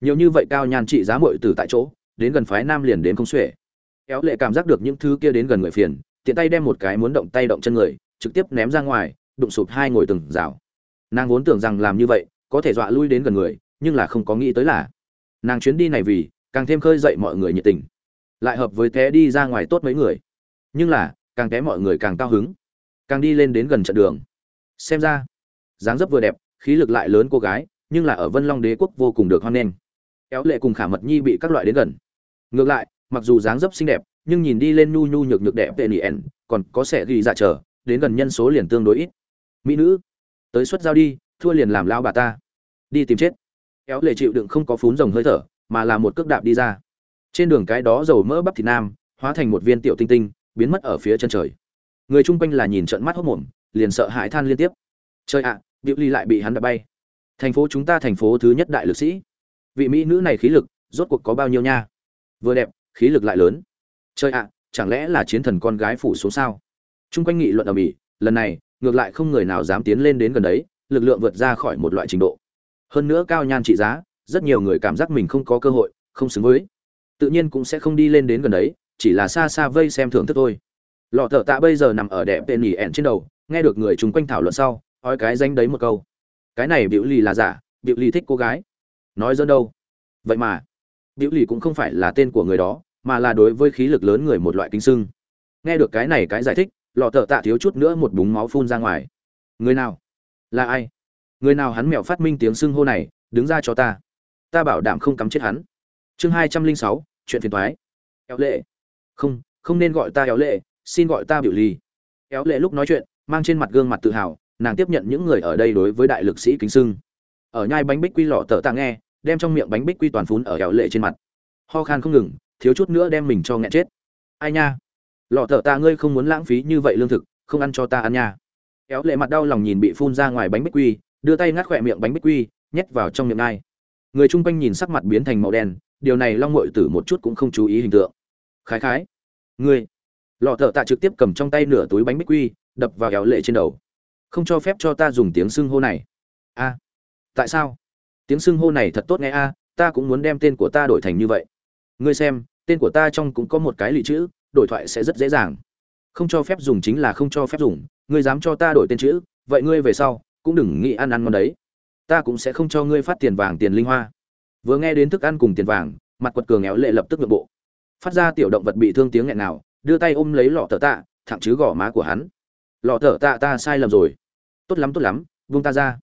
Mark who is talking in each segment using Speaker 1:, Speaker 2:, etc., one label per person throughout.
Speaker 1: nhiều như vậy cao nhan trị giá muội tử tại chỗ, đến gần phái nam liền đến không xuể. Kéo lệ cảm giác được những thứ kia đến gần người phiền, tiện tay đem một cái muốn động tay động chân người, trực tiếp ném ra ngoài, đụng sụp hai ngồi từng rào. Nàng vốn tưởng rằng làm như vậy, có thể dọa lui đến gần người, nhưng là không có nghĩ tới là, nàng chuyến đi này vì, càng thêm khơi dậy mọi người nhiệt tình. Lại hợp với té đi ra ngoài tốt mấy người. Nhưng là, càng té mọi người càng cao hứng. Càng đi lên đến gần trận đường. Xem ra, dáng dấp vừa đẹp, khí lực lại lớn cô gái, nhưng là ở vân long đế quốc vô cùng được hoan nghênh éo lệ cùng khả mật nhi bị các loại đến gần. Ngược lại, mặc dù dáng dấp xinh đẹp, nhưng nhìn đi lên nhu nhu nhược nhược đẹp tệ nien còn có sẽ ghi dạ trở đến gần nhân số liền tương đối ít. Mỹ nữ, tới xuất giao đi, thua liền làm lao bà ta. Đi tìm chết. Éo lệ chịu đựng không có phún rồng hơi thở, mà là một cước đạp đi ra. Trên đường cái đó dầu mỡ bắp thịt nam, hóa thành một viên tiểu tinh tinh, biến mất ở phía chân trời. Người chung quanh là nhìn trận mắt hốc mồm, liền sợ hãi than liên tiếp. Trời ạ biểu ly lại bị hắn đã bay. Thành phố chúng ta thành phố thứ nhất đại lực sĩ vị mỹ nữ này khí lực rốt cuộc có bao nhiêu nha? Vừa đẹp, khí lực lại lớn. Trời ạ, chẳng lẽ là chiến thần con gái phủ xuống sao? Chung quanh nghị luận ở mỹ lần này, ngược lại không người nào dám tiến lên đến gần đấy, lực lượng vượt ra khỏi một loại trình độ. Hơn nữa cao nhan trị giá, rất nhiều người cảm giác mình không có cơ hội, không xứng với. Tự nhiên cũng sẽ không đi lên đến gần đấy, chỉ là xa xa vây xem thưởng thức thôi. Lọ thợ tạ bây giờ nằm ở đẹp tên nhỉ ẻn trên đầu, nghe được người chung quanh thảo luận sau, ói cái danh đấy một câu. Cái này biểu lì là giả, biểu lì thích cô gái nói dẫn đâu? Vậy mà biểu lì cũng không phải là tên của người đó, mà là đối với khí lực lớn người một loại kính sưng. Nghe được cái này cái giải thích, lọ thợ tạ thiếu chút nữa một búng máu phun ra ngoài. Người nào? Là ai? Người nào hắn mèo phát minh tiếng sưng hô này, đứng ra cho ta. Ta bảo đảm không cắm chết hắn. Chương hai trăm linh sáu, chuyện phiền thoái éo lệ. Không không nên gọi ta éo lệ, xin gọi ta biểu ly éo lệ lúc nói chuyện, mang trên mặt gương mặt tự hào, nàng tiếp nhận những người ở đây đối với đại lực sĩ kính sưng ở nhai bánh bích quy lọ tờ tạ nghe, đem trong miệng bánh bích quy toàn phún ở éo lệ trên mặt. Ho khan không ngừng, thiếu chút nữa đem mình cho nghẹn chết. Ai nha? Lọ tờ tạ ngươi không muốn lãng phí như vậy lương thực, không ăn cho ta ăn nha. Kéo lệ mặt đau lòng nhìn bị phun ra ngoài bánh bích quy, đưa tay ngắt khỏe miệng bánh bích quy, nhét vào trong miệng ai. Người chung quanh nhìn sắc mặt biến thành màu đen, điều này long mội tử một chút cũng không chú ý hình tượng. Khái khái, ngươi. Lọ thợ tạ trực tiếp cầm trong tay nửa túi bánh bích quy, đập vào kéo lệ trên đầu. Không cho phép cho ta dùng tiếng xưng hô này. A tại sao? Tiếng xưng hô này thật tốt nghe a, ta cũng muốn đem tên của ta đổi thành như vậy. Ngươi xem, tên của ta trong cũng có một cái lị chữ, đổi thoại sẽ rất dễ dàng. Không cho phép dùng chính là không cho phép dùng, ngươi dám cho ta đổi tên chữ, vậy ngươi về sau cũng đừng nghĩ ăn ăn ngon đấy. Ta cũng sẽ không cho ngươi phát tiền vàng, tiền linh hoa. Vừa nghe đến thức ăn cùng tiền vàng, mặt quật cường éo lệ lập tức nội bộ. Phát ra tiểu động vật bị thương tiếng nghẹn nào đưa tay ôm lấy lọ thợ tạ, thẳng chứ gò má của hắn. Lọ thợ tạ ta sai lầm rồi. Tốt lắm tốt lắm vung ta ra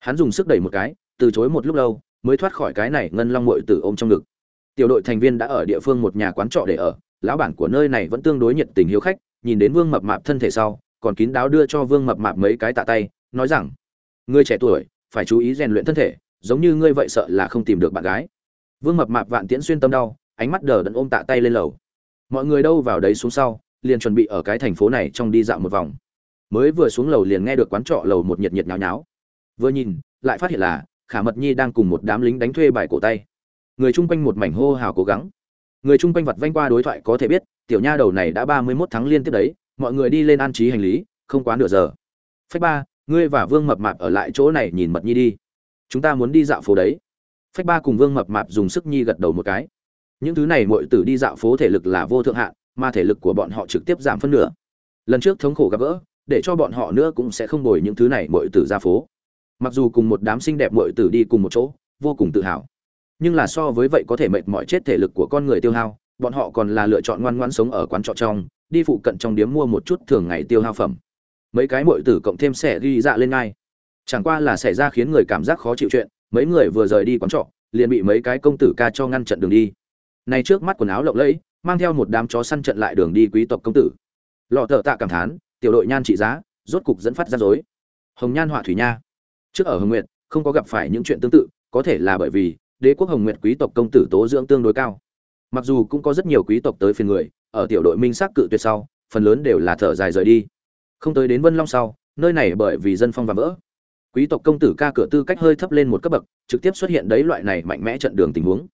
Speaker 1: hắn dùng sức đẩy một cái, từ chối một lúc lâu, mới thoát khỏi cái này ngân long mội tử ôm trong ngực. Tiểu đội thành viên đã ở địa phương một nhà quán trọ để ở, lão bản của nơi này vẫn tương đối nhiệt tình hiếu khách, nhìn đến vương mập mạp thân thể sau, còn kín đáo đưa cho vương mập mạp mấy cái tạ tay, nói rằng, ngươi trẻ tuổi, phải chú ý rèn luyện thân thể, giống như ngươi vậy sợ là không tìm được bạn gái. Vương mập mạp vạn tiễn xuyên tâm đau, ánh mắt đờ đẫn ôm tạ tay lên lầu. Mọi người đâu vào đấy xuống sau, liền chuẩn bị ở cái thành phố này trong đi dạo một vòng. Mới vừa xuống lầu liền nghe được quán trọ lầu một nhiệt nhiệt nháo nháo vừa nhìn, lại phát hiện là khả mật nhi đang cùng một đám lính đánh thuê bài cổ tay. Người chung quanh một mảnh hô hào cố gắng. Người chung quanh vặt vanh qua đối thoại có thể biết, tiểu nha đầu này đã ba mươi mốt tháng liên tiếp đấy, mọi người đi lên an trí hành lý, không quá nửa giờ. Phách ba, ngươi và vương mập mạp ở lại chỗ này nhìn mật nhi đi. Chúng ta muốn đi dạo phố đấy. Phách ba cùng vương mập mạp dùng sức nhi gật đầu một cái. Những thứ này mọi tử đi dạo phố thể lực là vô thượng hạn, mà thể lực của bọn họ trực tiếp giảm phân nửa. Lần trước thống khổ gặp gỡ, để cho bọn họ nữa cũng sẽ không bồi những thứ này mọi tử ra phố mặc dù cùng một đám xinh đẹp muội tử đi cùng một chỗ, vô cùng tự hào. Nhưng là so với vậy có thể mệt mỏi chết thể lực của con người tiêu hao, bọn họ còn là lựa chọn ngoan ngoãn sống ở quán trọ trong, đi phụ cận trong điếm mua một chút thường ngày tiêu hao phẩm. Mấy cái muội tử cộng thêm sẽ ghi dạ lên ngay. Chẳng qua là xảy ra khiến người cảm giác khó chịu chuyện, mấy người vừa rời đi quán trọ, liền bị mấy cái công tử ca cho ngăn trận đường đi. Này trước mắt quần áo lộng lẫy, mang theo một đám chó săn trận lại đường đi quý tộc công tử. Lọ thợ tạ cảm thán, tiểu đội nhan trị giá, rốt cục dẫn phát ra dối hồng nhan họa thủy nha trước ở hồng nguyệt, không có gặp phải những chuyện tương tự, có thể là bởi vì đế quốc hồng nguyệt quý tộc công tử tố dưỡng tương đối cao. Mặc dù cũng có rất nhiều quý tộc tới phiền người, ở tiểu đội minh xác cự tuyệt sau, phần lớn đều là thở dài rời đi. Không tới đến vân long sau, nơi này bởi vì dân phong và vỡ. Quý tộc công tử ca cửa tư cách hơi thấp lên một cấp bậc, trực tiếp xuất hiện đấy loại này mạnh mẽ trận đường tình huống.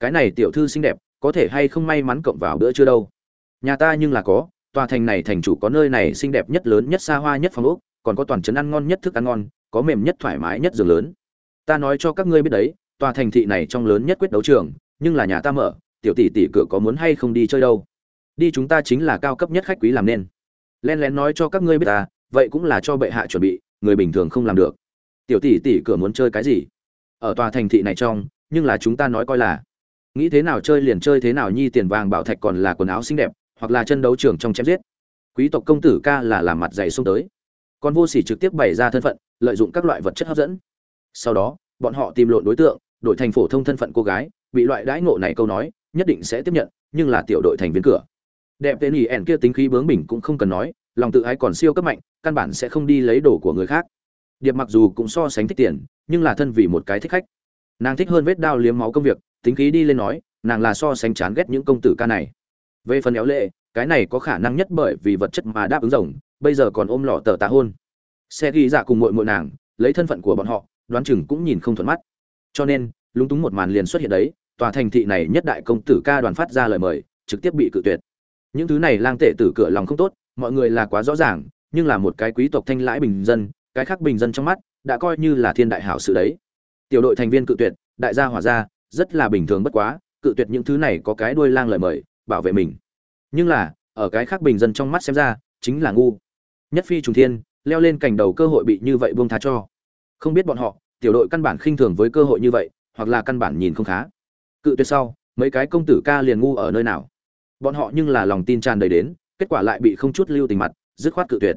Speaker 1: Cái này tiểu thư xinh đẹp, có thể hay không may mắn cộng vào bữa chưa đâu? Nhà ta nhưng là có, tòa thành này thành chủ có nơi này xinh đẹp nhất lớn nhất xa hoa nhất phòng ốc, còn có toàn trấn ăn ngon nhất thức ăn ngon có mềm nhất thoải mái nhất giường lớn. Ta nói cho các ngươi biết đấy, tòa thành thị này trong lớn nhất quyết đấu trường, nhưng là nhà ta mở, tiểu tỷ tỷ cửa có muốn hay không đi chơi đâu. Đi chúng ta chính là cao cấp nhất khách quý làm nên. Len lén nói cho các ngươi biết ta vậy cũng là cho bệ hạ chuẩn bị, người bình thường không làm được. Tiểu tỷ tỷ cửa muốn chơi cái gì? Ở tòa thành thị này trong, nhưng là chúng ta nói coi là. Nghĩ thế nào chơi liền chơi thế nào, nhi tiền vàng bảo thạch còn là quần áo xinh đẹp, hoặc là chân đấu trường trong chém giết. Quý tộc công tử ca là làm mặt dày xông tới còn vô sỉ trực tiếp bày ra thân phận, lợi dụng các loại vật chất hấp dẫn. Sau đó, bọn họ tìm lộn đối tượng, đổi thành phổ thông thân phận cô gái, bị loại đãi ngộ này câu nói, nhất định sẽ tiếp nhận, nhưng là tiểu đội thành viên cửa. Đẹp tên ý ẻn kia tính khí bướng bỉnh cũng không cần nói, lòng tự ái còn siêu cấp mạnh, căn bản sẽ không đi lấy đồ của người khác. Điệp mặc dù cũng so sánh thích tiền, nhưng là thân vì một cái thích khách. Nàng thích hơn vết đao liếm máu công việc, tính khí đi lên nói, nàng là so sánh chán ghét những công tử ca này. Về phần éo lệ cái này có khả năng nhất bởi vì vật chất mà đáp ứng rồng, bây giờ còn ôm lọ tờ tạ hôn. Xe ghi dạ cùng mội mội nàng, lấy thân phận của bọn họ, đoán chừng cũng nhìn không thuận mắt. Cho nên, lúng túng một màn liền xuất hiện đấy, tòa thành thị này nhất đại công tử ca đoàn phát ra lời mời, trực tiếp bị cự tuyệt. Những thứ này lang tệ tử cửa lòng không tốt, mọi người là quá rõ ràng, nhưng là một cái quý tộc thanh lãi bình dân, cái khác bình dân trong mắt, đã coi như là thiên đại hảo sự đấy. Tiểu đội thành viên cự tuyệt, đại gia hỏa ra, rất là bình thường bất quá, cự tuyệt những thứ này có cái đuôi lang lời mời, bảo vệ mình nhưng là, ở cái khác bình dân trong mắt xem ra, chính là ngu. Nhất phi trùng thiên, leo lên cành đầu cơ hội bị như vậy buông tha cho. Không biết bọn họ, tiểu đội căn bản khinh thường với cơ hội như vậy, hoặc là căn bản nhìn không khá. Cự tuyệt sau, mấy cái công tử ca liền ngu ở nơi nào? Bọn họ nhưng là lòng tin tràn đầy đến, kết quả lại bị không chút lưu tình mặt, dứt khoát cự tuyệt.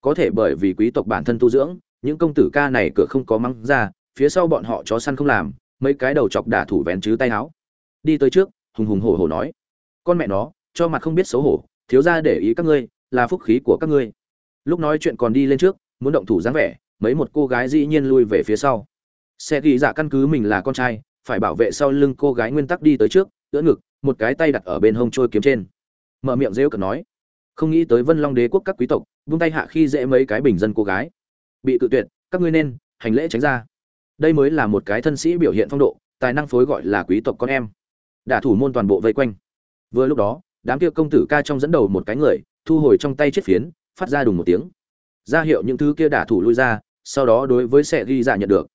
Speaker 1: Có thể bởi vì quý tộc bản thân tu dưỡng, những công tử ca này cửa không có măng ra, phía sau bọn họ chó săn không làm, mấy cái đầu chọc đả thủ vén chứ tay áo. Đi tới trước, hùng hùng hổ hổ nói. Con mẹ nó cho mặt không biết xấu hổ, thiếu ra để ý các ngươi, là phúc khí của các ngươi. Lúc nói chuyện còn đi lên trước, muốn động thủ dáng vẻ, mấy một cô gái dĩ nhiên lui về phía sau. Xe ghi dạ căn cứ mình là con trai, phải bảo vệ sau lưng cô gái nguyên tắc đi tới trước, ưỡn ngực, một cái tay đặt ở bên hông trôi kiếm trên. Mở miệng rêu cợt nói, không nghĩ tới vân long đế quốc các quý tộc, vung tay hạ khi dễ mấy cái bình dân cô gái. Bị cự tuyệt, các ngươi nên hành lễ tránh ra. Đây mới là một cái thân sĩ biểu hiện phong độ, tài năng phối gọi là quý tộc con em. Đả thủ môn toàn bộ vây quanh. Vừa lúc đó đám kia công tử ca trong dẫn đầu một cái người, thu hồi trong tay chiếc phiến, phát ra đùng một tiếng. Ra hiệu những thứ kia đả thủ lui ra, sau đó đối với sẽ ghi dạ nhận được.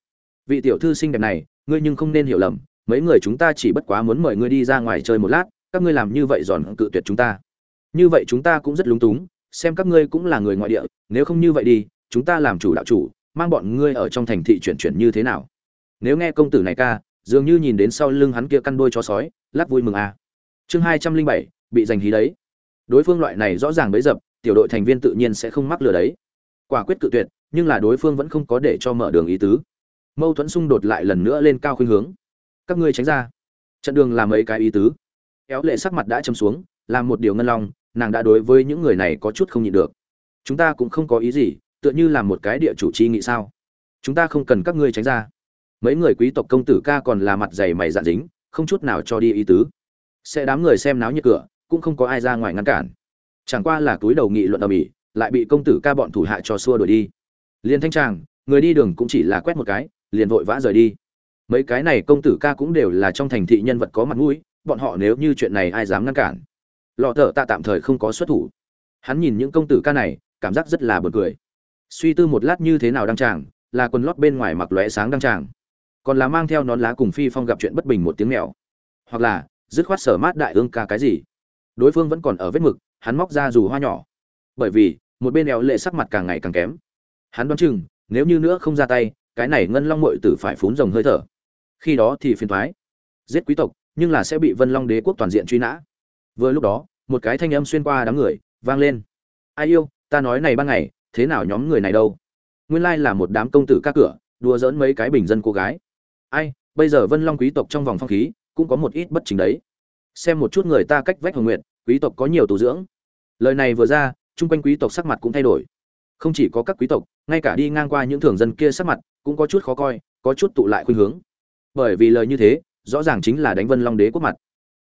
Speaker 1: Vị tiểu thư xinh đẹp này, ngươi nhưng không nên hiểu lầm, mấy người chúng ta chỉ bất quá muốn mời ngươi đi ra ngoài chơi một lát, các ngươi làm như vậy giòn cự tuyệt chúng ta. Như vậy chúng ta cũng rất lúng túng, xem các ngươi cũng là người ngoại địa, nếu không như vậy đi, chúng ta làm chủ đạo chủ, mang bọn ngươi ở trong thành thị chuyển chuyển như thế nào? Nếu nghe công tử này ca, dường như nhìn đến sau lưng hắn kia căn đôi chó sói, lắc vui mừng à. chương hai trăm linh bảy bị giành hí đấy. Đối phương loại này rõ ràng bấy dập, tiểu đội thành viên tự nhiên sẽ không mắc lừa đấy. Quả quyết cự tuyệt, nhưng là đối phương vẫn không có để cho mở đường ý tứ. Mâu thuẫn xung đột lại lần nữa lên cao khuynh hướng. Các ngươi tránh ra. Trận đường làm mấy cái ý tứ. Kéo lệ sắc mặt đã châm xuống làm một điều ngân long, nàng đã đối với những người này có chút không nhịn được. Chúng ta cũng không có ý gì, tựa như là một cái địa chủ chi nghĩ sao? Chúng ta không cần các ngươi tránh ra. Mấy người quý tộc công tử ca còn là mặt dày mày dạn dính, không chút nào cho đi ý tứ. Sẽ đám người xem náo như cửa cũng không có ai ra ngoài ngăn cản. Chẳng qua là túi đầu nghị luận ở mỹ lại bị công tử ca bọn thủ hạ cho xua đuổi đi. Liền thanh tràng, người đi đường cũng chỉ là quét một cái, liền vội vã rời đi. Mấy cái này công tử ca cũng đều là trong thành thị nhân vật có mặt mũi, bọn họ nếu như chuyện này ai dám ngăn cản? Lọ thợ ta tạm thời không có xuất thủ. Hắn nhìn những công tử ca này, cảm giác rất là buồn cười. Suy tư một lát như thế nào đăng tràng, là quần lót bên ngoài mặc lóe sáng đăng tràng. Còn là mang theo nón lá cùng phi phong gặp chuyện bất bình một tiếng mèo. Hoặc là, dứt khoát sở mát đại ương ca cái gì? Đối phương vẫn còn ở vết mực, hắn móc ra dù hoa nhỏ. Bởi vì, một bên éo lệ sắc mặt càng ngày càng kém. Hắn đoán chừng, nếu như nữa không ra tay, cái này ngân long mội tử phải phún rồng hơi thở. Khi đó thì phiền thoái. Giết quý tộc, nhưng là sẽ bị vân long đế quốc toàn diện truy nã. Vừa lúc đó, một cái thanh âm xuyên qua đám người, vang lên. Ai yêu, ta nói này ban ngày, thế nào nhóm người này đâu? Nguyên lai là một đám công tử ca cửa, đùa dỡn mấy cái bình dân cô gái. Ai, bây giờ vân long quý tộc trong vòng phong khí, cũng có một ít bất chính đấy xem một chút người ta cách vách hồng nguyện quý tộc có nhiều tu dưỡng. Lời này vừa ra, chung quanh quý tộc sắc mặt cũng thay đổi. Không chỉ có các quý tộc, ngay cả đi ngang qua những thường dân kia sắc mặt cũng có chút khó coi, có chút tụ lại khuynh hướng. Bởi vì lời như thế, rõ ràng chính là đánh vân long đế quốc mặt.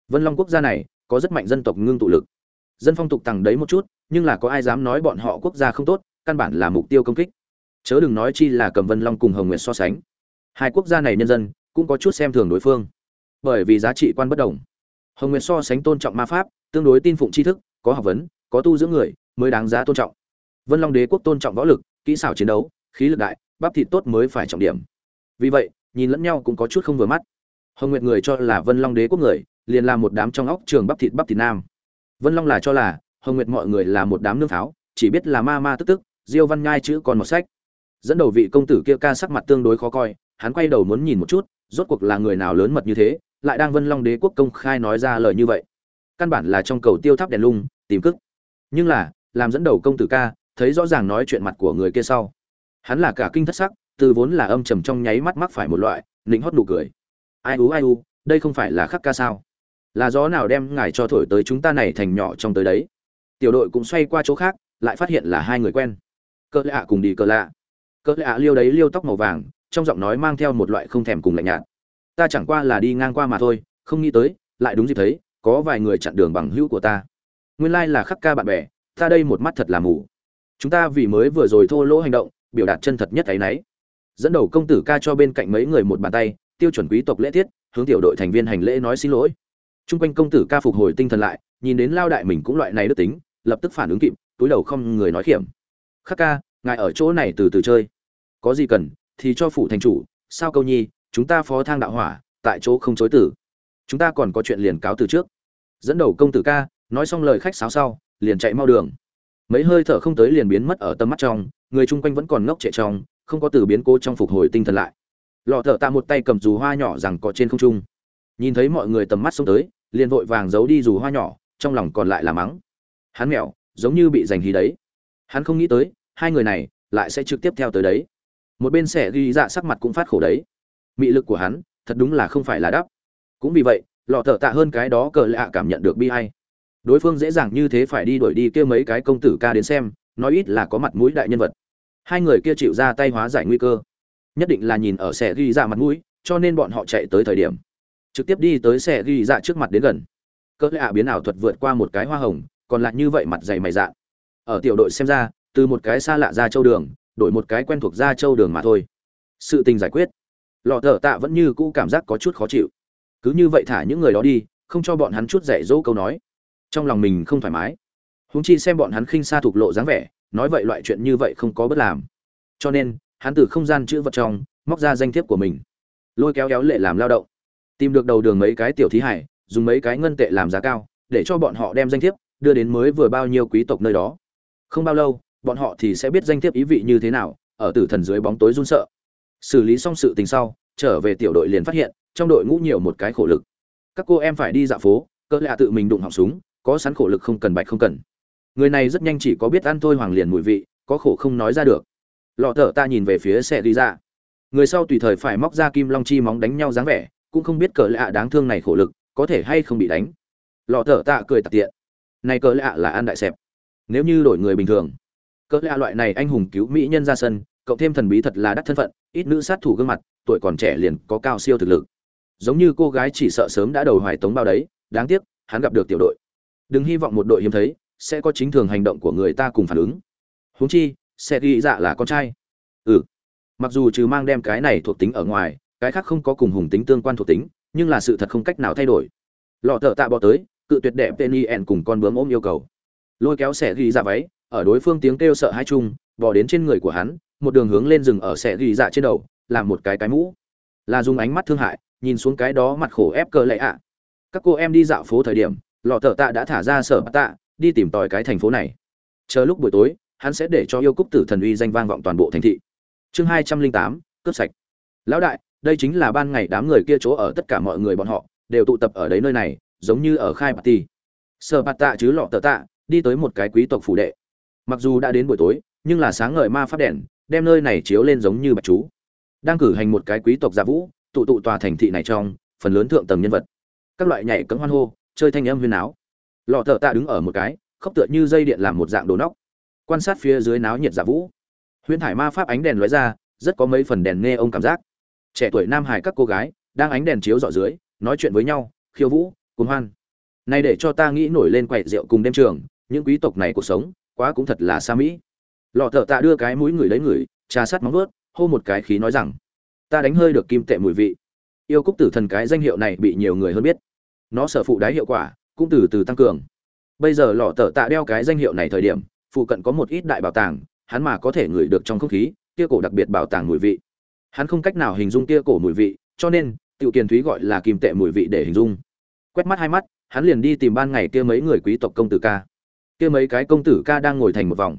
Speaker 1: Vân long quốc gia này có rất mạnh dân tộc ngưng tụ lực. Dân phong tục tằng đấy một chút, nhưng là có ai dám nói bọn họ quốc gia không tốt, căn bản là mục tiêu công kích. Chớ đừng nói chi là cầm vân long cùng hồng nguyệt so sánh. Hai quốc gia này nhân dân cũng có chút xem thường đối phương. Bởi vì giá trị quan bất đồng hồng nguyệt so sánh tôn trọng ma pháp, tương đối tin phụng tri thức, có học vấn, có tu dưỡng người, mới đáng giá tôn trọng. Vân long đế quốc tôn trọng võ lực, kỹ xảo chiến đấu, khí lực đại, bắp thịt tốt mới phải trọng điểm. Vì vậy, nhìn lẫn nhau cũng có chút không vừa mắt. Hồng nguyệt người cho là vân long đế quốc người, liền là một đám trong óc trường bắp thịt bắp thịt nam. Vân long là cho là, hồng nguyệt mọi người là một đám nương pháo, chỉ biết là ma ma tức tức, diêu văn nhai chữ còn một sách. Dẫn đầu vị công tử kia ca sắc mặt tương đối khó coi, hắn quay đầu muốn nhìn một chút, rốt cuộc là người nào lớn mật như thế lại đang vân long đế quốc công khai nói ra lời như vậy. Căn bản là trong cầu tiêu tháp đèn lung, tìm cức. Nhưng là, làm dẫn đầu công tử ca, thấy rõ ràng nói chuyện mặt của người kia sau. Hắn là cả kinh thất sắc, từ vốn là âm trầm trong nháy mắt mắc phải một loại, nịnh hót nụ cười. Ai u ai u, đây không phải là khắc ca sao? Là gió nào đem ngài cho thổi tới chúng ta này thành nhỏ trong tới đấy? Tiểu đội cũng xoay qua chỗ khác, lại phát hiện là hai người quen. Cỡ lạ cùng đi cỡ lạ. Cỡ lạ liêu đấy liêu tóc màu vàng, trong giọng nói mang theo một loại không thèm cùng lạnh nhạt ta chẳng qua là đi ngang qua mà thôi không nghĩ tới lại đúng dịp thấy có vài người chặn đường bằng hữu của ta nguyên lai là khắc ca bạn bè ta đây một mắt thật là mù chúng ta vì mới vừa rồi thô lỗ hành động biểu đạt chân thật nhất ấy nấy dẫn đầu công tử ca cho bên cạnh mấy người một bàn tay tiêu chuẩn quý tộc lễ tiết hướng tiểu đội thành viên hành lễ nói xin lỗi Trung quanh công tử ca phục hồi tinh thần lại, nhìn đến lao đại mình cũng loại này đức tính, lập tức phản ứng kịp, túi đầu không người nói khiểm. Khắc ca, ngài ở chỗ này từ từ chơi. Có gì cần thì cho phủ thành chủ, sao câu nhi, chúng ta phó thang đạo hỏa, tại chỗ không chối tử. Chúng ta còn có chuyện liền cáo từ trước. Dẫn đầu công tử ca, nói xong lời khách sáo sau, liền chạy mau đường. Mấy hơi thở không tới liền biến mất ở tầm mắt trong, người chung quanh vẫn còn ngốc trệ trong, không có từ biến cố trong phục hồi tinh thần lại. Lọ thở tạ một tay cầm dù hoa nhỏ rằng có trên không trung. Nhìn thấy mọi người tầm mắt xông tới, liền vội vàng giấu đi dù hoa nhỏ trong lòng còn lại là mắng hắn mèo giống như bị giành hí đấy hắn không nghĩ tới hai người này lại sẽ trực tiếp theo tới đấy một bên sẻ ghi dạ sắc mặt cũng phát khổ đấy mị lực của hắn, thật đúng là không phải là đắp cũng vì vậy, lọ thợ tạ hơn cái đó cờ lạ cảm nhận được bi hay đối phương dễ dàng như thế phải đi đuổi đi kêu mấy cái công tử ca đến xem, nói ít là có mặt mũi đại nhân vật. Hai người kia chịu ra tay hóa giải nguy cơ. Nhất định là nhìn ở xe ghi ra mặt mũi, cho nên bọn họ chạy tới thời điểm. Trực tiếp đi tới xe ghi ra trước mặt đến gần. Cỡ lạ biến ảo thuật vượt qua một cái hoa hồng, còn lại như vậy mặt dày mày dạ ở tiểu đội xem ra, từ một cái xa lạ ra châu đường, đổi một cái quen thuộc ra châu đường mà thôi. Sự tình giải quyết lọ thợ tạ vẫn như cũ cảm giác có chút khó chịu. Cứ như vậy thả những người đó đi, không cho bọn hắn chút dạy dỗ câu nói. Trong lòng mình không thoải mái. Húng chi xem bọn hắn khinh xa thục lộ dáng vẻ, nói vậy loại chuyện như vậy không có bất làm. Cho nên, hắn từ không gian chữ vật trong, móc ra danh thiếp của mình. Lôi kéo kéo lệ làm lao động. Tìm được đầu đường mấy cái tiểu thí hải, dùng mấy cái ngân tệ làm giá cao, để cho bọn họ đem danh thiếp, đưa đến mới vừa bao nhiêu quý tộc nơi đó. Không bao lâu, bọn họ thì sẽ biết danh thiếp ý vị như thế nào, ở tử thần dưới bóng tối run sợ xử lý xong sự tình sau, trở về tiểu đội liền phát hiện, trong đội ngũ nhiều một cái khổ lực. Các cô em phải đi dạo phố cỡ lạ tự mình đụng họng súng, có sẵn khổ lực không cần bạch không cần. Người này rất nhanh chỉ có biết ăn thôi hoàng liền mùi vị, có khổ không nói ra được. Lọ thở ta nhìn về phía xe đi ra. Người sau tùy thời phải móc ra kim long chi móng đánh nhau dáng vẻ, cũng không biết cỡ lạ đáng thương này khổ lực, có thể hay không bị đánh. Lọ thở tạ cười tạc tiện. Này cỡ lạ là an đại xẹp. Nếu như đổi người bình thường cỡ lạ loại này anh hùng cứu mỹ nhân ra sân cộng thêm thần bí thật là đắt thân phận, ít nữ sát thủ gương mặt, tuổi còn trẻ liền có cao siêu thực lực. Giống như cô gái chỉ sợ sớm đã đầu hoài tống bao đấy, đáng tiếc, hắn gặp được tiểu đội. Đừng hy vọng một đội hiếm thấy, sẽ có chính thường hành động của người ta cùng phản ứng. Huống chi, sẽ ghi dạ là con trai. Ừ. Mặc dù trừ mang đem cái này thuộc tính ở ngoài, cái khác không có cùng hùng tính tương quan thuộc tính, nhưng là sự thật không cách nào thay đổi. Lọ thợ tạ bỏ tới, cự tuyệt đẹp tên yen cùng con bướm ôm yêu cầu. Lôi kéo sẽ ghi dạ váy, ở đối phương tiếng kêu sợ hai chung, bò đến trên người của hắn một đường hướng lên rừng ở xẻ ghi dạ trên đầu làm một cái cái mũ. Là dùng ánh mắt thương hại, nhìn xuống cái đó mặt khổ ép cơ lệ ạ. Các cô em đi dạo phố thời điểm, lọ thợ tạ đã thả ra sở tạ, đi tìm tòi cái thành phố này. Chờ lúc buổi tối, hắn sẽ để cho yêu cúc tử thần uy danh vang vọng toàn bộ thành thị. Chương hai trăm linh tám, cướp sạch. Lão đại, đây chính là ban ngày đám người kia chỗ ở tất cả mọi người bọn họ, đều tụ tập ở đấy nơi này, giống như ở khai party sở bạt tạ chứ lọ tờ tạ, đi tới một cái quý tộc phủ đệ. Mặc dù đã đến buổi tối, nhưng là sáng ngời ma pháp đèn đem nơi này chiếu lên giống như bạch chú. Đang cử hành một cái quý tộc giả vũ, tụ tụ tòa thành thị này trong, phần lớn thượng tầng nhân vật. Các loại nhảy cấm hoan hô, chơi thanh âm huyên áo lọ thợ tạ đứng ở một cái, khóc tựa như dây điện làm một dạng đồ nóc. Quan sát phía dưới náo nhiệt giả vũ. Huyên thải ma pháp ánh đèn lóe ra, rất có mấy phần đèn nghe ông cảm giác. Trẻ tuổi nam hải các cô gái, đang ánh đèn chiếu dọ dưới, nói chuyện với nhau, khiêu vũ cuốn hoan. Này để cho ta nghĩ nổi lên quậy rượu cùng đêm trường, những quý tộc này cuộc sống, quá cũng thật là xa mỹ lọ thợ tạ đưa cái mũi người lấy người, trà sát móng vớt hô một cái khí nói rằng, ta đánh hơi được kim tệ mùi vị. Yêu cúc tử thần cái danh hiệu này bị nhiều người hơn biết. Nó sở phụ đái hiệu quả, cũng từ từ tăng cường. Bây giờ lọ thợ tạ đeo cái danh hiệu này thời điểm, phụ cận có một ít đại bảo tàng, hắn mà có thể ngửi được trong không khí, kia cổ đặc biệt bảo tàng mùi vị. Hắn không cách nào hình dung kia cổ mùi vị, cho nên, tiểu kiền thúy gọi là kim tệ mùi vị để hình dung. Quét mắt hai mắt, hắn liền đi tìm ban ngày kia mấy người quý tộc công tử ca. Kia mấy cái công tử ca đang ngồi thành một vòng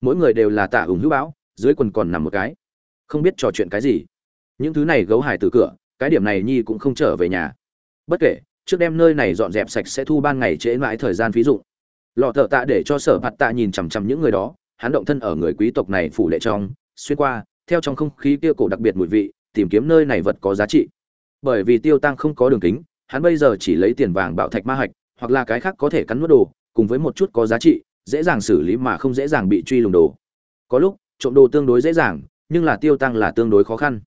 Speaker 1: mỗi người đều là tạ ủng hữu bão, dưới quần còn nằm một cái. Không biết trò chuyện cái gì. Những thứ này gấu hải từ cửa, cái điểm này nhi cũng không trở về nhà. Bất kể, trước đem nơi này dọn dẹp sạch sẽ thu ban ngày trễ mãi thời gian ví dụ lọ thợ tạ để cho sở mặt tạ nhìn chằm chằm những người đó, hắn động thân ở người quý tộc này phủ lệ trong, xuyên qua, theo trong không khí kia cổ đặc biệt mùi vị, tìm kiếm nơi này vật có giá trị. Bởi vì tiêu tăng không có đường kính, hắn bây giờ chỉ lấy tiền vàng bạo thạch ma hạch, hoặc là cái khác có thể cắn nuốt đồ, cùng với một chút có giá trị dễ dàng xử lý mà không dễ dàng bị truy lùng đồ. Có lúc, trộm đồ tương đối dễ dàng, nhưng là tiêu tăng là tương đối khó khăn.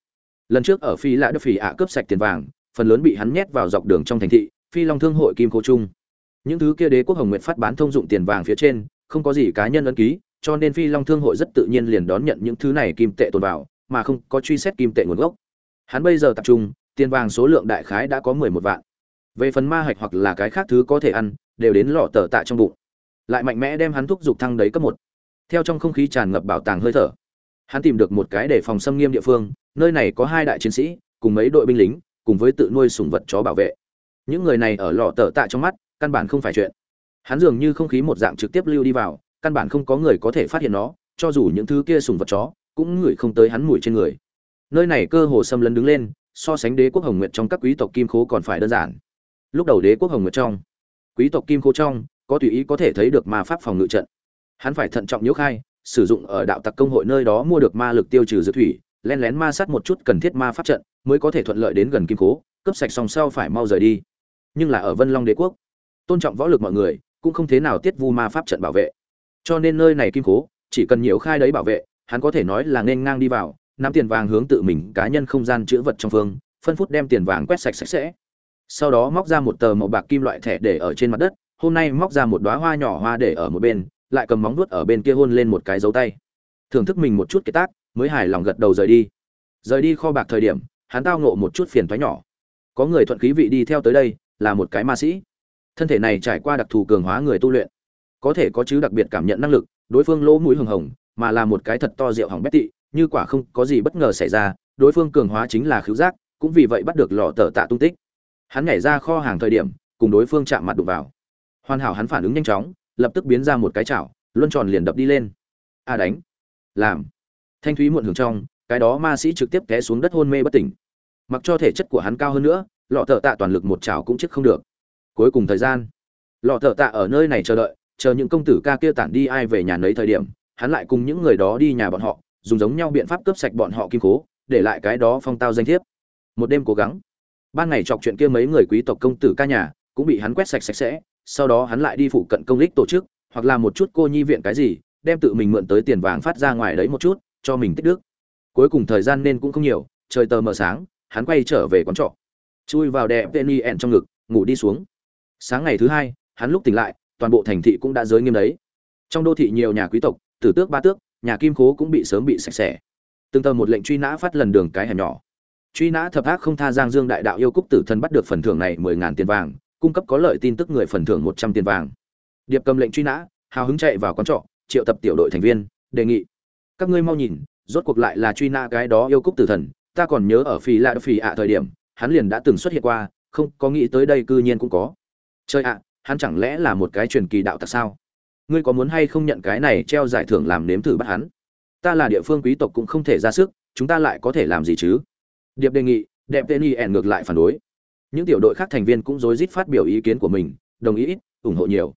Speaker 1: Lần trước ở phi lạ đức phỉ ạ cướp sạch tiền vàng, phần lớn bị hắn nhét vào dọc đường trong thành thị, phi long thương hội kim cô trung. Những thứ kia đế quốc hồng nguyện phát bán thông dụng tiền vàng phía trên, không có gì cá nhân ấn ký, cho nên phi long thương hội rất tự nhiên liền đón nhận những thứ này kim tệ tồn vào, mà không có truy xét kim tệ nguồn gốc. Hắn bây giờ tập trung, tiền vàng số lượng đại khái đã có mười một vạn. Về phần ma hạch hoặc là cái khác thứ có thể ăn, đều đến lọ tờ tạ trong bụng lại mạnh mẽ đem hắn thúc giục thăng đấy cấp một. Theo trong không khí tràn ngập bảo tàng hơi thở, hắn tìm được một cái để phòng xâm nghiêm địa phương, nơi này có hai đại chiến sĩ, cùng mấy đội binh lính, cùng với tự nuôi sủng vật chó bảo vệ. Những người này ở lò tờ tạ trong mắt, căn bản không phải chuyện. Hắn dường như không khí một dạng trực tiếp lưu đi vào, căn bản không có người có thể phát hiện nó, cho dù những thứ kia sủng vật chó, cũng ngửi không tới hắn mùi trên người. Nơi này cơ hồ xâm lấn đứng lên, so sánh đế quốc hồng nguyệt trong các quý tộc kim khố còn phải đơn giản. Lúc đầu đế quốc hồng nguyệt trong, quý tộc kim khố trong có tùy ý có thể thấy được ma pháp phòng ngự trận. Hắn phải thận trọng nhiễu khai, sử dụng ở đạo tặc công hội nơi đó mua được ma lực tiêu trừ dược thủy, len lén ma sát một chút cần thiết ma pháp trận, mới có thể thuận lợi đến gần kim cố cấp sạch xong sau phải mau rời đi. Nhưng là ở vân long đế quốc, tôn trọng võ lực mọi người, cũng không thế nào tiết vu ma pháp trận bảo vệ. Cho nên nơi này kim cố, chỉ cần nhiều khai đấy bảo vệ, hắn có thể nói là nên ngang đi vào, nắm tiền vàng hướng tự mình cá nhân không gian chữ vật trong phương, phân phút đem tiền vàng quét sạch sạch sẽ. Sau đó móc ra một tờ màu bạc kim loại thẻ để ở trên mặt đất hôm nay móc ra một đóa hoa nhỏ hoa để ở một bên, lại cầm móng vuốt ở bên kia hôn lên một cái dấu tay. Thưởng thức mình một chút cái tác, mới hài lòng gật đầu rời đi. Rời đi kho bạc thời điểm, hắn tao ngộ một chút phiền toái nhỏ. Có người thuận khí vị đi theo tới đây, là một cái ma sĩ. Thân thể này trải qua đặc thù cường hóa người tu luyện. Có thể có chứ đặc biệt cảm nhận năng lực, đối phương lỗ mũi hừng hồng, mà là một cái thật to rượu hỏng bét tị như quả không có gì bất ngờ xảy ra, đối phương cường hóa chính là khứu giác, cũng vì vậy bắt được lọ tờ tạ tung tích. Hắn nhảy ra kho hàng thời điểm, cùng đối phương chạm mặt đụng vào hoàn hảo hắn phản ứng nhanh chóng, lập tức biến ra một cái chảo, luân tròn liền đập đi lên. A đánh. Làm. Thanh thúy muộn hưởng trong, cái đó ma sĩ trực tiếp té xuống đất hôn mê bất tỉnh. Mặc cho thể chất của hắn cao hơn nữa, lọ thợ tạ toàn lực một chảo cũng chết không được. Cuối cùng thời gian. Lọ thợ tạ ở nơi này chờ đợi, chờ những công tử ca kia tản đi ai về nhà nấy thời điểm, hắn lại cùng những người đó đi nhà bọn họ, dùng giống nhau biện pháp cướp sạch bọn họ kim cố để lại cái đó phong tao danh thiếp. Một đêm cố gắng. Ban ngày chọc chuyện kia mấy người quý tộc công tử ca nhà, cũng bị hắn quét sạch sạch sẽ sau đó hắn lại đi phụ cận công lích tổ chức, hoặc là một chút cô nhi viện cái gì, đem tự mình mượn tới tiền vàng phát ra ngoài đấy một chút, cho mình tích đức. Cuối cùng thời gian nên cũng không nhiều, trời tờ mờ sáng, hắn quay trở về quán trọ. Chui vào đẹp penny ẹn trong ngực, ngủ đi xuống. Sáng ngày thứ hai, hắn lúc tỉnh lại, toàn bộ thành thị cũng đã giới nghiêm đấy. Trong đô thị nhiều nhà quý tộc, tử tước ba tước, nhà kim khố cũng bị sớm bị sạch sẽ. Tương tờ một lệnh truy nã phát lần đường cái hẻm nhỏ. Truy nã thập ác không tha giang dương đại đạo yêu cúc tử thân bắt được phần thưởng này mười ngàn tiền vàng cung cấp có lợi tin tức người phần thưởng một trăm tiền vàng. Điệp cầm lệnh truy nã, hào hứng chạy vào quán trọ, triệu tập tiểu đội thành viên, đề nghị. Các ngươi mau nhìn, rốt cuộc lại là truy nã cái đó yêu cúc tử thần, ta còn nhớ ở phì lạ phì ạ thời điểm, hắn liền đã từng xuất hiện qua, không có nghĩ tới đây cư nhiên cũng có. Chơi ạ, hắn chẳng lẽ là một cái truyền kỳ đạo tặc sao? Ngươi có muốn hay không nhận cái này treo giải thưởng làm nếm thử bắt hắn? Ta là địa phương quý tộc cũng không thể ra sức, chúng ta lại có thể làm gì chứ? Điệp đề nghị, đẹp tên y ẻn ngược lại phản đối những tiểu đội khác thành viên cũng rối rít phát biểu ý kiến của mình, đồng ý ít, ủng hộ nhiều.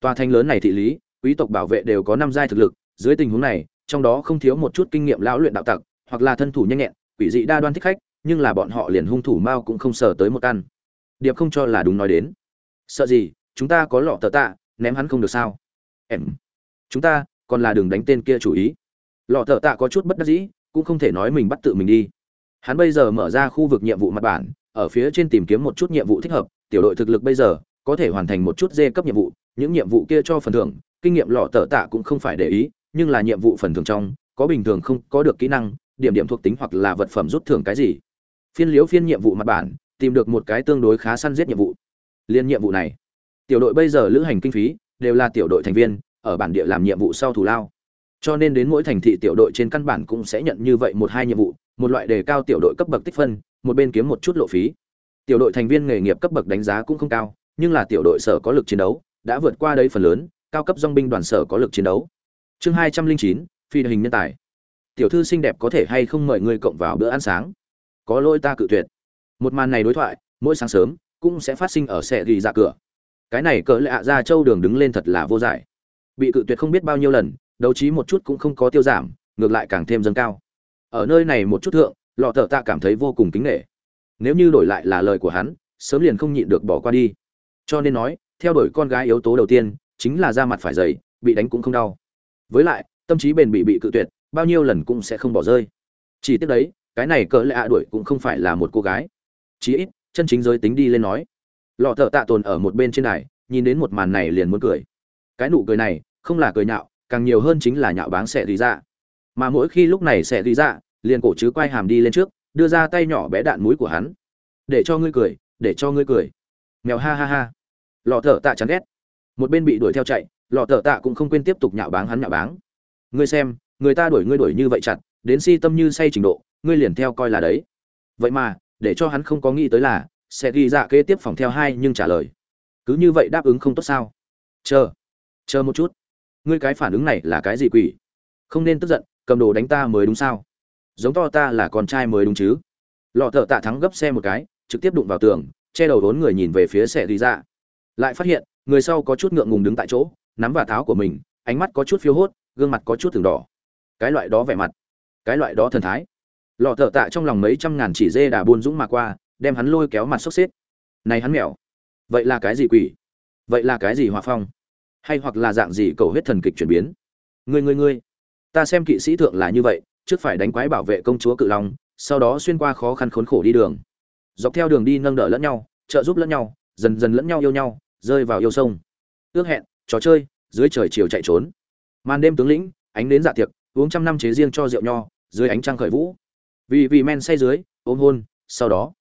Speaker 1: Tòa thành lớn này thị lý, quý tộc bảo vệ đều có năm giai thực lực, dưới tình huống này, trong đó không thiếu một chút kinh nghiệm lão luyện đạo tặc, hoặc là thân thủ nhanh nhẹn, quỷ dị đa đoan thích khách, nhưng là bọn họ liền hung thủ mao cũng không sờ tới một căn. Điệp không cho là đúng nói đến. Sợ gì, chúng ta có lọ tờ tạ, ném hắn không được sao? Em, chúng ta, còn là đường đánh tên kia chủ ý. Lọ tờ tạ có chút bất đắc dĩ, cũng không thể nói mình bắt tự mình đi. Hắn bây giờ mở ra khu vực nhiệm vụ mặt bản ở phía trên tìm kiếm một chút nhiệm vụ thích hợp, tiểu đội thực lực bây giờ có thể hoàn thành một chút dê cấp nhiệm vụ, những nhiệm vụ kia cho phần thưởng, kinh nghiệm lọ tở tạ cũng không phải để ý, nhưng là nhiệm vụ phần thưởng trong, có bình thường không, có được kỹ năng, điểm điểm thuộc tính hoặc là vật phẩm rút thưởng cái gì. Phiên liếu phiên nhiệm vụ mặt bản, tìm được một cái tương đối khá săn giết nhiệm vụ. Liên nhiệm vụ này, tiểu đội bây giờ lữ hành kinh phí đều là tiểu đội thành viên, ở bản địa làm nhiệm vụ sau thủ lao. Cho nên đến mỗi thành thị tiểu đội trên căn bản cũng sẽ nhận như vậy một hai nhiệm vụ, một loại đề cao tiểu đội cấp bậc tích phân một bên kiếm một chút lộ phí. Tiểu đội thành viên nghề nghiệp cấp bậc đánh giá cũng không cao, nhưng là tiểu đội sở có lực chiến đấu, đã vượt qua đấy phần lớn, cao cấp dong binh đoàn sở có lực chiến đấu. Chương hai trăm linh chín, phi hình nhân tài. Tiểu thư xinh đẹp có thể hay không mời người cộng vào bữa ăn sáng? Có lỗi ta cự tuyệt. Một màn này đối thoại, mỗi sáng sớm, cũng sẽ phát sinh ở xe ghi ra cửa. Cái này cỡ lạ ra châu đường đứng lên thật là vô giải. Bị cự tuyệt không biết bao nhiêu lần, đấu trí một chút cũng không có tiêu giảm, ngược lại càng thêm dâng cao. Ở nơi này một chút thượng lọ thợ tạ cảm thấy vô cùng kính nghệ nếu như đổi lại là lời của hắn, sớm liền không nhịn được bỏ qua đi. Cho nên nói, theo đuổi con gái yếu tố đầu tiên, chính là da mặt phải dày, bị đánh cũng không đau. Với lại, tâm trí bền bị bị cự tuyệt, bao nhiêu lần cũng sẽ không bỏ rơi. Chỉ tiếc đấy, cái này cỡ lạ đuổi cũng không phải là một cô gái. Chí ít, chân chính giới tính đi lên nói. Lọ thợ tạ tồn ở một bên trên này nhìn đến một màn này liền muốn cười. Cái nụ cười này, không là cười nhạo, càng nhiều hơn chính là nhạo báng sẽ đi ra mà mỗi khi lúc này sẽ đi ra liền cổ chứ quay hàm đi lên trước, đưa ra tay nhỏ bé đạn mũi của hắn. Để cho ngươi cười, để cho ngươi cười. Mèo ha ha ha. Lọ thợ tạ chán ghét. Một bên bị đuổi theo chạy, lọ thợ tạ cũng không quên tiếp tục nhạo báng hắn nhạo báng. Ngươi xem, người ta đuổi ngươi đuổi như vậy chặt, đến si tâm như say trình độ, ngươi liền theo coi là đấy. Vậy mà, để cho hắn không có nghĩ tới là, sẽ ghi dạ kế tiếp phòng theo hai nhưng trả lời. Cứ như vậy đáp ứng không tốt sao? Chờ chờ một chút. Ngươi cái phản ứng này là cái gì quỷ? Không nên tức giận, cầm đồ đánh ta mới đúng sao? Giống to ta là con trai mới đúng chứ? Lọ thợ tạ thắng gấp xe một cái trực tiếp đụng vào tường che đầu đốn người nhìn về phía xe tùy ra. Lại phát hiện người sau có chút ngượng ngùng đứng tại chỗ nắm vào tháo của mình ánh mắt có chút phiêu hốt gương mặt có chút từng đỏ. Cái loại đó vẻ mặt cái loại đó thần thái. Lọ thợ tạ trong lòng mấy trăm ngàn chỉ dê đà buôn dũng mà qua đem hắn lôi kéo mặt sốc xếp. Này hắn mèo vậy là cái gì quỷ? Vậy là cái gì hòa phong? Hay hoặc là dạng gì cầu huyết thần kịch chuyển biến? Người người người, ta xem kỵ sĩ thượng là như vậy trước phải đánh quái bảo vệ công chúa cự long, sau đó xuyên qua khó khăn khốn khổ đi đường. Dọc theo đường đi nâng đỡ lẫn nhau, trợ giúp lẫn nhau, dần dần lẫn nhau yêu nhau, rơi vào yêu sông. Ước hẹn, trò chơi, dưới trời chiều chạy trốn. Màn đêm tướng lĩnh, ánh đến dạ tiệc, uống trăm năm chế riêng cho rượu nho, dưới ánh trăng khởi vũ. Vì vì men say dưới, ôm hôn, sau đó.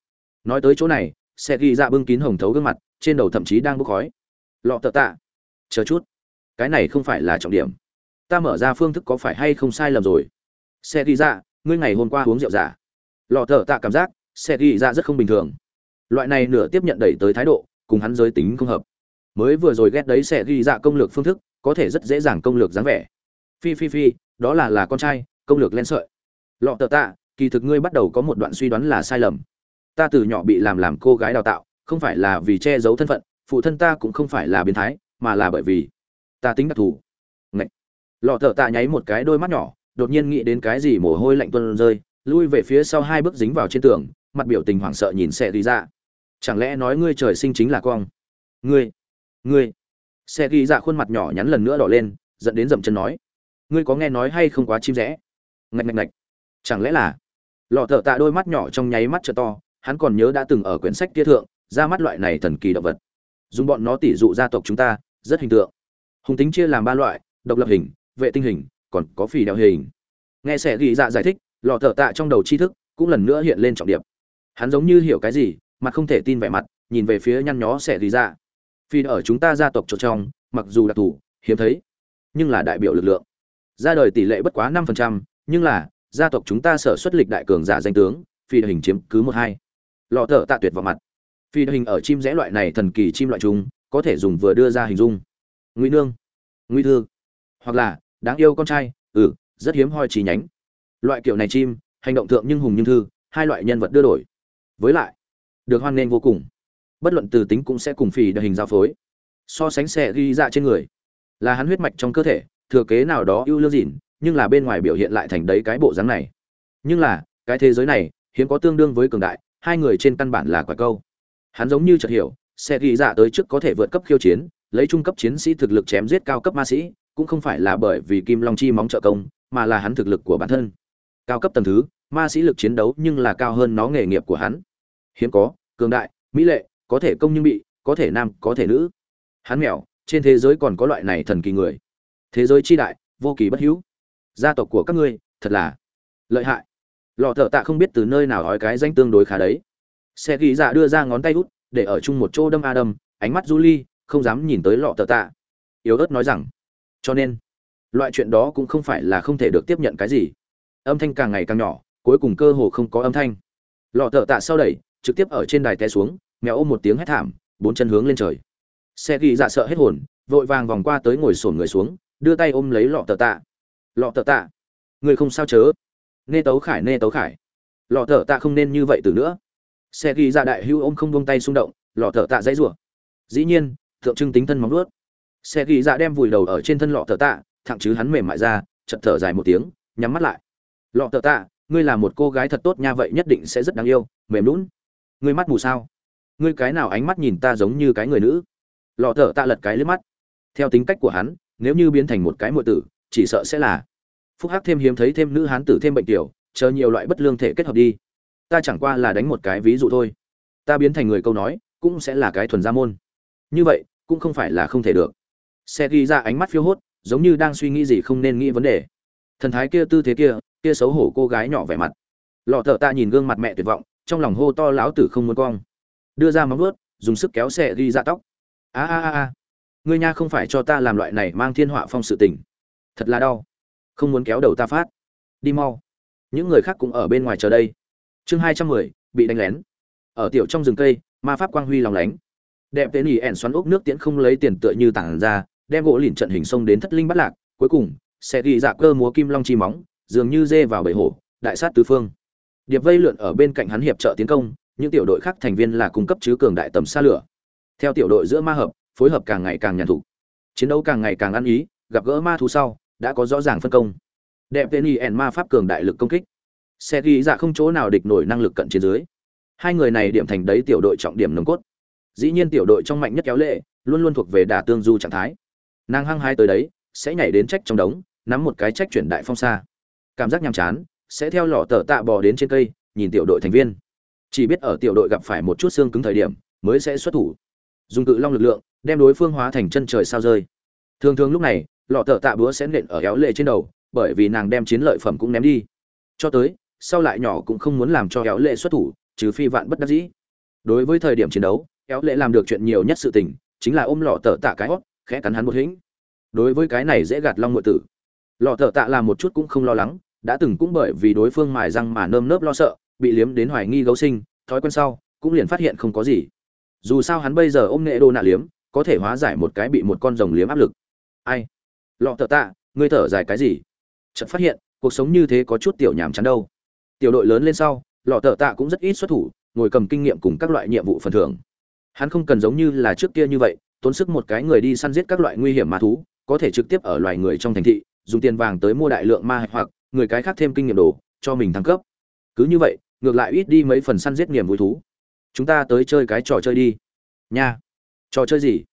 Speaker 1: Nói tới chỗ này xe ghi dạ bưng kín hồng thấu gương mặt, trên đầu thậm chí đang bốc khói. Lọ tợ tạ. Chờ chút. Cái này không phải là trọng điểm. Ta mở ra phương thức có phải hay không sai lầm rồi? Xe ghi ra ngươi ngày hôm qua uống rượu giả. Lò thở tạ cảm giác, xe ghi ra rất không bình thường. Loại này nửa tiếp nhận đẩy tới thái độ, cùng hắn giới tính không hợp. Mới vừa rồi ghét đấy sẽ ghi dạ công lược phương thức, có thể rất dễ dàng công lược dáng vẻ. Phi phi phi, đó là là con trai, công lược len sợi. Lọ tờ tạ, kỳ thực ngươi bắt đầu có một đoạn suy đoán là sai lầm. Ta từ nhỏ bị làm làm cô gái đào tạo, không phải là vì che giấu thân phận, phụ thân ta cũng không phải là biến thái, mà là bởi vì ta tính đặc thù. Ngậy. lọ tờ tạ nháy một cái đôi mắt nhỏ đột nhiên nghĩ đến cái gì mồ hôi lạnh tuôn rơi, lui về phía sau hai bước dính vào trên tường, mặt biểu tình hoảng sợ nhìn xe đi ra chẳng lẽ nói ngươi trời sinh chính là cong? ngươi ngươi. Xe ghi dạ khuôn mặt nhỏ nhắn lần nữa đỏ lên, giận đến dậm chân nói. Ngươi có nghe nói hay không quá chim rẽ? Ngạch ngạch ngạch. Chẳng lẽ là? Lọ thở tạ đôi mắt nhỏ trong nháy mắt trợ to, hắn còn nhớ đã từng ở quyển sách kia thượng, ra mắt loại này thần kỳ động vật. Dùng bọn nó tỉ dụ gia tộc chúng ta, rất hình tượng. Hùng tính chia làm ba loại, độc lập hình, vệ tinh hình còn có phì đeo hình. Nghe sẽ ghi dạ giải thích, lọ thợ tạ trong đầu tri thức cũng lần nữa hiện lên trọng điểm. Hắn giống như hiểu cái gì mặt không thể tin vẻ mặt, nhìn về phía nhăn nhó sẽ ghi dạ. Phi ở chúng ta gia tộc trộn trong, mặc dù đặc thù, hiếm thấy, nhưng là đại biểu lực lượng. Ra đời tỷ lệ bất quá năm phần trăm, nhưng là, gia tộc chúng ta sở xuất lịch đại cường giả danh tướng phi hình chiếm cứ một hai. Lọ thợ tạ tuyệt vào mặt. Phi hình ở chim rẽ loại này thần kỳ chim loại chúng, có thể dùng vừa đưa ra hình dung. Nguy nương nguy thư, hoặc là đáng yêu con trai ừ rất hiếm hoi trí nhánh. Loại kiểu này chim, hành động thượng nhưng hùng nhưng thư, hai loại nhân vật đưa đổi. Với lại, được hoan nghênh vô cùng. Bất luận từ tính cũng sẽ cùng phì đ hình giao phối. So sánh xe ghi dạ trên người, là hắn huyết mạch trong cơ thể, thừa kế nào đó ưu lương dịn, nhưng là bên ngoài biểu hiện lại thành đấy cái bộ dáng này. Nhưng là, cái thế giới này, hiếm có tương đương với cường đại, hai người trên căn bản là quả câu. Hắn giống như chợt hiểu, xe ghi dạ tới trước có thể vượt cấp khiêu chiến, lấy trung cấp chiến sĩ thực lực chém giết cao cấp ma sĩ cũng không phải là bởi vì kim long chi móng trợ công, mà là hắn thực lực của bản thân. Cao cấp tầng thứ, ma sĩ lực chiến đấu nhưng là cao hơn nó nghề nghiệp của hắn. Hiếm có, cường đại, mỹ lệ, có thể công nhưng bị, có thể nam, có thể nữ. Hắn mèo, trên thế giới còn có loại này thần kỳ người. Thế giới chi đại, vô kỳ bất hữu. Gia tộc của các ngươi, thật là lợi hại. Lọ thợ tạ không biết từ nơi nào nói cái danh tương đối khá đấy. Xe ghi dạ đưa ra ngón tay út, để ở chung một chỗ đâm a đâm ánh mắt du ly, không dám nhìn tới lọ thợ tạ. Yếu ớt nói rằng cho nên, loại chuyện đó cũng không phải là không thể được tiếp nhận cái gì. Âm thanh càng ngày càng nhỏ, cuối cùng cơ hồ không có âm thanh. Lọ thợ tạ sau đẩy, trực tiếp ở trên đài té xuống, mèo ôm một tiếng hét thảm, bốn chân hướng lên trời. Xe ghi dạ sợ hết hồn, vội vàng vòng qua tới ngồi sổn người xuống, đưa tay ôm lấy lọ thợ tạ. Lọ thợ tạ, người không sao chớ? Nê tấu khải, nê tấu khải. Lọ thợ tạ không nên như vậy từ nữa. Xe ghi dạ đại hưu ôm không buông tay xung động, lọ thợ tạ dãy rủa. Dĩ nhiên thượng trưng tính thân móng vuốt xe ghi dạ đem vùi đầu ở trên thân lọ thợ tạ, thẳng chứ hắn mềm mại ra chật thở dài một tiếng, nhắm mắt lại. Lọ thợ tạ, ngươi là một cô gái thật tốt nha, vậy nhất định sẽ rất đáng yêu, mềm lún ngươi mắt mù sao? Ngươi cái nào ánh mắt nhìn ta giống như cái người nữ? Lọ thợ tạ lật cái lướt mắt. Theo tính cách của hắn, nếu như biến thành một cái muội tử, chỉ sợ sẽ là phúc hắc thêm hiếm thấy thêm nữ hán tử thêm bệnh tiểu, chờ nhiều loại bất lương thể kết hợp đi. Ta chẳng qua là đánh một cái ví dụ thôi. Ta biến thành người câu nói, cũng sẽ là cái thuần gia môn. Như vậy, cũng không phải là không thể được xe ghi ra ánh mắt phiêu hốt, giống như đang suy nghĩ gì không nên nghĩ vấn đề. Thần thái kia tư thế kia kia xấu hổ cô gái nhỏ vẻ mặt. Lọ thợ ta nhìn gương mặt mẹ tuyệt vọng, trong lòng hô to láo tử không muốn cong. Đưa ra móng vuốt, dùng sức kéo xe ghi ra tóc. A a a a. Ngươi nha không phải cho ta làm loại này mang thiên họa phong sự tình. Thật là đau. Không muốn kéo đầu ta phát. Đi mau. Những người khác cũng ở bên ngoài chờ đây. Chương hai trăm mười, bị đánh lén. Ở tiểu trong rừng cây, ma pháp quang huy lòng lánh. Đẹp tên ỉ ẻn xoắn ốc nước tiễn không lấy tiền tựa như tảng ra đem gỗ lìn trận hình sông đến thất linh bắt lạc, cuối cùng, sẽ ghi dạ cơ múa kim long chi móng, dường như dê vào bầy hổ, đại sát tứ phương. Điệp vây lượn ở bên cạnh hắn hiệp trợ tiến công, những tiểu đội khác thành viên là cung cấp chứ cường đại tầm xa lửa. Theo tiểu đội giữa ma hợp, phối hợp càng ngày càng nhàn thủ. Chiến đấu càng ngày càng ăn ý, gặp gỡ ma thú sau, đã có rõ ràng phân công. Đẹp tên y ẻn ma pháp cường đại lực công kích. Xe ghi dạ không chỗ nào địch nổi năng lực cận chiến dưới. Hai người này điểm thành đấy tiểu đội trọng điểm nồng cốt. Dĩ nhiên tiểu đội trong mạnh nhất kéo lệ, luôn luôn thuộc về đà tương du trạng thái nàng hăng hai tới đấy, sẽ nhảy đến trách trong đống, nắm một cái trách chuyển đại phong xa. Cảm giác nhàm chán, sẽ theo lọ tờ tạ bò đến trên cây, nhìn tiểu đội thành viên. Chỉ biết ở tiểu đội gặp phải một chút xương cứng thời điểm, mới sẽ xuất thủ. Dùng cự long lực lượng, đem đối phương hóa thành chân trời sao rơi. Thường thường lúc này, lọ tờ tạ búa sẽ nện ở éo lệ trên đầu, bởi vì nàng đem chiến lợi phẩm cũng ném đi. Cho tới, sau lại nhỏ cũng không muốn làm cho éo lệ xuất thủ, trừ phi vạn bất đắc dĩ. Đối với thời điểm chiến đấu éo lệ làm được chuyện nhiều nhất sự tình, chính là ôm lọ tờ tạ cái hót khẽ cắn hắn một hĩnh. Đối với cái này dễ gạt long ngụy tử. Lọ thợ tạ làm một chút cũng không lo lắng, đã từng cũng bởi vì đối phương mài răng mà nơm nớp lo sợ, bị liếm đến hoài nghi gấu sinh, thói quen sau, cũng liền phát hiện không có gì. Dù sao hắn bây giờ ôm nghệ đô nạ liếm, có thể hóa giải một cái bị một con rồng liếm áp lực. Ai? Lọ thợ tạ, ngươi thở dài cái gì? Chợt phát hiện, cuộc sống như thế có chút tiểu nhàm chán đâu. Tiểu đội lớn lên sau, lọ thợ tạ cũng rất ít xuất thủ, ngồi cầm kinh nghiệm cùng các loại nhiệm vụ phần thưởng. Hắn không cần giống như là trước kia như vậy tốn sức một cái người đi săn giết các loại nguy hiểm ma thú, có thể trực tiếp ở loài người trong thành thị, dùng tiền vàng tới mua đại lượng ma hạch hoặc người cái khác thêm kinh nghiệm đồ cho mình thăng cấp. Cứ như vậy, ngược lại ít đi mấy phần săn giết niềm vui thú. Chúng ta tới chơi cái trò chơi đi. Nha. Trò chơi gì?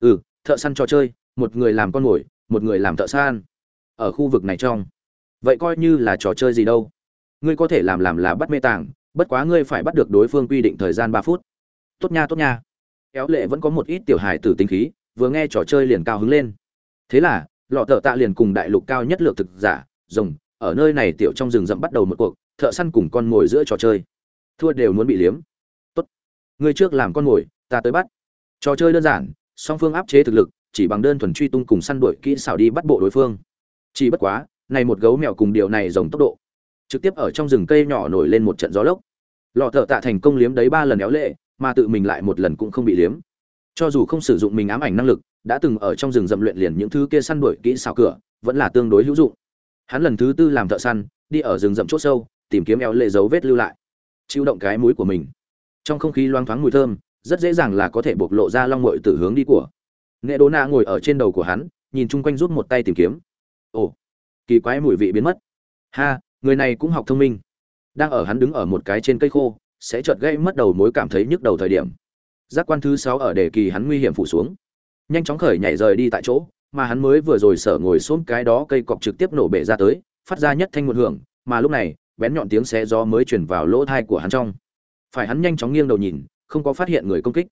Speaker 1: Ừ thợ săn trò chơi, một người làm con mồi, một người làm thợ săn. Ở khu vực này trong. Vậy coi như là trò chơi gì đâu. Ngươi có thể làm làm là bắt mê tàng, bất quá ngươi phải bắt được đối phương quy định thời gian ba phút. Tốt nha tốt nha kéo lệ vẫn có một ít tiểu hài tử tinh khí, vừa nghe trò chơi liền cao hứng lên. Thế là, lọ thợ tạ liền cùng đại lục cao nhất lược thực giả, rồng, ở nơi này tiểu trong rừng rậm bắt đầu một cuộc, thợ săn cùng con mồi giữa trò chơi. Thua đều muốn bị liếm. Tốt. Người trước làm con mồi, ta tới bắt. Trò chơi đơn giản, song phương áp chế thực lực, chỉ bằng đơn thuần truy tung cùng săn đuổi kỹ xảo đi bắt bộ đối phương. Chỉ bất quá, này một gấu mèo cùng điều này rồng tốc độ, trực tiếp ở trong rừng cây nhỏ nổi lên một trận gió lốc. Lọ thợ tạ thành công liếm đấy ba lần éo lệ mà tự mình lại một lần cũng không bị liếm. Cho dù không sử dụng mình ám ảnh năng lực, đã từng ở trong rừng rậm luyện liền những thứ kia săn đuổi kỹ xảo cửa, vẫn là tương đối hữu dụng. Hắn lần thứ tư làm thợ săn, đi ở rừng rậm chỗ sâu, tìm kiếm eo lệ dấu vết lưu lại. Chịu động cái mũi của mình. Trong không khí loang thoáng mùi thơm, rất dễ dàng là có thể bộc lộ ra long mội từ hướng đi của. Nghệ đố na ngồi ở trên đầu của hắn, nhìn chung quanh rút một tay tìm kiếm. Ồ, kỳ quái mùi vị biến mất. Ha, người này cũng học thông minh. Đang ở hắn đứng ở một cái trên cây khô sẽ chợt gây mất đầu mối cảm thấy nhức đầu thời điểm. Giác quan thứ sáu ở đề kỳ hắn nguy hiểm phủ xuống. Nhanh chóng khởi nhảy rời đi tại chỗ, mà hắn mới vừa rồi sở ngồi xuống cái đó cây cọc trực tiếp nổ bể ra tới, phát ra nhất thanh một hưởng, mà lúc này, bén nhọn tiếng xé gió mới chuyển vào lỗ thai của hắn trong. Phải hắn nhanh chóng nghiêng đầu nhìn, không có phát hiện người công kích.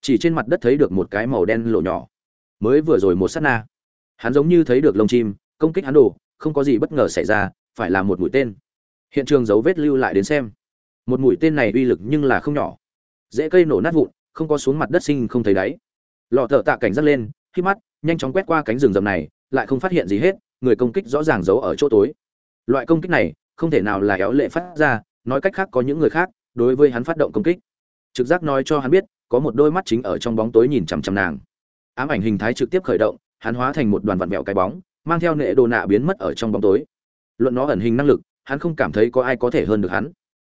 Speaker 1: Chỉ trên mặt đất thấy được một cái màu đen lộ nhỏ. Mới vừa rồi một sát na. Hắn giống như thấy được lông chim, công kích hắn đồ không có gì bất ngờ xảy ra, phải là một mũi tên. Hiện trường dấu vết lưu lại đến xem một mũi tên này uy lực nhưng là không nhỏ. Dễ cây nổ nát vụn, không có xuống mặt đất sinh không thấy đáy. Lò thợ tạ cảnh giác lên, khi mắt, nhanh chóng quét qua cánh rừng rầm này, lại không phát hiện gì hết, người công kích rõ ràng giấu ở chỗ tối. Loại công kích này, không thể nào là éo lệ phát ra, nói cách khác có những người khác, đối với hắn phát động công kích. Trực giác nói cho hắn biết, có một đôi mắt chính ở trong bóng tối nhìn chằm chằm nàng. Ám ảnh hình thái trực tiếp khởi động, hắn hóa thành một đoàn vặn vẹo cái bóng, mang theo nệ đồ nạ biến mất ở trong bóng tối. Luận nó ẩn hình năng lực, hắn không cảm thấy có ai có thể hơn được hắn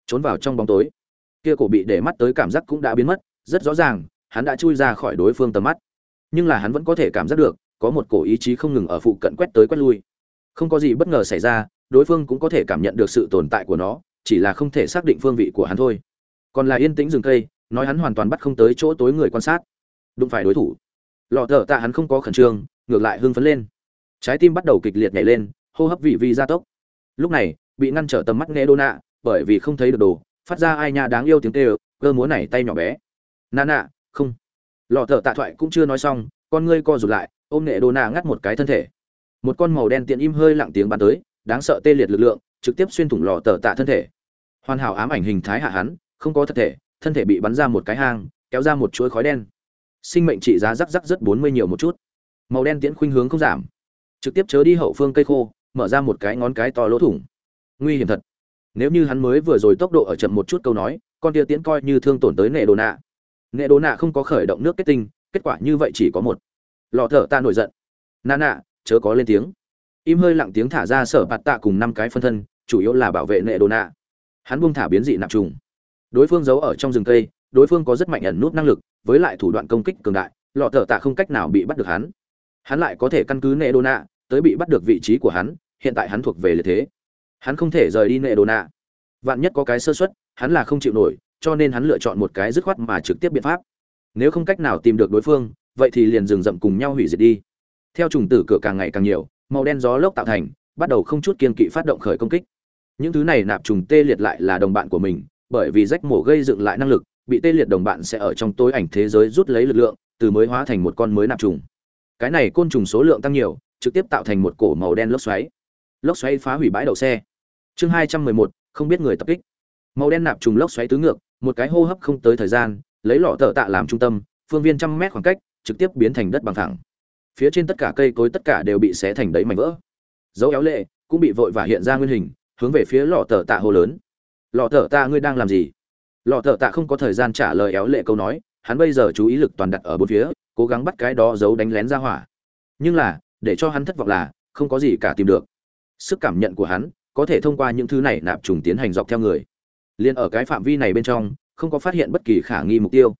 Speaker 1: trốn vào trong bóng tối. Kia cổ bị để mắt tới cảm giác cũng đã biến mất, rất rõ ràng, hắn đã chui ra khỏi đối phương tầm mắt. Nhưng là hắn vẫn có thể cảm giác được, có một cổ ý chí không ngừng ở phụ cận quét tới quét lui. Không có gì bất ngờ xảy ra, đối phương cũng có thể cảm nhận được sự tồn tại của nó, chỉ là không thể xác định phương vị của hắn thôi. Còn là yên tĩnh rừng cây, nói hắn hoàn toàn bắt không tới chỗ tối người quan sát. Đụng phải đối thủ. Lọ thở tạ hắn không có khẩn trương, ngược lại hưng phấn lên. Trái tim bắt đầu kịch liệt nhảy lên, hô hấp vị vi gia tốc. Lúc này, bị ngăn trở tầm mắt nghe đô nạ bởi vì không thấy được đồ, phát ra ai nha đáng yêu tiếng tê cơ múa này tay nhỏ bé. Nà nạ không. Lọ thợ tạ thoại cũng chưa nói xong, con ngươi co rụt lại, ôm nghệ đồ nạ ngắt một cái thân thể. Một con màu đen tiện im hơi lặng tiếng bắn tới, đáng sợ tê liệt lực lượng, trực tiếp xuyên thủng lọ tờ tạ thân thể. Hoàn hảo ám ảnh hình thái hạ hắn, không có thật thể, thân thể bị bắn ra một cái hang, kéo ra một chuỗi khói đen. Sinh mệnh trị giá rắc rắc rất bốn mươi nhiều một chút. Màu đen tiễn khuynh hướng không giảm. Trực tiếp chớ đi hậu phương cây khô, mở ra một cái ngón cái to lỗ thủng. Nguy hiểm thật nếu như hắn mới vừa rồi tốc độ ở chậm một chút câu nói, con tia tiễn coi như thương tổn tới nệ đồ nạ. Nệ đồ nạ không có khởi động nước kết tinh, kết quả như vậy chỉ có một. Lò thở ta nổi giận. Nà nạ, chớ có lên tiếng. Im hơi lặng tiếng thả ra sở bạt tạ cùng năm cái phân thân, chủ yếu là bảo vệ nệ đồ nạ. Hắn buông thả biến dị nạp trùng. Đối phương giấu ở trong rừng cây, đối phương có rất mạnh ẩn nút năng lực, với lại thủ đoạn công kích cường đại, lọ thợ tạ không cách nào bị bắt được hắn. Hắn lại có thể căn cứ nệ đồ nạ, tới bị bắt được vị trí của hắn, hiện tại hắn thuộc về lợi thế hắn không thể rời đi nệ đồ nạ. Vạn nhất có cái sơ xuất hắn là không chịu nổi, cho nên hắn lựa chọn một cái dứt khoát mà trực tiếp biện pháp. Nếu không cách nào tìm được đối phương, vậy thì liền dừng rậm cùng nhau hủy diệt đi. Theo trùng tử cửa càng ngày càng nhiều, màu đen gió lốc tạo thành, bắt đầu không chút kiên kỵ phát động khởi công kích. Những thứ này nạp trùng tê liệt lại là đồng bạn của mình, bởi vì rách mổ gây dựng lại năng lực, bị tê liệt đồng bạn sẽ ở trong tối ảnh thế giới rút lấy lực lượng, từ mới hóa thành một con mới nạp trùng. Cái này côn trùng số lượng tăng nhiều, trực tiếp tạo thành một cổ màu đen lốc xoáy. Lốc xoáy phá hủy bãi đậu xe chương hai trăm mười một, không biết người tập kích. Màu đen nạp trùng lốc xoáy tứ ngược, một cái hô hấp không tới thời gian, lấy lọ tợ tạ làm trung tâm, phương viên trăm mét khoảng cách, trực tiếp biến thành đất bằng thẳng. Phía trên tất cả cây cối tất cả đều bị xé thành đấy mảnh vỡ. Dấu éo lệ cũng bị vội và hiện ra nguyên hình, hướng về phía lọ tợ tạ hô lớn. Lọ tợ tạ, ngươi đang làm gì? Lọ tợ tạ không có thời gian trả lời éo lệ câu nói, hắn bây giờ chú ý lực toàn đặt ở bốn phía, cố gắng bắt cái đó giấu đánh lén ra hỏa. Nhưng là, để cho hắn thất vọng là, không có gì cả tìm được. Sức cảm nhận của hắn có thể thông qua những thứ này nạp trùng tiến hành dọc theo người. Liền ở cái phạm vi này bên trong, không có phát hiện bất kỳ khả nghi mục tiêu.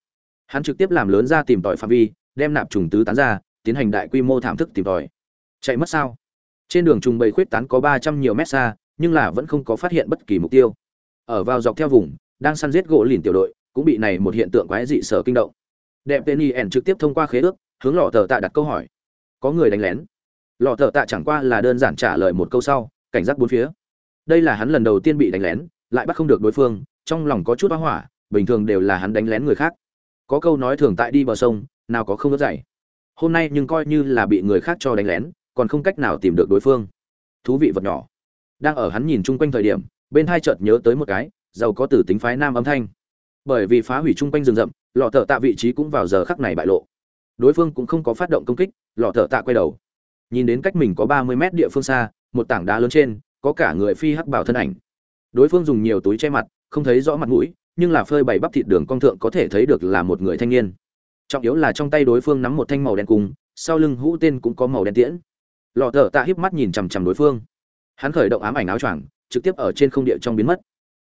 Speaker 1: Hắn trực tiếp làm lớn ra tìm tòi phạm vi, đem nạp trùng tứ tán ra, tiến hành đại quy mô thảm thức tìm tòi. Chạy mất sao? Trên đường trùng bầy khuyết tán có ba trăm nhiều mét xa, nhưng là vẫn không có phát hiện bất kỳ mục tiêu. Ở vào dọc theo vùng, đang săn giết gỗ lìn tiểu đội, cũng bị này một hiện tượng quái dị sở kinh động. Đẹp tên yen trực tiếp thông qua khế ước, hướng lọ tờ tạ đặt câu hỏi. Có người đánh lén. Lọ tờ tạ chẳng qua là đơn giản trả lời một câu sau, cảnh giác bốn phía đây là hắn lần đầu tiên bị đánh lén, lại bắt không được đối phương, trong lòng có chút bá hỏa, bình thường đều là hắn đánh lén người khác. Có câu nói thường tại đi bờ sông, nào có không ớt dày hôm nay nhưng coi như là bị người khác cho đánh lén, còn không cách nào tìm được đối phương. Thú vị vật nhỏ. Đang ở hắn nhìn chung quanh thời điểm, bên hai chợt nhớ tới một cái, giàu có tử tính phái nam âm thanh. Bởi vì phá hủy chung quanh rừng rậm, lọ thợ tạ vị trí cũng vào giờ khắc này bại lộ. Đối phương cũng không có phát động công kích, lọ thợ tạ quay đầu. Nhìn đến cách mình có ba mươi mét địa phương xa, một tảng đá lớn trên có cả người phi hắc bảo thân ảnh. Đối phương dùng nhiều túi che mặt, không thấy rõ mặt mũi, nhưng là phơi bày bắp thịt đường cong thượng có thể thấy được là một người thanh niên. Trọng yếu là trong tay đối phương nắm một thanh màu đen cùng sau lưng hũ tên cũng có màu đen tiễn. Lọ thở tạ híp mắt nhìn chằm chằm đối phương. Hắn khởi động ám ảnh áo choàng, trực tiếp ở trên không địa trong biến mất.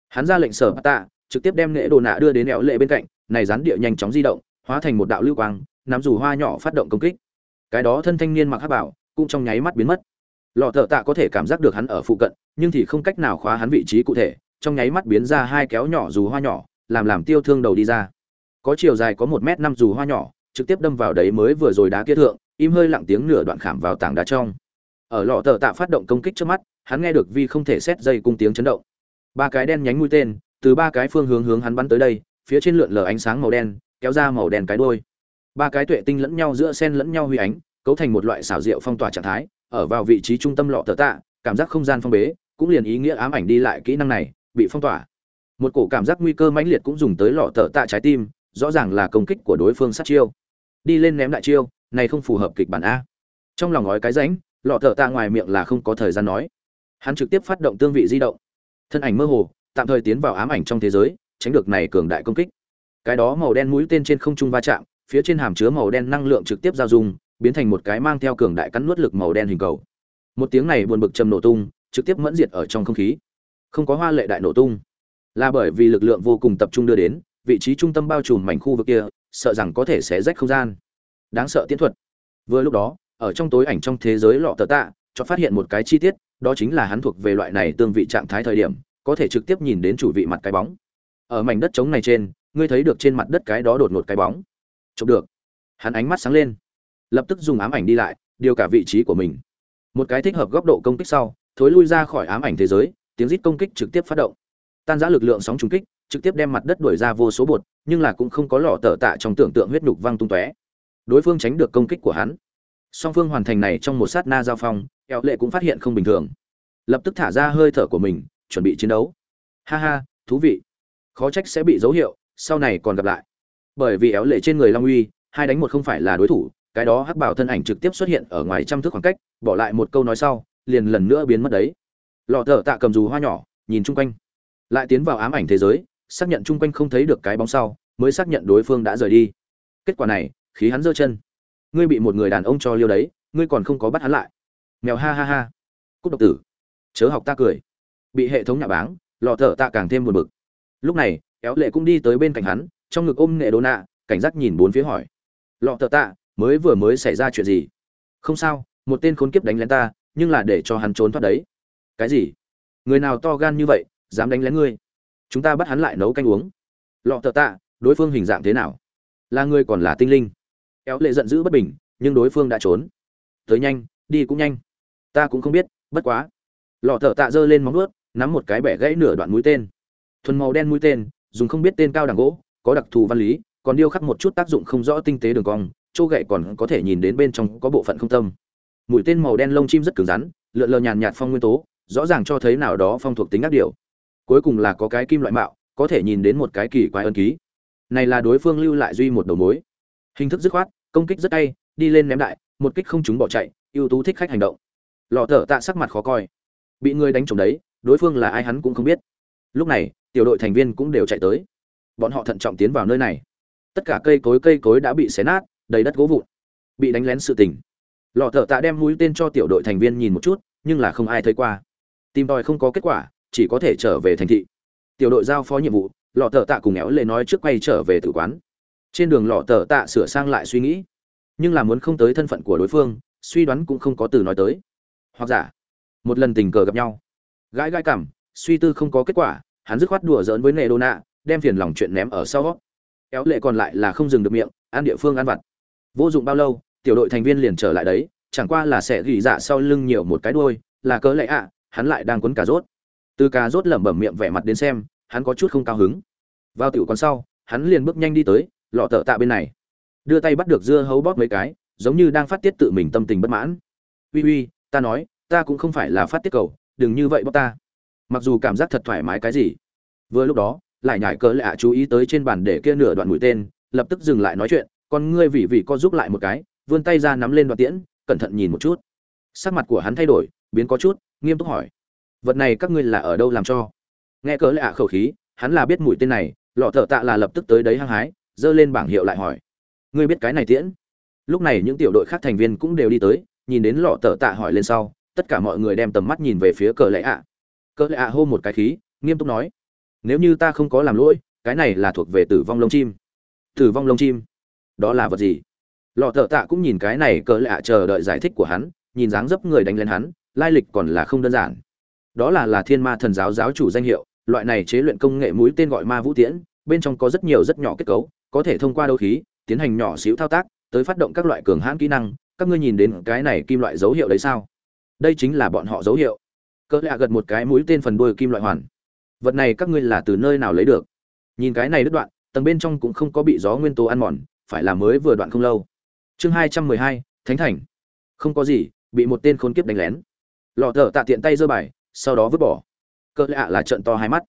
Speaker 1: Hắn ra lệnh sở tạ, trực tiếp đem nệ đồ nạ đưa đến éo lệ bên cạnh, này rán địa nhanh chóng di động, hóa thành một đạo lưu quang, nắm dù hoa nhỏ phát động công kích. Cái đó thân thanh niên mặc hắc bảo, cũng trong nháy mắt biến mất lọ thợ tạ có thể cảm giác được hắn ở phụ cận, nhưng thì không cách nào khóa hắn vị trí cụ thể, trong nháy mắt biến ra hai kéo nhỏ dù hoa nhỏ, làm làm tiêu thương đầu đi ra. Có chiều dài có một m năm dù hoa nhỏ, trực tiếp đâm vào đấy mới vừa rồi đá kia thượng, im hơi lặng tiếng nửa đoạn khảm vào tảng đá trong. Ở lọ thợ tạ phát động công kích trước mắt, hắn nghe được vi không thể xét dây cung tiếng chấn động. Ba cái đen nhánh mũi tên, từ ba cái phương hướng hướng hắn bắn tới đây, phía trên lượn lờ ánh sáng màu đen, kéo ra màu đen cái đôi ba cái tuệ tinh lẫn nhau giữa sen lẫn nhau huy ánh, cấu thành một loại xảo diệu phong tỏa trạng thái ở vào vị trí trung tâm lọ tờ tạ, cảm giác không gian phong bế, cũng liền ý nghĩa ám ảnh đi lại kỹ năng này, bị phong tỏa. Một cổ cảm giác nguy cơ mãnh liệt cũng dùng tới lọ tờ tạ trái tim, rõ ràng là công kích của đối phương sát chiêu. Đi lên ném đại chiêu, này không phù hợp kịch bản a. Trong lòng nói cái ránh, lọ tờ tạ ngoài miệng là không có thời gian nói. Hắn trực tiếp phát động tương vị di động. Thân ảnh mơ hồ, tạm thời tiến vào ám ảnh trong thế giới, tránh được này cường đại công kích. Cái đó màu đen mũi tên trên không trung va chạm, phía trên hàm chứa màu đen năng lượng trực tiếp giao dung biến thành một cái mang theo cường đại cắn nuốt lực màu đen hình cầu. Một tiếng này buồn bực trầm nổ tung, trực tiếp mẫn diệt ở trong không khí. Không có hoa lệ đại nổ tung. Là bởi vì lực lượng vô cùng tập trung đưa đến, vị trí trung tâm bao trùm mảnh khu vực kia, sợ rằng có thể sẽ rách không gian. Đáng sợ tiến thuật. Vừa lúc đó, ở trong tối ảnh trong thế giới lọ tờ tạ cho phát hiện một cái chi tiết, đó chính là hắn thuộc về loại này tương vị trạng thái thời điểm, có thể trực tiếp nhìn đến chủ vị mặt cái bóng. Ở mảnh đất trống này trên, ngươi thấy được trên mặt đất cái đó đột ngột cái bóng. Chụp được. Hắn ánh mắt sáng lên lập tức dùng ám ảnh đi lại, điều cả vị trí của mình. Một cái thích hợp góc độ công kích sau, thối lui ra khỏi ám ảnh thế giới, tiếng rít công kích trực tiếp phát động. Tan giã lực lượng sóng trùng kích, trực tiếp đem mặt đất đuổi ra vô số bột, nhưng là cũng không có lọ tở tạ trong tưởng tượng huyết nhục văng tung tóe. Đối phương tránh được công kích của hắn. Song phương hoàn thành này trong một sát na giao phong eo lệ cũng phát hiện không bình thường. Lập tức thả ra hơi thở của mình, chuẩn bị chiến đấu. Ha ha, thú vị. Khó trách sẽ bị dấu hiệu, sau này còn gặp lại. Bởi vì éo lệ trên người long uy, hai đánh một không phải là đối thủ cái đó hắc bảo thân ảnh trực tiếp xuất hiện ở ngoài trăm thước khoảng cách, bỏ lại một câu nói sau, liền lần nữa biến mất đấy. Lọ thợ tạ cầm dù hoa nhỏ, nhìn chung quanh. Lại tiến vào ám ảnh thế giới, xác nhận chung quanh không thấy được cái bóng sau, mới xác nhận đối phương đã rời đi. Kết quả này, khí hắn giơ chân. Ngươi bị một người đàn ông cho liêu đấy, ngươi còn không có bắt hắn lại. Mèo ha ha ha. Cúc độc tử. Chớ học ta cười. Bị hệ thống nhà báng, lọ thợ tạ càng thêm buồn bực. Lúc này éo lệ cũng đi tới bên cạnh hắn, trong ngực ôm nghệ đô nạ, cảnh giác nhìn bốn phía hỏi. Lọ thợ tạ mới vừa mới xảy ra chuyện gì? Không sao, một tên khốn kiếp đánh lén ta, nhưng là để cho hắn trốn thoát đấy. Cái gì? Người nào to gan như vậy, dám đánh lén ngươi? Chúng ta bắt hắn lại nấu canh uống. Lọ thợ tạ, đối phương hình dạng thế nào? Là ngươi còn là tinh linh? Éo lệ giận dữ bất bình, nhưng đối phương đã trốn. Tới nhanh, đi cũng nhanh. Ta cũng không biết, bất quá. Lọ thợ tạ giơ lên móng ướt nắm một cái bẻ gãy nửa đoạn mũi tên. Thuần màu đen mũi tên, dùng không biết tên cao đẳng gỗ, có đặc thù văn lý, còn điêu khắc một chút tác dụng không rõ tinh tế đường cong chỗ gậy còn có thể nhìn đến bên trong có bộ phận không tâm. Mũi tên màu đen lông chim rất cứng rắn, lượn lờ nhàn nhạt phong nguyên tố, rõ ràng cho thấy nào đó phong thuộc tính ác điều cuối cùng là có cái kim loại mạo, có thể nhìn đến một cái kỳ quái ân ký. Này là đối phương lưu lại duy một đầu mối. Hình thức dứt khoát, công kích rất tay đi lên ném đại, một kích không chúng bỏ chạy, ưu tú thích khách hành động. Lọ thở tạ sắc mặt khó coi. Bị người đánh trồng đấy, đối phương là ai hắn cũng không biết. Lúc này, tiểu đội thành viên cũng đều chạy tới. Bọn họ thận trọng tiến vào nơi này. Tất cả cây cối cây cối đã bị xé nát đầy đất gỗ vụn. Bị đánh lén sự tình. Lọ thợ tạ đem mũi tên cho tiểu đội thành viên nhìn một chút, nhưng là không ai thấy qua. Tìm tòi không có kết quả, chỉ có thể trở về thành thị. Tiểu đội giao phó nhiệm vụ, lọ thợ tạ cùng éo lệ nói trước quay trở về tử quán. Trên đường lọ thợ tạ sửa sang lại suy nghĩ, nhưng là muốn không tới thân phận của đối phương, suy đoán cũng không có từ nói tới. Hoặc giả, một lần tình cờ gặp nhau. Gãi gãi cảm, suy tư không có kết quả, hắn dứt khoát đùa giỡn với nệ đô nạ đem phiền lòng chuyện ném ở sau Éo lệ còn lại là không dừng được miệng, ăn địa phương ăn vặt vô dụng bao lâu, tiểu đội thành viên liền trở lại đấy, chẳng qua là sẽ gỉ dạ sau lưng nhiều một cái đuôi, là cớ lệ ạ, hắn lại đang quấn cà rốt. Từ cà rốt lẩm bẩm miệng vẻ mặt đến xem, hắn có chút không cao hứng. Vào tiểu quán sau, hắn liền bước nhanh đi tới, lọ tợ tạ bên này. Đưa tay bắt được dưa hấu bóp mấy cái, giống như đang phát tiết tự mình tâm tình bất mãn. Uy uy, ta nói, ta cũng không phải là phát tiết cầu, đừng như vậy bóp ta. Mặc dù cảm giác thật thoải mái cái gì, vừa lúc đó, lại nhải cỡ lạ chú ý tới trên bàn để kia nửa đoạn mũi tên, lập tức dừng lại nói chuyện con ngươi vị vị co giúp lại một cái, vươn tay ra nắm lên đoạn tiễn, cẩn thận nhìn một chút. Sắc mặt của hắn thay đổi, biến có chút, nghiêm túc hỏi. Vật này các ngươi là ở đâu làm cho? Nghe cỡ lạ khẩu khí, hắn là biết mũi tên này, lọ thợ tạ là lập tức tới đấy hăng hái, giơ lên bảng hiệu lại hỏi. Ngươi biết cái này tiễn? Lúc này những tiểu đội khác thành viên cũng đều đi tới, nhìn đến lọ thợ tạ hỏi lên sau, tất cả mọi người đem tầm mắt nhìn về phía cỡ lệ ạ. Cỡ lệ ạ hô một cái khí, nghiêm túc nói. Nếu như ta không có làm lỗi, cái này là thuộc về tử vong lông chim. Tử vong lông chim đó là vật gì? Lọ thợ tạ cũng nhìn cái này cỡ lạ chờ đợi giải thích của hắn, nhìn dáng dấp người đánh lên hắn, lai lịch còn là không đơn giản. Đó là là thiên ma thần giáo giáo chủ danh hiệu, loại này chế luyện công nghệ mũi tên gọi ma vũ tiễn, bên trong có rất nhiều rất nhỏ kết cấu, có thể thông qua đấu khí, tiến hành nhỏ xíu thao tác, tới phát động các loại cường hãn kỹ năng, các ngươi nhìn đến cái này kim loại dấu hiệu đấy sao? Đây chính là bọn họ dấu hiệu. Cỡ lạ gật một cái mũi tên phần đuôi kim loại hoàn. Vật này các ngươi là từ nơi nào lấy được? Nhìn cái này đứt đoạn, tầng bên trong cũng không có bị gió nguyên tố ăn mòn phải là mới vừa đoạn không lâu. Chương hai trăm mười hai, thánh thành. Không có gì, bị một tên khốn kiếp đánh lén. Lọ thợ tạ tiện tay giơ bài, sau đó vứt bỏ. Cỡ lạ là trận to hai mắt.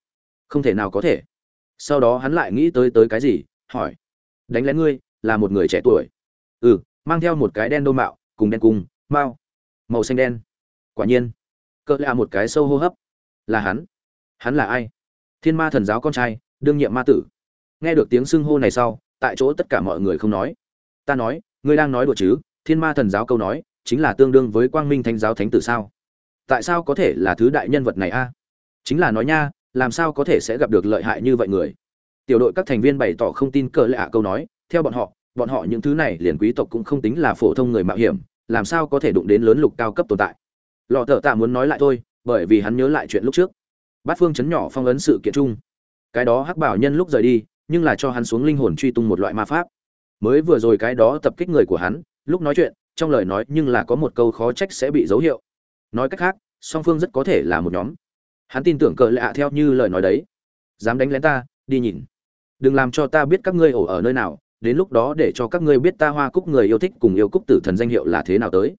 Speaker 1: Không thể nào có thể. Sau đó hắn lại nghĩ tới tới cái gì, hỏi. Đánh lén ngươi, là một người trẻ tuổi. Ừ mang theo một cái đen đô mạo, cùng đen cùng mao. Màu xanh đen. Quả nhiên. Cỡ lạ một cái sâu hô hấp. Là hắn. Hắn là ai? Thiên ma thần giáo con trai, đương nhiệm ma tử. Nghe được tiếng xưng hô này sau tại chỗ tất cả mọi người không nói. Ta nói, ngươi đang nói đùa chứ? Thiên ma thần giáo câu nói, chính là tương đương với quang minh thánh giáo thánh tử sao? Tại sao có thể là thứ đại nhân vật này a? À? Chính là nói nha, làm sao có thể sẽ gặp được lợi hại như vậy người? Tiểu đội các thành viên bày tỏ không tin cờ lạ câu nói, theo bọn họ bọn họ những thứ này liền quý tộc cũng không tính là phổ thông người mạo hiểm, làm sao có thể đụng đến lớn lục cao cấp tồn tại? Lọ thợ tạ muốn nói lại thôi, bởi vì hắn nhớ lại chuyện lúc trước. Bát phương chấn nhỏ phong ấn sự kiện chung. Cái đó hắc bảo nhân lúc rời đi nhưng là cho hắn xuống linh hồn truy tung một loại ma pháp. Mới vừa rồi cái đó tập kích người của hắn, lúc nói chuyện, trong lời nói nhưng là có một câu khó trách sẽ bị dấu hiệu. Nói cách khác, song phương rất có thể là một nhóm. Hắn tin tưởng cờ lạ theo như lời nói đấy. Dám đánh lén ta, đi nhìn. Đừng làm cho ta biết các ngươi ổ ở nơi nào, đến lúc đó để cho các ngươi biết ta hoa cúc người yêu thích cùng yêu cúc tử thần danh hiệu là thế nào tới.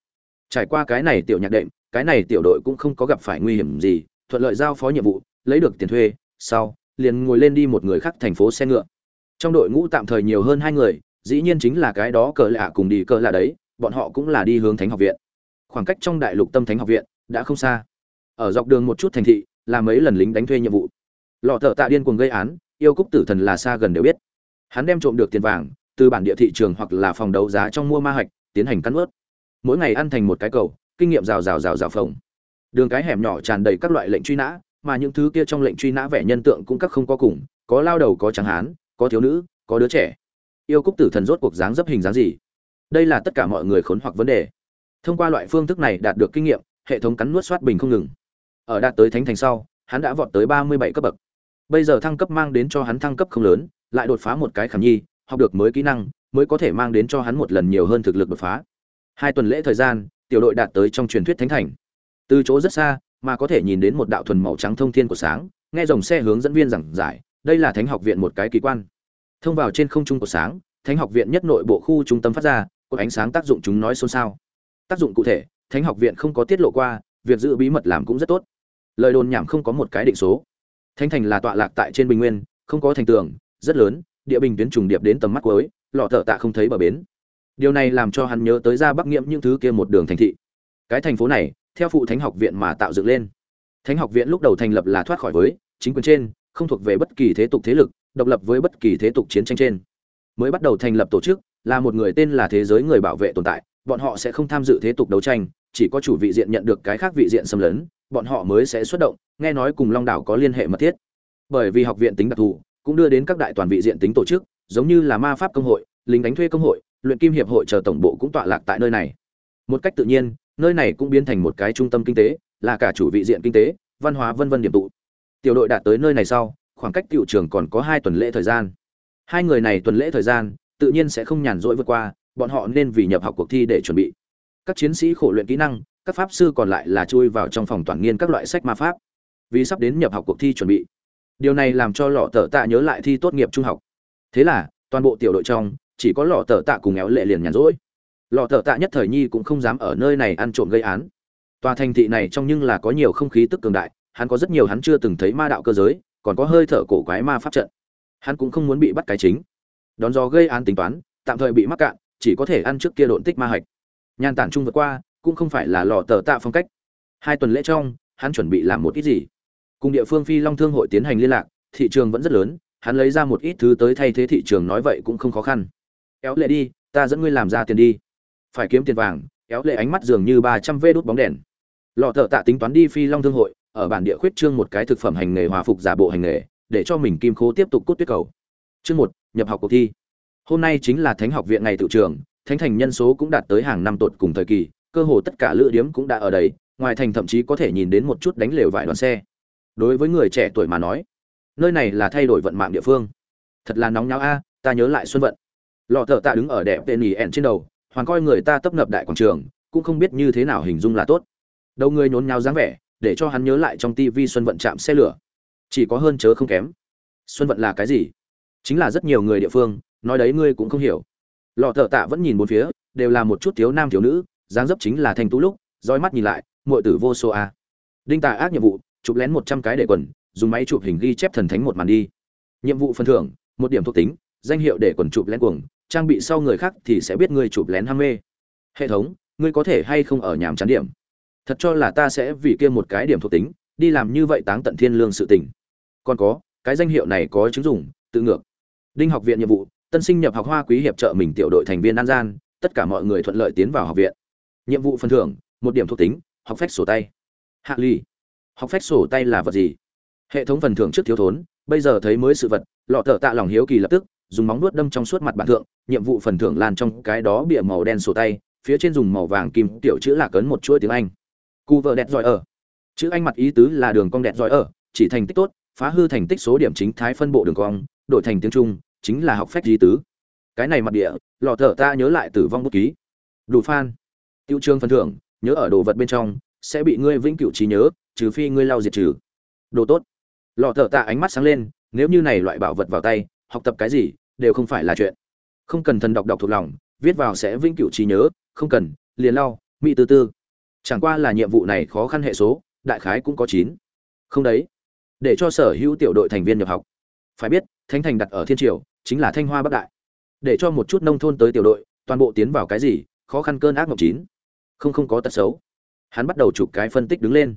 Speaker 1: Trải qua cái này tiểu nhạc đệm, cái này tiểu đội cũng không có gặp phải nguy hiểm gì, thuận lợi giao phó nhiệm vụ, lấy được tiền thuê, sau liền ngồi lên đi một người khác thành phố xe ngựa. Trong đội ngũ tạm thời nhiều hơn hai người, dĩ nhiên chính là cái đó cờ lạ cùng đi cờ là đấy, bọn họ cũng là đi hướng thánh học viện. Khoảng cách trong đại lục tâm thánh học viện đã không xa. Ở dọc đường một chút thành thị, là mấy lần lính đánh thuê nhiệm vụ. Lọ thợ tạ điên cuồng gây án, yêu cúc tử thần là xa gần đều biết. Hắn đem trộm được tiền vàng, từ bản địa thị trường hoặc là phòng đấu giá trong mua ma hạch, tiến hành cắn ướt. Mỗi ngày ăn thành một cái cầu, kinh nghiệm rào rào rào rào phồng. Đường cái hẻm nhỏ tràn đầy các loại lệnh truy nã mà những thứ kia trong lệnh truy nã vẻ nhân tượng cũng các không có cùng, có lao đầu, có trắng hán, có thiếu nữ, có đứa trẻ. Yêu cúc tử thần rốt cuộc dáng dấp hình dáng gì? Đây là tất cả mọi người khốn hoặc vấn đề. Thông qua loại phương thức này đạt được kinh nghiệm, hệ thống cắn nuốt soát bình không ngừng. Ở đạt tới thánh thành sau, hắn đã vọt tới ba mươi bảy cấp bậc. Bây giờ thăng cấp mang đến cho hắn thăng cấp không lớn, lại đột phá một cái khảm nhi, học được mới kỹ năng, mới có thể mang đến cho hắn một lần nhiều hơn thực lực đột phá. Hai tuần lễ thời gian, tiểu đội đạt tới trong truyền thuyết thánh thành. Từ chỗ rất xa mà có thể nhìn đến một đạo thuần màu trắng thông thiên của sáng, nghe dòng xe hướng dẫn viên giảng giải, đây là thánh học viện một cái kỳ quan. Thông vào trên không trung của sáng, thánh học viện nhất nội bộ khu trung tâm phát ra, có ánh sáng tác dụng chúng nói xôn xao. Tác dụng cụ thể, thánh học viện không có tiết lộ qua, việc giữ bí mật làm cũng rất tốt. Lời đồn nhảm không có một cái định số. Thánh thành là tọa lạc tại trên bình nguyên, không có thành tường, rất lớn, địa bình tuyến trùng điệp đến tầm mắt cuối, lọ thợ tạ không thấy bờ bến. Điều này làm cho hắn nhớ tới ra bắc nghiệm những thứ kia một đường thành thị. Cái thành phố này theo phụ thánh học viện mà tạo dựng lên. Thánh học viện lúc đầu thành lập là thoát khỏi với chính quyền trên, không thuộc về bất kỳ thế tục thế lực, độc lập với bất kỳ thế tục chiến tranh trên. Mới bắt đầu thành lập tổ chức, là một người tên là thế giới người bảo vệ tồn tại, bọn họ sẽ không tham dự thế tục đấu tranh, chỉ có chủ vị diện nhận được cái khác vị diện xâm lấn, bọn họ mới sẽ xuất động, nghe nói cùng long đảo có liên hệ mật thiết. Bởi vì học viện tính đặc thù, cũng đưa đến các đại toàn vị diện tính tổ chức, giống như là ma pháp công hội, lính đánh thuê công hội, luyện kim hiệp hội chờ tổng bộ cũng tọa lạc tại nơi này. Một cách tự nhiên nơi này cũng biến thành một cái trung tâm kinh tế, là cả chủ vị diện kinh tế, văn hóa vân vân điểm tụ. Tiểu đội đạt tới nơi này sau, khoảng cách tiểu trường còn có hai tuần lễ thời gian. Hai người này tuần lễ thời gian, tự nhiên sẽ không nhàn rỗi vượt qua, bọn họ nên vì nhập học cuộc thi để chuẩn bị. Các chiến sĩ khổ luyện kỹ năng, các pháp sư còn lại là chui vào trong phòng toàn nghiên các loại sách ma pháp. Vì sắp đến nhập học cuộc thi chuẩn bị. Điều này làm cho lọ tở tạ nhớ lại thi tốt nghiệp trung học. Thế là, toàn bộ tiểu đội trong, chỉ có lọ tở tạ cùng éo lệ liền nhàn rỗi lọ thợ tạ nhất thời nhi cũng không dám ở nơi này ăn trộm gây án. Tòa thành thị này trong nhưng là có nhiều không khí tức cường đại, hắn có rất nhiều hắn chưa từng thấy ma đạo cơ giới, còn có hơi thở cổ quái ma pháp trận. Hắn cũng không muốn bị bắt cái chính. Đón gió gây án tính toán, tạm thời bị mắc cạn, chỉ có thể ăn trước kia độn tích ma hạch. Nhàn tản trung vượt qua, cũng không phải là lò tờ tạ phong cách. Hai tuần lễ trong, hắn chuẩn bị làm một ít gì? Cùng địa phương phi long thương hội tiến hành liên lạc, thị trường vẫn rất lớn, hắn lấy ra một ít thứ tới thay thế thị trường nói vậy cũng không khó khăn. Kéo lệ đi, ta dẫn ngươi làm ra tiền đi phải kiếm tiền vàng kéo lệ ánh mắt dường như ba trăm vê đốt bóng đèn. Lọ thợ tạ tính toán đi phi long thương hội, ở bản địa khuyết trương một cái thực phẩm hành nghề hòa phục giả bộ hành nghề, để cho mình kim khố tiếp tục cút tuyết cầu. Chương một, nhập học cuộc thi. Hôm nay chính là thánh học viện ngày tự trường, thánh thành nhân số cũng đạt tới hàng năm tột cùng thời kỳ, cơ hồ tất cả lữ điếm cũng đã ở đây, ngoài thành thậm chí có thể nhìn đến một chút đánh lều vải đoàn xe. Đối với người trẻ tuổi mà nói, nơi này là thay đổi vận mạng địa phương. Thật là nóng nháo a, ta nhớ lại xuân vận. Lọ thợ tạ đứng ở đẹp tên nhì ẻn trên đầu hoàn coi người ta tấp nập đại quảng trường, cũng không biết như thế nào hình dung là tốt. Đầu người nhốn nháo dáng vẻ, để cho hắn nhớ lại trong tivi xuân vận chạm xe lửa. Chỉ có hơn chớ không kém. Xuân vận là cái gì? Chính là rất nhiều người địa phương, nói đấy ngươi cũng không hiểu. Lọ thợ tạ vẫn nhìn bốn phía, đều là một chút thiếu nam thiếu nữ, dáng dấp chính là thanh tú lúc, roi mắt nhìn lại, muội tử vô số a. Đinh Tạ ác nhiệm vụ, chụp lén một trăm cái để quần, dùng máy chụp hình ghi chép thần thánh một màn đi. Nhiệm vụ phần thưởng, một điểm thuộc tính, danh hiệu để quần chụp lén cuồng trang bị sau người khác thì sẽ biết ngươi chụp lén ham mê. Hệ thống, ngươi có thể hay không ở nhàm chán điểm? Thật cho là ta sẽ vì kia một cái điểm thuộc tính, đi làm như vậy táng tận thiên lương sự tình. Còn có, cái danh hiệu này có chứng dụng tự ngược. Đinh học viện nhiệm vụ, tân sinh nhập học hoa quý hiệp trợ mình tiểu đội thành viên an gian, tất cả mọi người thuận lợi tiến vào học viện. Nhiệm vụ phần thưởng, một điểm thuộc tính, học phép sổ tay. Hạ ly học phép sổ tay là vật gì? Hệ thống phần thưởng trước thiếu thốn, bây giờ thấy mới sự vật, lọ thợ tạ lòng hiếu kỳ lập tức dùng móng nuốt đâm trong suốt mặt bản thượng, nhiệm vụ phần thưởng lan trong cái đó bịa màu đen sổ tay, phía trên dùng màu vàng kim tiểu chữ là cấn một chuỗi tiếng anh. Cu vợ đẹp giỏi ở. Chữ anh mặt ý tứ là đường cong đẹp giỏi ở, chỉ thành tích tốt, phá hư thành tích số điểm chính thái phân bộ đường cong, đổi thành tiếng trung, chính là học phép di tứ. Cái này mặt địa, lọ thở ta nhớ lại tử vong bút ký. Đủ phan tiêu trương phần thưởng, nhớ ở đồ vật bên trong, sẽ bị ngươi vĩnh cửu trí nhớ, trừ phi ngươi lao diệt trừ. Đồ tốt. Lọ thở ta ánh mắt sáng lên, nếu như này loại bảo vật vào tay, học tập cái gì đều không phải là chuyện. Không cần thần đọc đọc thuộc lòng, viết vào sẽ vĩnh cửu trí nhớ, không cần, liền lau mỹ tư tư. Chẳng qua là nhiệm vụ này khó khăn hệ số, đại khái cũng có chín. Không đấy. Để cho sở hữu tiểu đội thành viên nhập học. Phải biết, thánh thành đặt ở thiên triều, chính là thanh hoa bắc đại. Để cho một chút nông thôn tới tiểu đội, toàn bộ tiến vào cái gì, khó khăn cơn ác mộng chín. Không không có tật xấu. Hắn bắt đầu chụp cái phân tích đứng lên.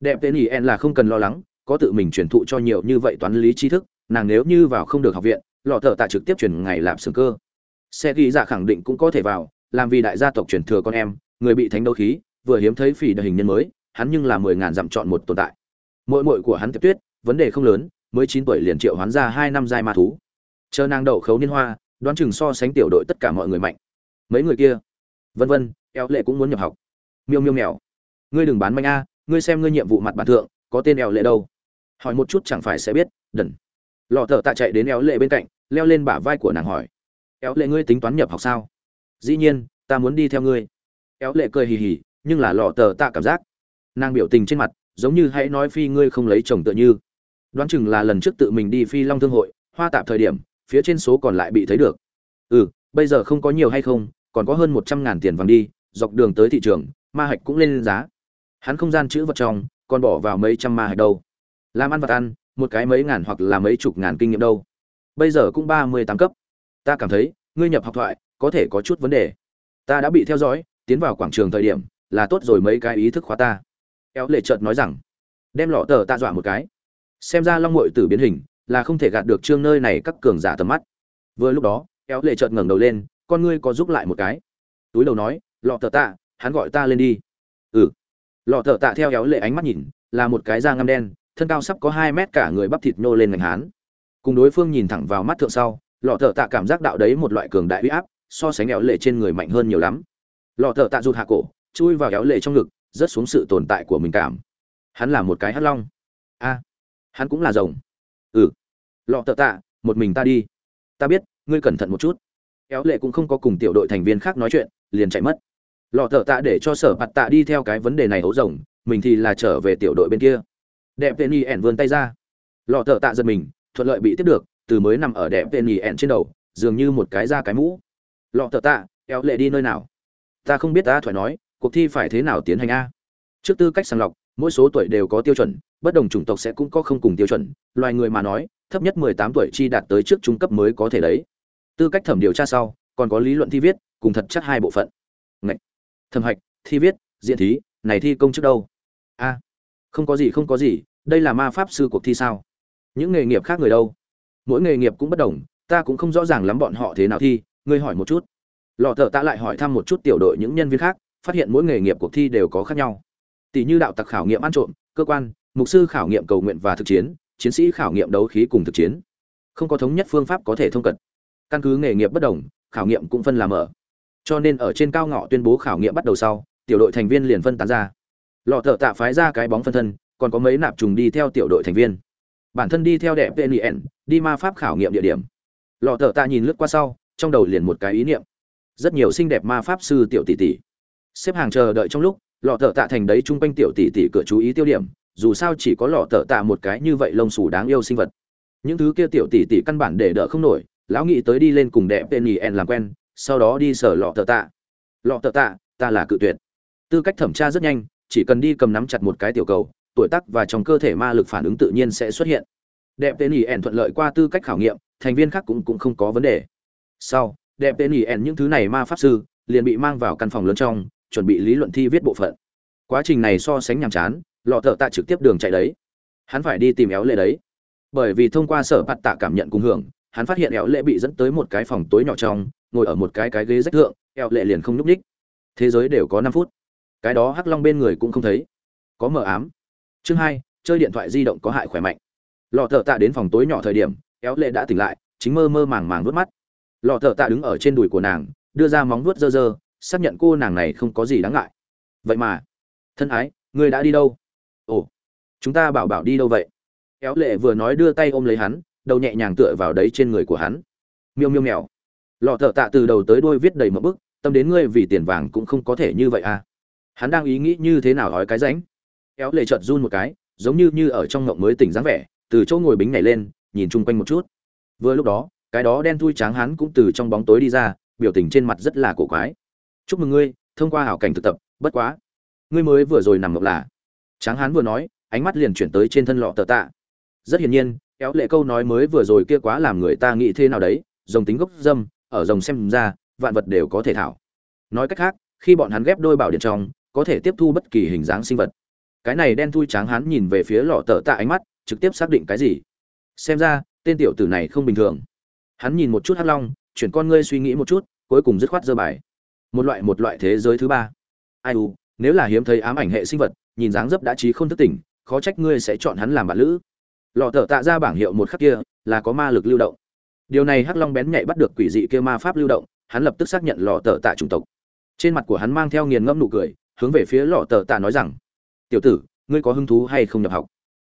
Speaker 1: Đẹp tên ý en là không cần lo lắng, có tự mình truyền thụ cho nhiều như vậy toán lý tri thức, nàng nếu như vào không được học viện lọ thợ tạ trực tiếp chuyển ngày làm xương cơ. Xe ghi dạ khẳng định cũng có thể vào, làm vì đại gia tộc truyền thừa con em, người bị thánh đấu khí, vừa hiếm thấy phỉ đời hình nhân mới, hắn nhưng là mười ngàn dặm chọn một tồn tại. Mội mội của hắn tiếp tuyết, vấn đề không lớn, mới chín tuổi liền triệu hoán ra hai năm giai ma thú. Chờ nàng đậu khấu niên hoa, đoán chừng so sánh tiểu đội tất cả mọi người mạnh. Mấy người kia? Vân vân, eo lệ cũng muốn nhập học. Miêu miêu mèo, ngươi đừng bán manh a, ngươi xem ngươi nhiệm vụ mặt bản thượng, có tên eo lệ đâu? Hỏi một chút chẳng phải sẽ biết, đần lọ thợ tạ chạy đến Éo lệ bên cạnh, leo lên bả vai của nàng hỏi. "Éo lệ ngươi tính toán nhập học sao? Dĩ nhiên, ta muốn đi theo ngươi. Éo lệ cười hì hì, nhưng là lọ tờ tạ cảm giác. Nàng biểu tình trên mặt, giống như hãy nói phi ngươi không lấy chồng tựa như. Đoán chừng là lần trước tự mình đi phi long thương hội, hoa tạp thời điểm, phía trên số còn lại bị thấy được. Ừ bây giờ không có nhiều hay không, còn có hơn một trăm ngàn tiền vàng đi, dọc đường tới thị trường, ma hạch cũng lên giá. Hắn không gian chữ vật trong, còn bỏ vào mấy trăm ma hạch đâu. Làm ăn vật ăn một cái mấy ngàn hoặc là mấy chục ngàn kinh nghiệm đâu. Bây giờ cũng ba mươi tám cấp. Ta cảm thấy, ngươi nhập học thoại, có thể có chút vấn đề. Ta đã bị theo dõi, tiến vào quảng trường thời điểm, là tốt rồi mấy cái ý thức khóa ta. Éo lệ chợt nói rằng, đem lọ tờ ta dọa một cái. Xem ra long mội tử biến hình, là không thể gạt được trương nơi này các cường giả tầm mắt. Vừa lúc đó éo lệ chợt ngẩng đầu lên, con ngươi có giúp lại một cái. Túi đầu nói, lọ tờ tạ, hắn gọi ta lên đi. Ừ. Lọ tờ tạ theo éo lệ ánh mắt nhìn, là một cái da ngăm đen thân cao sắp có hai mét cả người bắp thịt nô lên ngành hán. Cùng đối phương nhìn thẳng vào mắt thượng sau, lọ tờ tạ cảm giác đạo đấy một loại cường đại uy áp, so sánh éo lệ trên người mạnh hơn nhiều lắm. Lọ tờ tạ rụt hạ cổ, chui vào éo lệ trong ngực rất xuống sự tồn tại của mình cảm. Hắn là một cái hắc long. A, hắn cũng là rồng. Ừ. Lọ tờ tạ, một mình ta đi. Ta biết, ngươi cẩn thận một chút. Éo lệ cũng không có cùng tiểu đội thành viên khác nói chuyện, liền chạy mất. Lọ tờ tạ để cho sở bạt tạ đi theo cái vấn đề này hấu rồng, mình thì là trở về tiểu đội bên kia đẹp tên y ẻn vươn tay ra. Lọ thợ tạ giật mình, thuận lợi bị tiếp được, từ mới nằm ở đẹp tên y ẻn trên đầu, dường như một cái da cái mũ. Lọ thợ tạ éo lệ đi nơi nào? Ta không biết ta thoại nói, cuộc thi phải thế nào tiến hành a? Trước tư cách sàng lọc, mỗi số tuổi đều có tiêu chuẩn, bất đồng chủng tộc sẽ cũng có không cùng tiêu chuẩn. Loài người mà nói, thấp nhất 18 tuổi chi đạt tới trước trung cấp mới có thể lấy. Tư cách thẩm điều tra sau, còn có lý luận thi viết, cùng thật chắc hai bộ phận. Ngậy. thẩm hạch, thi viết diện thí, này thi công trước đâu? A. Không có gì, không có gì đây là ma pháp sư cuộc thi sao? Những nghề nghiệp khác người đâu? Mỗi nghề nghiệp cũng bất đồng, ta cũng không rõ ràng lắm bọn họ thế nào thi, ngươi hỏi một chút. Lọ thợ ta lại hỏi thăm một chút tiểu đội những nhân viên khác, phát hiện mỗi nghề nghiệp cuộc thi đều có khác nhau. Tỷ như đạo tặc khảo nghiệm ăn trộm, cơ quan, mục sư khảo nghiệm cầu nguyện và thực chiến chiến sĩ khảo nghiệm đấu khí cùng thực chiến. Không có thống nhất phương pháp có thể thông cận. Căn cứ nghề nghiệp bất đồng, khảo nghiệm cũng phân làm ở cho nên ở trên cao ngọ tuyên bố khảo nghiệm bắt đầu sau, tiểu đội thành viên liền phân tán ra. Lọ thợ tạ phái ra cái bóng phân thân còn có mấy nạp trùng đi theo tiểu đội thành viên. Bản thân đi theo đẹp pnn đi ma pháp khảo nghiệm địa điểm. Lọ thợ tạ nhìn lướt qua sau, trong đầu liền một cái ý niệm. Rất nhiều xinh đẹp ma pháp sư tiểu tỷ tỷ. Xếp hàng chờ đợi trong lúc, lọ thợ tạ thành đấy chung quanh tiểu tỷ tỷ cửa chú ý tiêu điểm, dù sao chỉ có lọ thợ tạ một cái như vậy lông xù đáng yêu sinh vật. Những thứ kia tiểu tỷ tỷ căn bản để đỡ không nổi, lão nghĩ tới đi lên cùng đẹp tên làm quen, sau đó đi sở lọ thợ tạ. Lọ thợ tạ, ta là cự tuyệt. Tư cách thẩm tra rất nhanh, chỉ cần đi cầm nắm chặt một cái tiểu cầu tuổi tác và trong cơ thể ma lực phản ứng tự nhiên sẽ xuất hiện. Đẹp tên nhì ẻn thuận lợi qua tư cách khảo nghiệm, thành viên khác cũng cũng không có vấn đề. Sau, đẹp tên nhì ẻn những thứ này ma pháp sư liền bị mang vào căn phòng lớn trong, chuẩn bị lý luận thi viết bộ phận. Quá trình này so sánh nhàm chán, lọ thợ tạ trực tiếp đường chạy đấy. Hắn phải đi tìm éo lệ đấy. Bởi vì thông qua sở bạt tạ cảm nhận cùng hưởng, hắn phát hiện éo lệ bị dẫn tới một cái phòng tối nhỏ trong, ngồi ở một cái cái ghế rách thượng, éo lệ liền không nhúc ních thế giới đều có năm phút. Cái đó hắc long bên người cũng không thấy. Có mờ ám chương hai, chơi điện thoại di động có hại khỏe mạnh. Lọ thợ tạ đến phòng tối nhỏ thời điểm éo lệ đã tỉnh lại, chính mơ mơ màng màng vớt mắt. Lọ thợ tạ đứng ở trên đùi của nàng, đưa ra móng vuốt dơ dơ, xác nhận cô nàng này không có gì đáng ngại. Vậy mà, thân ái, ngươi đã đi đâu? Ồ, chúng ta bảo bảo đi đâu vậy? Éo lệ vừa nói đưa tay ôm lấy hắn, đầu nhẹ nhàng tựa vào đấy trên người của hắn. Miêu miêu mèo. Lọ thợ tạ từ đầu tới đôi viết đầy một bức, tâm đến ngươi vì tiền vàng cũng không có thể như vậy à. Hắn đang ý nghĩ như thế nào nói cái ránh? Kéo lệ chợt run một cái, giống như như ở trong ngộng mới tỉnh dáng vẻ, từ chỗ ngồi bính nhảy lên, nhìn chung quanh một chút. Vừa lúc đó, cái đó đen thui tráng hắn cũng từ trong bóng tối đi ra, biểu tình trên mặt rất là cổ quái. Chúc mừng ngươi, thông qua hảo cảnh thực tập, bất quá, ngươi mới vừa rồi nằm ngộng là? Tráng hán vừa nói, ánh mắt liền chuyển tới trên thân lọ tờ tạ. Rất hiển nhiên, kéo lệ câu nói mới vừa rồi kia quá làm người ta nghĩ thế nào đấy, dòng tính gốc dâm, ở dòng xem ra, vạn vật đều có thể thảo. Nói cách khác, khi bọn hắn ghép đôi bảo điện trong, có thể tiếp thu bất kỳ hình dáng sinh vật cái này đen thui tráng hắn nhìn về phía lọ tờ tạ ánh mắt, trực tiếp xác định cái gì? Xem ra, tên tiểu tử này không bình thường. Hắn nhìn một chút hắc long, chuyển con ngươi suy nghĩ một chút, cuối cùng dứt khoát dơ bài. Một loại một loại thế giới thứ ba. Ai u, nếu là hiếm thấy ám ảnh hệ sinh vật, nhìn dáng dấp đã trí không thức tỉnh, khó trách ngươi sẽ chọn hắn làm bạn lữ. Lọ thợ tạ ra bảng hiệu một khắc kia, là có ma lực lưu động. Điều này hắc long bén nhạy bắt được quỷ dị kia ma pháp lưu động, hắn lập tức xác nhận lọ thợ tạ chủng tộc. Trên mặt của hắn mang theo nghiền ngẫm nụ cười, hướng về phía lọ thợ tạ nói rằng tiểu tử, ngươi có hứng thú hay không nhập học?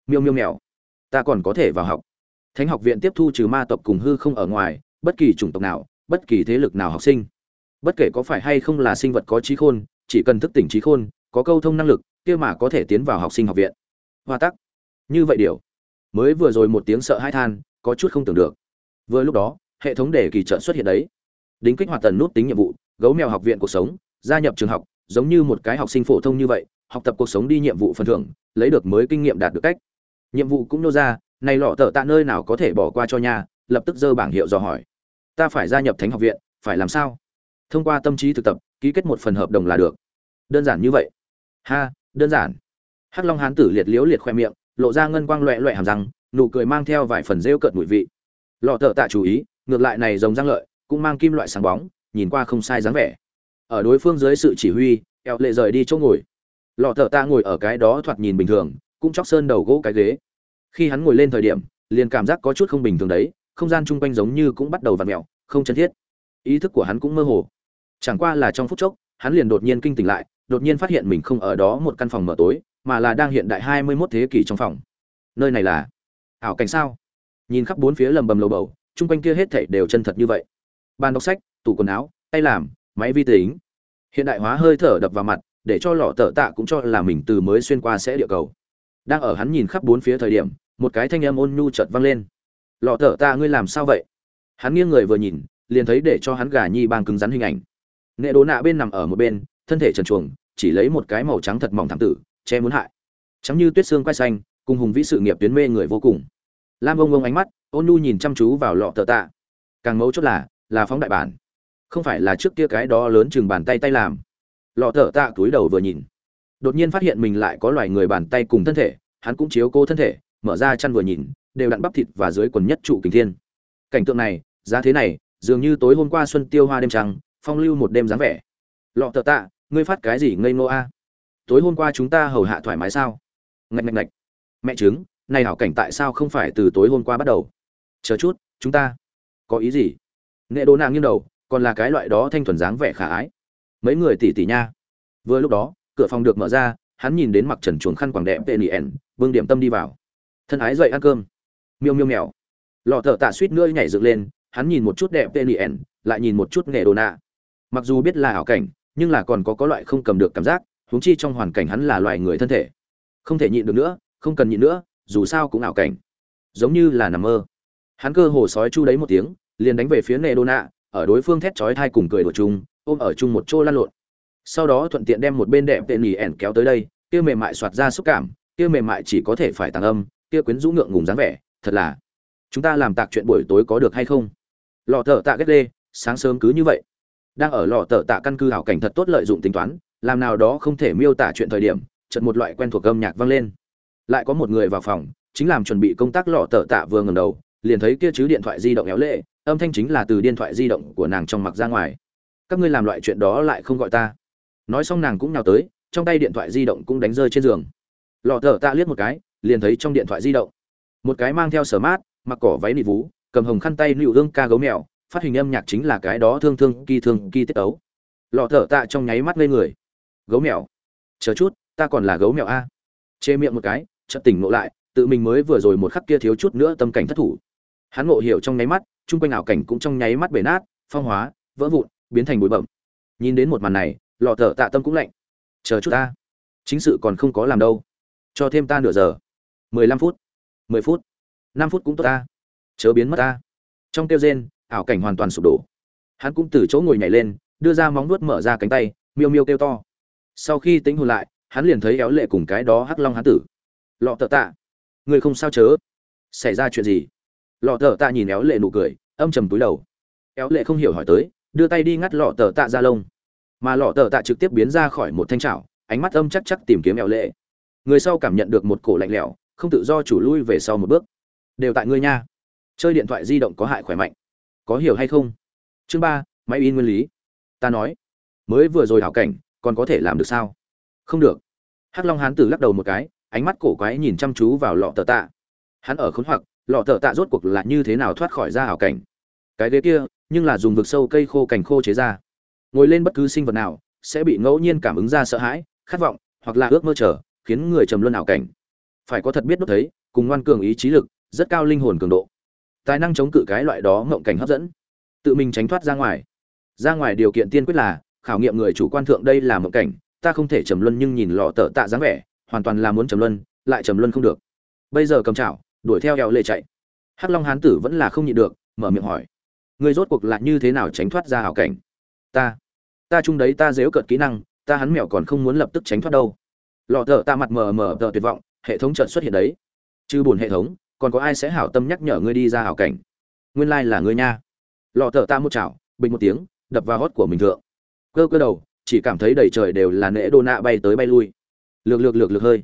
Speaker 1: Miêu miêu, mèo. Ta còn có thể vào học. Thánh học viện tiếp thu trừ ma tộc cùng hư không ở ngoài, bất kỳ chủng tộc nào, bất kỳ thế lực nào học sinh. Bất kể có phải hay không là sinh vật có trí khôn, chỉ cần thức tỉnh trí khôn, có câu thông năng lực, kia mà có thể tiến vào học sinh học viện. Hoa tắc. Như vậy điều. Mới vừa rồi một tiếng sợ hai than, có chút không tưởng được. Vừa lúc đó, hệ thống đề kỳ trợ xuất hiện đấy. Đính kích hoạt tần nút tính nhiệm vụ, gấu mèo học viện cuộc sống, gia nhập trường học, giống như một cái học sinh phổ thông như vậy học tập cuộc sống đi nhiệm vụ phần thưởng, lấy được mới kinh nghiệm đạt được cách. Nhiệm vụ cũng nô ra, này lọ tờ tạ nơi nào có thể bỏ qua cho nhà, lập tức dơ bảng hiệu dò hỏi. Ta phải gia nhập thánh học viện, phải làm sao? Thông qua tâm trí thực tập, ký kết một phần hợp đồng là được. Đơn giản như vậy. Ha, đơn giản. Hắc long hán tử liệt liếu liệt khoe miệng, lộ ra ngân quang loẹ loẹ hàm răng, nụ cười mang theo vài phần rêu cợt mùi vị. Lọ thợ tạ chú ý, ngược lại này rồng răng lợi, cũng mang kim loại sáng bóng, nhìn qua không sai dáng vẻ. Ở đối phương dưới sự chỉ huy, eo lệ rời đi chỗ ngồi lọ thợ tạ ngồi ở cái đó thoạt nhìn bình thường, cũng chóc sơn đầu gỗ cái ghế. Khi hắn ngồi lên thời điểm, liền cảm giác có chút không bình thường đấy, không gian chung quanh giống như cũng bắt đầu vặn mẹo, không chân thiết. Ý thức của hắn cũng mơ hồ. Chẳng qua là trong phút chốc, hắn liền đột nhiên kinh tỉnh lại, đột nhiên phát hiện mình không ở đó một căn phòng mở tối, mà là đang hiện đại hai mươi mốt thế kỷ trong phòng. Nơi này là ảo cảnh sao? Nhìn khắp bốn phía lầm bầm lầu bầu, chung quanh kia hết thảy đều chân thật như vậy. Bàn đọc sách, tủ quần áo, tay làm, máy vi tính. Hiện đại hóa hơi thở đập vào mặt để cho lọ tờ tạ cũng cho là mình từ mới xuyên qua sẽ địa cầu. Đang ở hắn nhìn khắp bốn phía thời điểm, một cái thanh âm ôn nhu chợt vang lên. Lọ tờ tạ ngươi làm sao vậy? Hắn nghiêng người vừa nhìn, liền thấy để cho hắn gà nhi bang cứng rắn hình ảnh. Nệ đồ nạ bên nằm ở một bên, thân thể trần chuồng chỉ lấy một cái màu trắng thật mỏng thảm tử, che muốn hại. Trắng như tuyết xương quay xanh, cùng hùng vĩ sự nghiệp tuyến mê người vô cùng. Lam ông ông ánh mắt, ôn nhu nhìn chăm chú vào lọ tờ tạ. Càng mấu chốt là là phóng đại bản. Không phải là trước kia cái đó lớn chừng bàn tay tay làm lọ thở tạ túi đầu vừa nhìn. Đột nhiên phát hiện mình lại có loài người bàn tay cùng thân thể, hắn cũng chiếu cố thân thể, mở ra chăn vừa nhìn, đều đặn bắp thịt và dưới quần nhất trụ kình thiên. Cảnh tượng này, giá thế này, dường như tối hôm qua xuân tiêu hoa đêm trăng, phong lưu một đêm dáng vẻ. Lọ tờ tạ, ngươi phát cái gì ngây ngô a? Tối hôm qua chúng ta hầu hạ thoải mái sao? Ngạch ngạch ngạch. Mẹ chứng này hảo cảnh tại sao không phải từ tối hôm qua bắt đầu? Chờ chút, chúng ta. Có ý gì? Nghệ đồ nàng nghiêng đầu, còn là cái loại đó thanh thuần dáng vẻ khả ái mấy người tỉ tỉ nha. Vừa lúc đó, cửa phòng được mở ra, hắn nhìn đến mặc trần chuồng khăn quảng đẹp tên ẻn vương điểm tâm đi vào. Thân ái dậy ăn cơm. Miêu miêu mèo. Lọ thợ tạ suýt nữa nhảy dựng lên, hắn nhìn một chút đẹp tên ẻn lại nhìn một chút nghề đồ nạ. Mặc dù biết là ảo cảnh, nhưng là còn có có loại không cầm được cảm giác, huống chi trong hoàn cảnh hắn là loài người thân thể. Không thể nhịn được nữa, không cần nhịn nữa, dù sao cũng ảo cảnh. Giống như là nằm mơ. Hắn cơ hồ sói chu đấy một tiếng, liền đánh về phía nghề đồ nạ, ở đối phương thét chói thai cùng cười đổ chung ôm ở chung một chỗ lăn lộn. Sau đó thuận tiện đem một bên đẹp tệ nỉ ẻn kéo tới đây, kia mềm mại soạt ra xúc cảm, kia mềm mại chỉ có thể phải tàng âm, kia quyến rũ ngượng ngùng dáng vẻ, thật là, chúng ta làm tạc chuyện buổi tối có được hay không? Lọ thợ tạ ghét đê sáng sớm cứ như vậy. Đang ở lọ Tở tạ căn cứ hảo cảnh thật tốt lợi dụng tính toán, làm nào đó không thể miêu tả chuyện thời điểm, chợt một loại quen thuộc âm nhạc vang lên. Lại có một người vào phòng, chính làm chuẩn bị công tác lọ tờ tạ vừa ngầm đầu, liền thấy kia chứ điện thoại di động éo lệ, âm thanh chính là từ điện thoại di động của nàng trong mặc ra ngoài các ngươi làm loại chuyện đó lại không gọi ta. Nói xong nàng cũng nhào tới, trong tay điện thoại di động cũng đánh rơi trên giường. Lọ thở tạ liếc một cái, liền thấy trong điện thoại di động. Một cái mang theo sở mát, mặc cỏ váy nị vú, cầm hồng khăn tay nịu hương ca gấu mèo, phát hình âm nhạc chính là cái đó thương thương, kỳ thương, kỳ tiết ấu lọ thở tạ trong nháy mắt lên người. Gấu mèo. Chờ chút, ta còn là gấu mèo a. Chê miệng một cái, chợt tỉnh ngộ lại, tự mình mới vừa rồi một khắc kia thiếu chút nữa tâm cảnh thất thủ. Hắn ngộ hiểu trong nháy mắt, chung quanh ảo cảnh cũng trong nháy mắt bể nát, phong hóa, vỡ vụn biến thành bụi bẩm nhìn đến một màn này, lọ thợ tạ tâm cũng lạnh. Chờ chút ta. Chính sự còn không có làm đâu. Cho thêm ta nửa giờ. Mười lăm phút. Mười phút. Năm phút cũng tốt ta. Chớ biến mất ta. Trong tiêu rên, ảo cảnh hoàn toàn sụp đổ. Hắn cũng từ chỗ ngồi nhảy lên, đưa ra móng nuốt mở ra cánh tay, miêu miêu kêu to. Sau khi tính hồn lại, hắn liền thấy éo lệ cùng cái đó hắc long hán tử. Lọ thợ tạ. Người không sao chớ? Xảy ra chuyện gì? Lọ thợ tạ nhìn éo lệ nụ cười, âm trầm túi đầu. Éo lệ không hiểu hỏi tới đưa tay đi ngắt lọ tờ tạ ra lông. Mà lọ tờ tạ trực tiếp biến ra khỏi một thanh trảo ánh mắt âm chắc chắc tìm kiếm eo lệ. Người sau cảm nhận được một cổ lạnh lẽo, không tự do chủ lui về sau một bước. Đều tại ngươi nha. Chơi điện thoại di động có hại khỏe mạnh. Có hiểu hay không? Chương ba, máy in nguyên lý. Ta nói, mới vừa rồi hảo cảnh, còn có thể làm được sao? Không được. Hắc long hán tử lắc đầu một cái, ánh mắt cổ quái nhìn chăm chú vào lọ tờ tạ. Hắn ở khốn hoặc, lọ tờ tạ rốt cuộc là như thế nào thoát khỏi ra hảo cảnh? Cái ghế kia, nhưng là dùng vực sâu cây khô cành khô chế ra. Ngồi lên bất cứ sinh vật nào sẽ bị ngẫu nhiên cảm ứng ra sợ hãi, khát vọng, hoặc là ước mơ trở khiến người trầm luân ảo cảnh. Phải có thật biết đốt thấy, cùng ngoan cường ý chí lực, rất cao linh hồn cường độ. Tài năng chống cự cái loại đó ngộng cảnh hấp dẫn. Tự mình tránh thoát ra ngoài. Ra ngoài điều kiện tiên quyết là, khảo nghiệm người chủ quan thượng đây là mộng cảnh, ta không thể trầm luân nhưng nhìn lọ tợ tạ dáng vẻ, hoàn toàn là muốn trầm luân, lại trầm luân không được. Bây giờ cầm chảo, đuổi theo eo lệ chạy. Hắc long hán tử vẫn là không nhịn được, mở miệng hỏi ngươi rốt cuộc lại như thế nào tránh thoát ra hảo cảnh? Ta ta chung đấy ta dếu cợt kỹ năng, ta hắn mèo còn không muốn lập tức tránh thoát đâu. Lọ thợ ta mặt mờ mờ tờ tuyệt vọng, hệ thống chợt xuất hiện đấy. Chứ buồn hệ thống, còn có ai sẽ hảo tâm nhắc nhở ngươi đi ra hảo cảnh? Nguyên lai là ngươi nha. Lọ thợ ta một chảo, bình một tiếng, đập vào hót của mình thượng. Cơ cơ đầu, chỉ cảm thấy đầy trời đều là nễ đô nạ bay tới bay lui. Lược lược lược lược hơi.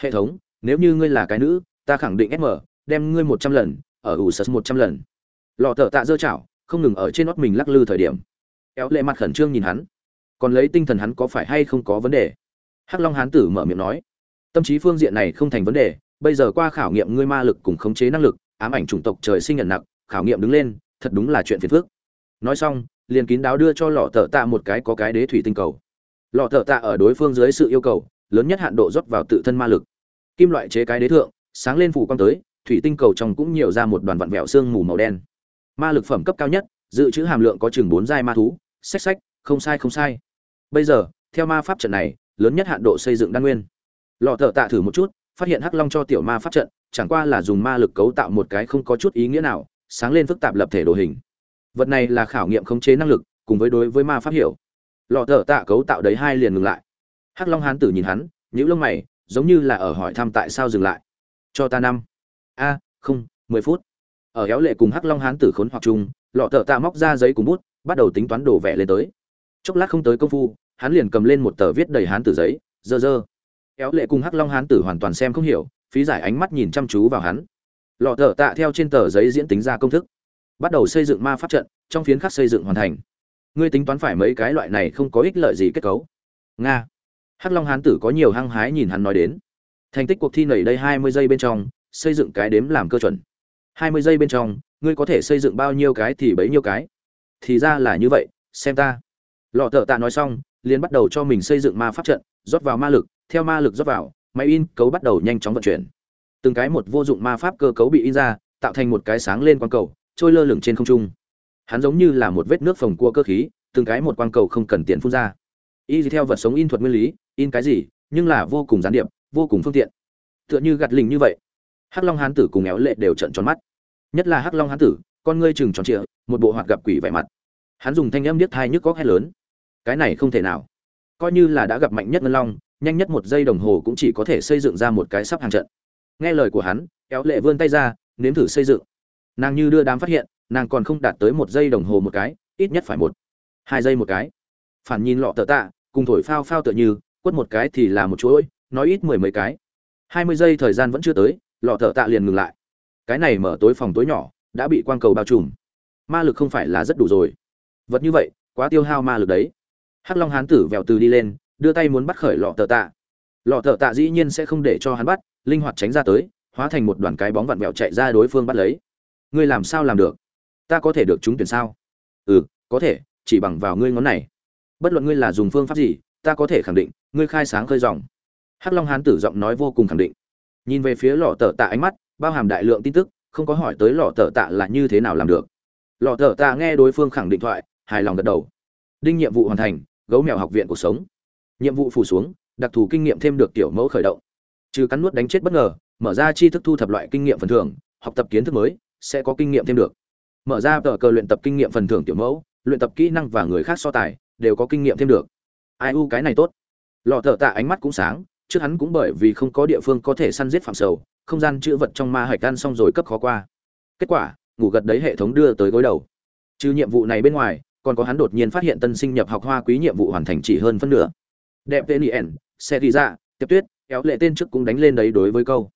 Speaker 1: Hệ thống, nếu như ngươi là cái nữ, ta khẳng định sm đem ngươi một trăm lần, ở ủ sật một trăm lần. Lọ thợ tạ dơ chảo không ngừng ở trên nót mình lắc lư thời điểm. Éo lệ mặt khẩn trương nhìn hắn. Còn lấy tinh thần hắn có phải hay không có vấn đề? Hắc long hán tử mở miệng nói. Tâm trí phương diện này không thành vấn đề, bây giờ qua khảo nghiệm ngươi ma lực cùng khống chế năng lực, ám ảnh chủng tộc trời sinh nhận nặng khảo nghiệm đứng lên, thật đúng là chuyện phiền phức. Nói xong, liền kín đáo đưa cho lọ thợ tạ một cái có cái đế thủy tinh cầu. Lọ thợ tạ ở đối phương dưới sự yêu cầu, lớn nhất hạn độ rót vào tự thân ma lực. Kim loại chế cái đế thượng, sáng lên phủ quang tới, thủy tinh cầu trong cũng nhiều ra một đoàn vặn vẹo xương mù màu đen ma lực phẩm cấp cao nhất, dự trữ hàm lượng có chừng bốn giai ma thú sách sách không sai không sai. Bây giờ, theo ma pháp trận này, lớn nhất hạn độ xây dựng đan nguyên. Lò thợ tạ thử một chút, phát hiện hắc long cho tiểu ma pháp trận, chẳng qua là dùng ma lực cấu tạo một cái không có chút ý nghĩa nào, sáng lên phức tạp lập thể đồ hình. Vật này là khảo nghiệm khống chế năng lực, cùng với đối với ma pháp hiểu. Lò thợ tạ cấu tạo đấy hai liền ngừng lại. Hắc long hán tử nhìn hắn nhữ lông mày, giống như là ở hỏi thăm tại sao dừng lại. Cho ta năm. A, không, mười phút ở héo lệ cùng hắc long hán tử khốn hoặc chung, lọ thợ tạ móc ra giấy cùng bút, bắt đầu tính toán đồ vẽ lên tới. Chốc lát không tới công phu, hắn liền cầm lên một tờ viết đầy hán tử giấy, dơ dơ. Héo lệ cùng hắc long hán tử hoàn toàn xem không hiểu, phí giải ánh mắt nhìn chăm chú vào hắn. Lọ thợ tạ theo trên tờ giấy diễn tính ra công thức. Bắt đầu xây dựng ma pháp trận, trong phiến khắc xây dựng hoàn thành. Ngươi tính toán phải mấy cái loại này không có ích lợi gì kết cấu. Nga. Hắc long hán tử có nhiều hăng hái nhìn hắn nói đến. Thành tích cuộc thi nảy đây hai mươi giây bên trong, xây dựng cái đếm làm cơ chuẩn hai mươi giây bên trong, ngươi có thể xây dựng bao nhiêu cái thì bấy nhiêu cái. Thì ra là như vậy, xem ta. Lọ thợ tạ nói xong, liền bắt đầu cho mình xây dựng ma pháp trận, rót vào ma lực, theo ma lực rót vào, máy in cấu bắt đầu nhanh chóng vận chuyển. Từng cái một vô dụng ma pháp cơ cấu bị in ra, tạo thành một cái sáng lên quang cầu, trôi lơ lửng trên không trung. Hắn giống như là một vết nước phồng cua cơ khí, từng cái một quang cầu không cần tiền phun ra. Y theo vật sống in thuật nguyên lý, in cái gì, nhưng là vô cùng gián điệp, vô cùng phương tiện. Tựa như gạt lình như vậy hắc long hán tử cùng éo lệ đều trận tròn mắt. Nhất là hắc long hán tử, con ngươi chừng tròn trịa, một bộ hoạt gặp quỷ vẻ mặt. Hắn dùng thanh âm điếc thai nhức góc hét lớn. Cái này không thể nào. Coi như là đã gặp mạnh nhất ngân long, nhanh nhất một giây đồng hồ cũng chỉ có thể xây dựng ra một cái sắp hàng trận. Nghe lời của hắn kéo lệ vươn tay ra, nếm thử xây dựng. Nàng như đưa đám phát hiện, nàng còn không đạt tới một giây đồng hồ một cái, ít nhất phải một, hai giây một cái. Phản nhìn lọ tờ tạ, cùng thổi phao phao tựa như, quất một cái thì là một chuỗi, nói ít mười mấy cái. Hai mươi giây thời gian vẫn chưa tới lò thợ tạ liền ngừng lại. Cái này mở tối phòng tối nhỏ, đã bị quang cầu bao trùm. Ma lực không phải là rất đủ rồi. Vật như vậy, quá tiêu hao ma lực đấy. Hắc long hán tử vèo từ đi lên, đưa tay muốn bắt khởi lọ thợ tạ. Lọ thợ tạ dĩ nhiên sẽ không để cho hắn bắt, linh hoạt tránh ra tới, hóa thành một đoàn cái bóng vặn vẹo chạy ra đối phương bắt lấy. Ngươi làm sao làm được? Ta có thể được trúng tuyển sao? Ừ có thể, chỉ bằng vào ngươi ngón này. Bất luận ngươi là dùng phương pháp gì, ta có thể khẳng định, ngươi khai sáng khơi dòng. Hắc long hán tử giọng nói vô cùng khẳng định nhìn về phía lọ tờ tạ ánh mắt, bao hàm đại lượng tin tức, không có hỏi tới lọ tờ tạ là như thế nào làm được. Lọ tờ tạ nghe đối phương khẳng định thoại, hài lòng gật đầu. Đinh nhiệm vụ hoàn thành, gấu mèo học viện cuộc sống. Nhiệm vụ phủ xuống, đặc thù kinh nghiệm thêm được tiểu mẫu khởi động. Trừ cắn nuốt đánh chết bất ngờ, mở ra chi thức thu thập loại kinh nghiệm phần thưởng, học tập kiến thức mới, sẽ có kinh nghiệm thêm được. Mở ra tờ cờ luyện tập kinh nghiệm phần thưởng tiểu mẫu, luyện tập kỹ năng và người khác so tài, đều có kinh nghiệm thêm được. Ai u cái này tốt. Lọ thợ tạ ánh mắt cũng sáng trước hắn cũng bởi vì không có địa phương có thể săn giết phạm sầu, không gian chữ vật trong ma hạch ăn xong rồi cấp khó qua. Kết quả, ngủ gật đấy hệ thống đưa tới gối đầu. Trừ nhiệm vụ này bên ngoài, còn có hắn đột nhiên phát hiện tân sinh nhập học hoa quý nhiệm vụ hoàn thành chỉ hơn phân nửa. Đẹp tên ien xe đi ra, tiếp tuyết, kéo lệ tên trước cũng đánh lên đấy đối với câu.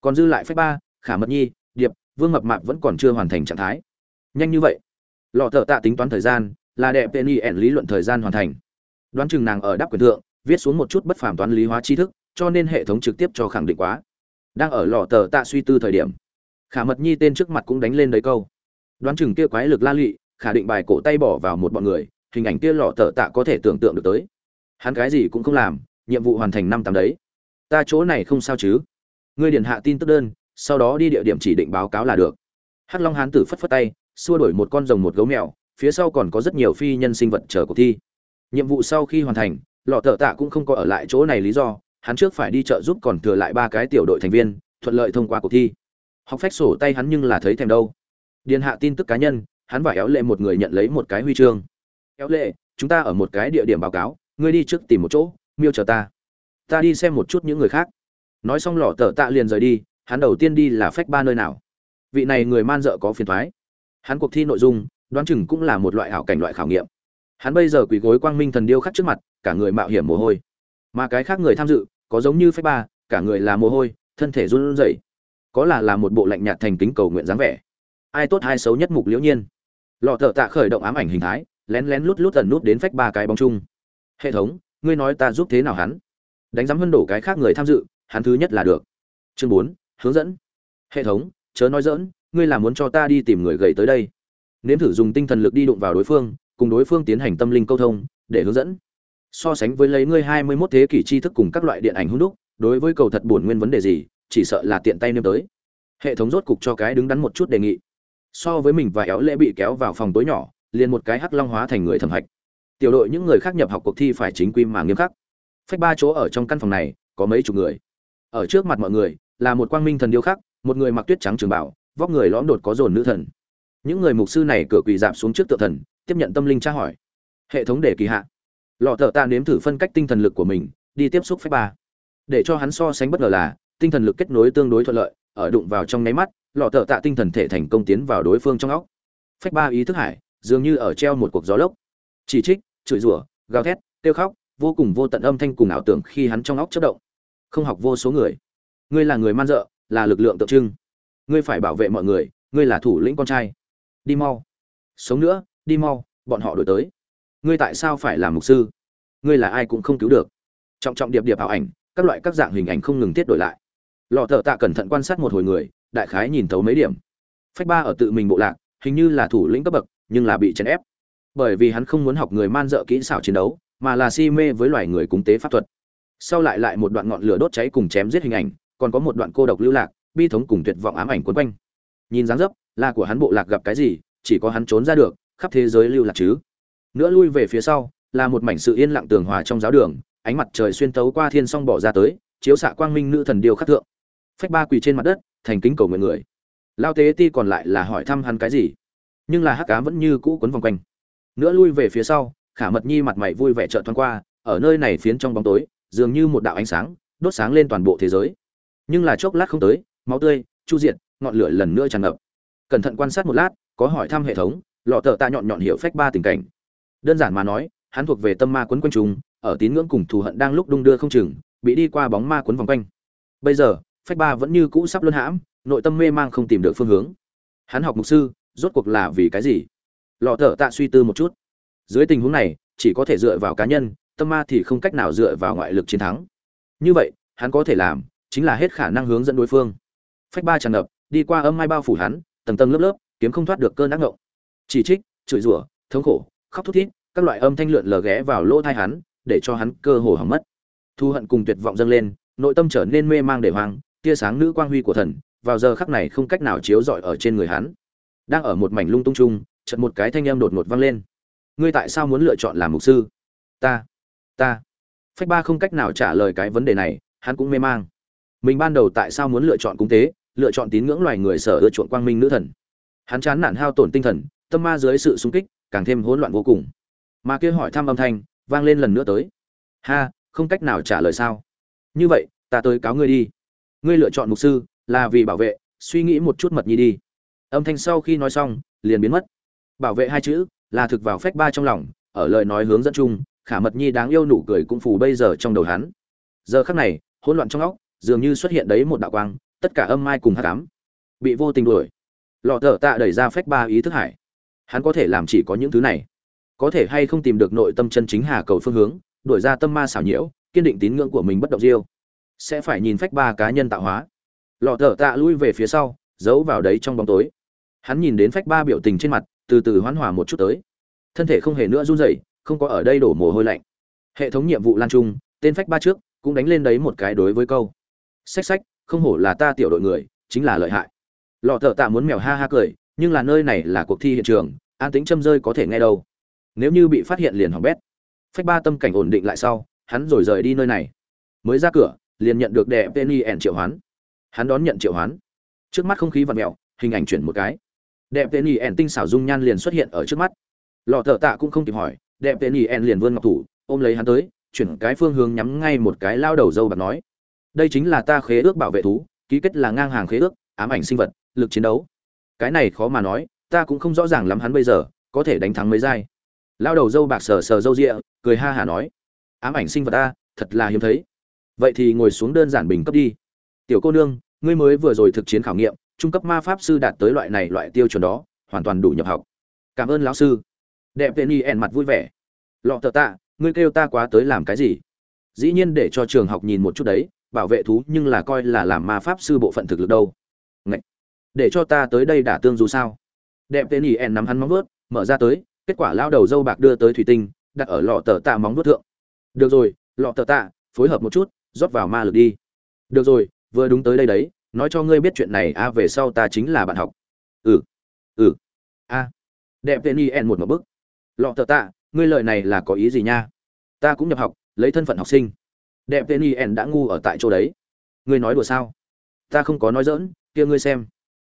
Speaker 1: Còn dư lại phép ba, khả mật nhi, điệp, vương mập mạp vẫn còn chưa hoàn thành trạng thái. Nhanh như vậy. Lọ thợ tạ tính toán thời gian, là đẹp tên ien lý luận thời gian hoàn thành. Đoán chừng nàng ở đáp quyền thượng, viết xuống một chút bất phàm toán lý hóa tri thức cho nên hệ thống trực tiếp cho khẳng định quá. Đang ở lò tờ tạ suy tư thời điểm, khả mật nhi tên trước mặt cũng đánh lên đấy câu. Đoán chừng kia quái lực la lụy, khả định bài cổ tay bỏ vào một bọn người, hình ảnh kia lò tờ tạ có thể tưởng tượng được tới. Hắn cái gì cũng không làm, nhiệm vụ hoàn thành năm tám đấy. Ta chỗ này không sao chứ? Ngươi điền hạ tin tức đơn, sau đó đi địa điểm chỉ định báo cáo là được. Hắc long hán tử phất phất tay, xua đổi một con rồng một gấu mèo, phía sau còn có rất nhiều phi nhân sinh vật chờ cuộc thi. Nhiệm vụ sau khi hoàn thành lọ thợ tạ cũng không có ở lại chỗ này lý do hắn trước phải đi chợ giúp còn thừa lại ba cái tiểu đội thành viên, thuận lợi thông qua cuộc thi. Học phách sổ tay hắn nhưng là thấy thèm đâu. Điền hạ tin tức cá nhân, hắn và éo lệ một người nhận lấy một cái huy chương. Éo lệ, chúng ta ở một cái địa điểm báo cáo, ngươi đi trước tìm một chỗ, miêu chờ ta. Ta đi xem một chút những người khác. Nói xong lọ tờ tạ liền rời đi, hắn đầu tiên đi là phách ba nơi nào. Vị này người man dợ có phiền thoái. Hắn cuộc thi nội dung, đoán chừng cũng là một loại hảo cảnh loại khảo nghiệm. Hắn bây giờ quỳ gối quang minh thần điêu khắc trước mặt, cả người mạo hiểm mồ hôi mà cái khác người tham dự, có giống như phép ba, cả người là mồ hôi, thân thể run rẩy. Có là là một bộ lạnh nhạt thành kính cầu nguyện dáng vẻ. Ai tốt ai xấu nhất mục liễu nhiên. Lọ thợ tạ khởi động ám ảnh hình thái, lén lén lút lút tần nút đến phách ba cái bóng chung. Hệ thống, ngươi nói ta giúp thế nào hắn? Đánh giám hơn đổ cái khác người tham dự, hắn thứ nhất là được. Chương bốn, hướng dẫn. Hệ thống, chớ nói dỡn ngươi là muốn cho ta đi tìm người gầy tới đây. Nếm thử dùng tinh thần lực đi đụng vào đối phương, cùng đối phương tiến hành tâm linh câu thông, để hướng dẫn so sánh với lấy ngươi hai mươi 21 thế kỷ tri thức cùng các loại điện ảnh hung đúc, đối với cầu thật buồn nguyên vấn đề gì, chỉ sợ là tiện tay nêm tới. Hệ thống rốt cục cho cái đứng đắn một chút đề nghị. So với mình và éo lễ bị kéo vào phòng tối nhỏ, liền một cái hắc long hóa thành người thẩm hạch. Tiểu đội những người khác nhập học cuộc thi phải chính quy mà nghiêm khắc. Phách ba chỗ ở trong căn phòng này, có mấy chục người. Ở trước mặt mọi người, là một quang minh thần điêu khắc, một người mặc tuyết trắng trường bảo, vóc người lõm đột có dồn nữ thần. Những người mục sư này cửa quỳ dạp xuống trước tự thần, tiếp nhận tâm linh tra hỏi. Hệ thống để kỳ hạ lọ thợ ta nếm thử phân cách tinh thần lực của mình, đi tiếp xúc phép ba. Để cho hắn so sánh bất ngờ là, tinh thần lực kết nối tương đối thuận lợi, ở đụng vào trong nháy mắt, lọ thợ tạ tinh thần thể thành công tiến vào đối phương trong óc. Phách ba ý thức hải, dường như ở treo một cuộc gió lốc. Chỉ trích, chửi rủa, gào thét, kêu khóc, vô cùng vô tận âm thanh cùng ảo tưởng khi hắn trong óc chất động. Không học vô số người. Ngươi là người man dợ, là lực lượng tượng trưng. Ngươi phải bảo vệ mọi người, ngươi là thủ lĩnh con trai. Đi mau. Sống nữa, đi mau, bọn họ đổi tới ngươi tại sao phải làm mục sư? Ngươi là ai cũng không cứu được. Trọng trọng điệp điệp ảo ảnh, các loại các dạng hình ảnh không ngừng tiết đổi lại. Lò thợ tạ cẩn thận quan sát một hồi người, đại khái nhìn thấu mấy điểm. Phách ba ở tự mình bộ lạc, hình như là thủ lĩnh cấp bậc, nhưng là bị chèn ép. Bởi vì hắn không muốn học người man dợ kỹ xảo chiến đấu, mà là si mê với loài người cúng tế pháp thuật. Sau lại lại một đoạn ngọn lửa đốt cháy cùng chém giết hình ảnh, còn có một đoạn cô độc lưu lạc, bi thống cùng tuyệt vọng ám ảnh quấn quanh. Nhìn dáng dấp, là của hắn bộ lạc gặp cái gì, chỉ có hắn trốn ra được, khắp thế giới lưu lạc chứ nữa lui về phía sau, là một mảnh sự yên lặng tường hòa trong giáo đường, ánh mặt trời xuyên tấu qua thiên song bỏ ra tới, chiếu xạ quang minh nữ thần điêu khắc thượng. Phách ba quỳ trên mặt đất, thành kính cầu nguyện người. Lao tế ti còn lại là hỏi thăm hắn cái gì? Nhưng là hắc cá vẫn như cũ quấn vòng quanh. Nữa lui về phía sau, khả mật nhi mặt mày vui vẻ trợn thoáng qua, ở nơi này phiến trong bóng tối, dường như một đạo ánh sáng, đốt sáng lên toàn bộ thế giới. Nhưng là chốc lát không tới, máu tươi, chu diện ngọn lửa lần nữa tràn ngập. Cẩn thận quan sát một lát, có hỏi thăm hệ thống, lọ tờ ta nhọn nhọn hiệu phách ba tình cảnh đơn giản mà nói, hắn thuộc về tâm ma quấn quanh chúng. ở tín ngưỡng cùng thù hận đang lúc đung đưa không chừng, bị đi qua bóng ma quấn vòng quanh. Bây giờ, phách ba vẫn như cũ sắp luân hãm, nội tâm mê mang không tìm được phương hướng. Hắn học mục sư, rốt cuộc là vì cái gì? Lọ thở tạ suy tư một chút. Dưới tình huống này, chỉ có thể dựa vào cá nhân, tâm ma thì không cách nào dựa vào ngoại lực chiến thắng. Như vậy, hắn có thể làm chính là hết khả năng hướng dẫn đối phương. Phách ba tràn ngập, đi qua âm mai bao phủ hắn, tầng tầng lớp lớp, kiếm không thoát được cơn ác ngộng. Chỉ trích, chửi rủa, thống khổ khóc thút thít, các loại âm thanh lượn lờ ghé vào lỗ thai hắn, để cho hắn cơ hồ hỏng mất. Thu hận cùng tuyệt vọng dâng lên, nội tâm trở nên mê mang để hoang, tia sáng nữ quang huy của thần, vào giờ khắc này không cách nào chiếu rọi ở trên người hắn. Đang ở một mảnh lung tung chung, chợt một cái thanh âm đột ngột vang lên. Ngươi tại sao muốn lựa chọn làm mục sư? Ta ta. Phách ba không cách nào trả lời cái vấn đề này, hắn cũng mê mang. Mình ban đầu tại sao muốn lựa chọn cung tế, lựa chọn tín ngưỡng loài người sở ưa chuộng quang minh nữ thần. Hắn chán nản hao tổn tinh thần, tâm ma dưới sự xung kích càng thêm hỗn loạn vô cùng. Mà kia hỏi thăm âm thanh vang lên lần nữa tới. Ha, không cách nào trả lời sao? Như vậy, ta tới cáo ngươi đi. Ngươi lựa chọn mục sư là vì bảo vệ, suy nghĩ một chút mật nhi đi. Âm thanh sau khi nói xong, liền biến mất. Bảo vệ hai chữ là thực vào phách ba trong lòng, ở lời nói hướng dẫn chung, khả mật nhi đáng yêu nụ cười cũng phù bây giờ trong đầu hắn. Giờ khắc này, hỗn loạn trong óc, dường như xuất hiện đấy một đạo quang, tất cả âm mai cùng hát cám bị vô tình đuổi. Lọ thở tạ đẩy ra phách ba ý thức hải hắn có thể làm chỉ có những thứ này. Có thể hay không tìm được nội tâm chân chính hà cầu phương hướng đuổi ra tâm ma xảo nhiễu kiên định tín ngưỡng của mình bất động diêu. Sẽ phải nhìn phách ba cá nhân tạo hóa. Lọ thở tạ lui về phía sau giấu vào đấy trong bóng tối. Hắn nhìn đến phách ba biểu tình trên mặt từ từ hoán hòa một chút tới. Thân thể không hề nữa run rẩy không có ở đây đổ mồ hôi lạnh. Hệ thống nhiệm vụ lan trung tên phách ba trước cũng đánh lên đấy một cái đối với câu. Sách sách, không hổ là ta tiểu đội người chính là lợi hại. Lọ thợ tạ muốn mèo ha ha cười nhưng là nơi này là cuộc thi hiện trường, an tính châm rơi có thể nghe đâu. Nếu như bị phát hiện liền hỏng bét. Phách ba tâm cảnh ổn định lại sau, hắn rồi rời đi nơi này. Mới ra cửa, liền nhận được đệ penny ẻn triệu hoán. Hắn đón nhận triệu hoán. Trước mắt không khí vặn mẹo hình ảnh chuyển một cái. Đẹp penny ẻn tinh xảo dung nhan liền xuất hiện ở trước mắt. Lọ thợ tạ cũng không kịp hỏi đẹp penny ẻn liền vươn ngọc thủ, ôm lấy hắn tới, chuyển cái phương hướng nhắm ngay một cái lao đầu dâu bạc nói. Đây chính là ta khế ước bảo vệ thú, ký kết là ngang hàng khế ước, ám ảnh sinh vật, lực chiến đấu cái này khó mà nói, ta cũng không rõ ràng lắm hắn bây giờ, có thể đánh thắng mấy giai. Lao đầu dâu bạc sờ sờ dâu rịa cười ha hả nói, ám ảnh sinh vật ta, thật là hiếm thấy. Vậy thì ngồi xuống đơn giản bình cấp đi. Tiểu cô nương, ngươi mới vừa rồi thực chiến khảo nghiệm, trung cấp ma pháp sư đạt tới loại này loại tiêu chuẩn đó, hoàn toàn đủ nhập học. Cảm ơn lão sư. Đẹp tên y ẻn mặt vui vẻ. Lọ tờ tạ, ngươi kêu ta quá tới làm cái gì? Dĩ nhiên để cho trường học nhìn một chút đấy, bảo vệ thú nhưng là coi là làm ma pháp sư bộ phận thực lực đâu. Ngậy! Để cho ta tới đây đả tương dù sao. Đẹp tên y ẻn nắm hắn móng vuốt, mở ra tới, kết quả lao đầu dâu bạc đưa tới thủy tinh, đặt ở lọ tờ tạ móng vuốt thượng. Được rồi, lọ tờ tạ, phối hợp một chút, rót vào ma lực đi. Được rồi, vừa đúng tới đây đấy, nói cho ngươi biết chuyện này, a, về sau ta chính là bạn học. Ừ ừ. A, đẹp tên y en một một bức. Lọ tờ tạ, ngươi lời này là có ý gì nha? Ta cũng nhập học, lấy thân phận học sinh. Đẹp tên y en đã ngu ở tại chỗ đấy. Ngươi nói đùa sao? Ta không có nói dỡn kia ngươi xem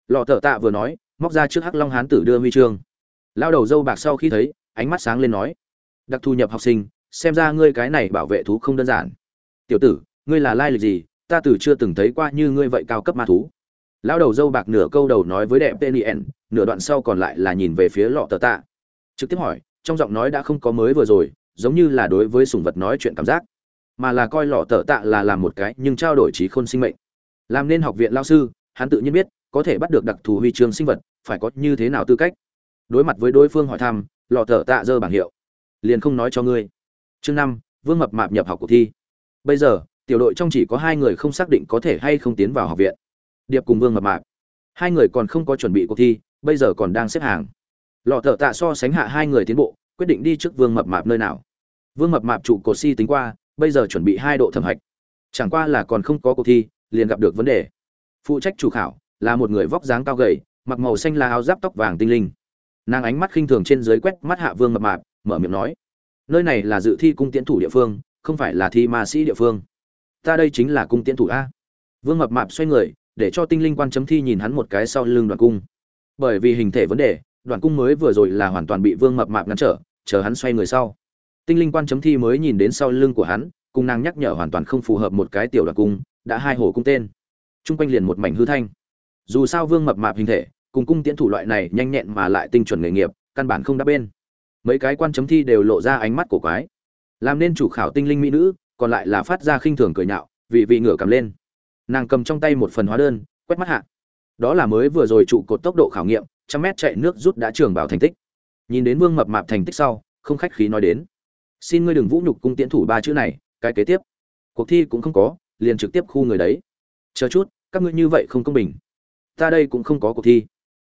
Speaker 1: lọ tờ tạ vừa nói, móc ra trước hắc long hán tử đưa huy chương. Lao đầu dâu bạc sau khi thấy, ánh mắt sáng lên nói, đặc thu nhập học sinh, xem ra ngươi cái này bảo vệ thú không đơn giản. Tiểu tử, ngươi là lai lịch gì? Ta từ chưa từng thấy qua như ngươi vậy cao cấp ma thú. Lão đầu dâu bạc nửa câu đầu nói với đẹp tên nửa đoạn sau còn lại là nhìn về phía lọ tờ tạ. Trực tiếp hỏi, trong giọng nói đã không có mới vừa rồi, giống như là đối với sùng vật nói chuyện cảm giác, mà là coi lọ tờ tạ là làm một cái nhưng trao đổi trí khôn sinh mệnh. Làm nên học viện lao sư, hắn tự nhiên biết có thể bắt được đặc thù huy chương sinh vật, phải có như thế nào tư cách? Đối mặt với đối phương hỏi thăm, lọ thở tạ dơ bảng hiệu. Liền không nói cho ngươi. Chương năm, vương mập mạp nhập học cuộc thi. Bây giờ, tiểu đội trong chỉ có hai người không xác định có thể hay không tiến vào học viện. Điệp cùng vương mập mạp. Hai người còn không có chuẩn bị cuộc thi, bây giờ còn đang xếp hàng. Lọ thợ tạ so sánh hạ hai người tiến bộ, quyết định đi trước vương mập mạp nơi nào. Vương mập mạp trụ cột si tính qua, bây giờ chuẩn bị hai độ thẩm hạch. Chẳng qua là còn không có cuộc thi, liền gặp được vấn đề. Phụ trách chủ khảo là một người vóc dáng cao gầy, mặc màu xanh là áo giáp tóc vàng tinh linh. Nàng ánh mắt khinh thường trên dưới quét mắt hạ vương mập mạp, mở miệng nói, nơi này là dự thi cung tiến thủ địa phương, không phải là thi ma sĩ địa phương. Ta đây chính là cung tiễn thủ a. Vương mập mạp xoay người, để cho tinh linh quan chấm thi nhìn hắn một cái sau lưng đoàn cung. Bởi vì hình thể vấn đề đoàn cung mới vừa rồi là hoàn toàn bị vương mập mạp ngăn trở, chờ hắn xoay người sau. Tinh linh quan chấm thi mới nhìn đến sau lưng của hắn cung nàng nhắc nhở hoàn toàn không phù hợp một cái tiểu đoàn cung, đã hai hồ cung tên. Trung quanh liền một mảnh hư thanh dù sao vương mập mạp hình thể, cùng cung tiễn thủ loại này nhanh nhẹn mà lại tinh chuẩn nghề nghiệp, căn bản không đáp bên. Mấy cái quan chấm thi đều lộ ra ánh mắt của quái. Làm nên chủ khảo tinh linh mỹ nữ, còn lại là phát ra khinh thường cười nhạo vì vị ngửa cầm lên. Nàng cầm trong tay một phần hóa đơn, quét mắt hạ. Đó là mới vừa rồi trụ cột tốc độ khảo nghiệm, trăm mét chạy nước rút đã trường bảo thành tích. Nhìn đến vương mập mạp thành tích sau, không khách khí nói đến. Xin ngươi đừng vũ nhục cung tiễn thủ ba chữ này, cái kế tiếp. Cuộc thi cũng không có, liền trực tiếp khu người đấy. Chờ chút, các ngươi như vậy không công bình ta đây cũng không có cuộc thi.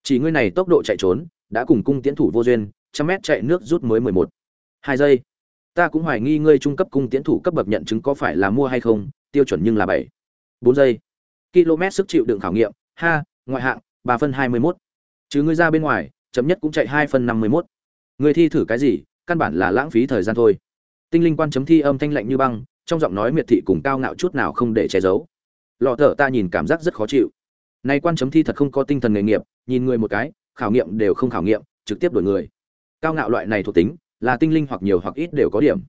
Speaker 1: Chỉ ngươi này tốc độ chạy trốn, đã cùng cung tiễn thủ vô duyên, trăm mét chạy nước rút mới mười một. Hai giây. Ta cũng hoài nghi ngươi trung cấp cung tiễn thủ cấp bậc nhận chứng có phải là mua hay không, tiêu chuẩn nhưng là bảy. Bốn giây. Km sức chịu đựng khảo nghiệm, ha, ngoại hạng, ba phân hai mươi mốt. Chứ ngươi ra bên ngoài chấm nhất cũng chạy hai phân năm mươi mốt. Người thi thử cái gì, căn bản là lãng phí thời gian thôi. Tinh linh quan chấm thi âm thanh lạnh như băng, trong giọng nói miệt thị cùng cao ngạo chút nào không để che giấu. Lọ thở ta nhìn cảm giác rất khó chịu này quan chấm thi thật không có tinh thần nghề nghiệp, nhìn người một cái, khảo nghiệm đều không khảo nghiệm, trực tiếp đổi người. Cao ngạo loại này thuộc tính, là tinh linh hoặc nhiều hoặc ít đều có điểm.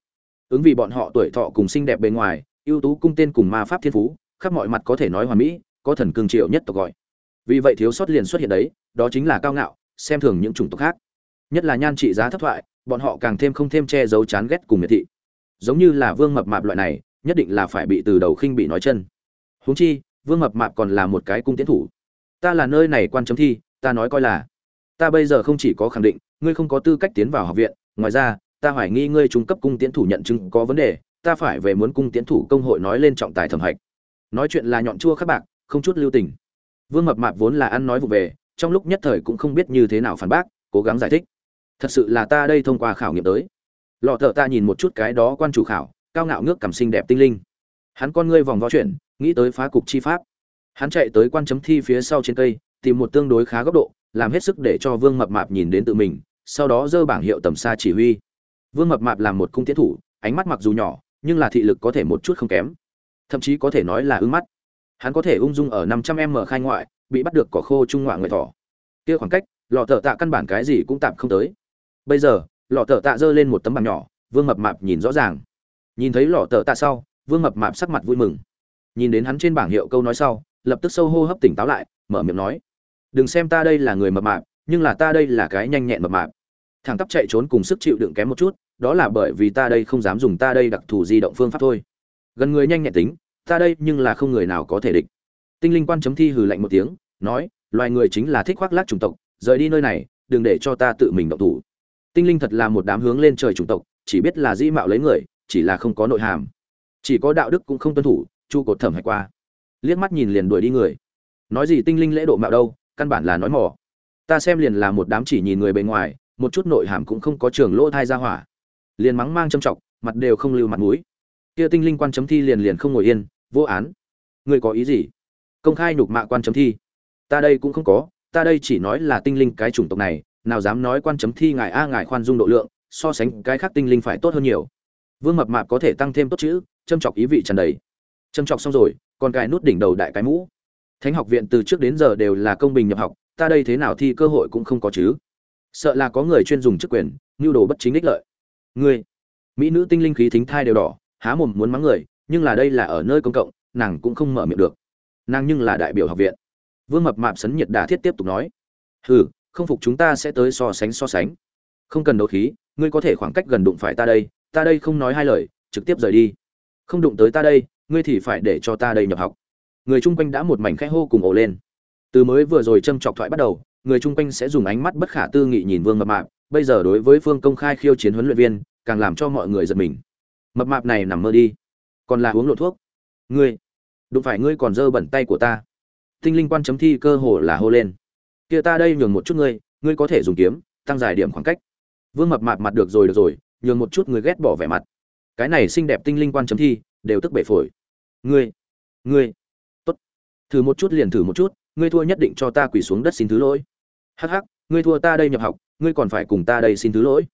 Speaker 1: Ứng vì bọn họ tuổi thọ cùng xinh đẹp bề ngoài, ưu tú cung tên cùng ma pháp thiên phú, khắp mọi mặt có thể nói hoàn mỹ, có thần cương triệu nhất tộc gọi. Vì vậy thiếu sót liền xuất hiện đấy, đó chính là cao ngạo, xem thường những chủng tộc khác. Nhất là nhan trị giá thấp thoại, bọn họ càng thêm không thêm che giấu chán ghét cùng miệt thị. Giống như là vương mập mạp loại này, nhất định là phải bị từ đầu khinh bị nói chân. Huống chi vương mập mạp còn là một cái cung tiến thủ. Ta là nơi này quan chấm thi, ta nói coi là. Ta bây giờ không chỉ có khẳng định, ngươi không có tư cách tiến vào học viện, ngoài ra, ta hoài nghi ngươi trung cấp cung tiến thủ nhận chứng có vấn đề, ta phải về muốn cung tiến thủ công hội nói lên trọng tài thẩm hạch. Nói chuyện là nhọn chua các bạn không chút lưu tình. Vương mập mạp vốn là ăn nói vụ về, trong lúc nhất thời cũng không biết như thế nào phản bác, cố gắng giải thích. Thật sự là ta đây thông qua khảo nghiệm tới. Lọ thợ ta nhìn một chút cái đó quan chủ khảo, cao ngạo ngước cảm xinh đẹp tinh linh. Hắn con ngươi vòng vo chuyển nghĩ tới phá cục chi pháp. Hắn chạy tới quan chấm thi phía sau trên cây, tìm một tương đối khá góc độ, làm hết sức để cho vương mập mạp nhìn đến tự mình, sau đó giơ bảng hiệu tầm xa chỉ huy. Vương mập mạp làm một cung tiến thủ, ánh mắt mặc dù nhỏ, nhưng là thị lực có thể một chút không kém. Thậm chí có thể nói là ưng mắt. Hắn có thể ung dung ở năm trăm m khai ngoại, bị bắt được cỏ khô trung ngoại người thỏ. Kia khoảng cách, lọ thợ tạ căn bản cái gì cũng tạm không tới. Bây giờ, lọ thợ tạ giơ lên một tấm bảng nhỏ, vương mập mạp nhìn rõ ràng. Nhìn thấy lọ thợ tạ sau, vương mập mạp sắc mặt vui mừng nhìn đến hắn trên bảng hiệu câu nói sau, lập tức sâu hô hấp tỉnh táo lại, mở miệng nói, đừng xem ta đây là người mập mạp, nhưng là ta đây là cái nhanh nhẹn mập mạp. Thằng tắp chạy trốn cùng sức chịu đựng kém một chút, đó là bởi vì ta đây không dám dùng ta đây đặc thù di động phương pháp thôi. Gần người nhanh nhẹn tính, ta đây nhưng là không người nào có thể địch. Tinh linh quan chấm thi hừ lạnh một tiếng, nói, loài người chính là thích khoác lác chủng tộc, rời đi nơi này, đừng để cho ta tự mình động thủ. Tinh linh thật là một đám hướng lên trời chủng tộc, chỉ biết là dĩ mạo lấy người, chỉ là không có nội hàm. Chỉ có đạo đức cũng không tuân thủ chu cột thẩm hạch qua. Liếc mắt nhìn liền đuổi đi người. Nói gì tinh linh lễ độ mạo đâu, căn bản là nói mỏ ta xem liền là một đám chỉ nhìn người bề ngoài, một chút nội hàm cũng không có trường lỗ thai ra hỏa. Liền mắng mang châm chọc, mặt đều không lưu mặt mũi. Kia tinh linh quan chấm thi liền liền không ngồi yên, vô án. Ngươi có ý gì? Công khai nhục mạ quan chấm thi. Ta đây cũng không có, ta đây chỉ nói là tinh linh cái chủng tộc này, nào dám nói quan chấm thi ngài a ngài khoan dung độ lượng, so sánh cái khác tinh linh phải tốt hơn nhiều. Vương mập mạp có thể tăng thêm tốt chữ, châm chọc ý vị tràn đầy châm chọc xong rồi còn cài nút đỉnh đầu đại cái mũ. Thánh học viện từ trước đến giờ đều là công bình nhập học, ta đây thế nào thì cơ hội cũng không có chứ. Sợ là có người chuyên dùng chức quyền nhu đồ bất chính đích lợi. Ngươi, mỹ nữ tinh linh khí thính thai đều đỏ, há mồm muốn mắng người, nhưng là đây là ở nơi công cộng, nàng cũng không mở miệng được. Nàng nhưng là đại biểu học viện. Vương mập mạp sấn nhiệt đà thiết tiếp tục nói, hừ, không phục chúng ta sẽ tới so sánh so sánh. Không cần đấu khí, ngươi có thể khoảng cách gần đụng phải ta đây ta đây không nói hai lời, trực tiếp rời đi. Không đụng tới ta đây ngươi thì phải để cho ta đây nhập học. Người chung quanh đã một mảnh khẽ hô cùng ổ lên. Từ mới vừa rồi châm chọc thoại bắt đầu, người chung quanh sẽ dùng ánh mắt bất khả tư nghị nhìn vương mập mạp. Bây giờ đối với phương công khai khiêu chiến huấn luyện viên, càng làm cho mọi người giật mình. Mập mạp này nằm mơ đi. Còn là uống lộ thuốc. Ngươi, đụng phải ngươi còn dơ bẩn tay của ta. Tinh linh quan chấm thi cơ hồ là hô lên. Kia ta đây nhường một chút ngươi ngươi có thể dùng kiếm, tăng dài điểm khoảng cách. Vương mập mạp mặt được rồi được rồi, nhường một chút người ghét bỏ vẻ mặt. Cái này xinh đẹp tinh linh quan chấm thi, đều tức bể phổi ngươi ngươi. Tốt. Thử một chút liền thử một chút, ngươi thua nhất định cho ta quỳ xuống đất xin thứ lỗi. Hắc hắc, ngươi thua ta đây nhập học, ngươi còn phải cùng ta đây xin thứ lỗi.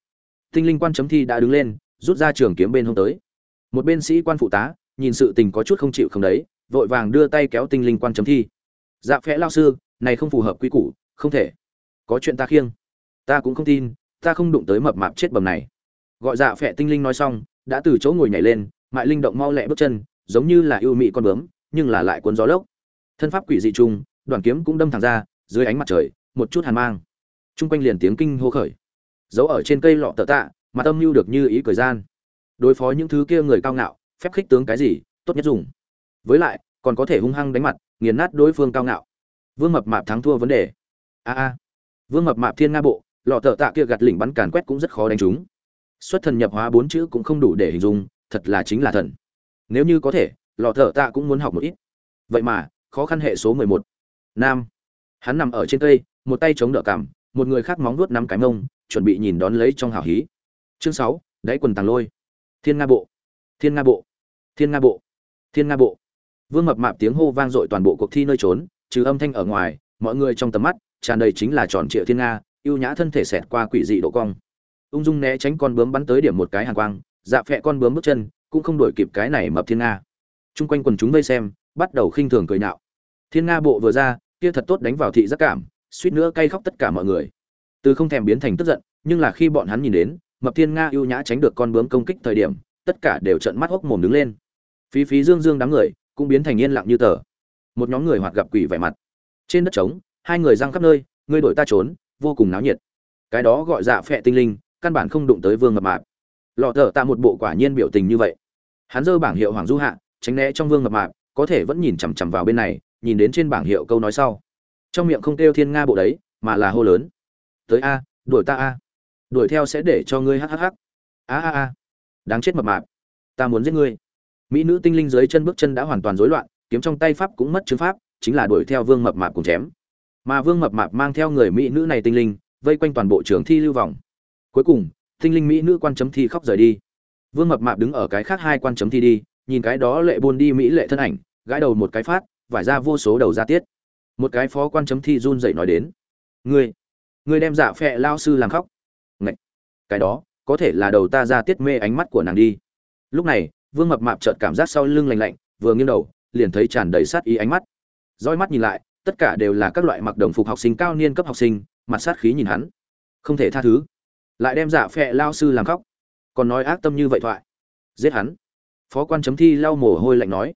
Speaker 1: Tinh linh quan chấm thi đã đứng lên, rút ra trường kiếm bên hông tới. Một bên sĩ quan phụ tá, nhìn sự tình có chút không chịu không đấy, vội vàng đưa tay kéo tinh linh quan chấm thi. Dạ phẽ lao sư, này không phù hợp quy củ, không thể. Có chuyện ta khiêng. Ta cũng không tin, ta không đụng tới mập mạp chết bầm này. Gọi dạ phẹ tinh linh nói xong, đã từ chỗ ngồi nhảy lên, mại linh động mau lẹ bước chân giống như là yêu mị con bướm, nhưng là lại cuốn gió lốc. Thân pháp quỷ dị trùng, đoàn kiếm cũng đâm thẳng ra, dưới ánh mặt trời, một chút hàn mang. Chung quanh liền tiếng kinh hô khởi. Giấu ở trên cây lọ tợ tạ, mà tâm lưu được như ý cười gian. Đối phó những thứ kia người cao ngạo, phép khích tướng cái gì, tốt nhất dùng. Với lại, còn có thể hung hăng đánh mặt, nghiền nát đối phương cao ngạo. Vương mập mạp thắng thua vấn đề. A a. Vương mập mạp thiên nga bộ, lọ thợ tạ kia gạt lỉnh bắn càn quét cũng rất khó đánh trúng. Xuất thần nhập hóa bốn chữ cũng không đủ để hình dung, thật là chính là thần nếu như có thể lò thợ tạ cũng muốn học một ít. Vậy mà, khó khăn hệ số mười một. Nam. Hắn nằm ở trên cây, một tay chống đỡ cằm, một người khác móng vuốt nắm cái mông, chuẩn bị nhìn đón lấy trong hào hí. Chương sáu, đáy quần tàng lôi. Thiên nga bộ. Thiên nga bộ. Thiên nga bộ. Thiên nga bộ. Vương mập mạp tiếng hô vang dội toàn bộ cuộc thi nơi trốn, trừ âm thanh ở ngoài, mọi người trong tầm mắt, tràn đầy chính là tròn triệu thiên nga, ưu nhã thân thể xẹt qua quỷ dị độ cong. Ung dung né tránh con bướm bắn tới điểm một cái hàng quang dạ phẹ con bướm bước chân cũng không đổi kịp cái này mập thiên nga. Chung quanh quần chúng vây xem, bắt đầu khinh thường cười nhạo. Thiên nga bộ vừa ra, kia thật tốt đánh vào thị giác cảm, suýt nữa cay khóc tất cả mọi người. Từ không thèm biến thành tức giận, nhưng là khi bọn hắn nhìn đến, mập thiên nga ưu nhã tránh được con bướm công kích thời điểm, tất cả đều trợn mắt hốc mồm đứng lên. Phí phí dương dương đám người, cũng biến thành yên lặng như tờ. Một nhóm người hoạt gặp quỷ vẻ mặt. Trên đất trống, hai người răng khắp nơi, ngươi đổi ta trốn, vô cùng náo nhiệt. Cái đó gọi dạ phệ tinh linh, căn bản không đụng tới vương mập mạp. Lọ thở tạ một bộ quả nhiên biểu tình như vậy hắn giơ bảng hiệu hoàng du hạ, tránh né trong vương mập mạp, có thể vẫn nhìn chằm chằm vào bên này, nhìn đến trên bảng hiệu câu nói sau. Trong miệng không kêu thiên nga bộ đấy, mà là hô lớn. Tới a, đuổi ta a. Đuổi theo sẽ để cho ngươi hhh a a a. Đáng chết mập mạp. Ta muốn giết ngươi. Mỹ nữ tinh linh dưới chân bước chân đã hoàn toàn rối loạn, kiếm trong tay pháp cũng mất chứng pháp, chính là đuổi theo vương mập mạp cùng chém. Mà vương mập mạp mang theo người mỹ nữ này tinh linh, vây quanh toàn bộ trường thi lưu vòng. Cuối cùng, tinh linh mỹ nữ quan chấm thi khóc rời đi vương mập mạp đứng ở cái khác hai quan chấm thi đi, nhìn cái đó lệ buôn đi mỹ lệ thân ảnh, gãi đầu một cái phát, vải ra vô số đầu ra tiết. Một cái phó quan chấm thi run dậy nói đến. Ngươi ngươi đem dạ phẹ lao sư làm khóc. Ngậy! cái đó, có thể là đầu ta ra tiết mê ánh mắt của nàng đi. Lúc này, vương mập mạp chợt cảm giác sau lưng lạnh lạnh, vừa nghiêng đầu, liền thấy tràn đầy sát ý ánh mắt. Roi mắt nhìn lại, tất cả đều là các loại mặc đồng phục học sinh, cao niên cấp học sinh, mặt sát khí nhìn hắn. Không thể tha thứ. Lại đem dạ phẹ lao sư làm khóc còn nói ác tâm như vậy thoại. Giết hắn. Phó quan chấm thi lau mồ hôi lạnh nói.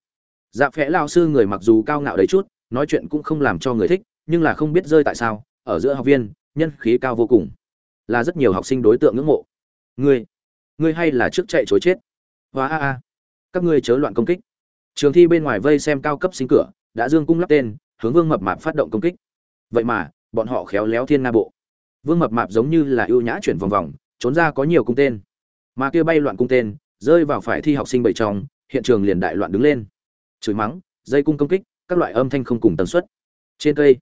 Speaker 1: Dạ phẽ lao sư người mặc dù cao ngạo đấy chút, nói chuyện cũng không làm cho người thích, nhưng là không biết rơi tại sao, ở giữa học viên, nhân khí cao vô cùng. Là rất nhiều học sinh đối tượng ngưỡng mộ. Ngươi ngươi hay là trước chạy chối chết? Hóa a a. Các ngươi chớ loạn công kích. Trường thi bên ngoài vây xem cao cấp sinh cửa, đã dương cung lắp tên, hướng vương mập mạp phát động công kích. Vậy mà, bọn họ khéo léo thiên nga bộ. Vương mập mạp giống như là ưu nhã chuyển vòng vòng, trốn ra có nhiều cung tên mà kia bay loạn cung tên, rơi vào phải thi học sinh bảy trong, hiện trường liền đại loạn đứng lên. Chửi mắng, dây cung công kích, các loại âm thanh không cùng tần suất. Trên cây,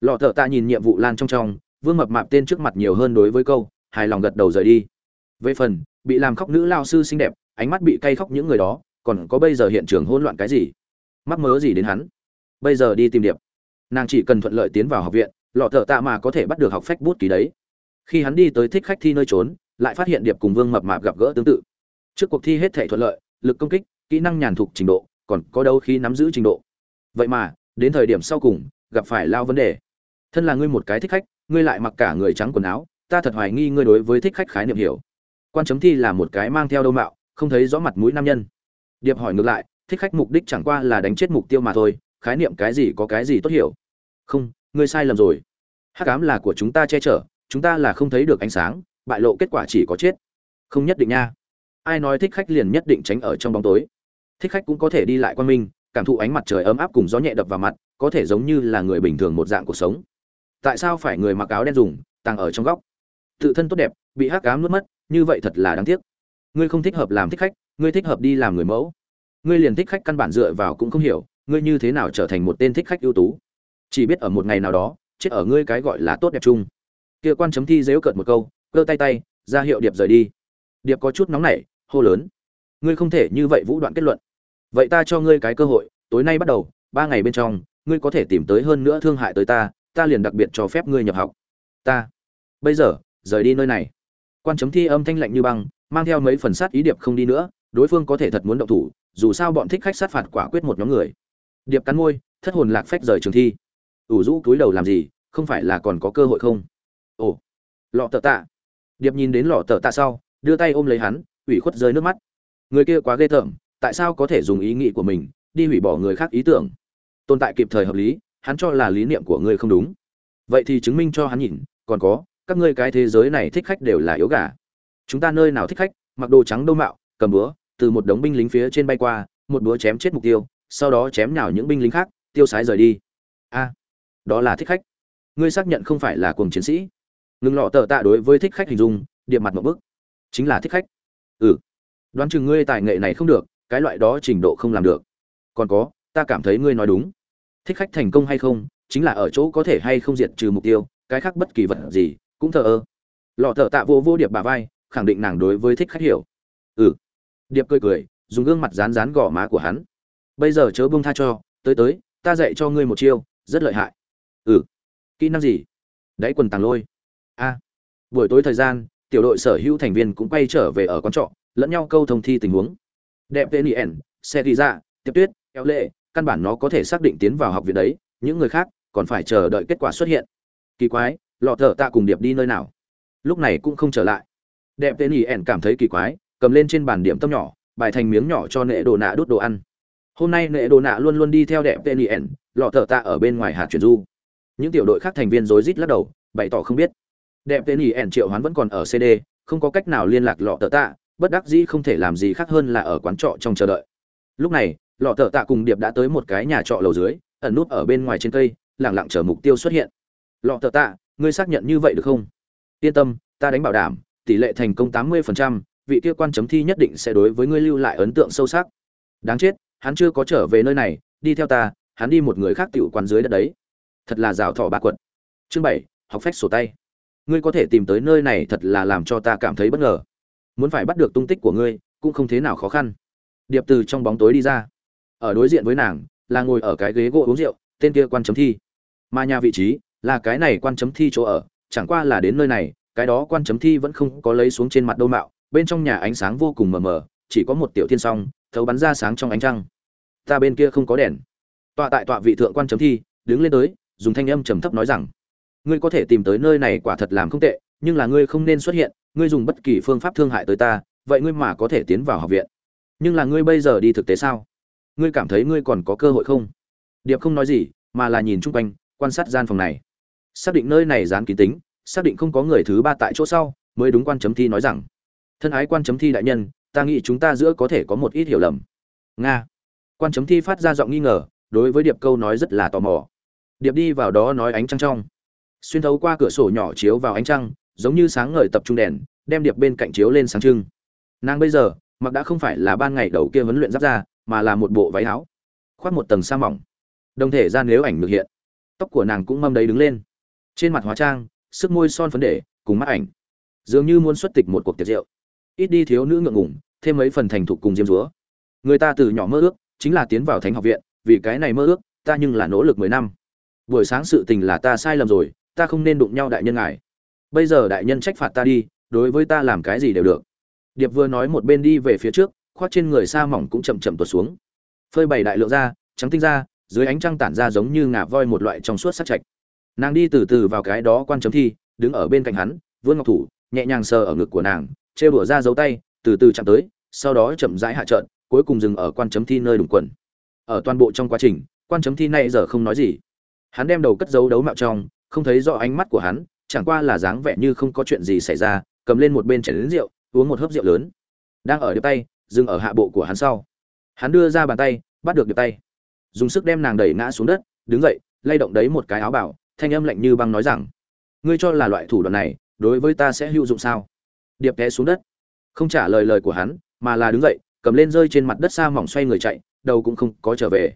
Speaker 1: lọ thợ ta nhìn nhiệm vụ lan trong trong, vương mập mạp tên trước mặt nhiều hơn đối với câu, hài lòng gật đầu rời đi. Về phần, bị làm khóc nữ lao sư xinh đẹp, ánh mắt bị cay khóc những người đó, còn có bây giờ hiện trường hỗn loạn cái gì? Mắc mớ gì đến hắn? Bây giờ đi tìm điệp. Nàng chỉ cần thuận lợi tiến vào học viện, lọ thợ tạ mà có thể bắt được học phách bút ký đấy. Khi hắn đi tới thích khách thi nơi trốn lại phát hiện điệp cùng vương mập mạp gặp gỡ tương tự. Trước cuộc thi hết thể thuận lợi, lực công kích, kỹ năng nhàn thục trình độ, còn có đâu khi nắm giữ trình độ. Vậy mà, đến thời điểm sau cùng, gặp phải lao vấn đề. Thân là ngươi một cái thích khách, ngươi lại mặc cả người trắng quần áo, ta thật hoài nghi ngươi đối với thích khách khái niệm hiểu. Quan chấm thi là một cái mang theo đâu mạo, không thấy rõ mặt mũi nam nhân. Điệp hỏi ngược lại, thích khách mục đích chẳng qua là đánh chết mục tiêu mà thôi, khái niệm cái gì có cái gì tốt hiểu. Không, ngươi sai lầm rồi. Hắc ám là của chúng ta che chở, chúng ta là không thấy được ánh sáng bại lộ kết quả chỉ có chết. Không nhất định nha. Ai nói thích khách liền nhất định tránh ở trong bóng tối. Thích khách cũng có thể đi lại quan minh cảm thụ ánh mặt trời ấm áp cùng gió nhẹ đập vào mặt, có thể giống như là người bình thường một dạng cuộc sống. Tại sao phải người mặc áo đen dùng, tàng ở trong góc? Tự thân tốt đẹp, bị hắc ám nuốt mất, như vậy thật là đáng tiếc. Ngươi không thích hợp làm thích khách, ngươi thích hợp đi làm người mẫu. Ngươi liền thích khách căn bản dựa vào cũng không hiểu, ngươi như thế nào trở thành một tên thích khách ưu tú. Chỉ biết ở một ngày nào đó, chết ở ngươi cái gọi là tốt đẹp chung. Kia quan chấm thi dếu cợt một câu cơ tay tay, ra hiệu điệp rời đi. Điệp có chút nóng nảy, hô lớn. Ngươi không thể như vậy vũ đoạn kết luận. Vậy ta cho ngươi cái cơ hội, tối nay bắt đầu, ba ngày bên trong, ngươi có thể tìm tới hơn nữa thương hại tới ta ta liền đặc biệt cho phép ngươi nhập học. Ta. Bây giờ, rời đi nơi này. Quan chấm thi âm thanh lạnh như băng, mang theo mấy phần sát ý điệp không đi nữa, đối phương có thể thật muốn động thủ, dù sao bọn thích khách sát phạt quả quyết một nhóm người. Điệp cắn môi, thất hồn lạc phách rời trường thi. Ủ rũ túi đầu làm gì, không phải là còn có cơ hội không? Ồ. Lọ tợ tạ điệp nhìn đến lọ tờ tạ sau, đưa tay ôm lấy hắn, ủy khuất rơi nước mắt. Người kia quá ghê tởm, tại sao có thể dùng ý nghĩ của mình đi hủy bỏ người khác ý tưởng? Tồn tại kịp thời hợp lý, hắn cho là lý niệm của ngươi không đúng. Vậy thì chứng minh cho hắn nhìn, còn có, các ngươi cái thế giới này thích khách đều là yếu gà. Chúng ta nơi nào thích khách, mặc đồ trắng đâu mạo, cầm búa, từ một đống binh lính phía trên bay qua, một búa chém chết mục tiêu, sau đó chém nhào những binh lính khác, tiêu sái rời đi. A, đó là thích khách. Ngươi xác nhận không phải là cuồng chiến sĩ ngừng lọ tờ tạ đối với thích khách hình dung điệp mặt một bức chính là thích khách. Ừ. Đoán chừng ngươi tài nghệ này không được, cái loại đó trình độ không làm được. Còn có, ta cảm thấy ngươi nói đúng. Thích khách thành công hay không, chính là ở chỗ có thể hay không diệt trừ mục tiêu, cái khác bất kỳ vật gì, cũng thờ ơ. Lọ thợ tạ vô vô điệp bà vai, khẳng định nàng đối với thích khách hiểu. Ừ. Điệp cười cười, dùng gương mặt rán rán gò má của hắn. Bây giờ chớ buông tha cho, tới tới, ta dạy cho ngươi một chiêu, rất lợi hại. Ừ. Kỹ năng gì? Đáy quần tàng lôi a buổi tối thời gian, tiểu đội sở hữu thành viên cũng quay trở về ở quán trọ, lẫn nhau câu thông thi tình huống. Đẹp tên ien xe đi ra dạ, tiếp tuyết, kéo lệ, căn bản nó có thể xác định tiến vào học viện đấy, những người khác còn phải chờ đợi kết quả xuất hiện. Kỳ quái, lọ thợ tạ cùng điệp đi nơi nào? Lúc này cũng không trở lại. Đẹp tên ien cảm thấy kỳ quái, cầm lên trên bàn điểm tâm nhỏ, bài thành miếng nhỏ cho nệ đồ nạ đốt đồ ăn. Hôm nay nệ đồ nạ luôn luôn đi theo đẹp tên ien lọ thợ tạ ở bên ngoài hạt chuyển du. Những tiểu đội khác thành viên rối rít lắc đầu, bày tỏ không biết đẹp tên ẻn triệu hoán vẫn còn ở cd không có cách nào liên lạc lọ tờ tạ bất đắc dĩ không thể làm gì khác hơn là ở quán trọ trong chờ đợi. Lúc này lọ tờ tạ cùng điệp đã tới một cái nhà trọ lầu dưới ẩn nút ở bên ngoài trên cây lẳng lặng chờ mục tiêu xuất hiện. Lọ tờ tạ ngươi xác nhận như vậy được không? Yên tâm ta đánh bảo đảm tỷ lệ thành công tám mươi phần trăm, vị kia quan chấm thi nhất định sẽ đối với ngươi lưu lại ấn tượng sâu sắc. Đáng chết hắn chưa có trở về nơi này đi theo ta hắn đi một người khác tiểu quán dưới đất đấy. Thật là rào thỏ ba quật. Chương bảy học phách sổ tay ngươi có thể tìm tới nơi này thật là làm cho ta cảm thấy bất ngờ. Muốn phải bắt được tung tích của ngươi, cũng không thế nào khó khăn. Điệp từ trong bóng tối đi ra. Ở đối diện với nàng, là ngồi ở cái ghế gỗ uống rượu, tên kia quan chấm thi. Mà nhà vị trí, là cái này quan chấm thi chỗ ở, chẳng qua là đến nơi này, cái đó quan chấm thi vẫn không có lấy xuống trên mặt đâu mạo, bên trong nhà ánh sáng vô cùng mờ mờ, chỉ có một tiểu thiên song, thấu bắn ra sáng trong ánh trăng. Ta bên kia không có đèn. Tọa tại tọa vị thượng quan chấm thi, đứng lên tới, dùng thanh âm trầm thấp nói rằng ngươi có thể tìm tới nơi này quả thật làm không tệ, nhưng là ngươi không nên xuất hiện, ngươi dùng bất kỳ phương pháp thương hại tới ta, vậy ngươi mà có thể tiến vào học viện. Nhưng là ngươi bây giờ đi thực tế sao? Ngươi cảm thấy ngươi còn có cơ hội không? Điệp không nói gì, mà là nhìn chung quanh, quan sát gian phòng này. Xác định nơi này dán kín tính, xác định không có người thứ ba tại chỗ sau, mới đúng quan chấm thi nói rằng, thân ái quan chấm thi đại nhân, ta nghĩ chúng ta giữa có thể có một ít hiểu lầm. Nga. Quan chấm thi phát ra giọng nghi ngờ, đối với điệp câu nói rất là tò mò. Điệp đi vào đó nói ánh trăng trong xuyên thấu qua cửa sổ nhỏ chiếu vào ánh trăng, giống như sáng ngời tập trung đèn, đem điệp bên cạnh chiếu lên sáng trưng. Nàng bây giờ, mặc đã không phải là ban ngày đầu kia huấn luyện giáp ra mà là một bộ váy áo, khoác một tầng sa mỏng. Đồng thể ra nếu ảnh được hiện, tóc của nàng cũng mâm đấy đứng lên. Trên mặt hóa trang, sức môi son phấn đề cùng mắt ảnh. Dường như muốn xuất tịch một cuộc tiệc rượu. Ít đi thiếu nữ ngượng ngùng, thêm mấy phần thành thục cùng diêm dúa. Người ta từ nhỏ mơ ước, chính là tiến vào thánh học viện, vì cái này mơ ước, ta nhưng là nỗ lực mười năm. Buổi sáng sự tình là ta sai lầm rồi ta không nên đụng nhau đại nhân ngài. Bây giờ đại nhân trách phạt ta đi, đối với ta làm cái gì đều được. Điệp vừa nói một bên đi về phía trước, khoác trên người sa mỏng cũng chậm chậm tuột xuống. Phơi bày đại lượng ra trắng tinh ra dưới ánh trăng tản ra giống như ngà voi một loại trong suốt sắc chạch nàng đi từ từ vào cái đó quan chấm thi, đứng ở bên cạnh hắn vươn ngọc thủ, nhẹ nhàng sờ ở ngực của nàng, trêu đùa ra dấu tay, từ từ chạm tới, sau đó chậm rãi hạ trợn, cuối cùng dừng ở quan chấm thi nơi đụng quần. Ở toàn bộ trong quá trình, quan chấm thi này giờ không nói gì. Hắn đem đầu cất giấu đấu mạo trong không thấy rõ ánh mắt của hắn, chẳng qua là dáng vẻ như không có chuyện gì xảy ra, cầm lên một bên chén lớn rượu, uống một hớp rượu lớn. Đang ở điệp tay, dừng ở hạ bộ của hắn sau. Hắn đưa ra bàn tay, bắt được điệp tay. Dùng sức đem nàng đẩy ngã xuống đất, đứng dậy, lay động đấy một cái áo bảo thanh âm lạnh như băng nói rằng, ngươi cho là loại thủ đoạn này, đối với ta sẽ hữu dụng sao? Điệp té xuống đất. Không trả lời lời của hắn, mà là đứng dậy, cầm lên rơi trên mặt đất xa mỏng xoay người chạy, đầu cũng không có trở về.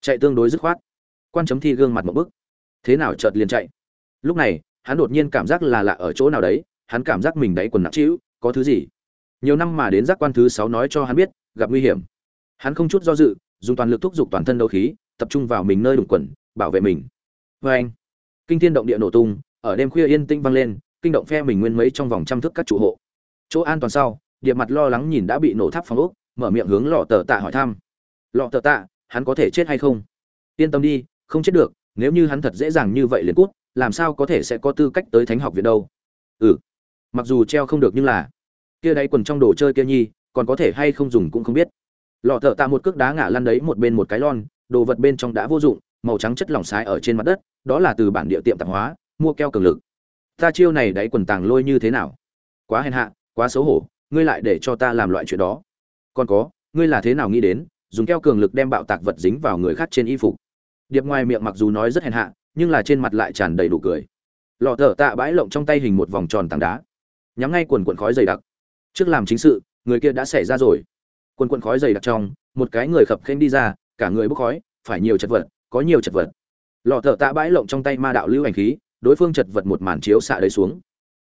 Speaker 1: Chạy tương đối dứt khoát. Quan chấm thi gương mặt một bức thế nào chợt liền chạy. Lúc này, hắn đột nhiên cảm giác là lạ ở chỗ nào đấy, hắn cảm giác mình đáy quần nặng trĩu, có thứ gì? Nhiều năm mà đến giác quan thứ sáu nói cho hắn biết, gặp nguy hiểm. Hắn không chút do dự, dùng toàn lực thúc giục toàn thân đấu khí, tập trung vào mình nơi đụng quần, bảo vệ mình. Vê anh, kinh thiên động địa nổ tung, ở đêm khuya yên tĩnh vang lên, kinh động phe mình nguyên mấy trong vòng trăm thước các trụ hộ. Chỗ an toàn sau điệp mặt lo lắng nhìn đã bị nổ tháp phòng ốc, mở miệng hướng lọ tờ tạ hỏi thăm. Lọ tờ tạ, hắn có thể chết hay không? Yên tâm đi, không chết được nếu như hắn thật dễ dàng như vậy liền cút, làm sao có thể sẽ có tư cách tới thánh học viện đâu? Ừ mặc dù treo không được nhưng là, kia đáy quần trong đồ chơi kia nhi, còn có thể hay không dùng cũng không biết. Lọ thợ tạ một cước đá ngã lăn đấy một bên một cái lon, đồ vật bên trong đã vô dụng, màu trắng chất lỏng sái ở trên mặt đất, đó là từ bản địa tiệm tạp hóa, mua keo cường lực. Ta chiêu này đáy quần tàng lôi như thế nào? Quá hèn hạ, quá xấu hổ, ngươi lại để cho ta làm loại chuyện đó. Còn có, ngươi là thế nào nghĩ đến, dùng keo cường lực đem bạo tạc vật dính vào người khác trên y phục? Điệp ngoài miệng mặc dù nói rất hèn hạ, nhưng là trên mặt lại tràn đầy đủ cười. Lọ thở tạ bãi lộng trong tay hình một vòng tròn tảng đá. Nhắm ngay quần quần khói dày đặc. Trước làm chính sự, người kia đã xảy ra rồi. Quần quần khói dày đặc trong, một cái người khập khênh đi ra, cả người bốc khói, phải nhiều chật vật, có nhiều chật vật. Lọ thở tạ bãi lộng trong tay ma đạo lưu hành khí, đối phương chật vật một màn chiếu xạ đầy xuống.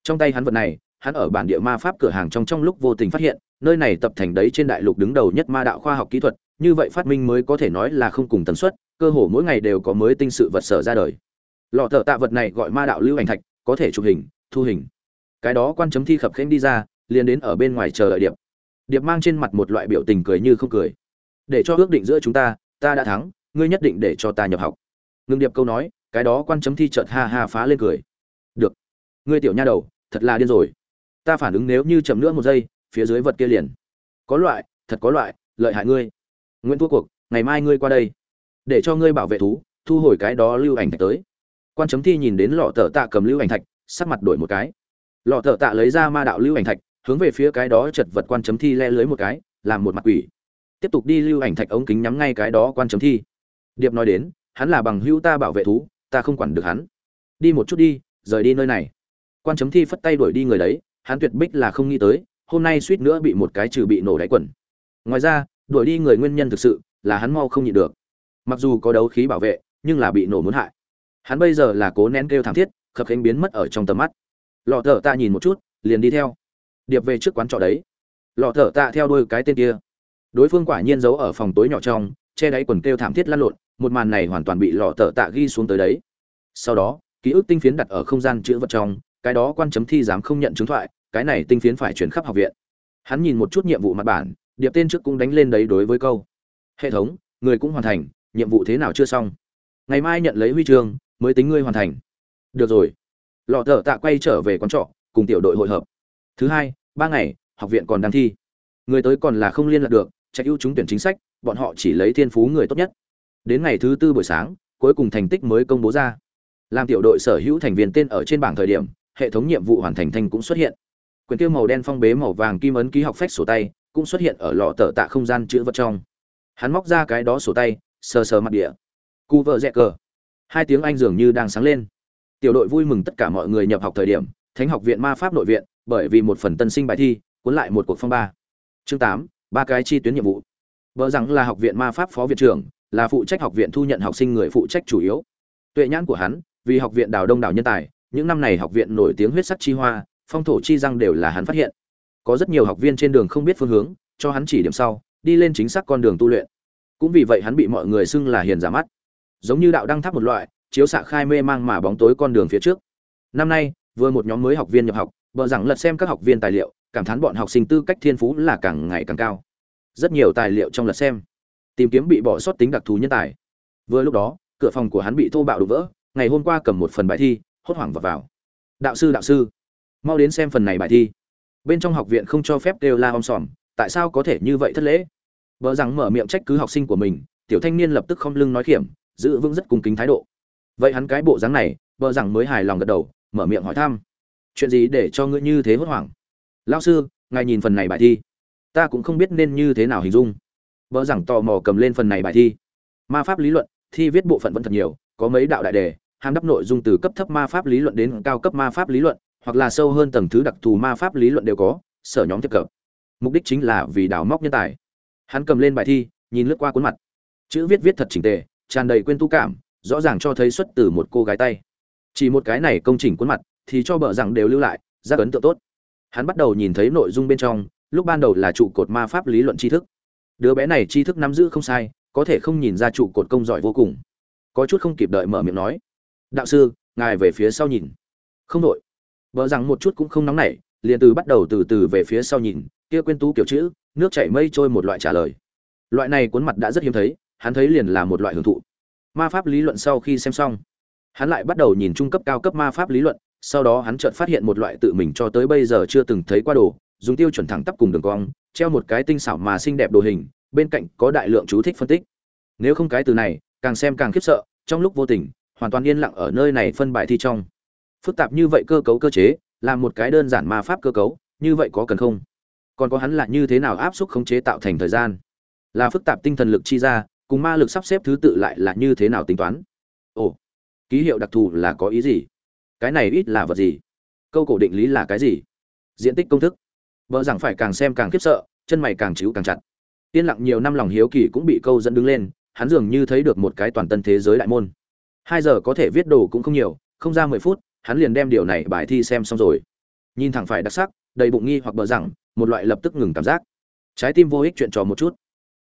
Speaker 1: Trong tay hắn vật này, hắn ở bản địa ma pháp cửa hàng trong trong lúc vô tình phát hiện, nơi này tập thành đấy trên đại lục đứng đầu nhất ma đạo khoa học kỹ thuật, như vậy phát minh mới có thể nói là không cùng tần suất cơ hồ mỗi ngày đều có mới tinh sự vật sở ra đời. Lọ thợ tạ vật này gọi ma đạo lưu ảnh thạch, có thể chụp hình, thu hình. Cái đó quan chấm thi khập khênh đi ra, liền đến ở bên ngoài chờ đợi điệp. Điệp mang trên mặt một loại biểu tình cười như không cười. Để cho ước định giữa chúng ta ta đã thắng, ngươi nhất định để cho ta nhập học. Ngưng điệp câu nói, cái đó quan chấm thi chợt ha ha phá lên cười. Được. Ngươi tiểu nha đầu, thật là điên rồi. Ta phản ứng nếu như chậm nữa một giây, phía dưới vật kia liền. Có loại, thật có loại, lợi hại ngươi. Nguyễn thua cuộc, ngày mai ngươi qua đây để cho ngươi bảo vệ thú, thu hồi cái đó lưu ảnh thạch tới. Quan chấm thi nhìn đến lọ thợ tạ cầm lưu ảnh thạch, sắc mặt đổi một cái. Lọ thợ tạ lấy ra ma đạo lưu ảnh thạch, hướng về phía cái đó chật vật quan chấm thi le lưới một cái, làm một mặt quỷ. Tiếp tục đi lưu ảnh thạch ống kính nhắm ngay cái đó quan chấm thi. Điệp nói đến, hắn là bằng hữu ta bảo vệ thú, ta không quản được hắn. Đi một chút đi, rời đi nơi này. Quan chấm thi phất tay đuổi đi người đấy, hắn tuyệt bích là không nghĩ tới, hôm nay suýt nữa bị một cái trừ bị nổ đáy quần. Ngoài ra, đuổi đi người nguyên nhân thực sự là hắn mau không nhịn được mặc dù có đấu khí bảo vệ, nhưng là bị nổ muốn hại. Hắn bây giờ là cố nén kêu thảm thiết, khập khánh biến mất ở trong tầm mắt. Lọ thở Tạ nhìn một chút, liền đi theo. Điệp về trước quán trọ đấy. Lọ thở tạ theo đôi cái tên kia. Đối phương quả nhiên giấu ở phòng tối nhỏ trong, che đáy quần kêu thảm thiết lăn lộn, một màn này hoàn toàn bị lọ thở tạ ghi xuống tới đấy. Sau đó, ký ức tinh phiến đặt ở không gian chữ vật trong, cái đó quan chấm thi dám không nhận chứng thoại, cái này tinh phiến phải chuyển khắp học viện. Hắn nhìn một chút nhiệm vụ mặt bản, điệp tên trước cũng đánh lên đấy đối với câu. Hệ thống, người cũng hoàn thành nhiệm vụ thế nào chưa xong? Ngày mai nhận lấy huy chương, mới tính ngươi hoàn thành. Được rồi. Lọ thợ tạ quay trở về quán trọ, cùng tiểu đội hội hợp. Thứ hai, ba ngày, học viện còn đang thi. Người tới còn là không liên lạc được trách ưu trúng tuyển chính sách, bọn họ chỉ lấy thiên phú người tốt nhất. Đến ngày thứ tư buổi sáng, cuối cùng thành tích mới công bố ra. Làm tiểu đội sở hữu thành viên tên ở trên bảng thời điểm, hệ thống nhiệm vụ hoàn thành thành cũng xuất hiện. Quyền tiêu màu đen phong bế màu vàng kim ấn ký học phách sổ tay, cũng xuất hiện ở lọ tờ tạ không gian chữ vật trong. Hắn móc ra cái đó sổ tay sờ sờ mặt địa. Cu vợ rẽ cờ. Hai tiếng anh dường như đang sáng lên. Tiểu đội vui mừng tất cả mọi người nhập học thời điểm, thánh học viện ma pháp nội viện, bởi vì một phần tân sinh bài thi, cuốn lại một cuộc phong ba. Chương tám, ba cái chi tuyến nhiệm vụ. Vợ rằng là học viện ma pháp phó viện trưởng, là phụ trách học viện thu nhận học sinh người phụ trách chủ yếu. Tuệ nhãn của hắn, vì học viện đào đông đảo nhân tài, những năm này học viện nổi tiếng huyết sắc chi hoa, phong thổ chi răng đều là hắn phát hiện. Có rất nhiều học viên trên đường không biết phương hướng, cho hắn chỉ điểm sau, đi lên chính xác con đường tu luyện cũng vì vậy hắn bị mọi người xưng là hiền giả mắt. Giống như đạo đăng tháp một loại, chiếu xạ khai mê mang mà bóng tối con đường phía trước. Năm nay, vừa một nhóm mới học viên nhập học vợ rằng lật xem các học viên tài liệu, cảm thán bọn học sinh tư cách thiên phú là càng ngày càng cao. Rất nhiều tài liệu trong lật xem, tìm kiếm bị bỏ sót tính đặc thù nhân tài. Vừa lúc đó, cửa phòng của hắn bị thô bạo đổ vỡ, ngày hôm qua cầm một phần bài thi, hốt hoảng vào vào. Đạo sư đạo sư, mau đến xem phần này bài thi. Bên trong học viện không cho phép đều la om sòm, tại sao có thể như vậy thất lễ? Vợ rằng mở miệng trách cứ học sinh của mình, tiểu thanh niên lập tức không lưng nói khiểm, giữ vững rất cung kính thái độ. Vậy hắn cái bộ dáng này, vợ rằng mới hài lòng gật đầu, mở miệng hỏi thăm. Chuyện gì để cho ngươi như thế hốt hoảng? Lao sư, ngài nhìn phần này bài thi. Ta cũng không biết nên như thế nào hình dung. Vợ rằng tò mò cầm lên phần này bài thi. Ma pháp lý luận, thi viết bộ phận vẫn thật nhiều, có mấy đạo đại đề, hàm đắp nội dung từ cấp thấp ma pháp lý luận đến cao cấp ma pháp lý luận, hoặc là sâu hơn tầng thứ đặc thù ma pháp lý luận đều có, sở nhóm tiếp cận. Mục đích chính là vì đào móc nhân tài hắn cầm lên bài thi, nhìn lướt qua cuốn mặt. Chữ viết viết thật chỉnh tề, tràn đầy quên tu cảm, rõ ràng cho thấy xuất từ một cô gái tay. Chỉ một cái này công trình cuốn mặt, thì cho bợ rằng đều lưu lại ra ấn tượng tốt. Hắn bắt đầu nhìn thấy nội dung bên trong, lúc ban đầu là trụ cột ma pháp lý luận tri thức. Đứa bé này tri thức nắm giữ không sai, có thể không nhìn ra trụ cột công giỏi vô cùng. Có chút không kịp đợi mở miệng nói. Đạo sư, ngài về phía sau nhìn. Không đội. Vợ rằng một chút cũng không nóng nảy, liền từ bắt đầu từ từ về phía sau nhìn, kia quên tú kiểu chữ nước chảy mây trôi một loại trả lời. Loại này cuốn mặt đã rất hiếm thấy, hắn thấy liền là một loại hưởng thụ. Ma pháp lý luận sau khi xem xong, hắn lại bắt đầu nhìn trung cấp cao cấp ma pháp lý luận, sau đó hắn chợt phát hiện một loại tự mình cho tới bây giờ chưa từng thấy qua đồ, dùng tiêu chuẩn thẳng tắp cùng đường cong, treo một cái tinh xảo mà xinh đẹp đồ hình, bên cạnh có đại lượng chú thích phân tích. Nếu không cái từ này, càng xem càng khiếp sợ, trong lúc vô tình, hoàn toàn yên lặng ở nơi này phân bài thi trong. Phức tạp như vậy cơ cấu cơ chế, là một cái đơn giản ma pháp cơ cấu, như vậy có cần không? Còn có hắn là như thế nào áp suất khống chế tạo thành thời gian? Là phức tạp tinh thần lực chi ra, cùng ma lực sắp xếp thứ tự lại là như thế nào tính toán? Ồ, ký hiệu đặc thù là có ý gì? Cái này ít là vật gì? Câu cổ định lý là cái gì? Diện tích công thức. Vợ rằng phải càng xem càng khiếp sợ, chân mày càng chíu càng chặt. Yên lặng nhiều năm lòng hiếu kỳ cũng bị câu dẫn đứng lên, hắn dường như thấy được một cái toàn tân thế giới đại môn. Hai giờ có thể viết đồ cũng không nhiều, không ra mười phút, hắn liền đem điều này bài thi xem xong rồi. Nhìn thẳng phải đặc sắc, đầy bụng nghi hoặc bờ rằng một loại lập tức ngừng cảm giác. Trái tim vô ích chuyện trò một chút.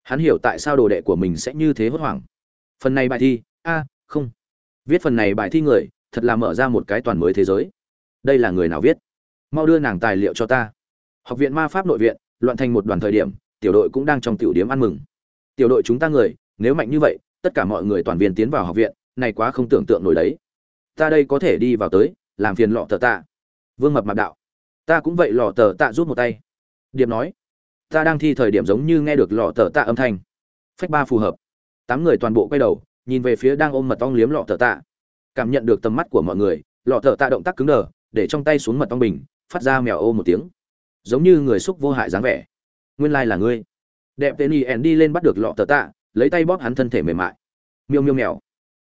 Speaker 1: Hắn hiểu tại sao đồ đệ của mình sẽ như thế hốt hoảng. Phần này bài thi, a, không. Viết phần này bài thi người, thật là mở ra một cái toàn mới thế giới. Đây là người nào viết? Mau đưa nàng tài liệu cho ta. Học viện ma pháp nội viện, loạn thành một đoàn thời điểm, tiểu đội cũng đang trong tiểu điểm ăn mừng. Tiểu đội chúng ta người, nếu mạnh như vậy, tất cả mọi người toàn viên tiến vào học viện, này quá không tưởng tượng nổi đấy. Ta đây có thể đi vào tới, làm phiền lọ tờ tạ. Vương mập mạp đạo. Ta cũng vậy lọ tờ tạ rút một tay điệp nói, ta đang thi thời điểm giống như nghe được lọ tờ tạ âm thanh. Phách ba phù hợp. Tám người toàn bộ quay đầu, nhìn về phía đang ôm mật ong liếm lọ tờ tạ. Cảm nhận được tầm mắt của mọi người, lọ tờ tạ động tác cứng đờ, để trong tay xuống mật ong bình, phát ra mèo ô một tiếng. Giống như người xúc vô hại dáng vẻ. Nguyên lai là ngươi. Đẹp tên y ẻn đi lên bắt được lọ tờ tạ, lấy tay bóp hắn thân thể mềm mại. Miêu miêu mèo.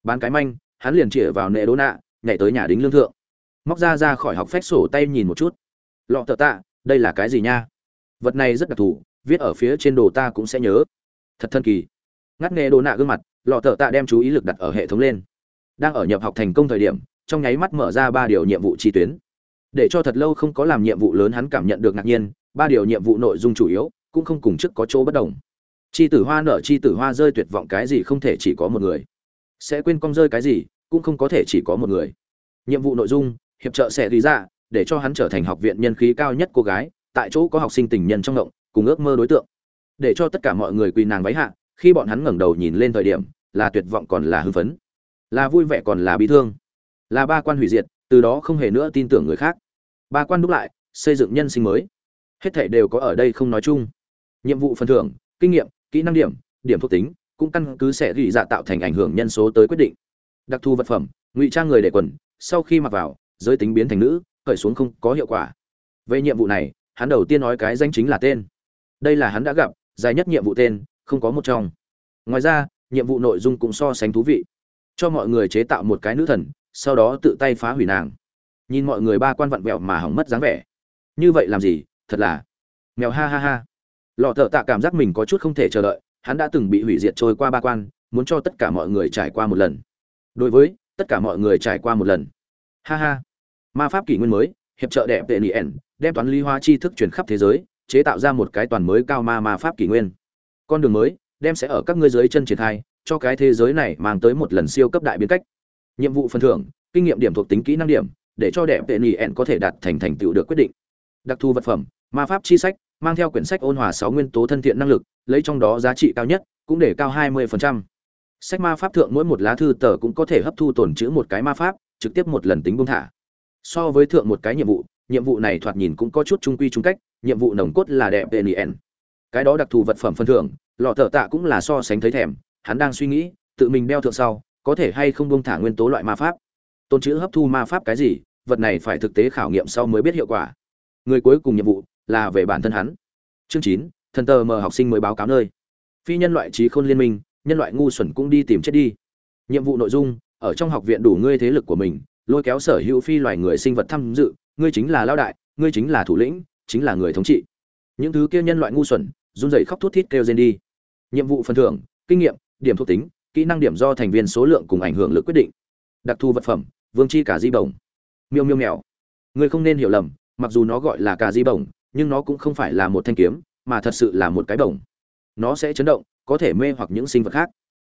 Speaker 1: Bán cái manh, hắn liền chĩa vào nệ đố nạ, nhảy tới nhà đính lương thượng. Móc ra ra khỏi học phách sổ tay nhìn một chút. Lọ tờ tạ, đây là cái gì nha? Vật này rất đặc thù, viết ở phía trên đồ ta cũng sẽ nhớ. Thật thân kỳ. Ngắt nghe đồ nạ gương mặt, lọ thợ tạ đem chú ý lực đặt ở hệ thống lên. Đang ở nhập học thành công thời điểm, trong nháy mắt mở ra ba điều nhiệm vụ chi tuyến. Để cho thật lâu không có làm nhiệm vụ lớn hắn cảm nhận được ngạc nhiên, ba điều nhiệm vụ nội dung chủ yếu cũng không cùng chức có chỗ bất đồng. Chi tử hoa nở chi tử hoa rơi tuyệt vọng cái gì không thể chỉ có một người. Sẽ quên cong rơi cái gì cũng không có thể chỉ có một người. Nhiệm vụ nội dung, hiệp trợ sẽ lý ra, để cho hắn trở thành học viện nhân khí cao nhất cô gái tại chỗ có học sinh tình nhân trong động cùng ước mơ đối tượng. Để cho tất cả mọi người quỳ nàng váy hạ, khi bọn hắn ngẩng đầu nhìn lên thời điểm, là tuyệt vọng còn là hưng phấn. Là vui vẻ còn là bi thương. Là ba quan hủy diệt, từ đó không hề nữa tin tưởng người khác. Ba quan đúc lại, xây dựng nhân sinh mới. Hết thảy đều có ở đây không nói chung. Nhiệm vụ phần thưởng, kinh nghiệm, kỹ năng điểm điểm thuộc tính, cũng căn cứ sẽ dị dạ tạo thành ảnh hưởng nhân số tới quyết định. Đặc thù vật phẩm, ngụy trang người để quần, sau khi mặc vào, giới tính biến thành nữ, khởi xuống không có hiệu quả. Về nhiệm vụ này hắn đầu tiên nói cái danh chính là tên. Đây là hắn đã gặp, dài nhất nhiệm vụ tên, không có một trong. Ngoài ra, nhiệm vụ nội dung cũng so sánh thú vị. Cho mọi người chế tạo một cái nữ thần, sau đó tự tay phá hủy nàng. Nhìn mọi người ba quan vặn vẹo mà hỏng mất dáng vẻ. Như vậy làm gì, thật là mèo ha ha ha. Lọ thợ tạ cảm giác mình có chút không thể chờ đợi, hắn đã từng bị hủy diệt trôi qua ba quan, muốn cho tất cả mọi người trải qua một lần. Đối với, tất cả mọi người trải qua một lần. Ha ha. Ma pháp kỷ nguyên mới hiệp trợ đẹp tệ nien đem toán lý hóa tri thức truyền khắp thế giới, chế tạo ra một cái toàn mới cao ma ma pháp kỷ nguyên. Con đường mới đem sẽ ở các ngươi dưới chân triển khai, cho cái thế giới này mang tới một lần siêu cấp đại biến cách. Nhiệm vụ phần thưởng, kinh nghiệm điểm thuộc tính kỹ năng điểm, để cho đẹp tệ nien có thể đạt thành thành tựu được quyết định. Đặc thù vật phẩm, ma pháp chi sách, mang theo quyển sách ôn hòa sáu nguyên tố thân thiện năng lực, lấy trong đó giá trị cao nhất, cũng để cao 20%. sách ma pháp thượng mỗi một lá thư tờ cũng có thể hấp thu tồn chữ một cái ma pháp, trực tiếp một lần tính buông thả so với thượng một cái nhiệm vụ nhiệm vụ này thoạt nhìn cũng có chút trung quy trung cách, nhiệm vụ nồng cốt là đẹp vnn cái đó đặc thù vật phẩm phân thưởng, lọ thợ tạ cũng là so sánh thấy thèm, hắn đang suy nghĩ, tự mình đeo thượng sau, có thể hay không buông thả nguyên tố loại ma pháp. Tôn chữ hấp thu ma pháp cái gì, vật này phải thực tế khảo nghiệm sau mới biết hiệu quả. Người cuối cùng nhiệm vụ là về bản thân hắn. Chương chín, thần tờ mờ học sinh mới báo cáo nơi. Phi nhân loại trí khôn liên minh, nhân loại ngu xuẩn cũng đi tìm chết đi. Nhiệm vụ nội dung, ở trong học viện đủ ngươi thế lực của mình lôi kéo sở hữu phi loài người sinh vật tham dự, ngươi chính là lao đại, ngươi chính là thủ lĩnh, chính là người thống trị. Những thứ kia nhân loại ngu xuẩn, run rẩy khóc thút thít kêu rên đi. Nhiệm vụ phần thưởng, kinh nghiệm, điểm thuộc tính, kỹ năng điểm do thành viên số lượng cùng ảnh hưởng lực quyết định. Đặc thù vật phẩm, vương chi cả di bổng. Miêu miêu mèo. Ngươi không nên hiểu lầm, mặc dù nó gọi là cả di bổng, nhưng nó cũng không phải là một thanh kiếm, mà thật sự là một cái bổng. Nó sẽ chấn động, có thể mê hoặc những sinh vật khác.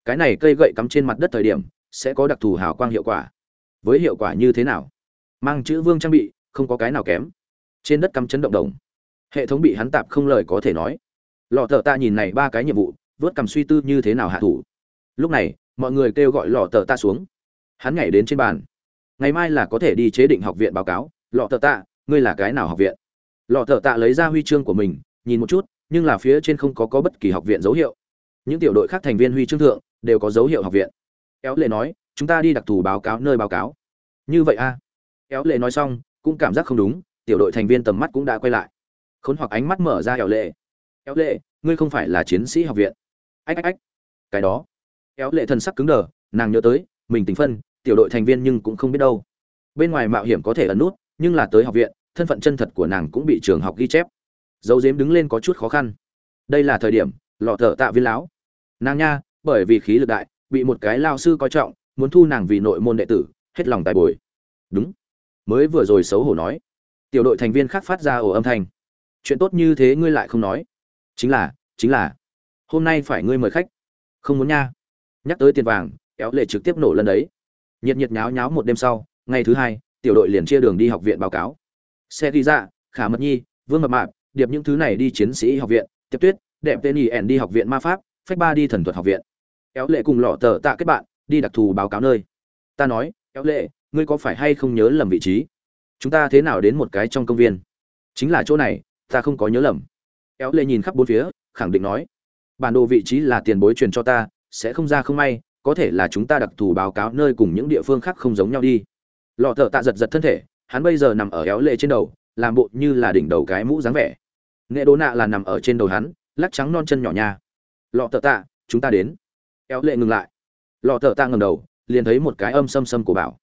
Speaker 1: Cái này cây gậy cắm trên mặt đất thời điểm, sẽ có đặc thù hào quang hiệu quả với hiệu quả như thế nào? Mang chữ vương trang bị, không có cái nào kém. Trên đất cắm chấn động đồng. Hệ thống bị hắn tạp không lời có thể nói. Lọ thợ ta nhìn này ba cái nhiệm vụ, vớt cầm suy tư như thế nào hạ thủ. Lúc này, mọi người kêu gọi lọ thợ ta xuống. Hắn nhảy đến trên bàn. Ngày mai là có thể đi chế định học viện báo cáo. Lọ thợ ta, ngươi là cái nào học viện? Lọ thợ ta lấy ra huy chương của mình, nhìn một chút, nhưng là phía trên không có có bất kỳ học viện dấu hiệu. Những tiểu đội khác thành viên huy chương thượng, đều có dấu hiệu học viện. Éo lệ nói chúng ta đi đặc thù báo cáo nơi báo cáo. Như vậy a. À. éo lệ nói xong, cũng cảm giác không đúng, tiểu đội thành viên tầm mắt cũng đã quay lại. Khốn hoặc ánh mắt mở ra éo lệ. Éo lệ, ngươi không phải là chiến sĩ học viện. Ách ách ách. Cái đó. Kéo lệ thần sắc cứng đờ, nàng nhớ tới, mình tính phân, tiểu đội thành viên nhưng cũng không biết đâu. Bên ngoài mạo hiểm có thể ẩn nút, nhưng là tới học viện, thân phận chân thật của nàng cũng bị trường học ghi chép. Dấu dếm đứng lên có chút khó khăn. Đây là thời điểm, lọ thợ tạ viên lão. Nàng nha, bởi vì khí lực đại, bị một cái lao sư coi trọng muốn thu nàng vì nội môn đệ tử, hết lòng tài bồi. Đúng. Mới vừa rồi xấu hổ nói. Tiểu đội thành viên khác phát ra ồ âm thanh. Chuyện tốt như thế ngươi lại không nói. Chính là chính là. Hôm nay phải ngươi mời khách. Không muốn nha. Nhắc tới tiền vàng éo lệ trực tiếp nổ lần đấy. Nhiệt nhiệt nháo nháo một đêm sau, ngày thứ hai, tiểu đội liền chia đường đi học viện báo cáo. Xe ghi ra, khả mật nhi, vương mập mạp, điệp những thứ này đi chiến sĩ học viện, tiếp tuyết, đẹp tên y ẻn đi học viện ma pháp, phách ba đi thần thuật học viện. Éo lệ cùng lọ tờ tạ kết bạn đi đặc thù báo cáo nơi. Ta nói, kéo lệ, ngươi có phải hay không nhớ lầm vị trí? Chúng ta thế nào đến một cái trong công viên? Chính là chỗ này, ta không có nhớ lầm. Kéo lệ nhìn khắp bốn phía, khẳng định nói, bản đồ vị trí là tiền bối truyền cho ta, sẽ không ra không may, có thể là chúng ta đặc thù báo cáo nơi cùng những địa phương khác không giống nhau đi. Lọ thợ tạ giật giật thân thể, hắn bây giờ nằm ở éo lệ trên đầu, làm bộ như là đỉnh đầu cái mũ dáng vẻ. Nghệ đố nạ là nằm ở trên đầu hắn, lắc trắng non chân nhỏ nha. Lọ thợ tạ, chúng ta đến. Éo lệ ngừng lại lọ thợ tạ ngầm đầu, liền thấy một cái âm xâm xâm của bảo.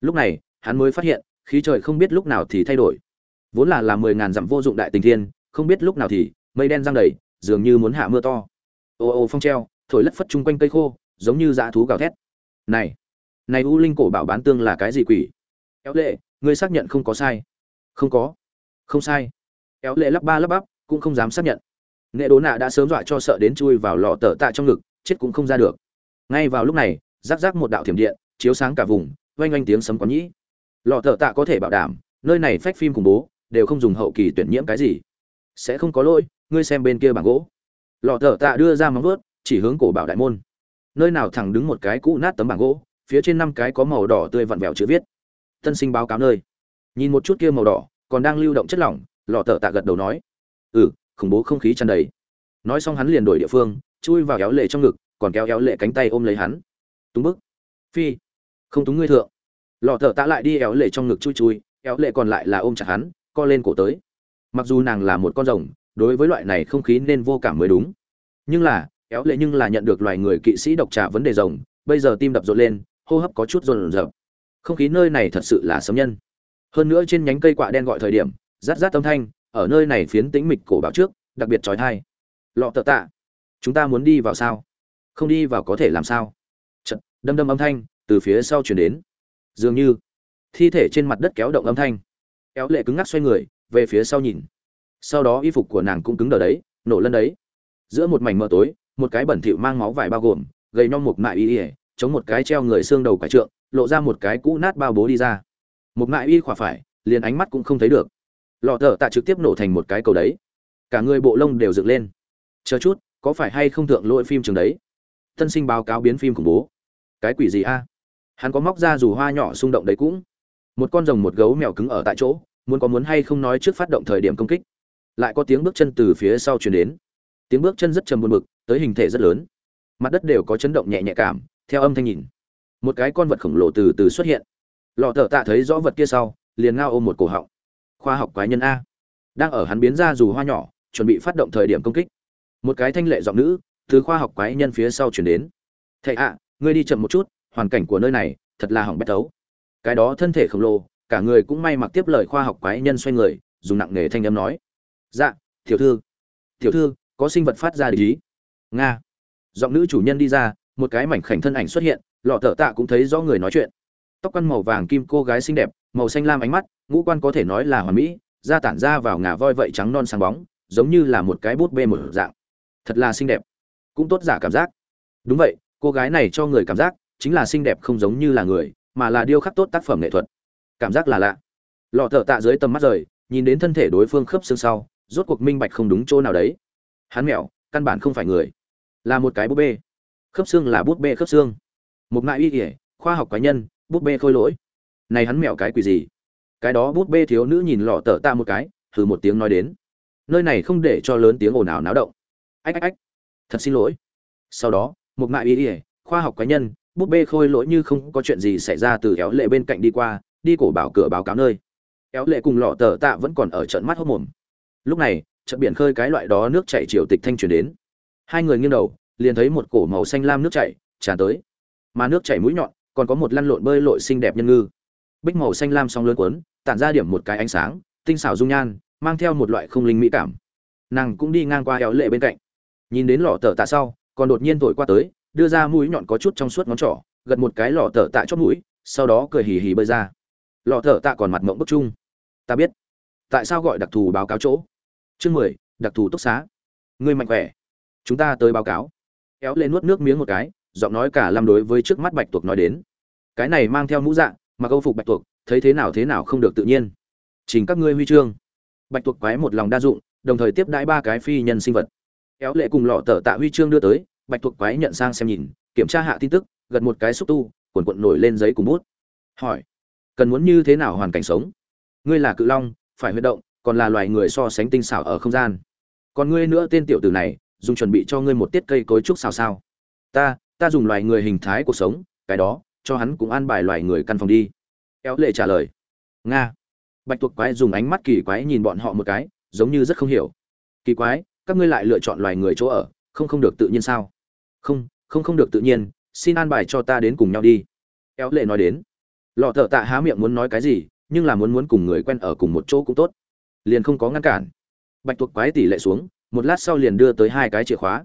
Speaker 1: Lúc này, hắn mới phát hiện, khí trời không biết lúc nào thì thay đổi. Vốn là là mười ngàn dặm vô dụng đại tình thiên, không biết lúc nào thì, mây đen giăng đầy, dường như muốn hạ mưa to. Ô ô phong treo, thổi lất phất chung quanh cây khô, giống như dã thú gào thét. Này này u linh cổ bảo bán tương là cái gì quỷ? Éo lệ, ngươi xác nhận không có sai. Không có. Không sai. Éo lệ lắp ba lắp bắp, cũng không dám xác nhận. Nghệ đố nạ đã sớm dọa cho sợ đến chui vào lò tờ tạ trong ngực, chết cũng không ra được ngay vào lúc này rác rác một đạo thiểm điện, chiếu sáng cả vùng, oanh oanh tiếng sấm có nhĩ. Lò thợ tạ có thể bảo đảm, nơi này phách phim khủng bố, đều không dùng hậu kỳ tuyển nhiễm cái gì. Sẽ không có lỗi, ngươi xem bên kia bảng gỗ. Lò thợ tạ đưa ra móng vuốt, chỉ hướng cổ bảo đại môn. Nơi nào thẳng đứng một cái cũ nát tấm bảng gỗ, phía trên năm cái có màu đỏ tươi vặn vẹo chữ viết. Tân sinh báo cáo nơi. Nhìn một chút kia màu đỏ, còn đang lưu động chất lỏng lò thợ tạ gật đầu nói. Ừ khủng bố không khí tràn đầy. Nói xong hắn liền đổi địa phương, chui vào kéo lệ trong ngực còn kéo kéo lệ cánh tay ôm lấy hắn. Túng bức. Phi. Không túng ngươi thượng. Lò thợ tạ lại đi éo lệ trong ngực chui chui, éo lệ còn lại là ôm chặt hắn, co lên cổ tới. Mặc dù nàng là một con rồng, đối với loại này không khí nên vô cảm mới đúng. Nhưng là, éo lệ nhưng là nhận được loài người kỵ sĩ độc trà vấn đề rồng, bây giờ tim đập rộn lên, hô hấp có chút rộn rộn không khí nơi này thật sự là sấm nhân. Hơn nữa trên nhánh cây quạ đen gọi thời điểm, rát rát âm thanh, ở nơi này phiến tĩnh mịch cổ báo trước, đặc biệt trói thai. Lọ tợ tạ chúng ta muốn đi vào sao? Không đi vào có thể làm sao? Chật, đâm đâm âm thanh từ phía sau chuyển đến. Dường như thi thể trên mặt đất kéo động âm thanh. Kéo lệ cứng ngắc xoay người về phía sau nhìn. Sau đó y phục của nàng cũng cứng đờ đấy nổ lân đấy. Giữa một mảnh mờ tối một cái bẩn thỉu mang máu vải bao gồm gầy non một mại y ỉa chống một cái treo người xương đầu quả trượng lộ ra một cái cũ nát bao bố đi ra. Một mại y khỏa phải liền ánh mắt cũng không thấy được. Lọ thở tạ trực tiếp nổ thành một cái cầu đấy. Cả người bộ lông đều dựng lên. Chờ chút có phải hay không thượng lỗi phim trường đấy? Tân sinh báo cáo biến phim khủng bố. Cái quỷ gì a? Hắn có móc ra dù hoa nhỏ xung động đấy cũng. Một con rồng một gấu mèo cứng ở tại chỗ, muốn có muốn hay không nói trước phát động thời điểm công kích. Lại có tiếng bước chân từ phía sau chuyển đến. Tiếng bước chân rất trầm buồn bực, tới hình thể rất lớn. Mặt đất đều có chấn động nhẹ nhẹ cảm, theo âm thanh nhìn. Một cái con vật khổng lồ từ từ xuất hiện. Lọ thợ tạ thấy rõ vật kia sau, liền ngao ôm một cổ họng. Khoa học quái nhân a. Đang ở hắn biến ra dù hoa nhỏ, chuẩn bị phát động thời điểm công kích. Một cái thanh lệ giọng nữ thứ khoa học quái nhân phía sau chuyển đến. Thầy ạ, ngươi đi chậm một chút, hoàn cảnh của nơi này thật là hỏng bét tấu cái đó thân thể khổng lồ, cả người cũng may mặc tiếp lời khoa học quái nhân xoay người, dùng nặng nề thanh âm nói. Dạ tiểu thư. Tiểu thư, có sinh vật phát ra để ý. Nga. Giọng nữ chủ nhân đi ra, một cái mảnh khảnh thân ảnh xuất hiện, lọ thợ tạ cũng thấy rõ người nói chuyện. Tóc quăn màu vàng kim cô gái xinh đẹp, màu xanh lam ánh mắt, ngũ quan có thể nói là hoàn mỹ, da tản ra vào ngà voi vậy trắng non sáng bóng, giống như là một cái bút bê một dạng. Thật là xinh đẹp cũng tốt giả cảm giác. Đúng vậy, cô gái này cho người cảm giác chính là xinh đẹp không giống như là người, mà là điêu khắc tốt tác phẩm nghệ thuật. Cảm giác là lạ. Lọ thợ tạ dưới tầm mắt rời, nhìn đến thân thể đối phương khớp xương sau, rốt cuộc minh bạch không đúng chỗ nào đấy. Hắn mẹo, căn bản không phải người. Là một cái búp bê. Khớp xương là búp bê khớp xương. Một ngại y kỉa khoa học cá nhân, búp bê khôi lỗi. Này hắn mẹo cái quỷ gì? Cái đó búp bê thiếu nữ nhìn lọ tở tạ một cái thử một tiếng nói đến. Nơi này không để cho lớn tiếng ồn ào náo động. Ách ách ách thật xin lỗi. Sau đó, một ngại ý ỉa khoa học cá nhân bút bê khôi lỗi như không có chuyện gì xảy ra từ kéo lệ bên cạnh đi qua, đi cổ bảo cửa báo cáo nơi. Kéo lệ cùng lọ tờ tạ vẫn còn ở trận mắt hốc mồm. Lúc này, trận biển khơi cái loại đó nước chảy chiều tịch thanh chuyển đến. Hai người nghiêng đầu, liền thấy một cổ màu xanh lam nước chảy tràn tới. Mà nước chảy mũi nhọn, còn có một lăn lộn bơi lội xinh đẹp nhân ngư. Bích màu xanh lam song lớn cuốn, tản ra điểm một cái ánh sáng, tinh xảo dung nhan, mang theo một loại không linh mỹ cảm. Nàng cũng đi ngang qua éo lệ bên cạnh nhìn đến lọ tờ tạ sau, còn đột nhiên thổi qua tới, đưa ra mũi nhọn có chút trong suốt ngón trỏ, gật một cái lọ tờ tạ chót mũi, sau đó cười hì hì bơi ra. Lọ tờ tạ còn mặt mộng bức chung. Ta biết. Tại sao gọi đặc thù báo cáo chỗ? Chương mười, đặc thù túc xá. Ngươi mạnh khỏe. Chúng ta tới báo cáo. Éo lên nuốt nước miếng một cái, giọng nói cả lâm đối với trước mắt bạch tuộc nói đến. Cái này mang theo mũ dạng mà câu phục bạch tuộc, thấy thế nào thế nào không được tự nhiên. Trình các ngươi huy chương. Bạch tuộc quái một lòng đa dụng, đồng thời tiếp đãi ba cái phi nhân sinh vật éo lệ cùng lọ tờ tạ huy chương đưa tới, bạch thuộc quái nhận sang xem nhìn, kiểm tra hạ tin tức, gật một cái xúc tu, cuộn cuộn nổi lên giấy cùng bút. Hỏi, cần muốn như thế nào hoàn cảnh sống? Ngươi là cự long, phải huy động, còn là loài người so sánh tinh xảo ở không gian. Còn ngươi nữa tên tiểu tử này, dùng chuẩn bị cho ngươi một tiết cây cối trúc sao sao? Ta ta dùng loài người hình thái cuộc sống, cái đó, cho hắn cũng an bài loài người căn phòng đi. Éo lệ trả lời, nga. Bạch tuộc quái dùng ánh mắt kỳ quái nhìn bọn họ một cái, giống như rất không hiểu. Kỳ quái các ngươi lại lựa chọn loài người chỗ ở, không không được tự nhiên sao? Không không không được tự nhiên, xin an bài cho ta đến cùng nhau đi. Éo lệ nói đến. Lọ thợ tạ há miệng muốn nói cái gì, nhưng là muốn muốn cùng người quen ở cùng một chỗ cũng tốt. Liền không có ngăn cản. Bạch tuộc quái tỷ lệ xuống, một lát sau liền đưa tới hai cái chìa khóa.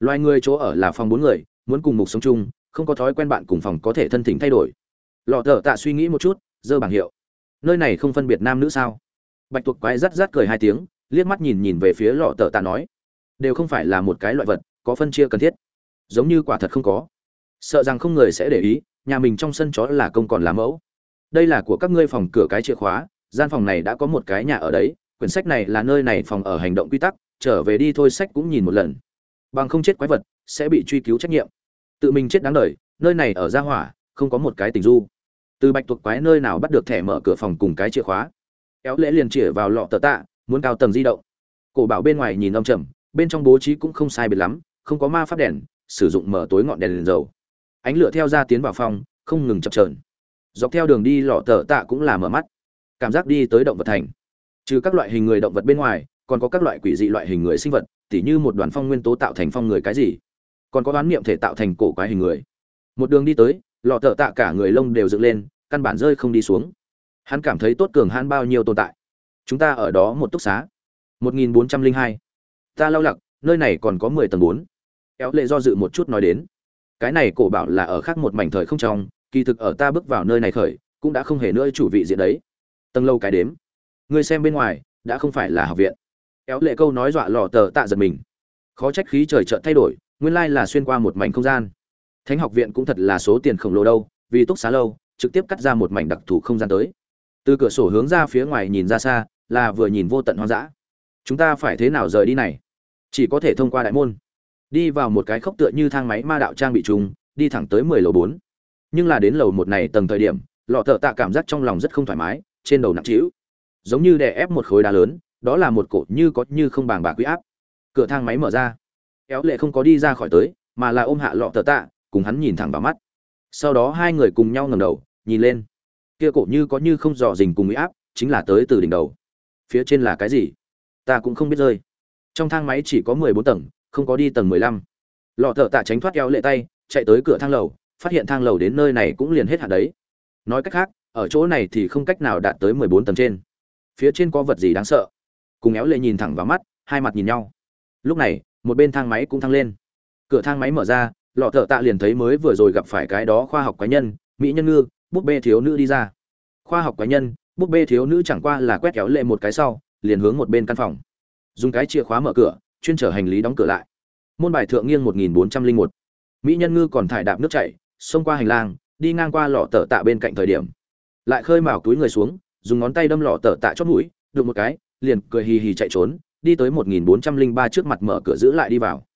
Speaker 1: Loài người chỗ ở là phòng bốn người, muốn cùng mục sống chung, không có thói quen bạn cùng phòng có thể thân thỉnh thay đổi. Lọ thợ tạ suy nghĩ một chút, giơ bảng hiệu. Nơi này không phân biệt nam nữ sao? Bạch tuộc quái rắt rắt cười hai tiếng liếc mắt nhìn nhìn về phía lọ tờ tạ nói, đều không phải là một cái loại vật, có phân chia cần thiết. Giống như quả thật không có. Sợ rằng không người sẽ để ý, nhà mình trong sân chó là công còn là mẫu. Đây là của các ngươi phòng cửa cái chìa khóa, gian phòng này đã có một cái nhà ở đấy, quyển sách này là nơi này phòng ở hành động quy tắc, trở về đi thôi sách cũng nhìn một lần. Bằng không chết quái vật, sẽ bị truy cứu trách nhiệm. Tự mình chết đáng đời, nơi này ở gia hỏa, không có một cái tình du. Từ bạch tuộc quái nơi nào bắt được thẻ mở cửa phòng cùng cái chìa khóa? Kéo lễ liền chĩa vào lọ tờ tạ muốn cao tầng di động. Cổ bảo bên ngoài nhìn âm trầm, bên trong bố trí cũng không sai biệt lắm, không có ma pháp đèn, sử dụng mở tối ngọn đèn liền dầu. Ánh lửa theo ra tiến vào phòng, không ngừng chập trờn dọc theo đường đi lọ tờ tạ cũng là mở mắt. Cảm giác đi tới động vật thành. Trừ các loại hình người động vật bên ngoài, còn có các loại quỷ dị loại hình người sinh vật, tỉ như một đoàn phong nguyên tố tạo thành phong người cái gì. Còn có đoán niệm thể tạo thành cổ quái hình người. Một đường đi tới, lọ tở tạ cả người lông đều dựng lên, căn bản rơi không đi xuống. Hắn cảm thấy tốt cường hắn bao nhiêu tồn tại chúng ta ở đó một túc xá. Một nghìn bốn trăm linh hai. Ta lau lặc, nơi này còn có mười tầng bốn. Éo lệ do dự một chút nói đến. Cái này cổ bảo là ở khác một mảnh thời không trong, kỳ thực ở ta bước vào nơi này khởi, cũng đã không hề nữa chủ vị diện đấy. Tầng lâu cái đếm. Người xem bên ngoài, đã không phải là học viện. Éo lệ câu nói dọa lò tờ tạ giật mình. Khó trách khí trời chợt thay đổi, nguyên lai là xuyên qua một mảnh không gian. Thánh học viện cũng thật là số tiền khổng lồ đâu, vì túc xá lâu, trực tiếp cắt ra một mảnh đặc thù không gian tới. Từ cửa sổ hướng ra phía ngoài nhìn ra xa là vừa nhìn vô tận hoang dã. Chúng ta phải thế nào rời đi này? Chỉ có thể thông qua đại môn. Đi vào một cái khốc tựa như thang máy ma đạo trang bị trùng, đi thẳng tới mười lầu bốn. Nhưng là đến lầu một này tầng thời điểm, lọ thợ tạ cảm giác trong lòng rất không thoải mái, trên đầu nặng trĩu. Giống như đè ép một khối đá lớn, đó là một cột như có như không bàng bạc quý áp. Cửa thang máy mở ra. Kéo lệ không có đi ra khỏi tới, mà là ôm hạ lọ tờ tạ, cùng hắn nhìn thẳng vào mắt. Sau đó hai người cùng nhau ngầm đầu, nhìn lên. Kia cổ như có như không dò dình cùng quý áp, chính là tới từ đỉnh đầu phía trên là cái gì? Ta cũng không biết rơi. Trong thang máy chỉ có mười bốn tầng, không có đi tầng mười lăm. Lọ thợ tạ tránh thoát eo lệ tay, chạy tới cửa thang lầu, phát hiện thang lầu đến nơi này cũng liền hết hạn đấy. Nói cách khác, ở chỗ này thì không cách nào đạt tới mười bốn tầng trên. Phía trên có vật gì đáng sợ? Cùng éo lệ nhìn thẳng vào mắt, hai mặt nhìn nhau. Lúc này, một bên thang máy cũng thăng lên. Cửa thang máy mở ra, lọ thợ tạ liền thấy mới vừa rồi gặp phải cái đó khoa học quái nhân, mỹ nhân ngư, búp bê thiếu nữ đi ra. Khoa học quái nhân búp bê thiếu nữ chẳng qua là quét kéo lệ một cái sau liền hướng một bên căn phòng dùng cái chìa khóa mở cửa chuyên trở hành lý đóng cửa lại môn bài thượng nghiêng một nghìn bốn trăm linh một mỹ nhân ngư còn thải đạp nước chảy xông qua hành lang đi ngang qua lọ tờ tạ bên cạnh thời điểm lại khơi mào túi người xuống dùng ngón tay đâm lọ tờ tạ chót mũi được một cái liền cười hì hì chạy trốn đi tới 1403 trước mặt mở cửa giữ lại đi vào.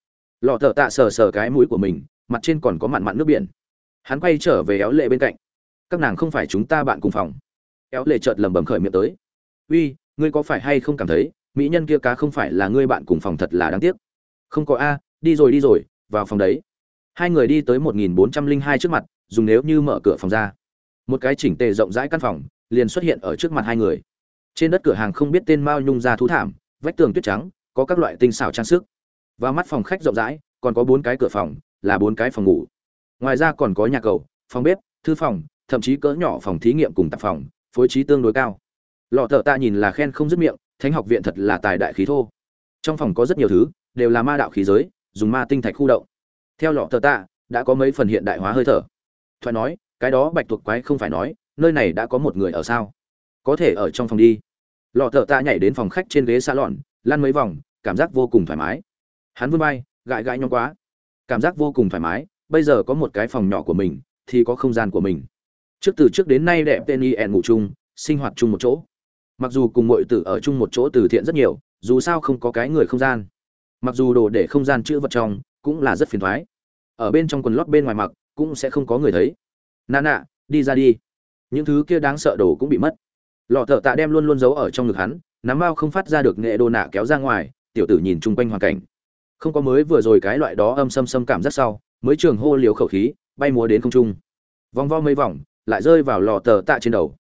Speaker 1: Lọ tờ tạ sờ sờ cái mũi của mình, mặt trên còn có mặn mặn nước biển. Hắn quay trở về éo lệ bên cạnh. Các nàng không phải chúng ta bạn cùng phòng. Éo lệ chợt lầm bầm khởi miệng tới. Uy, ngươi có phải hay không cảm thấy, mỹ nhân kia cá không phải là ngươi bạn cùng phòng thật là đáng tiếc. Không có a, đi rồi đi rồi, vào phòng đấy. Hai người đi tới 1402 trước mặt, dùng nếu như mở cửa phòng ra. Một cái chỉnh tề rộng rãi căn phòng liền xuất hiện ở trước mặt hai người. Trên đất cửa hàng không biết tên mao nhung ra thú thảm, vách tường tuyết trắng có các loại tinh xảo trang sức và mắt phòng khách rộng rãi còn có bốn cái cửa phòng là bốn cái phòng ngủ ngoài ra còn có nhà cầu phòng bếp thư phòng thậm chí cỡ nhỏ phòng thí nghiệm cùng tạp phòng phối trí tương đối cao. Lọ thợ tạ nhìn là khen không dứt miệng, thánh học viện thật là tài đại khí thô. Trong phòng có rất nhiều thứ, đều là ma đạo khí giới, dùng ma tinh thạch khu động. Theo lọ thợ tạ, đã có mấy phần hiện đại hóa hơi thở. Thoại nói, cái đó bạch tuộc quái không phải nói, nơi này đã có một người ở sao? Có thể ở trong phòng đi. Lọ thợ tạ nhảy đến phòng khách trên ghế xa lọn lăn mấy vòng, cảm giác vô cùng thoải mái. Hắn vươn bay gãi gãi nhon quá. Cảm giác vô cùng thoải mái, bây giờ có một cái phòng nhỏ của mình, thì có không gian của mình trước từ trước đến nay đẹp tên y ẹn ngủ chung, sinh hoạt chung một chỗ. Mặc dù cùng mọi tử ở chung một chỗ từ thiện rất nhiều, dù sao không có cái người không gian. Mặc dù đồ để không gian chữ vật trong, cũng là rất phiền thoái. Ở bên trong quần lót bên ngoài mặc, cũng sẽ không có người thấy. Nà nạ đi ra đi. Những thứ kia đáng sợ đồ cũng bị mất. Lọ thợ tạ đem luôn luôn giấu ở trong ngực hắn, nắm bao không phát ra được nghệ đồ nạ kéo ra ngoài, tiểu tử nhìn chung quanh hoàn cảnh. Không có mới vừa rồi cái loại đó âm xâm xâm cảm rất sau, mới trường hô liều khẩu khí, bay múa đến không trung. Vòng vo mấy vòng lại rơi vào lò tờ tạ trên đầu.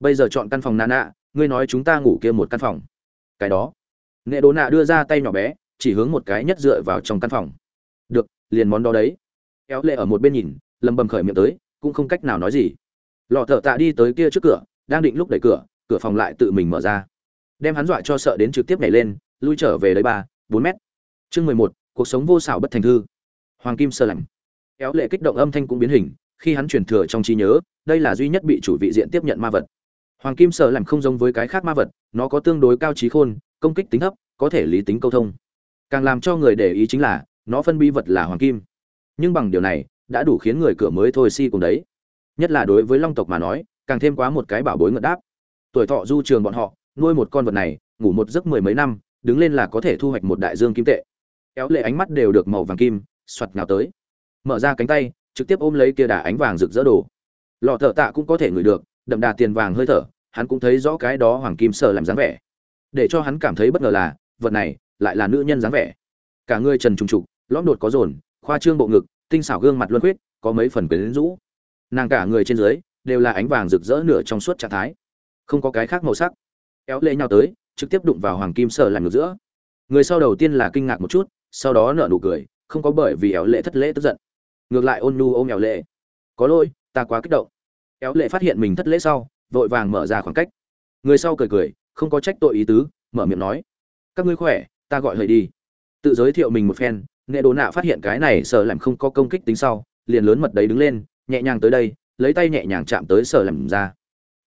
Speaker 1: Bây giờ chọn căn phòng nà nạ ngươi nói chúng ta ngủ kia một căn phòng. Cái đó. Nghệ đồ nạ đưa ra tay nhỏ bé, chỉ hướng một cái nhất dựa vào trong căn phòng. Được, liền món đó đấy. Éo lệ ở một bên nhìn, lầm bầm khởi miệng tới, cũng không cách nào nói gì. Lọ thợ tạ đi tới kia trước cửa, đang định lúc đẩy cửa cửa phòng lại tự mình mở ra. Đem hắn dọa cho sợ đến trực tiếp nhảy lên, lui trở về đấy ba, bốn mét. Chương mười một, cuộc sống vô xảo bất thành thư. Hoàng kim sơ lạnh. Éo lệ kích động âm thanh cũng biến hình khi hắn truyền thừa trong trí nhớ, đây là duy nhất bị chủ vị diện tiếp nhận ma vật. Hoàng kim sơ làm không giống với cái khác ma vật, nó có tương đối cao trí khôn, công kích tính thấp, có thể lý tính câu thông. Càng làm cho người để ý chính là, nó phân bi vật là hoàng kim. Nhưng bằng điều này, đã đủ khiến người cửa mới thôi si cùng đấy. Nhất là đối với long tộc mà nói, càng thêm quá một cái bảo bối ngợt đáp. Tuổi thọ du trường bọn họ, nuôi một con vật này, ngủ một giấc mười mấy năm, đứng lên là có thể thu hoạch một đại dương kim tệ. Kéo lệ ánh mắt đều được màu vàng kim, soạt nào tới. Mở ra cánh tay trực tiếp ôm lấy kia đà ánh vàng rực rỡ đồ. Lọ thợ tạ cũng có thể ngửi được, đậm đà tiền vàng hơi thở, hắn cũng thấy rõ cái đó hoàng kim sờ làm dáng vẻ. Để cho hắn cảm thấy bất ngờ là, vật này lại là nữ nhân dáng vẻ. Cả người trần trùng trục, lõm đột có dồn, khoa trương bộ ngực, tinh xảo gương mặt luân huyết có mấy phần quyến rũ. Nàng cả người trên dưới đều là ánh vàng rực rỡ nửa trong suốt trạng thái. Không có cái khác màu sắc. Kéo lệ nhau tới, trực tiếp đụng vào hoàng kim sở làm ngược giữa. Người sau đầu tiên là kinh ngạc một chút, sau đó nở nụ cười, không có bởi vì éo lệ thất lễ tức giận ngược lại ôn nhu ôm éo lệ. Có lỗi, ta quá kích động. Éo lệ phát hiện mình thất lễ sau, vội vàng mở ra khoảng cách. Người sau cười cười, không có trách tội ý tứ, mở miệng nói. Các ngươi khỏe, ta gọi hời đi. Tự giới thiệu mình một phen nghệ đồ nạ phát hiện cái này sợ làm không có công kích tính sau, liền lớn mật đấy đứng lên, nhẹ nhàng tới đây, lấy tay nhẹ nhàng chạm tới sợ làm ra.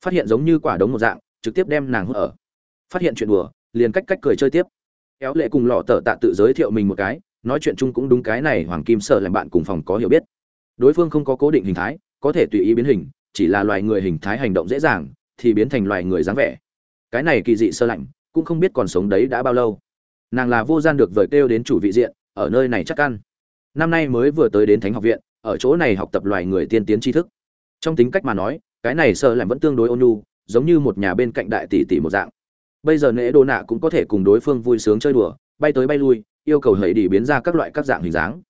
Speaker 1: Phát hiện giống như quả đống một dạng, trực tiếp đem nàng hút ở. Phát hiện chuyện đùa, liền cách cách cười chơi tiếp. Éo lệ cùng lọ tờ tạ tự giới thiệu mình một cái nói chuyện chung cũng đúng cái này hoàng kim sợ làm bạn cùng phòng có hiểu biết. Đối phương không có cố định hình thái, có thể tùy ý biến hình, chỉ là loài người hình thái hành động dễ dàng, thì biến thành loài người dáng vẻ. Cái này kỳ dị sơ lạnh, cũng không biết còn sống đấy đã bao lâu. Nàng là vô gian được vời kêu đến chủ vị diện, ở nơi này chắc ăn. Năm nay mới vừa tới đến thánh học viện, ở chỗ này học tập loài người tiên tiến tri thức. Trong tính cách mà nói, cái này sợ lạnh vẫn tương đối ôn nhu, giống như một nhà bên cạnh đại tỷ tỷ một dạng. Bây giờ nễ đồ nạ cũng có thể cùng đối phương vui sướng chơi đùa, bay tới bay lui yêu cầu hãy đi biến ra các loại các dạng hình dáng.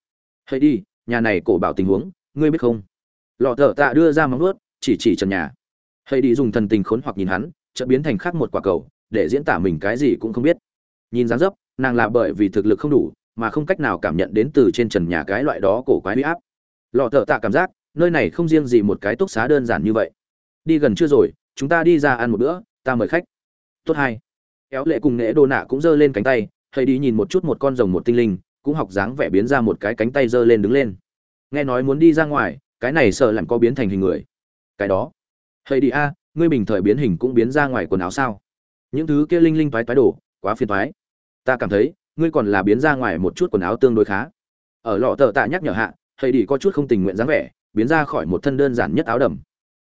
Speaker 1: Hãy đi, nhà này cổ bảo tình huống, ngươi biết không? Lọ thợ tạ đưa ra móng nuốt chỉ chỉ trần nhà. Hãy đi dùng thần tình khốn hoặc nhìn hắn, chợt biến thành khác một quả cầu, để diễn tả mình cái gì cũng không biết. Nhìn dáng dấp, nàng là bởi vì thực lực không đủ, mà không cách nào cảm nhận đến từ trên trần nhà cái loại đó cổ quái huy áp. Lọ thợ tạ cảm giác, nơi này không riêng gì một cái túc xá đơn giản như vậy. Đi gần chưa rồi, chúng ta đi ra ăn một bữa, ta mời khách. Tốt hai éo lệ cùng nễ đồ nạ cũng giơ lên cánh tay hãy đi nhìn một chút một con rồng một tinh linh, cũng học dáng vẻ biến ra một cái cánh tay giơ lên đứng lên. Nghe nói muốn đi ra ngoài, cái này sợ làm có biến thành hình người. Cái đó. Hãy đi, a, ngươi bình thời biến hình cũng biến ra ngoài quần áo sao? Những thứ kia linh linh toái toái đổ, quá phiền toái. Ta cảm thấy, ngươi còn là biến ra ngoài một chút quần áo tương đối khá. Ở lọ tờ tạ nhắc nhở hạ hãy đi có chút không tình nguyện dáng vẻ, biến ra khỏi một thân đơn giản nhất áo đầm.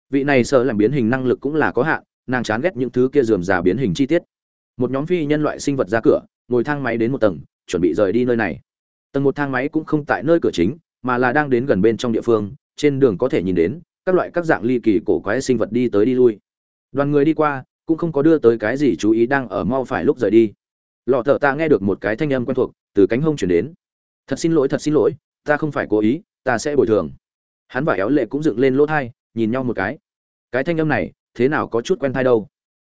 Speaker 1: Vị này sợ làm biến hình năng lực cũng là có hạn, nàng chán ghét những thứ kia dườm già biến hình chi tiết. Một nhóm phi nhân loại sinh vật ra cửa ngồi thang máy đến một tầng, chuẩn bị rời đi nơi này. Tầng một thang máy cũng không tại nơi cửa chính, mà là đang đến gần bên trong địa phương, trên đường có thể nhìn đến các loại các dạng ly kỳ cổ quái sinh vật đi tới đi lui. Đoàn người đi qua, cũng không có đưa tới cái gì chú ý đang ở mau phải lúc rời đi. Lọ thợ ta nghe được một cái thanh âm quen thuộc từ cánh hông chuyển đến. Thật xin lỗi, thật xin lỗi, ta không phải cố ý, ta sẽ bồi thường. Hắn và éo lệ cũng dựng lên lỗ thai, nhìn nhau một cái. Cái thanh âm này, thế nào có chút quen thai đâu?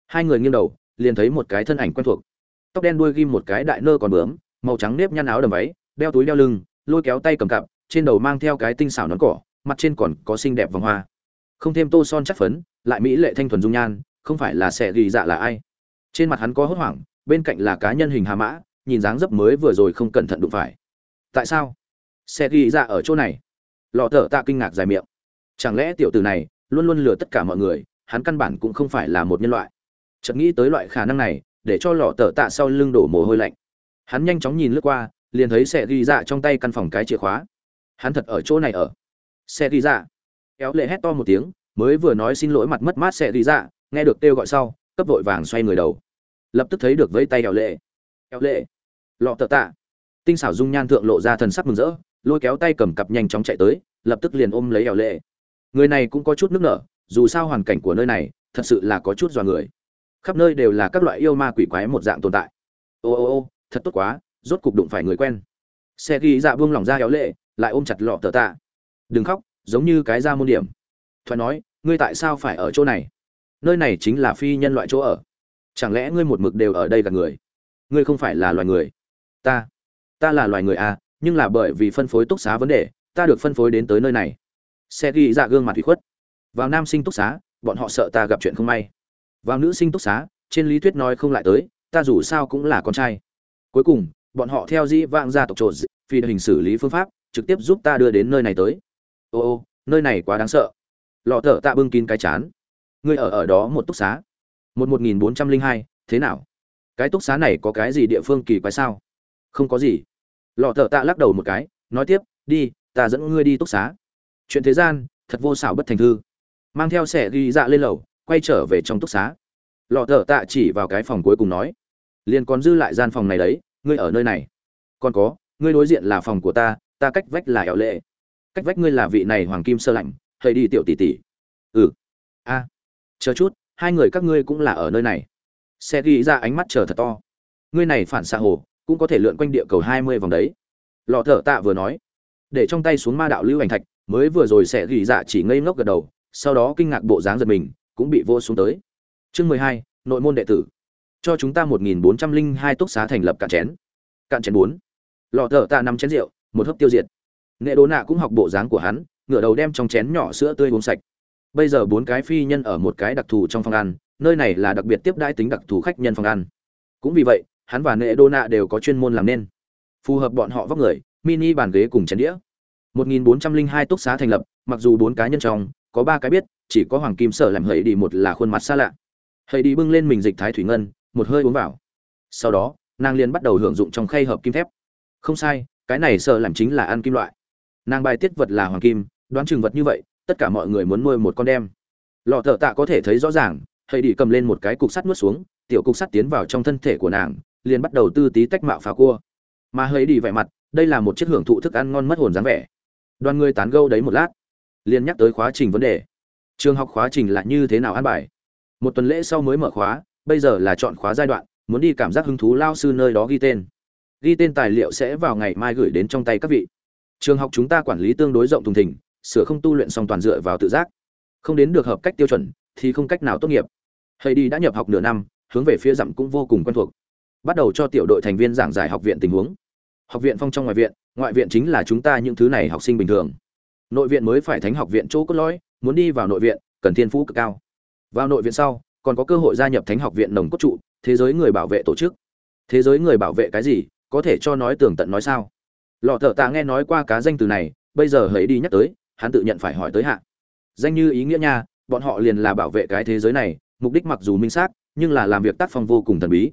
Speaker 1: Hai người nghiêng đầu, liền thấy một cái thân ảnh quen thuộc tóc đen đuôi ghim một cái đại nơ còn bướm, màu trắng nếp nhăn áo đầm váy, đeo túi đeo lưng, lôi kéo tay cầm cặp, trên đầu mang theo cái tinh xảo nón cỏ, mặt trên còn có xinh đẹp vòng hoa. Không thêm tô son chắc phấn, lại mỹ lệ thanh thuần dung nhan, không phải là sẽ ghi dạ là ai. Trên mặt hắn có hốt hoảng, bên cạnh là cá nhân hình hà mã, nhìn dáng dấp mới vừa rồi không cẩn thận đụng phải. Tại sao? Sẽ ghi dạ ở chỗ này. Lọ thở tạ kinh ngạc dài miệng. Chẳng lẽ tiểu tử này luôn luôn lừa tất cả mọi người, hắn căn bản cũng không phải là một nhân loại. Chợt nghĩ tới loại khả năng này để cho lọ tở tạ sau lưng đổ mồ hôi lạnh. Hắn nhanh chóng nhìn lướt qua, liền thấy xe ghi dạ trong tay căn phòng cái chìa khóa. Hắn thật ở chỗ này ở. Xe ghi dạ. Kéo lệ hét to một tiếng, mới vừa nói xin lỗi mặt mất mát xe ghi dạ nghe được kêu gọi sau, cấp vội vàng xoay người đầu. Lập tức thấy được vẫy tay kéo lệ. Kéo lệ. Lọ tở tạ. Tinh xảo dung nhan thượng lộ ra thần sắc mừng rỡ, lôi kéo tay cầm cặp nhanh chóng chạy tới, lập tức liền ôm lấy kéo lệ. Người này cũng có chút nước nở, dù sao hoàn cảnh của nơi này, thật sự là có chút dọa người khắp nơi đều là các loại yêu ma quỷ quái một dạng tồn tại. Ô ô ô, thật tốt quá, rốt cục đụng phải người quen. Xe ghi dạ buông lỏng ra éo lệ, lại ôm chặt lọ tờ tạ. Đừng khóc, giống như cái ra môn điểm. Thoại nói, ngươi tại sao phải ở chỗ này? Nơi này chính là phi nhân loại chỗ ở. Chẳng lẽ ngươi một mực đều ở đây gặp người? Ngươi không phải là loài người. Ta ta là loài người à nhưng là bởi vì phân phối túc xá vấn đề, ta được phân phối đến tới nơi này. Xe ghi dạ gương mặt thủy khuất. Vào nam sinh túc xá, bọn họ sợ ta gặp chuyện không may vào nữ sinh túc xá, trên lý thuyết nói không lại tới, ta dù sao cũng là con trai. Cuối cùng, bọn họ theo dĩ vãng gia tộc trộn phi hình xử lý phương pháp, trực tiếp giúp ta đưa đến nơi này tới. Ô ô, nơi này quá đáng sợ. Lọ thở tạ bưng kín cái chán. Ngươi ở ở đó một túc xá. Một một nghìn bốn trăm linh hai, thế nào? Cái túc xá này có cái gì địa phương kỳ quái sao? Không có gì. Lọ thở tạ lắc đầu một cái, nói tiếp, đi, ta dẫn ngươi đi túc xá. Chuyện thế gian, thật vô xảo bất thành thư. Mang theo sẻ ghi dạ lên lầu quay trở về trong túc xá. Lọ thở tạ chỉ vào cái phòng cuối cùng nói, liền còn dư lại gian phòng này đấy, ngươi ở nơi này. Còn có, ngươi đối diện là phòng của ta ta cách vách là ẻo lệ. Cách vách ngươi là vị này hoàng kim sơ lạnh thầy đi tiểu tỷ tỷ. Ừ. A, chờ chút, hai người các ngươi cũng là ở nơi này. Xe ghi ra ánh mắt chờ thật to. Ngươi này phản xạ hồ, cũng có thể lượn quanh địa cầu hai mươi vòng đấy. Lọ thở tạ vừa nói. Để trong tay xuống ma đạo lưu ảnh thạch, mới vừa rồi sẽ ghi dạ chỉ ngây ngốc gật đầu, sau đó kinh ngạc bộ dáng giật mình cũng bị vô xuống tới. Chương mười hai, nội môn đệ tử. Cho chúng ta một nghìn bốn trăm linh hai túc xá thành lập cạn chén. Cạn chén bốn. Lọ thở tạ năm chén rượu, một hớp tiêu diệt. Nghệ đố nạ cũng học bộ dáng của hắn, ngửa đầu đem trong chén nhỏ sữa tươi uống sạch. Bây giờ bốn cái phi nhân ở một cái đặc thù trong phòng ăn, nơi này là đặc biệt tiếp đãi tính đặc thù khách nhân phòng ăn. Cũng vì vậy, hắn và nghệ đô nạ đều có chuyên môn làm nên. Phù hợp bọn họ vóc người, mini bàn ghế cùng chén đĩa. 1402 túc xá thành lập, mặc dù bốn cá nhân trong có ba cái biết, chỉ có hoàng kim sở làm hầy đi, một là khuôn mặt xa lạ. Hầy đi bưng lên mình dịch thái thủy ngân, một hơi uống vào. Sau đó, nàng liền bắt đầu hưởng dụng trong khay hợp kim thép. Không sai, cái này sợ làm chính là ăn kim loại. Nàng bài tiết vật là hoàng kim, đoán chừng vật như vậy, tất cả mọi người muốn nuôi một con đem. Lọ thợ tạ có thể thấy rõ ràng, hầy đi cầm lên một cái cục sắt nuốt xuống, tiểu cục sắt tiến vào trong thân thể của nàng, liền bắt đầu tư tí tách mạo phá cua. Mà hầy đi vẻ mặt, đây là một chiếc hưởng thụ thức ăn ngon mất hồn dáng vẻ. Đoàn người tán gâu đấy một lát liền nhắc tới khóa trình vấn đề. Trường học khóa trình là như thế nào an bài? Một tuần lễ sau mới mở khóa, bây giờ là chọn khóa giai đoạn, muốn đi cảm giác hứng thú lao sư nơi đó ghi tên. Ghi tên tài liệu sẽ vào ngày mai gửi đến trong tay các vị. Trường học chúng ta quản lý tương đối rộng thùng thình, sửa không tu luyện xong toàn dựa vào tự giác. Không đến được hợp cách tiêu chuẩn, thì không cách nào tốt nghiệp. Hay đi đã nhập học nửa năm, hướng về phía dặm cũng vô cùng quen thuộc. Bắt đầu cho tiểu đội thành viên giảng giải học viện tình huống. Học viện phong trong ngoài viện, ngoại viện chính là chúng ta những thứ này học sinh bình thường nội viện mới phải thánh học viện chỗ cốt lõi, muốn đi vào nội viện, cần thiên phú cực cao. Vào nội viện sau, còn có cơ hội gia nhập thánh học viện nồng cốt trụ, thế giới người bảo vệ tổ chức. Thế giới người bảo vệ cái gì, có thể cho nói tường tận nói sao? Lọ thợ tạ nghe nói qua cá danh từ này, bây giờ hãy đi nhắc tới, hắn tự nhận phải hỏi tới hạ. Danh như ý nghĩa nha, bọn họ liền là bảo vệ cái thế giới này, mục đích mặc dù minh xác, nhưng là làm việc tác phong vô cùng thần bí.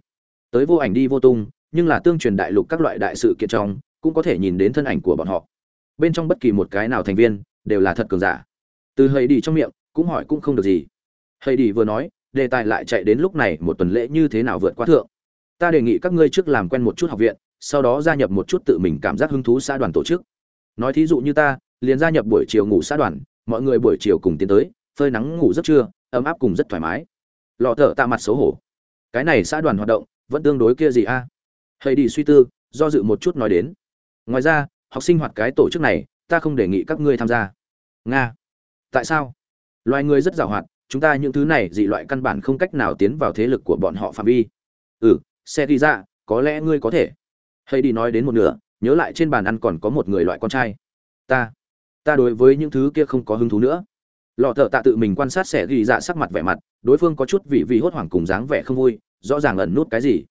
Speaker 1: Tới vô ảnh đi vô tung, nhưng là tương truyền đại lục các loại đại sự kiện trong, cũng có thể nhìn đến thân ảnh của bọn họ bên trong bất kỳ một cái nào thành viên đều là thật cường giả. Từ hầy đi trong miệng cũng hỏi cũng không được gì. Hầy đi vừa nói, đề tài lại chạy đến lúc này một tuần lễ như thế nào vượt qua thượng. Ta đề nghị các ngươi trước làm quen một chút học viện, sau đó gia nhập một chút tự mình cảm giác hứng thú xã đoàn tổ chức. Nói thí dụ như ta, liền gia nhập buổi chiều ngủ xã đoàn, mọi người buổi chiều cùng tiến tới, phơi nắng ngủ rất trưa, ấm áp cùng rất thoải mái. Lọ thở tạ mặt xấu hổ. Cái này xã đoàn hoạt động vẫn tương đối kia gì a? À? hãy đi suy tư, do dự một chút nói đến. Ngoài ra học sinh hoạt cái tổ chức này, ta không đề nghị các ngươi tham gia. Nga. Tại sao? Loài người rất giàu hoạt, chúng ta những thứ này dị loại căn bản không cách nào tiến vào thế lực của bọn họ phạm vi. Ừ xe đi ra, có lẽ ngươi có thể. Hay đi nói đến một nửa, nhớ lại trên bàn ăn còn có một người loại con trai. Ta. Ta đối với những thứ kia không có hứng thú nữa. Lọ thợ tạ tự mình quan sát sẽ ghi dạ sắc mặt vẻ mặt, đối phương có chút vị vị hốt hoảng cùng dáng vẻ không vui, rõ ràng ẩn nút cái gì.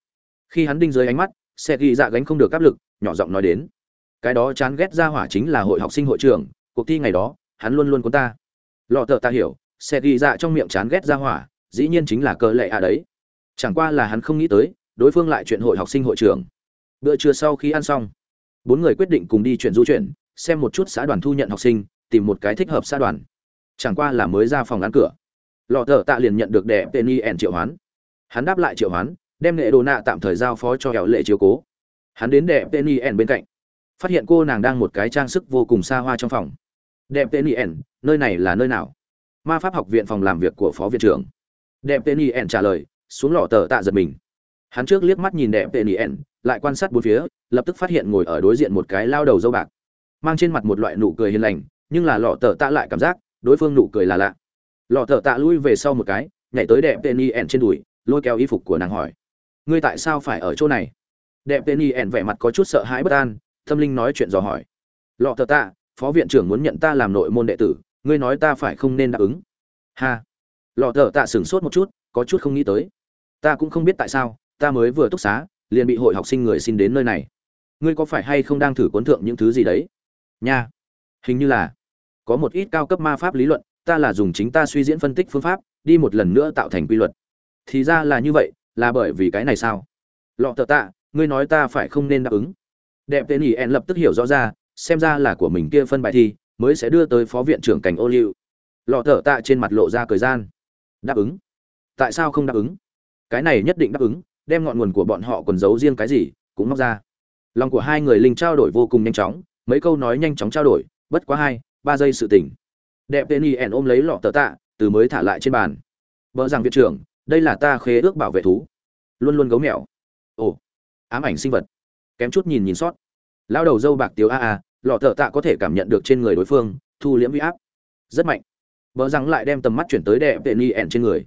Speaker 1: Khi hắn đinh dưới ánh mắt sẽ ghi dạ gánh không được áp lực, nhỏ giọng nói đến cái đó chán ghét ra hỏa chính là hội học sinh hội trưởng cuộc thi ngày đó, hắn luôn luôn có ta. Lọ thợ ta hiểu, sẽ ghi dạ trong miệng chán ghét ra hỏa, dĩ nhiên chính là cơ lệ à đấy. Chẳng qua là hắn không nghĩ tới, đối phương lại chuyện hội học sinh hội trưởng bữa trưa sau khi ăn xong, bốn người quyết định cùng đi chuyện du chuyển, xem một chút xã đoàn thu nhận học sinh, tìm một cái thích hợp xã đoàn. Chẳng qua là mới ra phòng ăn cửa. Lọ thợ tạ liền nhận được đẹp tên y ẻn triệu hoán. Hắn đáp lại triệu hoán, đem nghệ đồ nạ tạm thời giao phó cho hẻo lệ chiếu cố. Hắn đến đẹp tên y ẻn bên cạnh phát hiện cô nàng đang một cái trang sức vô cùng xa hoa trong phòng. Đẹp tên yen nơi này là nơi nào? Ma pháp học viện phòng làm việc của phó viện trưởng. Đẹp tên yen trả lời, xuống lọ tờ tạ giật mình. Hắn trước liếc mắt nhìn đẹp tên yen lại quan sát bốn phía, lập tức phát hiện ngồi ở đối diện một cái lao đầu dâu bạc. Mang trên mặt một loại nụ cười hiền lành, nhưng là lọ tờ tạ lại cảm giác, đối phương nụ cười là lạ. Lọ tờ tạ lui về sau một cái, nhảy tới đẹp tên yen trên đùi, lôi kéo y phục của nàng hỏi, ngươi tại sao phải ở chỗ này? Đẹp tên yen vẻ mặt có chút sợ hãi bất an tâm linh nói chuyện dò hỏi. Lọ thợ tạ, phó viện trưởng muốn nhận ta làm nội môn đệ tử, ngươi nói ta phải không nên đáp ứng? Ha. Lọ thợ tạ sửng sốt một chút, có chút không nghĩ tới. Ta cũng không biết tại sao, ta mới vừa túc xá, liền bị hội học sinh người xin đến nơi này. Ngươi có phải hay không đang thử cuốn thượng những thứ gì đấy? Nha. Hình như là. Có một ít cao cấp ma pháp lý luận, ta là dùng chính ta suy diễn phân tích phương pháp, đi một lần nữa tạo thành quy luật. Thì ra là như vậy, là bởi vì cái này sao? Lọ thợ tạ, ngươi nói ta phải không nên đáp ứng? Đẹp tên ý en lập tức hiểu rõ ra, xem ra là của mình kia phân bài thi mới sẽ đưa tới phó viện trưởng cảnh ô liu. Lọ thở tạ trên mặt lộ ra cười gian. Đáp ứng. Tại sao không đáp ứng? Cái này nhất định đáp ứng, đem ngọn nguồn của bọn họ còn giấu riêng cái gì, cũng móc ra. Lòng của hai người linh trao đổi vô cùng nhanh chóng, mấy câu nói nhanh chóng trao đổi, bất quá hai, ba giây sự tỉnh. Đẹp tên y ẻn ôm lấy lọ tờ tạ, từ mới thả lại trên bàn. Vợ rằng viện trưởng, đây là ta khế ước bảo vệ thú. Luôn luôn gấu mèo. Ồ, ám ảnh sinh vật kém chút nhìn nhìn sót. Lao đầu dâu bạc tiếu a a, lọ thợ tạ có thể cảm nhận được trên người đối phương, thu liễm huy áp. Rất mạnh. Vợ rằng lại đem tầm mắt chuyển tới đẹp tên y ẻn trên người.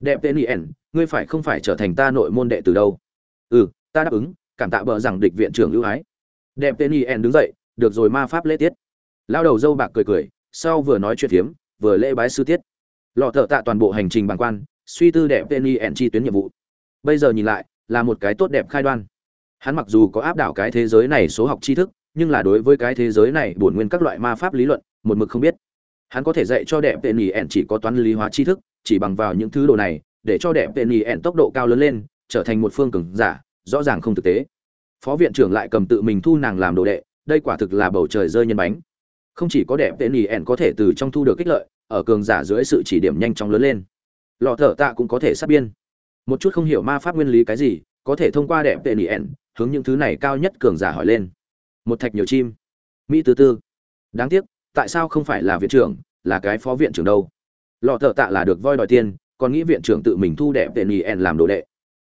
Speaker 1: Đẹp tên y ẻn, ngươi phải không phải trở thành ta nội môn đệ từ đâu? Ừ ta đáp ứng, cảm tạ bờ rằng địch viện trưởng ưu ái. Đẹp tên y ẻn đứng dậy, được rồi ma pháp lễ tiết. Lao đầu dâu bạc cười cười, sau vừa nói chuyện phiếm, vừa lễ bái sư tiết. Lọ thợ tạ toàn bộ hành trình bằng quan, suy tư đẹp tên y ẻn chi tuyến nhiệm vụ. Bây giờ nhìn lại, là một cái tốt đẹp khai đoan hắn mặc dù có áp đảo cái thế giới này số học tri thức, nhưng là đối với cái thế giới này bổn nguyên các loại ma pháp lý luận, một mực không biết. Hắn có thể dạy cho đẹp tên nhì ẻn chỉ có toán lý hóa tri thức, chỉ bằng vào những thứ đồ này, để cho đẹp tên nhì ẻn tốc độ cao lớn lên, trở thành một phương cường giả, rõ ràng không thực tế. Phó viện trưởng lại cầm tự mình thu nàng làm đồ đệ, đây quả thực là bầu trời rơi nhân bánh. Không chỉ có đẹp tên nhì ẻn có thể từ trong thu được kích lợi, ở cường giả dưới sự chỉ điểm nhanh chóng lớn lên. Lọ thở tạ cũng có thể sát biên. Một chút không hiểu ma pháp nguyên lý cái gì, có thể thông qua đẹp tên nhì ẻn hướng những thứ này cao nhất cường giả hỏi lên. Một thạch nhiều chim. Mỹ tứ tư. Đáng tiếc, tại sao không phải là viện trưởng, là cái phó viện trưởng đâu? Lọ thợ tạ là được voi đòi tiền, còn nghĩ viện trưởng tự mình thu đẹp tên yen làm đồ đệ.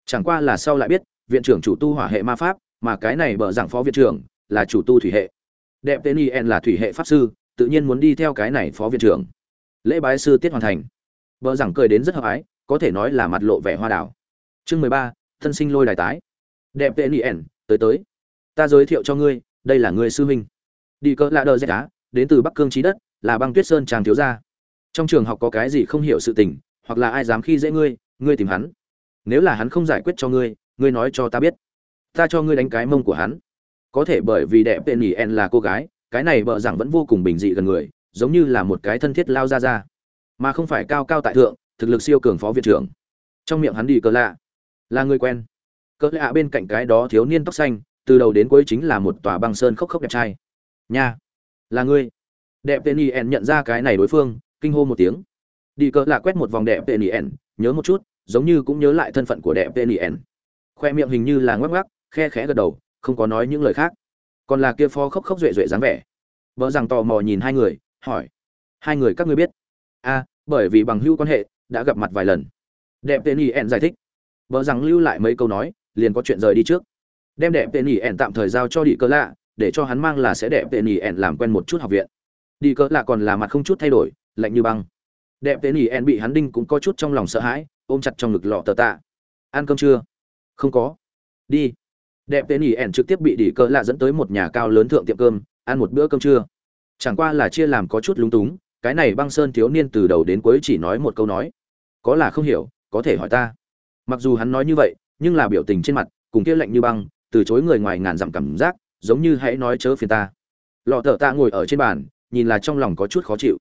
Speaker 1: Chẳng qua là sau lại biết, viện trưởng chủ tu hỏa hệ ma pháp, mà cái này bở rằng phó viện trưởng, là chủ tu thủy hệ. Đẹp tên yen là thủy hệ pháp sư, tự nhiên muốn đi theo cái này phó viện trưởng. Lễ bái sư tiết hoàn thành. Bở rằng cười đến rất hợp ái có thể nói là mặt lộ vẻ hoa đảo chương mười ba, thân sinh lôi đài tái đẹp tên yen tới tới. Ta giới thiệu cho ngươi, đây là người sư huynh. Đi cỡ lạ đờ dễ cá đến từ bắc cương trí đất, là băng tuyết sơn tràng thiếu gia. Trong trường học có cái gì không hiểu sự tình, hoặc là ai dám khi dễ ngươi ngươi tìm hắn. Nếu là hắn không giải quyết cho ngươi ngươi nói cho ta biết. Ta cho ngươi đánh cái mông của hắn. Có thể bởi vì đẹp tên nhỉ en là cô gái, cái này bợ rằng vẫn vô cùng bình dị gần người, giống như là một cái thân thiết lao ra ra. Mà không phải cao cao tại thượng, thực lực siêu cường phó viện trưởng. Trong miệng hắn đi cỡ lạ. Là người quen cỡ lạ bên cạnh cái đó thiếu niên tóc xanh, từ đầu đến cuối chính là một tòa băng sơn khốc khốc đẹp trai. Nha, là ngươi. Đẹp tên yen nhận ra cái này đối phương, kinh hô một tiếng. Đi cỡ lạ quét một vòng đẹp tên yen nhớ một chút, giống như cũng nhớ lại thân phận của đẹp tên yen khoe miệng hình như là ngoắc ngoắc, khe khẽ gật đầu, không có nói những lời khác. Còn là kia phó khốc khốc duệ duệ dáng vẻ. Vợ rằng tò mò nhìn hai người, hỏi. Hai người các ngươi biết? A bởi vì bằng hữu quan hệ, đã gặp mặt vài lần. Đẹp tên yen giải thích. Vợ rằng lưu lại mấy câu nói liền có chuyện rời đi trước. Đem đẹp tên ỉ ẻn tạm thời giao cho đi cỡ lạ, để cho hắn mang là sẽ đẹp tên ỉ ẻn làm quen một chút học viện. Đi cỡ lạ còn là mặt không chút thay đổi, lạnh như băng. Đẹp tên ỉ ẻn bị hắn đinh cũng có chút trong lòng sợ hãi, ôm chặt trong ngực lọ tờ tạ. Ăn cơm chưa? Không có. Đi. Đẹp tên ỉ ẻn trực tiếp bị đi cỡ lạ dẫn tới một nhà cao lớn thượng tiệm cơm, ăn một bữa cơm trưa chẳng qua là chia làm có chút lúng túng, cái này băng sơn thiếu niên từ đầu đến cuối chỉ nói một câu nói. Có là không hiểu, có thể hỏi ta. Mặc dù hắn nói như vậy nhưng là biểu tình trên mặt, cùng kia lạnh như băng, từ chối người ngoài ngàn dặm cảm giác, giống như hãy nói chớ phiền ta. Lọ thợ ta ngồi ở trên bàn, nhìn là trong lòng có chút khó chịu.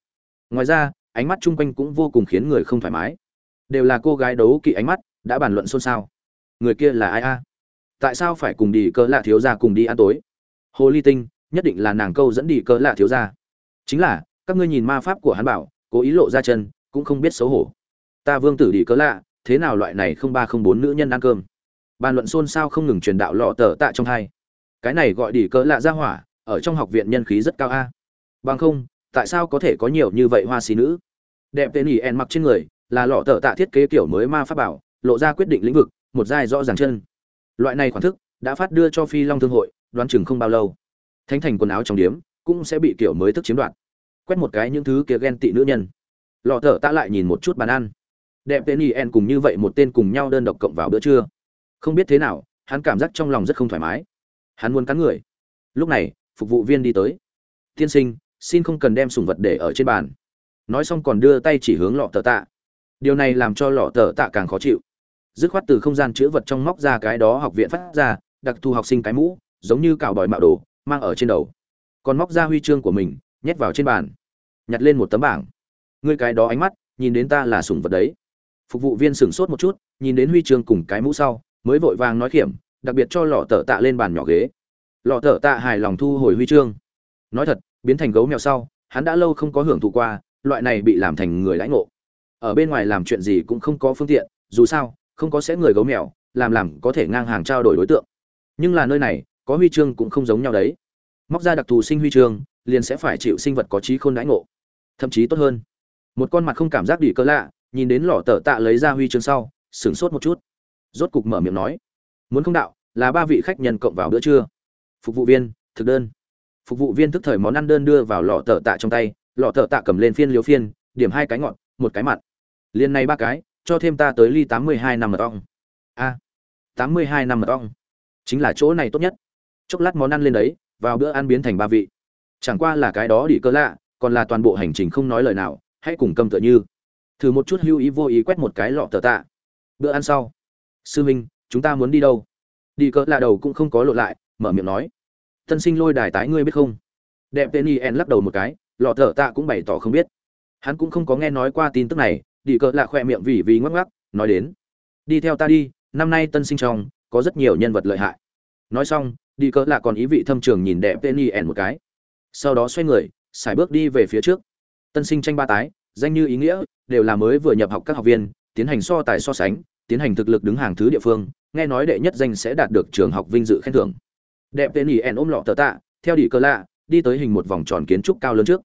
Speaker 1: Ngoài ra, ánh mắt chung quanh cũng vô cùng khiến người không thoải mái. Đều là cô gái đấu kỵ ánh mắt, đã bàn luận xôn xao. Người kia là ai a? Tại sao phải cùng đi cỡ lạ thiếu gia cùng đi ăn tối? Hồ ly tinh, nhất định là nàng câu dẫn đi cỡ lạ thiếu gia. Chính là, các ngươi nhìn ma pháp của hắn bảo, cố ý lộ ra chân, cũng không biết xấu hổ. Ta vương tử đi cỡ lạ thế nào loại này không ba không bốn nữ nhân ăn cơm? Bàn luận xôn xao không ngừng truyền đạo lọ tờ tạ trong hai. Cái này gọi đỉ cỡ lạ ra hỏa, ở trong học viện nhân khí rất cao a. Bằng không, tại sao có thể có nhiều như vậy hoa xì nữ? Đẹp tên ỉ en mặc trên người, là lọ tờ tạ thiết kế kiểu mới ma pháp bảo, lộ ra quyết định lĩnh vực, một giai rõ ràng chân. Loại này khoản thức, đã phát đưa cho phi long thương hội, đoán chừng không bao lâu. Thánh thành quần áo trong điếm, cũng sẽ bị kiểu mới thức chiếm đoạt. Quét một cái những thứ kia ghen tị nữ nhân. Lọ thở ta lại nhìn một chút bàn ăn đẹp tên yen cùng như vậy một tên cùng nhau đơn độc cộng vào bữa trưa. Không biết thế nào, hắn cảm giác trong lòng rất không thoải mái. Hắn muốn cắn người. Lúc này, phục vụ viên đi tới. Tiên sinh, xin không cần đem sùng vật để ở trên bàn. Nói xong còn đưa tay chỉ hướng lọ tờ tạ. Điều này làm cho lọ tờ tạ càng khó chịu. Dứt khoát từ không gian chứa vật trong móc ra cái đó học viện phát ra, đặc thù học sinh cái mũ, giống như cào bòi mạo đồ, mang ở trên đầu. Còn móc ra huy chương của mình, nhét vào trên bàn. Nhặt lên một tấm bảng. Ngươi cái đó ánh mắt, nhìn đến ta là sùng vật đấy phục vụ viên sửng sốt một chút, nhìn đến huy chương cùng cái mũ sau, mới vội vàng nói kiểm đặc biệt cho lọ tờ tạ lên bàn nhỏ ghế. Lọ tờ tạ hài lòng thu hồi huy chương. Nói thật, biến thành gấu mèo sau, hắn đã lâu không có hưởng thụ qua, loại này bị làm thành người lãnh ngộ. Ở bên ngoài làm chuyện gì cũng không có phương tiện, dù sao, không có sẽ người gấu mèo, làm làm có thể ngang hàng trao đổi đối tượng. Nhưng là nơi này, có huy chương cũng không giống nhau đấy. Móc ra đặc thù sinh huy chương, liền sẽ phải chịu sinh vật có trí khôn đãi ngộ, thậm chí tốt hơn. Một con mặt không cảm giác bị cơ lạ nhìn đến lọ tờ tạ lấy ra huy chương sau, sửng sốt một chút. Rốt cục mở miệng nói, muốn không đạo, là ba vị khách nhân cộng vào bữa trưa. Phục vụ viên, thực đơn. Phục vụ viên thức thời món ăn đơn đưa vào lọ tờ tạ trong tay, lọ tờ tạ cầm lên phiên liều phiên, điểm hai cái ngọt, một cái mặn. Liền này ba cái, cho thêm ta tới ly tám mươi hai năm mật ong. A, tám mươi hai năm mật ong, chính là chỗ này tốt nhất. Chốc lát món ăn lên đấy, vào bữa ăn biến thành ba vị. Chẳng qua là cái đó đi cơ lạ, còn là toàn bộ hành trình không nói lời nào, hãy cùng cầm tựa như thử một chút hưu ý vô ý quét một cái lọ tờ tạ. Bữa ăn sau. Sư minh, chúng ta muốn đi đâu? Đi cỡ lạ đầu cũng không có lộ lại, mở miệng nói. Tân sinh lôi đài tái ngươi biết không? Đẹp tên y en lắc đầu một cái, lọ tờ tạ cũng bày tỏ không biết. Hắn cũng không có nghe nói qua tin tức này, đi cỡ lạ khoe miệng vì vì ngoắc ngoắc, nói đến. Đi theo ta đi, năm nay tân sinh trong, có rất nhiều nhân vật lợi hại. Nói xong, đi cỡ lạ còn ý vị thâm trường nhìn đẹp tên y một cái. Sau đó xoay người, xài bước đi về phía trước. Tân sinh tranh ba tái danh như ý nghĩa, đều là mới vừa nhập học các học viên, tiến hành so tài so sánh, tiến hành thực lực đứng hàng thứ địa phương, nghe nói đệ nhất danh sẽ đạt được trường học vinh dự khen thưởng. Đẹp tên y ẻn ôm lọ tờ tạ, theo đi cơ lạ, đi tới hình một vòng tròn kiến trúc cao lớn trước.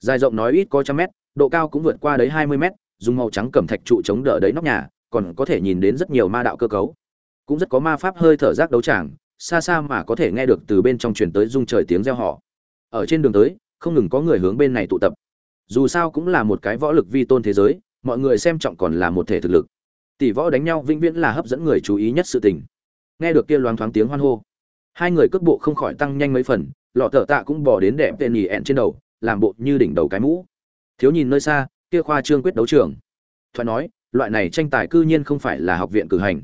Speaker 1: Dài rộng nói ít có trăm mét, độ cao cũng vượt qua đấy hai mươi mét, dùng màu trắng cẩm thạch trụ chống đỡ đấy nóc nhà, còn có thể nhìn đến rất nhiều ma đạo cơ cấu. Cũng rất có ma pháp hơi thở giác đấu tràng, xa xa mà có thể nghe được từ bên trong truyền tới rung trời tiếng reo họ ở trên đường tới, không ngừng có người hướng bên này tụ tập dù sao cũng là một cái võ lực vi tôn thế giới, mọi người xem trọng còn là một thể thực lực. Tỷ võ đánh nhau vĩnh viễn là hấp dẫn người chú ý nhất sự tình. Nghe được kia loáng thoáng tiếng hoan hô, hai người cước bộ không khỏi tăng nhanh mấy phần, lọ thợ tạ cũng bỏ đến đẹp tên nhì ẹn trên đầu, làm bộ như đỉnh đầu cái mũ. Thiếu nhìn nơi xa, kia khoa trương quyết đấu trường. Thoại nói, loại này tranh tài cư nhiên không phải là học viện cử hành.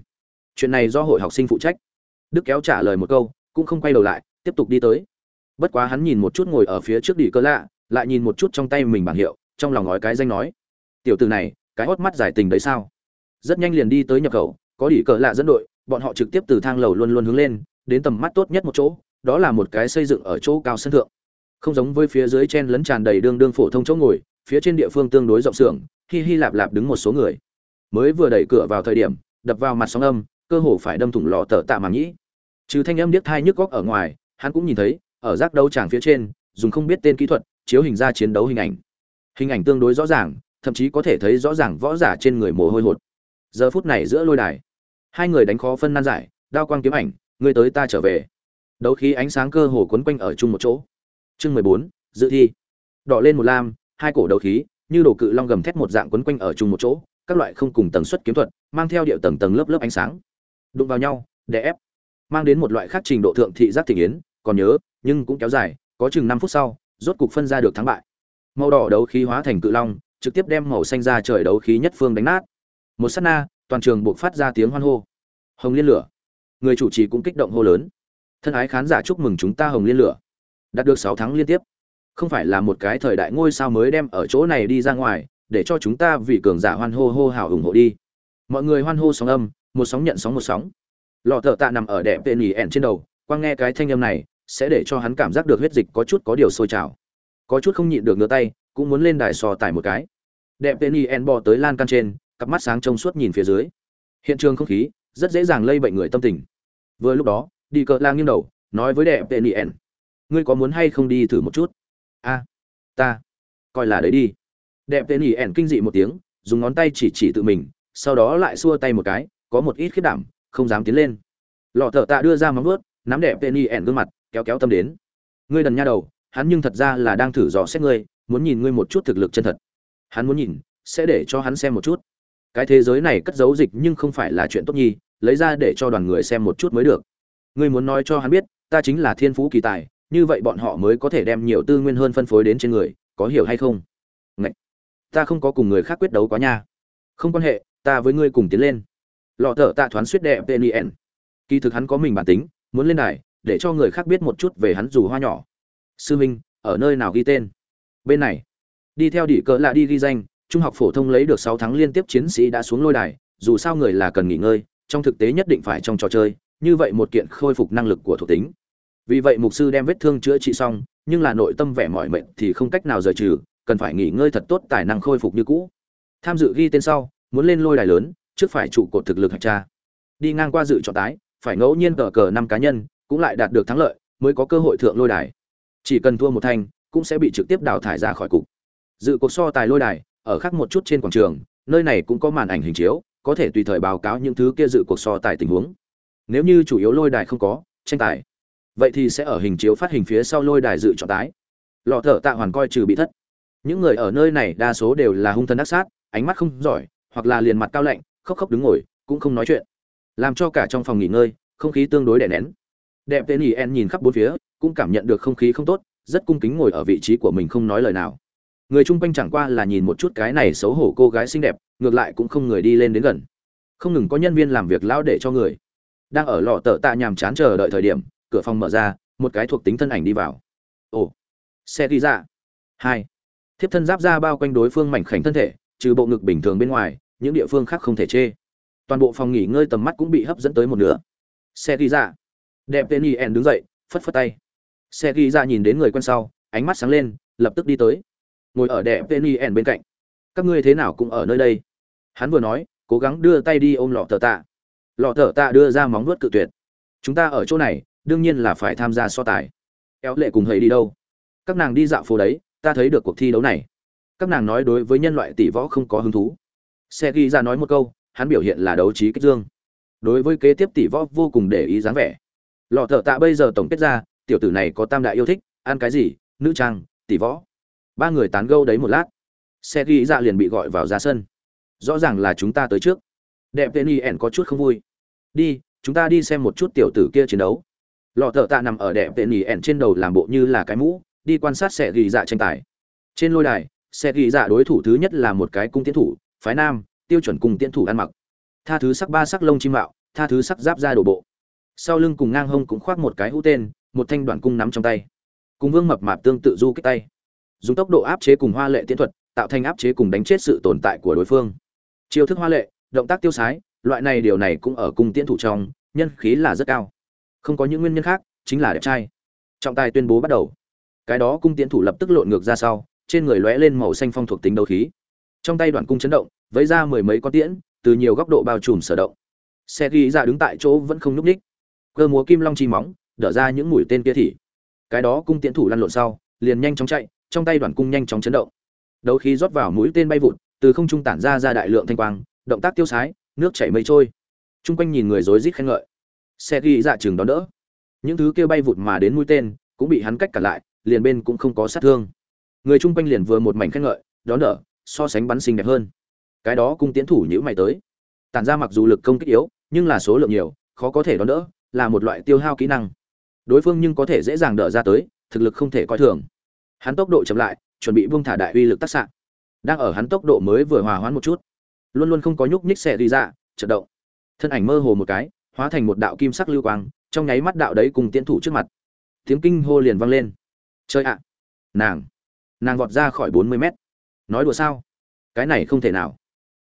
Speaker 1: Chuyện này do hội học sinh phụ trách. Đức kéo trả lời một câu, cũng không quay đầu lại, tiếp tục đi tới. Bất quá hắn nhìn một chút ngồi ở phía trước đỉ cơ lạ lại nhìn một chút trong tay mình bảng hiệu, trong lòng nói cái danh nói, tiểu từ này, cái hót mắt giải tình đấy sao? Rất nhanh liền đi tới nhập khẩu, có đỉ cờ lạ dẫn đội, bọn họ trực tiếp từ thang lầu luôn luôn hướng lên, đến tầm mắt tốt nhất một chỗ, đó là một cái xây dựng ở chỗ cao sân thượng. Không giống với phía dưới chen lấn tràn đầy đương đương phổ thông chỗ ngồi, phía trên địa phương tương đối rộng xưởng, hi hi lạp lạp đứng một số người. Mới vừa đẩy cửa vào thời điểm, đập vào mặt sóng âm, cơ hồ phải đâm thủng lò tờ tạ màng nhĩ. Trừ thanh âm điếc thai nhức góc ở ngoài, hắn cũng nhìn thấy, ở rác đấu tràng phía trên, dùng không biết tên kỹ thuật chiếu hình ra chiến đấu hình ảnh. Hình ảnh tương đối rõ ràng, thậm chí có thể thấy rõ ràng võ giả trên người mồ hôi hột. Giờ phút này giữa lôi đài, hai người đánh khó phân nan giải, đao quang kiếm ảnh, người tới ta trở về. Đấu khí ánh sáng cơ hồ quấn quanh ở chung một chỗ. Chương mười bốn, dự thi. Đỏ lên một lam, hai cổ đấu khí, như đồ cự long gầm thét một dạng quấn quanh ở chung một chỗ, các loại không cùng tần suất kiếm thuật, mang theo điệu tầng tầng lớp lớp ánh sáng. Đụng vào nhau, đè ép, mang đến một loại khác trình độ thượng thị giác thị yến, còn nhớ, nhưng cũng kéo dài, có chừng năm phút sau rốt cục phân ra được thắng bại. Màu đỏ đấu khí hóa thành cự long, trực tiếp đem màu xanh ra trời đấu khí nhất phương đánh nát. Một sát na, toàn trường buộc phát ra tiếng hoan hô. Hồng liên lửa. Người chủ trì cũng kích động hô lớn. Thân ái khán giả chúc mừng chúng ta hồng liên lửa. Đạt được sáu tháng liên tiếp. Không phải là một cái thời đại ngôi sao mới đem ở chỗ này đi ra ngoài, để cho chúng ta vì cường giả hoan hô hô hào ủng hộ đi. Mọi người hoan hô sóng âm, một sóng nhận sóng một sóng. Lọ thở tạ nằm ở đẹp tên nhỉ ẻn trên đầu, quang nghe cái thanh âm này sẽ để cho hắn cảm giác được huyết dịch có chút có điều sôi trào. Có chút không nhịn được ngửa tay, cũng muốn lên đài sò tải một cái. Đẹp tên nhì bò tới lan can trên, cặp mắt sáng trông suốt nhìn phía dưới. Hiện trường không khí, rất dễ dàng lây bệnh người tâm tình. Vừa lúc đó, đi cờ lang nghiêng đầu, nói với đẹp tên nhì ngươi có muốn hay không đi thử một chút? A, ta, coi là đấy đi. Đẹp tên nhì kinh dị một tiếng, dùng ngón tay chỉ chỉ tự mình, sau đó lại xua tay một cái, có một ít khiết đảm, không dám tiến lên. Lọ thợ tạ đưa ra móng vuốt, nắm đẹp tên nhì gương mặt kéo kéo tâm đến. Ngươi đần nha đầu, hắn nhưng thật ra là đang thử dò xét ngươi, muốn nhìn ngươi một chút thực lực chân thật. Hắn muốn nhìn, sẽ để cho hắn xem một chút. Cái thế giới này cất giấu dịch nhưng không phải là chuyện tốt nhi, lấy ra để cho đoàn người xem một chút mới được. Ngươi muốn nói cho hắn biết, ta chính là thiên phú kỳ tài, như vậy bọn họ mới có thể đem nhiều tư nguyên hơn phân phối đến trên người, có hiểu hay không? Ngậy! ta không có cùng người khác quyết đấu quá nha. Không quan hệ, ta với ngươi cùng tiến lên. Lọ thở tạ thoáng suýt đẹp tên kỳ thực hắn có mình bản tính, muốn lên đài để cho người khác biết một chút về hắn dù hoa nhỏ. Sư minh, ở nơi nào ghi tên? Bên này. Đi theo đỉ cỡ lạ đi ghi danh, trung học phổ thông lấy được sáu tháng liên tiếp chiến sĩ đã xuống lôi đài, dù sao người là cần nghỉ ngơi, trong thực tế nhất định phải trong trò chơi, như vậy một kiện khôi phục năng lực của thuộc tính. Vì vậy mục sư đem vết thương chữa trị xong, nhưng là nội tâm vẻ mỏi mệt thì không cách nào rời trừ, cần phải nghỉ ngơi thật tốt tài năng khôi phục như cũ. Tham dự ghi tên sau, muốn lên lôi đài lớn, trước phải trụ cột thực lực hạch tra. Đi ngang qua dự chọn tái, phải ngẫu nhiên cờ cờ năm cá nhân cũng lại đạt được thắng lợi, mới có cơ hội thượng lôi đài. Chỉ cần thua một thanh, cũng sẽ bị trực tiếp đào thải ra khỏi cục. Dự cuộc so tài lôi đài, ở khác một chút trên quảng trường, nơi này cũng có màn ảnh hình chiếu, có thể tùy thời báo cáo những thứ kia dự cuộc so tài tình huống. Nếu như chủ yếu lôi đài không có, tranh tài, vậy thì sẽ ở hình chiếu phát hình phía sau lôi đài dự chọn tái. Lọ thở tạ hoàn coi trừ bị thất. Những người ở nơi này đa số đều là hung thân đắc sát, ánh mắt không giỏi, hoặc là liền mặt cao lạnh, khóc khóc đứng ngồi, cũng không nói chuyện. Làm cho cả trong phòng nghỉ ngơi, không khí tương đối đè nén đẹp tên yen nhìn khắp bốn phía, cũng cảm nhận được không khí không tốt, rất cung kính ngồi ở vị trí của mình không nói lời nào. Người chung quanh chẳng qua là nhìn một chút cái này xấu hổ cô gái xinh đẹp, ngược lại cũng không người đi lên đến gần. Không ngừng có nhân viên làm việc lão để cho người. Đang ở lọ tợ tạ nhàm chán chờ đợi thời điểm, cửa phòng mở ra, một cái thuộc tính thân ảnh đi vào. Ồ, xe đi ra. Hai, thiếp thân giáp ra bao quanh đối phương mảnh khảnh thân thể, trừ bộ ngực bình thường bên ngoài, những địa phương khác không thể chê. Toàn bộ phòng nghỉ ngơi tầm mắt cũng bị hấp dẫn tới một nửa. Xe đi ra đẹp tên yen đứng dậy, phất phất tay. Xe ghi ra nhìn đến người quen sau, ánh mắt sáng lên, lập tức đi tới. Ngồi ở đẹp tên yen bên cạnh. Các ngươi thế nào cũng ở nơi đây. Hắn vừa nói, cố gắng đưa tay đi ôm lọ thợ tạ. Lọ thợ tạ đưa ra móng nuốt cự tuyệt. Chúng ta ở chỗ này, đương nhiên là phải tham gia so tài. Éo lệ cùng hầy đi đâu? Các nàng đi dạo phố đấy, ta thấy được cuộc thi đấu này. Các nàng nói đối với nhân loại tỷ võ không có hứng thú. Xe ghi ra nói một câu, hắn biểu hiện là đấu trí kích dương. Đối với kế tiếp tỷ võ vô cùng để ý dáng vẻ lọ thợ tạ bây giờ tổng kết ra, tiểu tử này có tam đại yêu thích, ăn cái gì, nữ trang, tỷ võ. Ba người tán gâu đấy một lát. Xe ghi dạ liền bị gọi vào ra sân. Rõ ràng là chúng ta tới trước. Đẹp tên y ẻn có chút không vui. Đi, chúng ta đi xem một chút tiểu tử kia chiến đấu. Lọ thợ tạ nằm ở đẹp tên y ẻn trên đầu làm bộ như là cái mũ, đi quan sát xe ghi dạ tranh tài. Trên lôi đài, xe ghi dạ đối thủ thứ nhất là một cái cung tiến thủ, phái nam, tiêu chuẩn cung tiến thủ ăn mặc. Tha thứ sắc ba sắc lông chim mạo, tha thứ sắc giáp ra đổ bộ sau lưng cùng ngang hông cũng khoác một cái hũ tên, một thanh đoạn cung nắm trong tay. Cùng vương mập mạp tương tự du kích tay. Dùng tốc độ áp chế cùng hoa lệ tiến thuật, tạo thành áp chế cùng đánh chết sự tồn tại của đối phương. Chiêu thức hoa lệ, động tác tiêu sái, loại này điều này cũng ở cung tiễn thủ trong, nhân khí là rất cao. Không có những nguyên nhân khác, chính là đẹp trai. Trọng tài tuyên bố bắt đầu. Cái đó cung tiễn thủ lập tức lộn ngược ra sau, trên người lóe lên màu xanh phong thuộc tính đấu khí. Trong tay đoạn cung chấn động, vẫy ra mười mấy con tiễn, từ nhiều góc độ bao trùm sở động. Xe ghi ra đứng tại chỗ vẫn không nhúc ních cơ múa kim long chi móng, đỡ ra những mũi tên kia thì. Cái đó cung tiễn thủ lăn lộn sau, liền nhanh chóng chạy, trong tay đoàn cung nhanh chóng chấn động. Đấu khí rót vào mũi tên bay vụt, từ không trung tản ra ra đại lượng thanh quang, động tác tiêu sái, nước chảy mây trôi. Chung quanh nhìn người rối rít khen ngợi. Xe ghi dạ chừng đón đỡ. Những thứ kia bay vụt mà đến mũi tên, cũng bị hắn cách cả lại, liền bên cũng không có sát thương. Người chung quanh liền vừa một mảnh khen ngợi, đón đỡ, so sánh bắn xinh đẹp hơn. Cái đó cung tiến thủ nhữ mày tới. Tản ra mặc dù lực công kích yếu, nhưng là số lượng nhiều, khó có thể đón đỡ là một loại tiêu hao kỹ năng. Đối phương nhưng có thể dễ dàng đỡ ra tới, thực lực không thể coi thường. Hắn tốc độ chậm lại, chuẩn bị buông thả đại uy lực tác xạ. Đang ở hắn tốc độ mới vừa hòa hoãn một chút, luôn luôn không có nhúc nhích xẻ đi ra, chợt động. Thân ảnh mơ hồ một cái, hóa thành một đạo kim sắc lưu quang, trong nháy mắt đạo đấy cùng tiến thủ trước mặt. Tiếng kinh hô liền vang lên. Chơi ạ! Nàng! Nàng vọt ra khỏi bốn mươi mét. Nói đùa sao? Cái này không thể nào.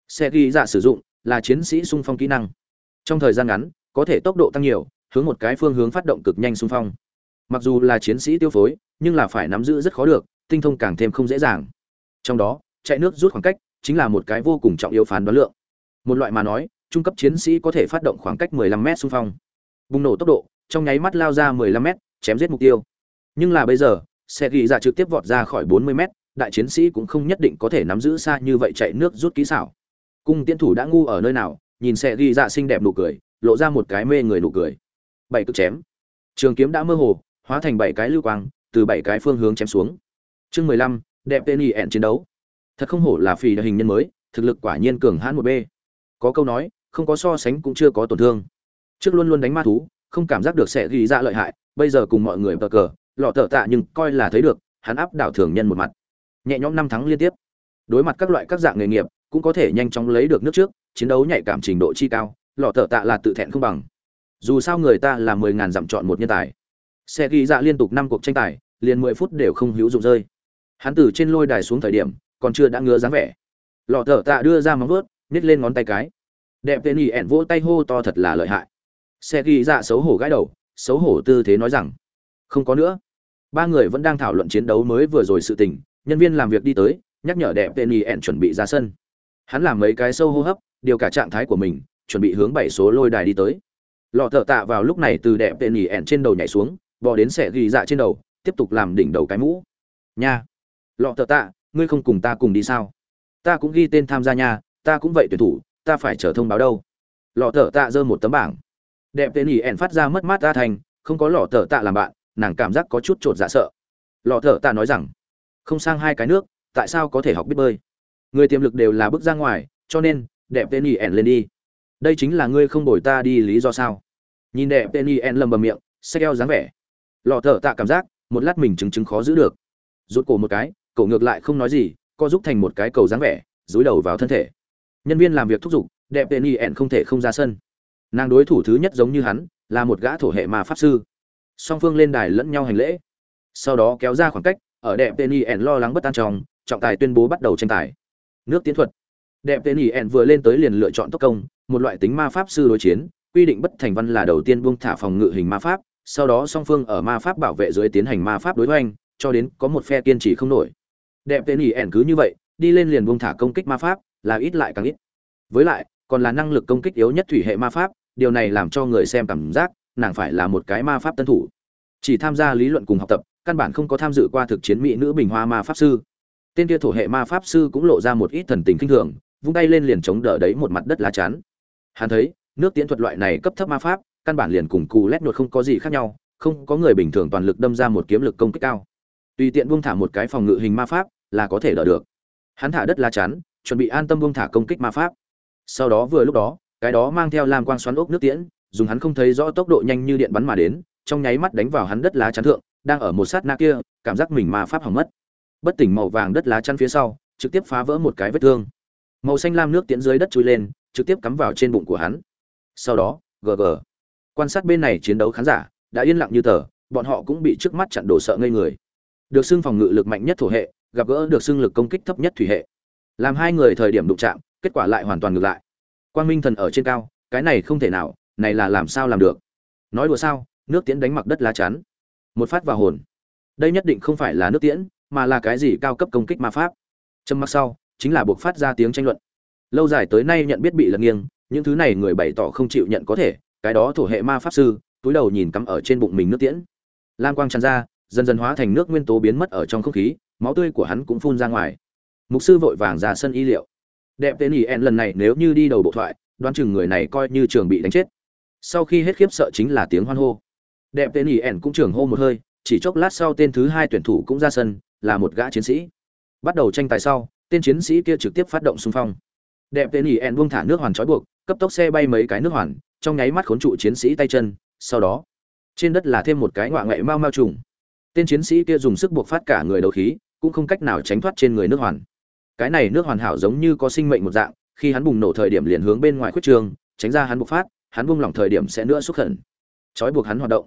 Speaker 1: Xe ghi dạ sử dụng là chiến sĩ sung phong kỹ năng. Trong thời gian ngắn, có thể tốc độ tăng nhiều hướng một cái phương hướng phát động cực nhanh xung phong. Mặc dù là chiến sĩ tiêu phối, nhưng là phải nắm giữ rất khó được, tinh thông càng thêm không dễ dàng. Trong đó, chạy nước rút khoảng cách chính là một cái vô cùng trọng yếu phán đoán lượng. Một loại mà nói, trung cấp chiến sĩ có thể phát động khoảng cách 15 m xung phong. Bùng nổ tốc độ, trong nháy mắt lao ra 15 m chém giết mục tiêu. Nhưng là bây giờ, xe ghi ra trực tiếp vọt ra khỏi 40 m đại chiến sĩ cũng không nhất định có thể nắm giữ xa như vậy chạy nước rút kỹ xảo. Cung tiên thủ đã ngu ở nơi nào, nhìn xe ghi dạ xinh đẹp nụ cười, lộ ra một cái mê người nụ cười bảy cực chém. Trường kiếm đã mơ hồ, hóa thành bảy cái lưu quang, từ bảy cái phương hướng chém xuống. Chương mười lăm, đẹp tên ỉ ẹn chiến đấu. Thật không hổ là phì hình nhân mới, thực lực quả nhiên cường hãn một b. Có câu nói, không có so sánh cũng chưa có tổn thương. Trước luôn luôn đánh ma thú, không cảm giác được sẽ ghi ra lợi hại, bây giờ cùng mọi người bờ cờ, lọ tợ tạ nhưng coi là thấy được, hắn áp đảo thường nhân một mặt. Nhẹ nhõm năm tháng liên tiếp. Đối mặt các loại các dạng nghề nghiệp, cũng có thể nhanh chóng lấy được nước trước, chiến đấu nhạy cảm trình độ chi cao, lọ tợ tạ là tự thẹn không bằng dù sao người ta là mười ngàn dặm chọn một nhân tài. Xe ghi dạ liên tục năm cuộc tranh tài, liền mười phút đều không hữu dụng rơi. Hắn từ trên lôi đài xuống thời điểm, còn chưa đã ngứa dáng vẻ. Lọ thở tạ đưa ra móng vớt nhét lên ngón tay cái. Đẹp tên ỉ ẹn vỗ tay hô to thật là lợi hại. Xe ghi dạ xấu hổ gãi đầu, xấu hổ tư thế nói rằng, không có nữa. Ba người vẫn đang thảo luận chiến đấu mới vừa rồi sự tình, nhân viên làm việc đi tới, nhắc nhở đẹp tên ỉ ẹn chuẩn bị ra sân. Hắn làm mấy cái sâu hô hấp, điều cả trạng thái của mình, chuẩn bị hướng bảy số lôi đài đi tới lọ thợ tạ vào lúc này từ đẹp tên nỉ ẻn trên đầu nhảy xuống, bò đến sẽ ghi dạ trên đầu, tiếp tục làm đỉnh đầu cái mũ. Nha. Lọ thợ tạ, ngươi không cùng ta cùng đi sao? Ta cũng ghi tên tham gia nha, ta cũng vậy tuyển thủ, ta phải chờ thông báo đâu? Lọ thợ tạ giơ một tấm bảng. Đẹp tên nỉ ẻn phát ra mất mát ta thành, không có lọ thợ tạ làm bạn, nàng cảm giác có chút t r ộ t dạ sợ. Lọ thợ tạ nói rằng, không sang hai cái nước, tại sao có thể học biết bơi? Người tiềm lực đều là bước ra ngoài, cho nên đẹp tên nỉ ẻn lên đi đây chính là ngươi không đổi ta đi lý do sao? Nhìn đẹp tên ỉ lầm bầm miệng xe keo dáng vẻ. Lọ thở tạ cảm giác, một lát mình chứng chứng khó giữ được. Rút cổ một cái, cậu ngược lại không nói gì, co giúp thành một cái cầu dáng vẻ dối đầu vào thân thể. Nhân viên làm việc thúc giục, đẹp tên y không thể không ra sân. Nàng đối thủ thứ nhất giống như hắn, là một gã thổ hệ mà pháp sư. Song phương lên đài lẫn nhau hành lễ. Sau đó kéo ra khoảng cách, ở đẹp tên y lo lắng bất an trong, trọng tài tuyên bố bắt đầu tranh tài. Nước tiến thuật. Đẹp tên y vừa lên tới liền lựa chọn tốc công một loại tính ma pháp sư đối chiến, quy định bất thành văn là đầu tiên buông thả phòng ngự hình ma pháp, sau đó song phương ở ma pháp bảo vệ dưới tiến hành ma pháp đối hoành, cho đến có một phe kiên trì không nổi. Đẹp tên ỉ ẻn cứ như vậy, đi lên liền buông thả công kích ma pháp, là ít lại càng ít. Với lại, còn là năng lực công kích yếu nhất thủy hệ ma pháp, điều này làm cho người xem cảm giác, nàng phải là một cái ma pháp tân thủ. Chỉ tham gia lý luận cùng học tập, căn bản không có tham dự qua thực chiến mỹ nữ bình hoa ma pháp sư. Tên kia thổ hệ ma pháp sư cũng lộ ra một ít thần tình kinh thường, vung tay lên liền chống đỡ đấy một mặt đất lá chắn hắn thấy, nước tiễn thuật loại này cấp thấp ma pháp, căn bản liền cùng cù lét nhột không có gì khác nhau, không có người bình thường toàn lực đâm ra một kiếm lực công kích cao. Tùy tiện buông thả một cái phòng ngự hình ma pháp là có thể đỡ được. Hắn thả đất la chắn, chuẩn bị an tâm buông thả công kích ma pháp. Sau đó vừa lúc đó, cái đó mang theo lam quang xoắn ốc nước tiễn, dùng hắn không thấy rõ tốc độ nhanh như điện bắn mà đến, trong nháy mắt đánh vào hắn đất lá chắn thượng, đang ở một sát na kia, cảm giác mình ma pháp hỏng mất. Bất tỉnh màu vàng đất lá chắn phía sau, trực tiếp phá vỡ một cái vết thương. Màu xanh lam nước tiễn dưới đất chui lên trực tiếp cắm vào trên bụng của hắn. Sau đó gg quan sát bên này chiến đấu khán giả, đã yên lặng như tờ, bọn họ cũng bị trước mắt chặn đổ sợ ngây người. Được xưng phòng ngự lực mạnh nhất thổ hệ, gặp gỡ được xưng lực công kích thấp nhất thủy hệ. Làm hai người thời điểm đụng chạm, kết quả lại hoàn toàn ngược lại. Quang minh thần ở trên cao, cái này không thể nào, này là làm sao làm được? Nói đùa sao, nước tiễn đánh mặc đất lá chắn. Một phát vào hồn. Đây nhất định không phải là nước tiễn, mà là cái gì cao cấp công kích ma pháp? Trầm mặc sau, chính là buộc phát ra tiếng tranh luận lâu dài tới nay nhận biết bị lật nghiêng, những thứ này người bày tỏ không chịu nhận có thể, cái đó thổ hệ ma pháp sư, túi đầu nhìn cắm ở trên bụng mình nước tiễn. Lam quang tràn ra, dần dần hóa thành nước nguyên tố biến mất ở trong không khí, máu tươi của hắn cũng phun ra ngoài. Mục sư vội vàng ra sân y liệu. Đẹp tên ý en lần này nếu như đi đầu bộ thoại, đoán chừng người này coi như trường bị đánh chết. Sau khi hết khiếp sợ chính là tiếng hoan hô. Đẹp tên ý en cũng trường hô một hơi, chỉ chốc lát sau tên thứ hai tuyển thủ cũng ra sân, là một gã chiến sĩ. Bắt đầu tranh tài sau, tên chiến sĩ kia trực tiếp phát động xung phong đẹp tên ỉ en buông thả nước hoàn trói buộc, cấp tốc xe bay mấy cái nước hoàn, trong nháy mắt khốn trụ chiến sĩ tay chân, sau đó, trên đất là thêm một cái ngoạ ngậy mau mau trùng. Tên chiến sĩ kia dùng sức buộc phát cả người đầu khí, cũng không cách nào tránh thoát trên người nước hoàn. Cái này nước hoàn hảo giống như có sinh mệnh một dạng, khi hắn bùng nổ thời điểm liền hướng bên ngoài khuyết trường, tránh ra hắn bộc phát, hắn buông lỏng thời điểm sẽ nữa xúc khẩn. Trói buộc hắn hoạt động.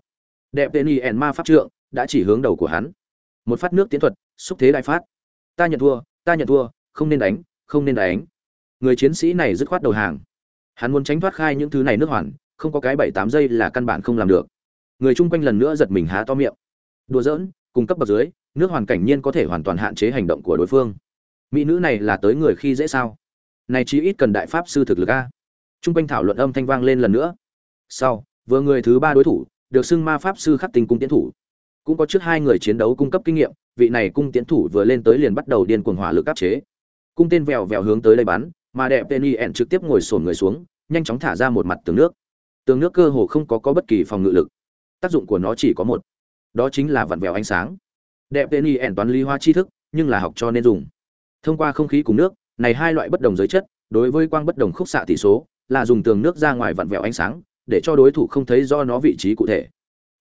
Speaker 1: Đẹp tên y ẻn ma pháp trượng đã chỉ hướng đầu của hắn. Một phát nước tiến thuật, xúc thế đại phát. Ta nhận thua, ta nhận thua, không nên đánh, không nên đánh người chiến sĩ này dứt khoát đầu hàng. Hắn muốn tránh thoát khai những thứ này nước hoàn, không có cái bảy tám giây là căn bản không làm được. Người chung quanh lần nữa giật mình há to miệng. Đùa giỡn, cung cấp bậc dưới, nước hoàn cảnh nhiên có thể hoàn toàn hạn chế hành động của đối phương. Mỹ nữ này là tới người khi dễ sao? Này chí ít cần đại pháp sư thực lực a. Trung quanh thảo luận âm thanh vang lên lần nữa. Sau, vừa người thứ ba đối thủ, được xưng ma pháp sư khắc tình cung tiến thủ. Cũng có trước hai người chiến đấu cung cấp kinh nghiệm, vị này cung tiến thủ vừa lên tới liền bắt đầu điên cuồng hỏa lực áp chế. Cung tên vèo vèo hướng tới đây bắn mà đẹp tên y trực tiếp ngồi sổn người xuống, nhanh chóng thả ra một mặt tường nước. Tường nước cơ hồ không có có bất kỳ phòng ngự lực. Tác dụng của nó chỉ có một. Đó chính là vặn vẹo ánh sáng. Đẹp tên y toán lý hoa tri thức, nhưng là học cho nên dùng. Thông qua không khí cùng nước, này hai loại bất đồng giới chất, đối với quang bất đồng khúc xạ tỷ số, là dùng tường nước ra ngoài vặn vẹo ánh sáng, để cho đối thủ không thấy do nó vị trí cụ thể.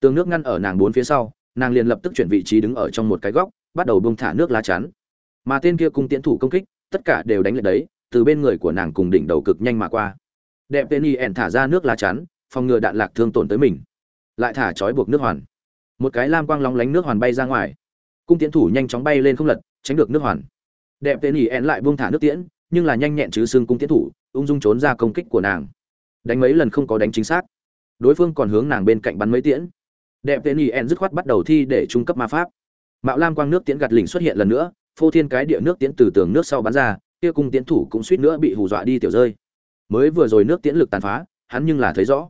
Speaker 1: Tường nước ngăn ở nàng bốn phía sau, nàng liền lập tức chuyển vị trí đứng ở trong một cái góc, bắt đầu bông thả nước lá chắn. Mà tên kia cung tiến thủ công kích, tất cả đều đánh lại đấy từ bên người của nàng cùng đỉnh đầu cực nhanh mà qua. Đẹp tên y ẻn thả ra nước lá chắn, phòng ngừa đạn lạc thương tổn tới mình. Lại thả trói buộc nước hoàn. Một cái lam quang lóng lánh nước hoàn bay ra ngoài. Cung tiễn thủ nhanh chóng bay lên không lật, tránh được nước hoàn. Đẹp tên y ẻn lại buông thả nước tiễn, nhưng là nhanh nhẹn chứ xương cung tiễn thủ, ung dung trốn ra công kích của nàng. Đánh mấy lần không có đánh chính xác. Đối phương còn hướng nàng bên cạnh bắn mấy tiễn. Đẹp tên y en dứt khoát bắt đầu thi để trung cấp ma pháp. Mạo lam quang nước tiễn gạt lỉnh xuất hiện lần nữa, phô thiên cái địa nước tiễn từ tường nước sau bắn ra kia cung tiễn thủ cũng suýt nữa bị hù dọa đi tiểu rơi. Mới vừa rồi nước tiễn lực tàn phá, hắn nhưng là thấy rõ.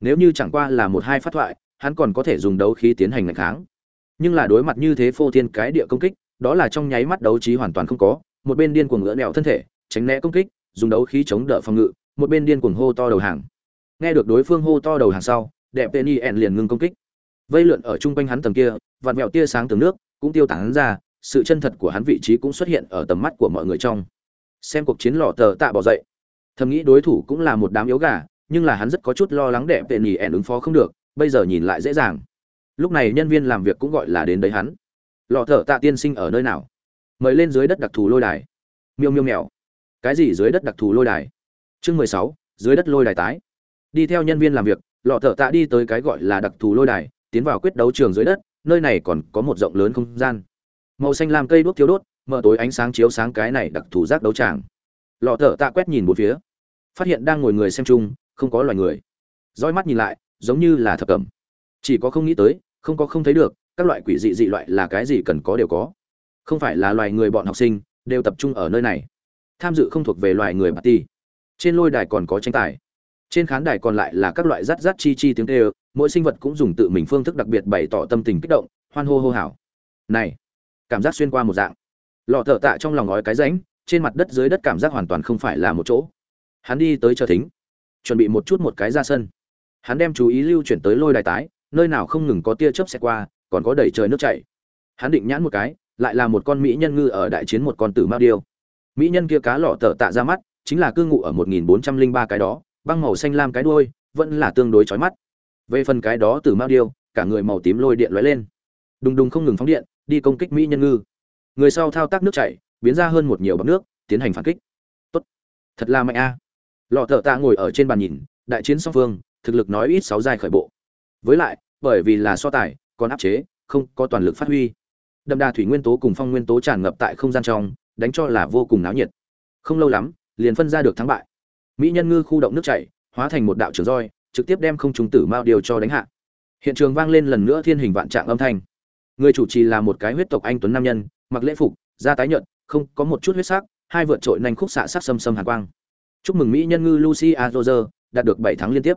Speaker 1: Nếu như chẳng qua là một hai phát thoại, hắn còn có thể dùng đấu khí tiến hành ngày kháng. Nhưng là đối mặt như thế phô thiên cái địa công kích, đó là trong nháy mắt đấu trí hoàn toàn không có. Một bên điên cuồng ngỡ nẹo thân thể, tránh né công kích, dùng đấu khí chống đỡ phòng ngự. Một bên điên cuồng hô to đầu hàng. Nghe được đối phương hô to đầu hàng sau, đẹp tên y ẹn liền ngưng công kích. Vây lượn ở chung quanh hắn tầng kia, vạt mẹo tia sáng tường nước, cũng tiêu tán ra, sự chân thật của hắn vị trí cũng xuất hiện ở tầm mắt của mọi người trong xem cuộc chiến lò tờ tạ bỏ dậy. Thầm nghĩ đối thủ cũng là một đám yếu gà, nhưng là hắn rất có chút lo lắng đẹp tệ y ẻn ứng phó không được, bây giờ nhìn lại dễ dàng. Lúc này nhân viên làm việc cũng gọi là đến đấy hắn. Lò thợ tạ tiên sinh ở nơi nào? Mời lên dưới đất đặc thù lôi đài. Miêu miêu mèo. Cái gì dưới đất đặc thù lôi đài? Chương mười sáu, dưới đất lôi đài tái. Đi theo nhân viên làm việc lò thợ tạ đi tới cái gọi là đặc thù lôi đài, tiến vào quyết đấu trường dưới đất, nơi này còn có một rộng lớn không gian. Màu xanh làm cây đuốc thiếu đốt mở tối ánh sáng chiếu sáng cái này đặc thù giác đấu tràng. Lọ thở tạ quét nhìn một phía. Phát hiện đang ngồi người xem chung, không có loài người. Roi mắt nhìn lại, giống như là thập cẩm. Chỉ có không nghĩ tới, không có không thấy được, các loại quỷ dị dị loại là cái gì cần có đều có. Không phải là loài người bọn học sinh, đều tập trung ở nơi này. Tham dự không thuộc về loài người bà ti trên lôi đài còn có tranh tài. Trên khán đài còn lại là các loại rát rát chi chi tiếng tê mỗi sinh vật cũng dùng tự mình phương thức đặc biệt bày tỏ tâm tình kích động, hoan hô hô hào. Này, cảm giác xuyên qua một dạng lọ thợ tạ trong lòng ngói cái ránh trên mặt đất dưới đất cảm giác hoàn toàn không phải là một chỗ hắn đi tới chờ thính chuẩn bị một chút một cái ra sân hắn đem chú ý lưu chuyển tới lôi đài tái nơi nào không ngừng có tia chớp xẹt qua còn có đầy trời nước chảy hắn định nhãn một cái lại là một con mỹ nhân ngư ở đại chiến một con tử mao điêu mỹ nhân kia cá lọ tợ tạ ra mắt chính là cư ngụ ở 1403 cái đó, băng màu xanh lam cái đuôi, vẫn là tương đối chói mắt. Về phần cái đó từ mao điêu, cả người màu tím lôi điện lóe lên. Đùng đùng không ngừng phóng điện, đi công kích mỹ nhân ngư. Người sau thao tác nước chảy, biến ra hơn một nhiều bọt nước, tiến hành phản kích. Tốt, thật là mạnh a. À. Lọ thợ tạ ngồi ở trên bàn nhìn, đại chiến song phương, thực lực nói ít sáu giai khởi bộ. Với lại, bởi vì là so tài, còn áp chế, không có toàn lực phát huy. Đậm đà thủy nguyên tố cùng phong nguyên tố tràn ngập tại không gian trong, đánh cho là vô cùng náo nhiệt. Không lâu lắm, liền phân ra được thắng bại mỹ nhân ngư khu động nước chảy hóa thành một đạo trường roi trực tiếp đem không trùng tử mao điều cho đánh hạ hiện trường vang lên lần nữa thiên hình vạn trạng âm thanh người chủ trì là một cái huyết tộc anh tuấn nam nhân mặc lễ phục, da tái nhợt, không, có một chút huyết sắc, hai vượt trội nhanh khúc xạ sắc xâm xâm hàn quang. Chúc mừng mỹ nhân ngư lucy Roger, đạt được bảy tháng liên tiếp.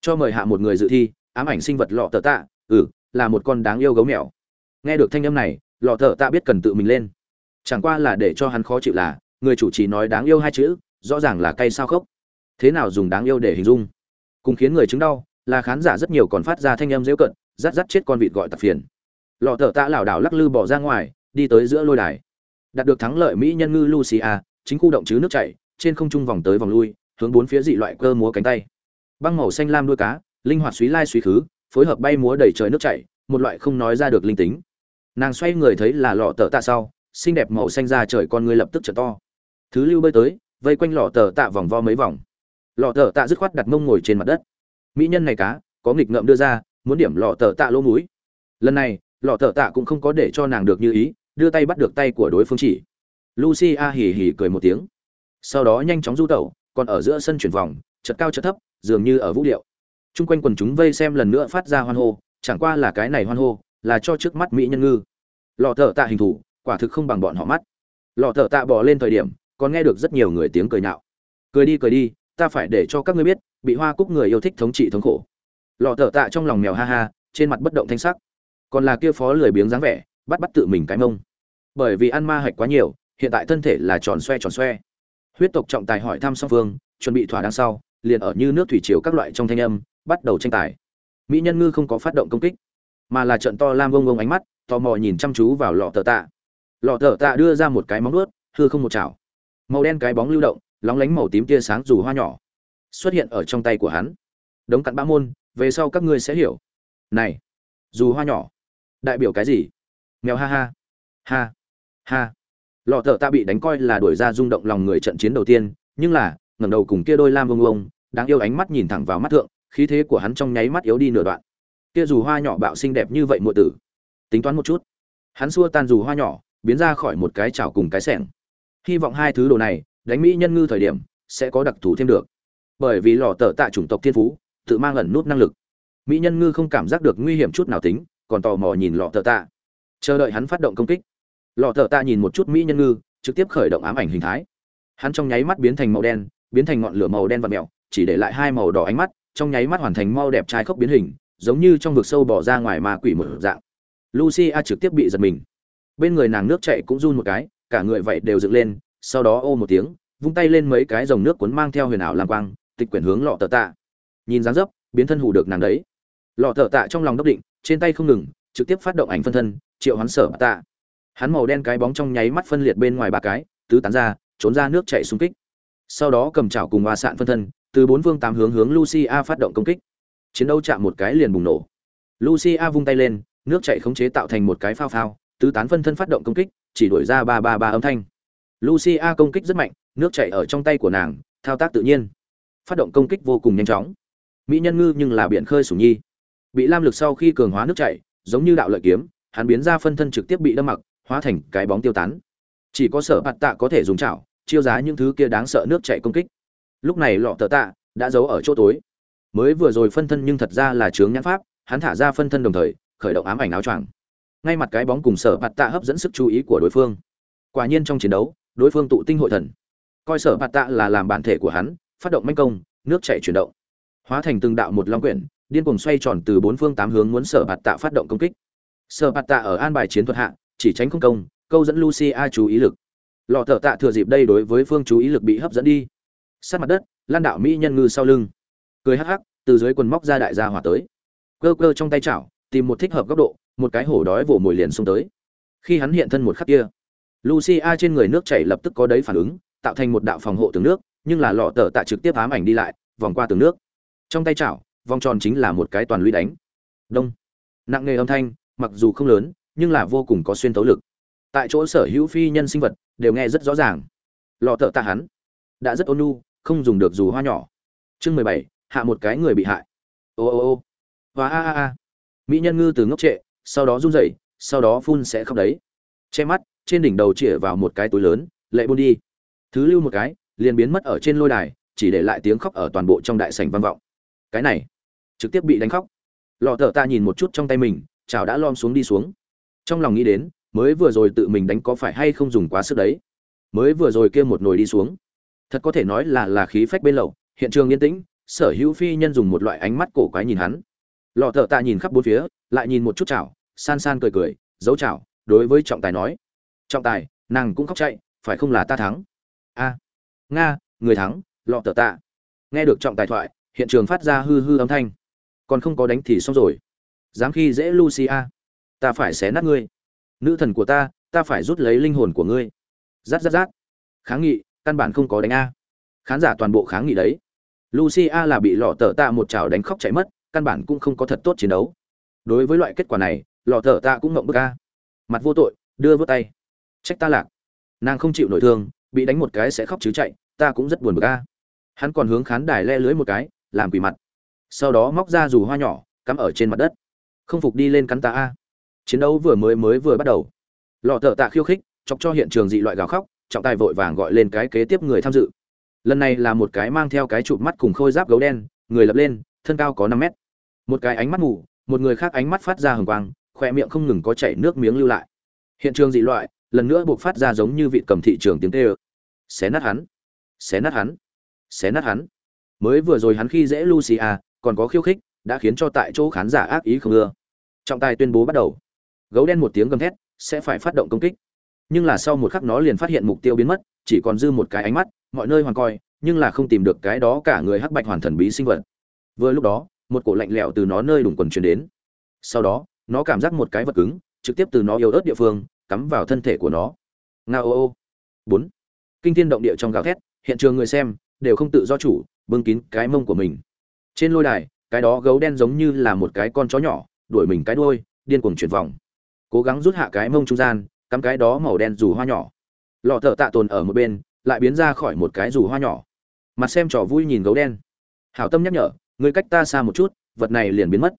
Speaker 1: Cho mời hạ một người dự thi, ám ảnh sinh vật lọ tờ tạ. Ừ là một con đáng yêu gấu mèo. Nghe được thanh âm này, lọ tờ tạ biết cần tự mình lên. Chẳng qua là để cho hắn khó chịu là, người chủ trì nói đáng yêu hai chữ, rõ ràng là cay sao khốc. Thế nào dùng đáng yêu để hình dung? Cùng khiến người chứng đau, là khán giả rất nhiều còn phát ra thanh âm dễu cận, rát rát chết con vịt gọi tạp phiền. Lọ thợ tạ lảo đảo lắc lư bỏ ra ngoài đi tới giữa lôi đài. Đạt được thắng lợi mỹ nhân ngư lucia, chính khu động chứ nước chảy, trên không trung vòng tới vòng lui, hướng bốn phía dị loại cơ múa cánh tay. Băng màu xanh lam đuôi cá, linh hoạt suý lai suý khứ, phối hợp bay múa đầy trời nước chảy, một loại không nói ra được linh tính. Nàng xoay người thấy là lọ tờ tạ sau, xinh đẹp màu xanh ra trời con người lập tức trở to. Thứ lưu bơi tới, vây quanh lọ tờ tạ vòng vo mấy vòng. Lọ tờ tạ dứt khoát đặt mông ngồi trên mặt đất. Mỹ nhân này cá, có nghịch ngợm đưa ra, muốn điểm lọ tờ tạ lỗ múi lần này, lọ tờ tạ cũng không có để cho nàng được như ý đưa tay bắt được tay của đối phương chỉ. Lucy a hì hì cười một tiếng. Sau đó nhanh chóng du tẩu, còn ở giữa sân chuyển vòng chật cao chật thấp, dường như ở vũ điệu. Chung quanh quần chúng vây xem lần nữa phát ra hoan hô, chẳng qua là cái này hoan hô, là cho trước mắt mỹ nhân ngư. Lọ thợ tạ hình thủ, quả thực không bằng bọn họ mắt. Lọ thợ tạ bỏ lên thời điểm, còn nghe được rất nhiều người tiếng cười nhạo cười đi cười đi, ta phải để cho các ngươi biết, bị hoa cúc người yêu thích thống trị thống khổ. Lọ thợ tạ trong lòng mèo ha ha, trên mặt bất động thanh sắc. Còn là kia phó lười biếng dáng vẻ, bắt bắt tự mình cái mông bởi vì ăn ma hạch quá nhiều, hiện tại thân thể là tròn xoe tròn xoe. Huyết tộc trọng tài hỏi thăm song phương, chuẩn bị thỏa đằng sau, liền ở như nước thủy chiều các loại trong thanh âm, bắt đầu tranh tài. Mỹ nhân ngư không có phát động công kích, mà là trận to lam vông vông ánh mắt, tò mò nhìn chăm chú vào lọ tờ tạ. Lọ tờ tạ đưa ra một cái móng ướt hư không một chảo. Màu đen cái bóng lưu động, lóng lánh màu tím tia sáng dù hoa nhỏ, xuất hiện ở trong tay của hắn. Đống cặn bã môn, về sau các ngươi sẽ hiểu. Này, dù hoa nhỏ, đại biểu cái gì? Mèo ha ha. Ha ha. Lọ thợ ta bị đánh coi là đuổi ra rung động lòng người trận chiến đầu tiên, nhưng là, ngẩng đầu cùng kia đôi lam vông vông đáng yêu ánh mắt nhìn thẳng vào mắt thượng, khí thế của hắn trong nháy mắt yếu đi nửa đoạn. Kia dù hoa nhỏ bạo xinh đẹp như vậy muội tử. Tính toán một chút. Hắn xua tan dù hoa nhỏ, biến ra khỏi một cái chảo cùng cái sẻng. Hy vọng hai thứ đồ này, đánh mỹ nhân ngư thời điểm, sẽ có đặc thù thêm được. Bởi vì lò tờ tạ chủng tộc thiên phú, tự mang ẩn nút năng lực. Mỹ nhân ngư không cảm giác được nguy hiểm chút nào tính, còn tò mò nhìn lọ tờ tạ. Chờ đợi hắn phát động công kích lọ thợ tạ nhìn một chút mỹ nhân ngư, trực tiếp khởi động ám ảnh hình thái. Hắn trong nháy mắt biến thành màu đen, biến thành ngọn lửa màu đen và mèo, chỉ để lại hai màu đỏ ánh mắt, trong nháy mắt hoàn thành mau đẹp trai khốc biến hình, giống như trong vực sâu bỏ ra ngoài ma quỷ một dạng. Lucy a trực tiếp bị giật mình. Bên người nàng nước chạy cũng run một cái, cả người vậy đều dựng lên, sau đó ô một tiếng, vung tay lên mấy cái dòng nước cuốn mang theo huyền ảo làm quang, tịch quyển hướng lọ tờ tạ. Nhìn dáng dấp, biến thân hủ được nàng đấy. Lọ tờ tạ trong lòng đốc định, trên tay không ngừng, trực tiếp phát động ảnh phân thân, triệu hoán sở tạ hắn màu đen cái bóng trong nháy mắt phân liệt bên ngoài ba cái, tứ tán ra, trốn ra nước chạy xung kích. Sau đó cầm chảo cùng hoa sạn phân thân, từ bốn phương tám hướng hướng lucia phát động công kích. Chiến đấu chạm một cái liền bùng nổ. Lucia vung tay lên, nước chạy khống chế tạo thành một cái phao phao, tứ tán phân thân phát động công kích, chỉ đổi ra ba ba ba âm thanh. Lucia công kích rất mạnh, nước chạy ở trong tay của nàng, thao tác tự nhiên. Phát động công kích vô cùng nhanh chóng. Mỹ nhân ngư nhưng là biển khơi sủng nhi. Bị lam lực sau khi cường hóa nước chảy, giống như đạo lợi kiếm, hắn biến ra phân thân trực tiếp bị đâm mặc hóa thành cái bóng tiêu tán. Chỉ có sở bạt tạ có thể dùng chảo, chiêu giá những thứ kia đáng sợ nước chảy công kích. Lúc này lọ tờ tạ đã giấu ở chỗ tối. Mới vừa rồi phân thân nhưng thật ra là chướng nhãn pháp, hắn thả ra phân thân đồng thời, khởi động ám ảnh áo choàng. Ngay mặt cái bóng cùng sở bạt tạ hấp dẫn sức chú ý của đối phương. Quả nhiên trong chiến đấu, đối phương tụ tinh hội thần. Coi sở bạt tạ là làm bản thể của hắn, phát động manh công, nước chảy chuyển động. Hóa thành từng đạo một long quyển, điên cuồng xoay tròn từ bốn phương tám hướng muốn sở bạt tạ phát động công kích. Sở bạt tạ ở an bài chiến thuật hạ chỉ tránh không công, câu dẫn lucia chú ý lực. Lọ thợ tạ thừa dịp đây đối với phương chú ý lực bị hấp dẫn đi. Sát mặt đất, lan đạo mỹ nhân ngư sau lưng. Cười hắc hắc, từ dưới quần móc ra đại gia hỏa tới. Cơ cơ trong tay chảo, tìm một thích hợp góc độ, một cái hổ đói vỗ mồi liền xông tới. Khi hắn hiện thân một khắc kia lucia trên người nước chảy lập tức có đấy phản ứng, tạo thành một đạo phòng hộ tường nước, nhưng là lọ tờ tạ trực tiếp ám ảnh đi lại, vòng qua tường nước. Trong tay chảo, vòng tròn chính là một cái toàn lũy đánh. Đông. Nặng nghề âm thanh, mặc dù không lớn nhưng là vô cùng có xuyên tấu lực. Tại chỗ sở hữu phi nhân sinh vật đều nghe rất rõ ràng. Lọ thợ tạ hắn. Đã rất ôn nhu, không dùng được dù hoa nhỏ. Chương mười bảy, hạ một cái người bị hại. Ô ô ô. Và a a a. Mỹ nhân ngư từ ngốc trệ, sau đó run rẩy, sau đó phun sẽ khóc đấy. Che mắt, trên đỉnh đầu chĩa vào một cái túi lớn, lệ buôn đi. Thứ lưu một cái, liền biến mất ở trên lôi đài, chỉ để lại tiếng khóc ở toàn bộ trong đại sảnh vang vọng. Cái này, trực tiếp bị đánh khóc. Lọ thợ ta nhìn một chút trong tay mình, chảo đã lom xuống đi xuống trong lòng nghĩ đến, mới vừa rồi tự mình đánh có phải hay không dùng quá sức đấy. Mới vừa rồi kia một nồi đi xuống. Thật có thể nói là là khí phách bên lậu hiện trường yên tĩnh, sở hữu phi nhân dùng một loại ánh mắt cổ quái nhìn hắn. Lọ thợ tạ nhìn khắp bốn phía, lại nhìn một chút chảo, san san cười cười, giấu chảo, đối với trọng tài nói. Trọng tài, nàng cũng khóc chạy, phải không là ta thắng? A. Nga, người thắng, lọ thợ tạ. Nghe được trọng tài thoại, hiện trường phát ra hư hư âm thanh. Còn không có đánh thì xong rồi. Dám khi dễ lucia ta phải xé nát ngươi. Nữ thần của ta ta phải rút lấy linh hồn của ngươi. Rát rát rát. Kháng nghị, căn bản không có đánh a. Khán giả toàn bộ kháng nghị đấy. Lucia là bị lọ tờ tạ một chảo đánh khóc chạy mất, căn bản cũng không có thật tốt chiến đấu. Đối với loại kết quả này, lọ tờ tạ cũng ngậm bức a. mặt vô tội, đưa vớt tay. Trách ta lạc. Nàng không chịu nổi thương, bị đánh một cái sẽ khóc chứ chạy, ta cũng rất buồn bực a. Hắn còn hướng khán đài le lưới một cái, làm quỷ mặt. Sau đó móc ra dù hoa nhỏ, cắm ở trên mặt đất. Không phục đi lên cắn ta a chiến đấu vừa mới mới vừa bắt đầu. Lò thợ tạ khiêu khích, chọc cho hiện trường dị loại gào khóc, trọng tài vội vàng gọi lên cái kế tiếp người tham dự. Lần này là một cái mang theo cái chụp mắt cùng khôi giáp gấu đen, người lập lên, thân cao có năm mét. Một cái ánh mắt ngủ một người khác ánh mắt phát ra hừng quang khoe miệng không ngừng có chảy nước miếng lưu lại. Hiện trường dị loại, lần nữa buộc phát ra giống như vị cầm thị trường tiếng tê ơ xé nát hắn. Xé nát hắn. Xé nát hắn. Mới vừa rồi hắn khi dễ lucia, còn có khiêu khích, đã khiến cho tại chỗ khán giả ác ý không ưa. Trọng tài tuyên bố bắt đầu gấu đen một tiếng gầm thét, sẽ phải phát động công kích. Nhưng là sau một khắc nó liền phát hiện mục tiêu biến mất, chỉ còn dư một cái ánh mắt, mọi nơi hoàn coi, nhưng là không tìm được cái đó cả người hắc bạch hoàn thần bí sinh vật. Vừa lúc đó, một cổ lạnh lẽo từ nó nơi đủng quần truyền đến. Sau đó, nó cảm giác một cái vật cứng, trực tiếp từ nó yếu ớt địa phương, cắm vào thân thể của nó. Nga ô ô. Bốn. Kinh thiên động địa trong gào thét, hiện trường người xem đều không tự do chủ, bưng kín cái mông của mình. Trên lôi đài, cái đó gấu đen giống như là một cái con chó nhỏ, đuổi mình cái đuôi, điên cuồng chuyển vòng cố gắng rút hạ cái mông trung gian, cắm cái đó màu đen dù hoa nhỏ. Lọ thợ tạ tồn ở một bên, lại biến ra khỏi một cái dù hoa nhỏ. Mặt xem trò vui nhìn gấu đen. Hảo tâm nhắc nhở người cách ta xa một chút, vật này liền biến mất.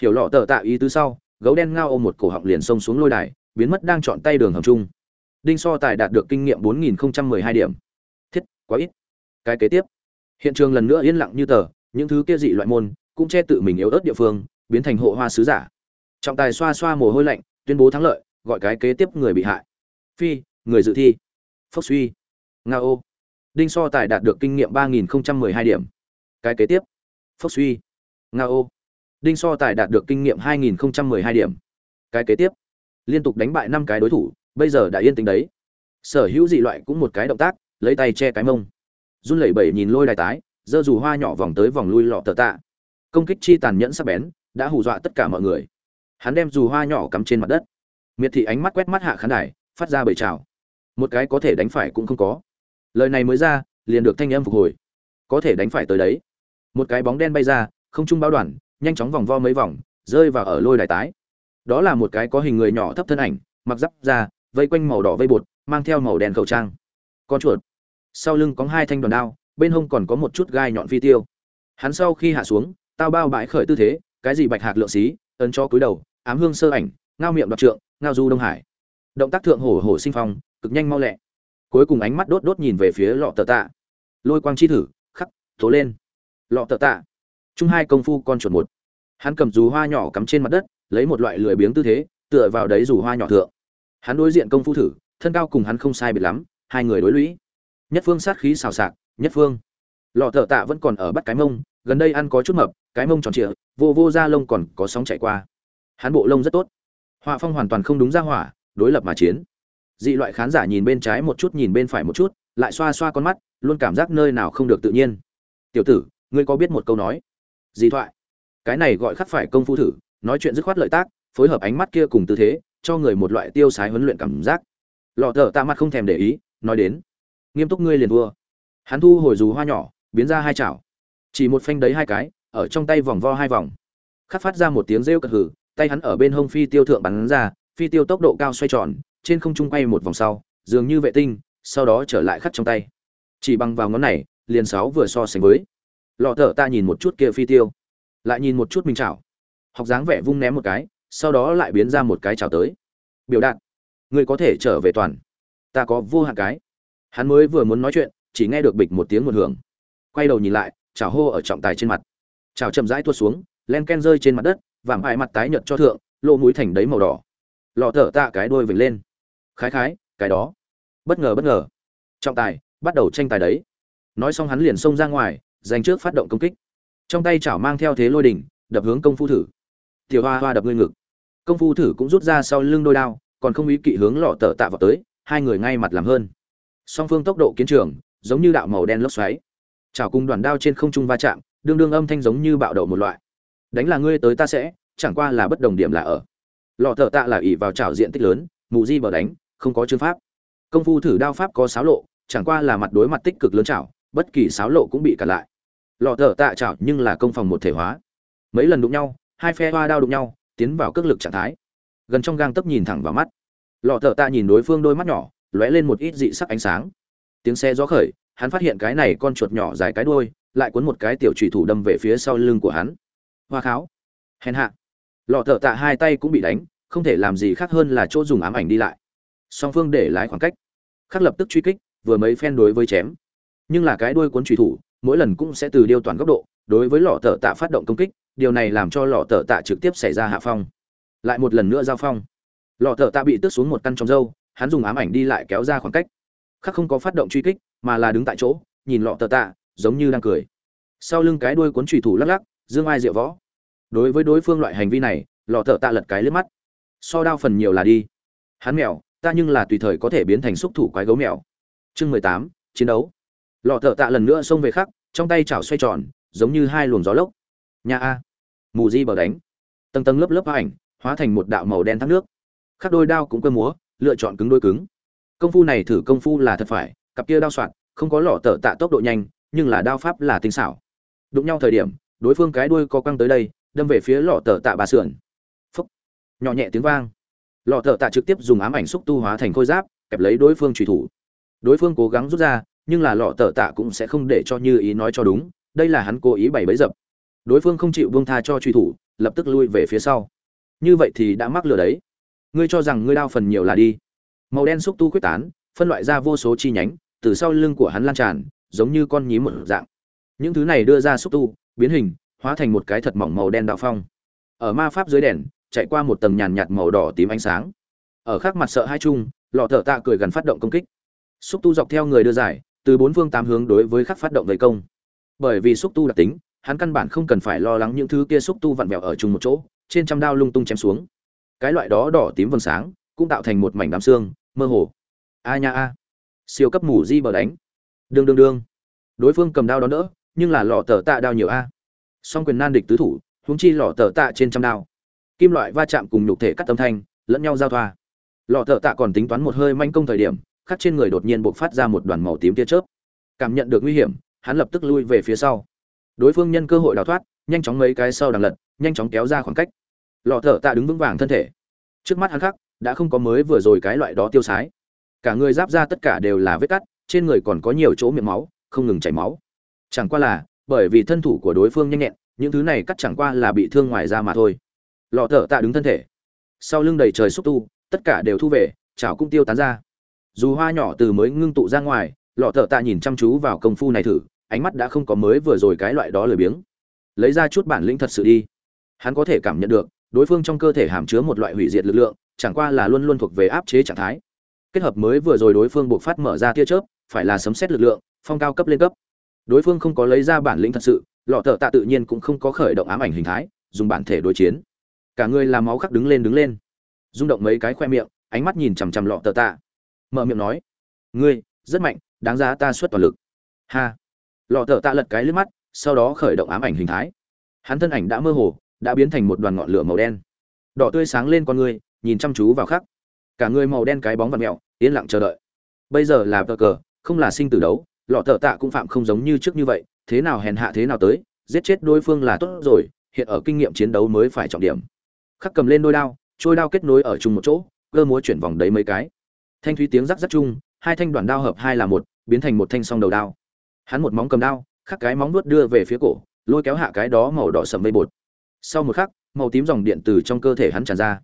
Speaker 1: Hiểu lọ tờ tạ ý tứ sau, gấu đen ngao ôm một cổ họng liền xông xuống lôi đài, biến mất đang chọn tay đường hầm chung đinh so tài đạt được kinh nghiệm 4012 điểm. Thiết, quá ít. Cái kế tiếp. Hiện trường lần nữa yên lặng như tờ, những thứ kia dị loại môn cũng che tự mình yếu ớt địa phương, biến thành hộ hoa sứ giả. Trọng tài xoa xoa mồ hôi lạnh tuyên bố thắng lợi, gọi cái kế tiếp người bị hại. Phi, người dự thi. Phốc suy. Nga ô. Đinh so tài đạt được kinh nghiệm 3012 điểm. Cái kế tiếp. Phốc suy. Nga ô. Đinh so tài đạt được kinh nghiệm 2012 điểm. Cái kế tiếp. Liên tục đánh bại năm cái đối thủ, bây giờ đã yên tĩnh đấy. Sở hữu dị loại cũng một cái động tác, lấy tay che cái mông. Run lẩy bẩy nhìn lôi đài tái, giơ dù hoa nhỏ vòng tới vòng lui lọ tờ tạ. Công kích chi tàn nhẫn sắc bén, đã hù dọa tất cả mọi người hắn đem dù hoa nhỏ cắm trên mặt đất. Miệt thị ánh mắt quét mắt hạ khán đài, phát ra bầy trào một cái có thể đánh phải cũng không có. Lời này mới ra, liền được thanh âm phục hồi. Có thể đánh phải tới đấy. Một cái bóng đen bay ra, không trung bao đoàn, nhanh chóng vòng vo mấy vòng, rơi vào ở lôi đài tái. Đó là một cái có hình người nhỏ thấp thân ảnh, mặc giáp ra vây quanh màu đỏ vây bột, mang theo màu đen khẩu trang. Con chuột. Sau lưng có hai thanh đoàn đao, bên hông còn có một chút gai nhọn phi tiêu. Hắn sau khi hạ xuống, tao bao bãi khởi tư thế, cái gì bạch hạc lượng xí, ấn cho cúi đầu ám hương sơ ảnh, ngao miệng đoạt trượng, ngao du đông hải. Động tác thượng hổ hổ sinh phong, cực nhanh mau lẹ. Cuối cùng ánh mắt đốt đốt nhìn về phía lọ tờ tạ. Lôi quang chi thử, khắc, tố lên. Lọ tờ tạ. Chung hai công phu con chuột một. Hắn cầm dù hoa nhỏ cắm trên mặt đất, lấy một loại lười biếng tư thế, tựa vào đấy dù hoa nhỏ thượng. Hắn đối diện công phu thử, thân cao cùng hắn không sai biệt lắm, hai người đối lũy. Nhất phương sát khí xào xạc, nhất phương. Lọ thợ tạ vẫn còn ở bắt cái mông, gần đây ăn có chút mập, cái mông tròn trịa, vô vô da lông còn có sóng chạy qua hắn bộ lông rất tốt. Họa phong hoàn toàn không đúng ra hỏa, đối lập mà chiến. Dị loại khán giả nhìn bên trái một chút, nhìn bên phải một chút, lại xoa xoa con mắt, luôn cảm giác nơi nào không được tự nhiên. Tiểu tử, ngươi có biết một câu nói? Dị thoại. Cái này gọi khắc phải công phu thử, nói chuyện dứt khoát lợi tác, phối hợp ánh mắt kia cùng tư thế, cho người một loại tiêu sái huấn luyện cảm giác. Lọ thở tạ mặt không thèm để ý, nói đến, nghiêm túc ngươi liền vua hắn thu hồi dù hoa nhỏ, biến ra hai chảo. Chỉ một phanh đấy hai cái, ở trong tay vòng vo hai vòng. Khắc phát ra một tiếng rêu cật hử tay hắn ở bên hông phi tiêu thượng bắn ra, phi tiêu tốc độ cao xoay tròn, trên không trung quay một vòng sau, dường như vệ tinh, sau đó trở lại khắc trong tay. Chỉ bằng vào ngón này, liền sáu vừa so sánh với. Lọ thở ta nhìn một chút kia phi tiêu, lại nhìn một chút mình chảo. Học dáng vẻ vung ném một cái, sau đó lại biến ra một cái chảo tới. Biểu đạt, người có thể trở về toàn. Ta có vô hạn cái. Hắn mới vừa muốn nói chuyện, chỉ nghe được bịch một tiếng một hưởng. Quay đầu nhìn lại, chảo hô ở trọng tài trên mặt. Chảo chậm rãi tuột xuống, len ken rơi trên mặt đất vảm hại mặt tái nhợt cho thượng, lỗ mũi thành đấy màu đỏ. Lọ thở tạ cái đuôi vểnh lên. Khái khái, cái đó. Bất ngờ bất ngờ. Trọng tài, bắt đầu tranh tài đấy. Nói xong hắn liền xông ra ngoài, giành trước phát động công kích. Trong tay chảo mang theo thế lôi đỉnh, đập hướng công phu thử. Tiểu hoa hoa đập ngươi ngực. Công phu thử cũng rút ra sau lưng đôi đao, còn không ý kỵ hướng lọ tờ tạ vào tới, hai người ngay mặt làm hơn. Song phương tốc độ kiến trường, giống như đạo màu đen lốc xoáy. Chảo cùng đoàn đao trên không trung va chạm, đương đương âm thanh giống như bạo đậu một loại đánh là ngươi tới ta sẽ, chẳng qua là bất đồng điểm là ở. Lọ thợ tạ là ỉ vào chảo diện tích lớn, mù di bờ đánh, không có chương pháp. Công phu thử đao pháp có sáo lộ, chẳng qua là mặt đối mặt tích cực lớn chảo, bất kỳ sáo lộ cũng bị cản lại. Lọ thợ tạ chảo nhưng là công phòng một thể hóa. Mấy lần đụng nhau, hai phe hoa đao đụng nhau, tiến vào cước lực trạng thái. Gần trong gang tấp nhìn thẳng vào mắt. Lọ thợ tạ nhìn đối phương đôi mắt nhỏ, lóe lên một ít dị sắc ánh sáng. Tiếng xe gió khởi, hắn phát hiện cái này con chuột nhỏ dài cái đuôi, lại cuốn một cái tiểu trùy thủ đâm về phía sau lưng của hắn hoa kháo. Hèn hạ. Lọ thợ tạ hai tay cũng bị đánh, không thể làm gì khác hơn là chỗ dùng ám ảnh đi lại. Song phương để lái khoảng cách. Khắc lập tức truy kích, vừa mấy phen đối với chém. Nhưng là cái đuôi cuốn trùy thủ, mỗi lần cũng sẽ từ điêu toàn góc độ, đối với lọ thợ tạ phát động công kích, điều này làm cho lọ thợ tạ trực tiếp xảy ra hạ phong. Lại một lần nữa giao phong. Lọ thợ tạ bị tước xuống một căn trong dâu hắn dùng ám ảnh đi lại kéo ra khoảng cách. Khắc không có phát động truy kích, mà là đứng tại chỗ, nhìn lọ thợ tạ, giống như đang cười. Sau lưng cái đuôi cuốn trùy thủ lắc lắc dương ai diệu võ. Đối với đối phương loại hành vi này lò thợ tạ lật cái lướt mắt. So đao phần nhiều là đi. Hắn mèo, ta nhưng là tùy thời có thể biến thành xúc thủ quái gấu mèo. Chương mười tám, chiến đấu. Lò thợ tạ lần nữa xông về khắc, trong tay chảo xoay tròn, giống như hai luồng gió lốc. Nhà a. Mù di bờ đánh. Tầng tầng lớp lớp ảnh, hóa thành một đạo màu đen thác nước. Khắc đôi đao cũng cơ múa, lựa chọn cứng đôi cứng. Công phu này thử công phu là thật phải, cặp kia đao soạn không có lò tợ tạ tốc độ nhanh, nhưng là đao pháp là tinh xảo. Đụng nhau thời điểm đối phương cái đuôi có căng tới đây, đâm về phía lọ tờ tạ bà sườn. Phúc. Nhỏ nhẹ tiếng vang. Lọ tờ tạ trực tiếp dùng ám ảnh xúc tu hóa thành khôi giáp, kẹp lấy đối phương truy thủ. Đối phương cố gắng rút ra, nhưng là lọ tờ tạ cũng sẽ không để cho như ý nói cho đúng, đây là hắn cố ý bày bấy dập. Đối phương không chịu buông tha cho truy thủ, lập tức lui về phía sau. Như vậy thì đã mắc lừa đấy. Ngươi cho rằng ngươi đao phần nhiều là đi. Màu đen xúc tu quyết tán, phân loại ra vô số chi nhánh, từ sau lưng của hắn lan tràn, giống như con nhím một dạng. Những thứ này đưa ra xúc tu biến hình, hóa thành một cái thật mỏng màu đen đạo phong. Ở ma pháp dưới đèn, chạy qua một tầng nhàn nhạt màu đỏ tím ánh sáng. Ở khác mặt sợ hai chung, lọ thợ tạ cười gần phát động công kích. Xúc tu dọc theo người đưa giải, từ bốn phương tám hướng đối với khắc phát động vây công. Bởi vì xúc tu đặc tính, hắn căn bản không cần phải lo lắng những thứ kia xúc tu vặn vẹo ở chung một chỗ, trên trăm đao lung tung chém xuống. Cái loại đó đỏ tím vầng sáng, cũng tạo thành một mảnh đám xương, mơ hồ. A nha a. Siêu cấp mù di bờ đánh. Đương đương đương. Đối phương cầm đao đó đỡ nhưng là lọ tờ tạ đao nhiều a. Song quyền nan địch tứ thủ, huống chi lọ tờ tạ trên trăm đao. Kim loại va chạm cùng nhục thể cắt tâm thanh, lẫn nhau giao thoa. Lọ tờ tạ còn tính toán một hơi manh công thời điểm, khắc trên người đột nhiên bộc phát ra một đoàn màu tím tia chớp. Cảm nhận được nguy hiểm, hắn lập tức lui về phía sau. Đối phương nhân cơ hội đào thoát, nhanh chóng mấy cái sau đằng lật, nhanh chóng kéo ra khoảng cách. Lọ thở tạ đứng vững vàng thân thể. Trước mắt hắn khắc, đã không có mới vừa rồi cái loại đó tiêu sái. Cả người giáp ra tất cả đều là vết cắt, trên người còn có nhiều chỗ miệng máu, không ngừng chảy máu chẳng qua là, bởi vì thân thủ của đối phương nhanh nhẹn, những thứ này cắt chẳng qua là bị thương ngoài ra mà thôi. Lọ thở tạ đứng thân thể. Sau lưng đầy trời xúc tu, tất cả đều thu về, chảo cũng tiêu tán ra. Dù hoa nhỏ từ mới ngưng tụ ra ngoài, lọ thở tạ nhìn chăm chú vào công phu này thử, ánh mắt đã không có mới vừa rồi cái loại đó lười biếng. Lấy ra chút bản lĩnh thật sự đi. Hắn có thể cảm nhận được, đối phương trong cơ thể hàm chứa một loại hủy diệt lực lượng, chẳng qua là luôn luôn thuộc về áp chế trạng thái. Kết hợp mới vừa rồi đối phương buộc phát mở ra tia chớp, phải là sấm xét lực lượng, phong cao cấp lên cấp đối phương không có lấy ra bản lĩnh thật sự, lọ thợ tạ tự nhiên cũng không có khởi động ám ảnh hình thái, dùng bản thể đối chiến. Cả người làm máu khắc đứng lên đứng lên. Rung động mấy cái khoe miệng, ánh mắt nhìn chằm chằm lọ thợ tạ. Mở miệng nói, ngươi, rất mạnh, đáng giá ta xuất toàn lực. Ha. Lọ thợ tạ lật cái lướt mắt, sau đó khởi động ám ảnh hình thái. Hắn thân ảnh đã mơ hồ, đã biến thành một đoàn ngọn lửa màu đen. Đỏ tươi sáng lên con người nhìn chăm chú vào khắc. Cả người màu đen cái bóng vặn mẹo, yên lặng chờ đợi. Bây giờ là cờ cờ, không là sinh tử đấu lọ thợ tạ cũng phạm không giống như trước như vậy, thế nào hèn hạ thế nào tới, giết chết đối phương là tốt rồi, hiện ở kinh nghiệm chiến đấu mới phải trọng điểm. Khắc cầm lên đôi đao, trôi đao kết nối ở chung một chỗ, cơ múa chuyển vòng đấy mấy cái. Thanh thúy tiếng rắc rắc chung, hai thanh đoàn đao hợp hai là một, biến thành một thanh song đầu đao. Hắn một móng cầm đao, khắc cái móng nuốt đưa về phía cổ, lôi kéo hạ cái đó màu đỏ sầm mây bột. Sau một khắc, màu tím dòng điện từ trong cơ thể hắn tràn ra.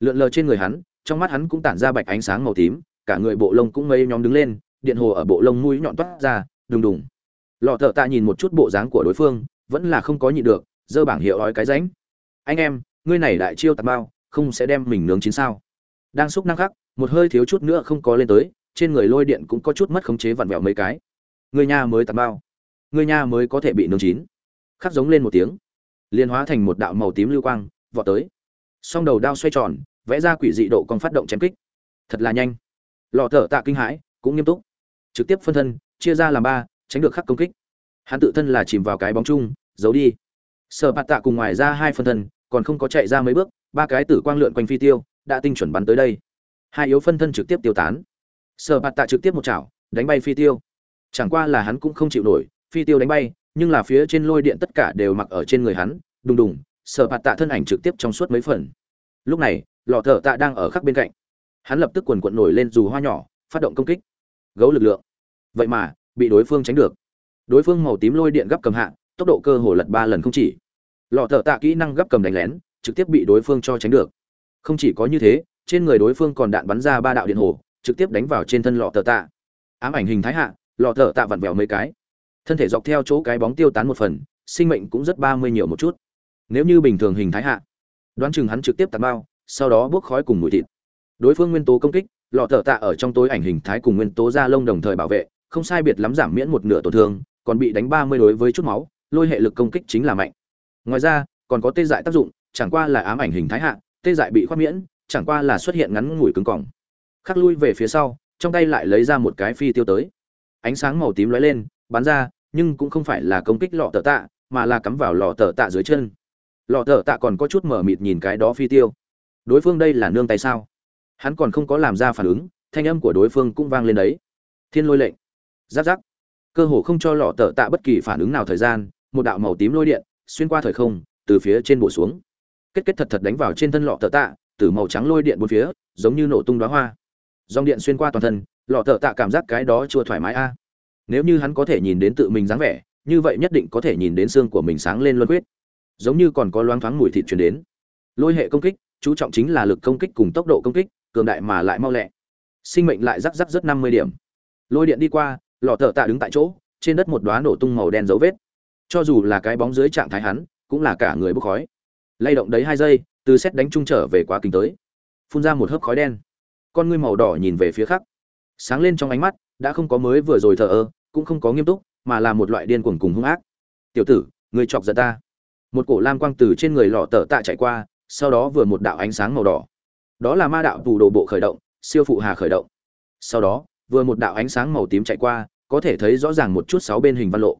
Speaker 1: Lượn lờ trên người hắn, trong mắt hắn cũng tản ra bạch ánh sáng màu tím, cả người bộ lông cũng mây nhóm đứng lên điện hồ ở bộ lông mũi nhọn toát ra, đùng đùng. Lọ thợ tạ nhìn một chút bộ dáng của đối phương, vẫn là không có nhịn được dơ bảng hiệu ói cái ránh. Anh em, ngươi này đại chiêu tạt bao, không sẽ đem mình nướng chín sao. Đang xúc năng khắc, một hơi thiếu chút nữa không có lên tới, trên người lôi điện cũng có chút mất khống chế vặn vẹo mấy cái. Người nhà mới tạt bao. Người nhà mới có thể bị nướng chín. Khắc giống lên một tiếng. Liên hóa thành một đạo màu tím lưu quang, vọt tới. Song đầu đao xoay tròn, vẽ ra quỷ dị độ còn phát động chém kích. Thật là nhanh. Lọ thở tạ kinh hãi, cũng nghiêm túc trực tiếp phân thân, chia ra làm ba, tránh được khắc công kích. Hắn tự thân là chìm vào cái bóng chung, giấu đi. Sợ bạt tạ cùng ngoài ra hai phân thân, còn không có chạy ra mấy bước, ba cái tử quang lượn quanh phi tiêu, đã tinh chuẩn bắn tới đây. Hai yếu phân thân trực tiếp tiêu tán. Sợ bạt tạ trực tiếp một chảo, đánh bay phi tiêu. Chẳng qua là hắn cũng không chịu nổi, phi tiêu đánh bay, nhưng là phía trên lôi điện tất cả đều mặc ở trên người hắn, đùng đùng, sở bạt tạ thân ảnh trực tiếp trong suốt mấy phần. Lúc này, lọ thợ tạ đang ở khắc bên cạnh. Hắn lập tức quần quận nổi lên dù hoa nhỏ, phát động công kích gấu lực lượng. Vậy mà, bị đối phương tránh được. Đối phương màu tím lôi điện gấp cầm hạ, tốc độ cơ hồ lật ba lần không chỉ. Lọ thợ tạ kỹ năng gấp cầm đánh lén, trực tiếp bị đối phương cho tránh được. Không chỉ có như thế, trên người đối phương còn đạn bắn ra ba đạo điện hồ trực tiếp đánh vào trên thân lọ thợ tạ. Ám ảnh hình thái hạ, lọ thợ tạ vặn vẹo mấy cái. Thân thể dọc theo chỗ cái bóng tiêu tán một phần, sinh mệnh cũng rất ba mươi nhiều một chút. Nếu như bình thường hình thái hạ, đoán chừng hắn trực tiếp tạt bao, sau đó bốc khói cùng mùi thịt. Đối phương nguyên tố công kích lọ thợ tạ ở trong tối ảnh hình thái cùng nguyên tố da lông đồng thời bảo vệ, không sai biệt lắm giảm miễn một nửa tổn thương, còn bị đánh ba mươi đối với chút máu, lôi hệ lực công kích chính là mạnh. Ngoài ra, còn có tê dại tác dụng, chẳng qua là ám ảnh hình thái hạ, tê dại bị khoát miễn, chẳng qua là xuất hiện ngắn ngủi cứng cỏng khắc lui về phía sau, trong tay lại lấy ra một cái phi tiêu tới. Ánh sáng màu tím lóe lên, bắn ra, nhưng cũng không phải là công kích lọ tờ tạ, mà là cắm vào lọ tờ tạ dưới chân. Lọ tờ tạ còn có chút mở mịt nhìn cái đó phi tiêu. Đối phương đây là nương tay sao? Hắn còn không có làm ra phản ứng, thanh âm của đối phương cũng vang lên đấy. Thiên lôi lệnh. Giáp giáp. Cơ hồ không cho lọ tờ tạ bất kỳ phản ứng nào thời gian, một đạo màu tím lôi điện xuyên qua thời không, từ phía trên bổ xuống. Kết kết thật thật đánh vào trên thân lọ tờ tạ, từ màu trắng lôi điện bốn phía, giống như nổ tung đóa hoa. Dòng điện xuyên qua toàn thân, lọ tờ tạ cảm giác cái đó chưa thoải mái a. À. Nếu như hắn có thể nhìn đến tự mình dáng vẻ, như vậy nhất định có thể nhìn đến xương của mình sáng lên luân huyết giống như còn có loáng thoáng mùi thịt truyền đến. Lôi hệ công kích, chú trọng chính là lực công kích cùng tốc độ công kích cường đại mà lại mau lẹ. Sinh mệnh lại rắc rắc rất năm mươi điểm. Lôi điện đi qua, lọ thợ tạ đứng tại chỗ, trên đất một đoá nổ tung màu đen dấu vết. Cho dù là cái bóng dưới trạng thái hắn, cũng là cả người bốc khói. Lay động đấy hai giây, từ xét đánh trung trở về quá kinh tới. Phun ra một hớp khói đen. Con ngươi màu đỏ nhìn về phía khắc sáng lên trong ánh mắt, đã không có mới vừa rồi thờ ơ, cũng không có nghiêm túc, mà là một loại điên cuồng cùng hung ác. Tiểu tử người chọc giận ta. Một cổ lam quang từ trên người lọ tờ tạ chạy qua, sau đó vừa một đạo ánh sáng màu đỏ đó là ma đạo tù đồ bộ khởi động, siêu phụ hà khởi động. Sau đó, vừa một đạo ánh sáng màu tím chạy qua, có thể thấy rõ ràng một chút sáu bên hình văn lộ.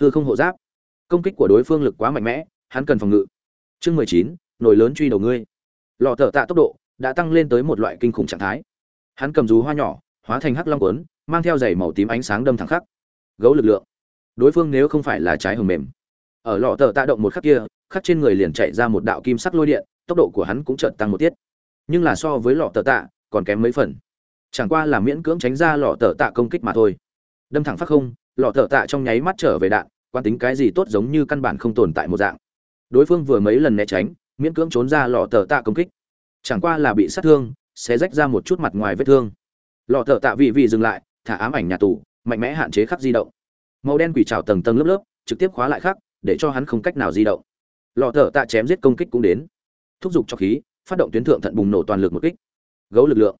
Speaker 1: Hư không hộ giáp. Công kích của đối phương lực quá mạnh mẽ, hắn cần phòng ngự. Chương mười chín, nổi lớn truy đầu ngươi. Lò thợ tạ tốc độ đã tăng lên tới một loại kinh khủng trạng thái. Hắn cầm rú hoa nhỏ, hóa thành hắc long quấn mang theo giày màu tím ánh sáng đâm thẳng khắc. Gấu lực lượng. Đối phương nếu không phải là trái hồng mềm. Ở lọ tờ tạ động một khắc kia, khắc trên người liền chạy ra một đạo kim sắc lôi điện, tốc độ của hắn cũng chợt tăng một tiết nhưng là so với lọ tờ tạ, còn kém mấy phần. Chẳng qua là miễn cưỡng tránh ra lọ tờ tạ công kích mà thôi. Đâm thẳng phát không, lọ tờ tạ trong nháy mắt trở về đạn quan tính cái gì tốt giống như căn bản không tồn tại một dạng. Đối phương vừa mấy lần né tránh, miễn cưỡng trốn ra lọ tờ tạ công kích. Chẳng qua là bị sát thương, sẽ rách ra một chút mặt ngoài vết thương. Lọ tờ tạ vị vị dừng lại, thả ám ảnh nhà tù, mạnh mẽ hạn chế khắc di động. Màu đen quỷ trào tầng tầng lớp lớp, trực tiếp khóa lại khắc, để cho hắn không cách nào di động. Lọ thợ tạ chém giết công kích cũng đến. Thúc giục cho khí phát động tuyến thượng thận bùng nổ toàn lực một kích. Gấu lực lượng.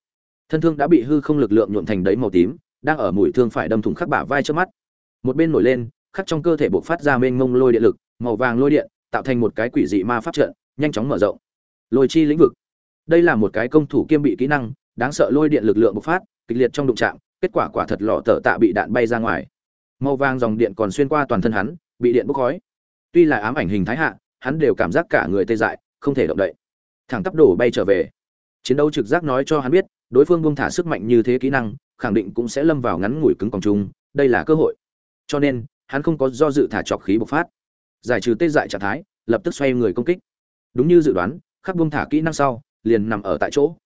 Speaker 1: Thân thương đã bị hư không lực lượng nhuộm thành đấy màu tím, đang ở mũi thương phải đâm thủng khắc bả vai trước mắt. Một bên nổi lên, khắc trong cơ thể buộc phát ra mênh mông lôi điện lực, màu vàng lôi điện, tạo thành một cái quỷ dị ma pháp trận, nhanh chóng mở rộng. Lôi chi lĩnh vực. Đây là một cái công thủ kiêm bị kỹ năng, đáng sợ lôi điện lực lượng bộc phát, kịch liệt trong đụng chạm, kết quả quả thật lọ tở tạ bị đạn bay ra ngoài. Màu vàng dòng điện còn xuyên qua toàn thân hắn, bị điện bốc khói. Tuy là ám ảnh hình thái hạ, hắn đều cảm giác cả người tê dại, không thể động đậy thẳng tắp đổ bay trở về. Chiến đấu trực giác nói cho hắn biết, đối phương buông thả sức mạnh như thế kỹ năng, khẳng định cũng sẽ lâm vào ngắn ngủi cứng còng chung, đây là cơ hội. Cho nên, hắn không có do dự thả trọc khí bộc phát. Giải trừ tê dại trạng thái, lập tức xoay người công kích. Đúng như dự đoán, khắc buông thả kỹ năng sau, liền nằm ở tại chỗ.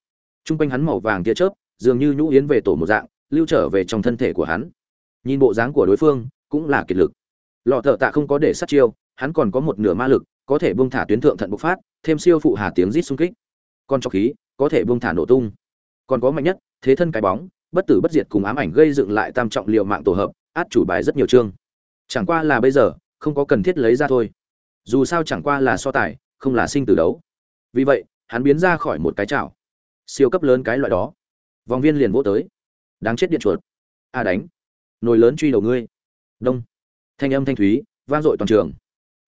Speaker 1: T quanh hắn màu vàng tia chớp, dường như nhũ yến về tổ một dạng, lưu trở về trong thân thể của hắn. Nhìn bộ dáng của đối phương, cũng là kiệt lực. Lọ thợ tạ không có để sát chiêu, hắn còn có một nửa ma lực có thể buông thả tuyến thượng thận bộc phát, thêm siêu phụ hà tiếng rít xung kích. Còn cho khí, có thể buông thả nổ tung. Còn có mạnh nhất, thế thân cái bóng, bất tử bất diệt cùng ám ảnh gây dựng lại tam trọng liều mạng tổ hợp, át chủ bài rất nhiều chương. Chẳng qua là bây giờ, không có cần thiết lấy ra thôi. Dù sao chẳng qua là so tài, không là sinh tử đấu. Vì vậy, hắn biến ra khỏi một cái chảo. Siêu cấp lớn cái loại đó. Vòng viên liền vỗ tới. Đáng chết điện chuột. A à đánh. Nồi lớn truy đầu ngươi. Đông. Thanh âm thanh thúy, vang dội toàn trường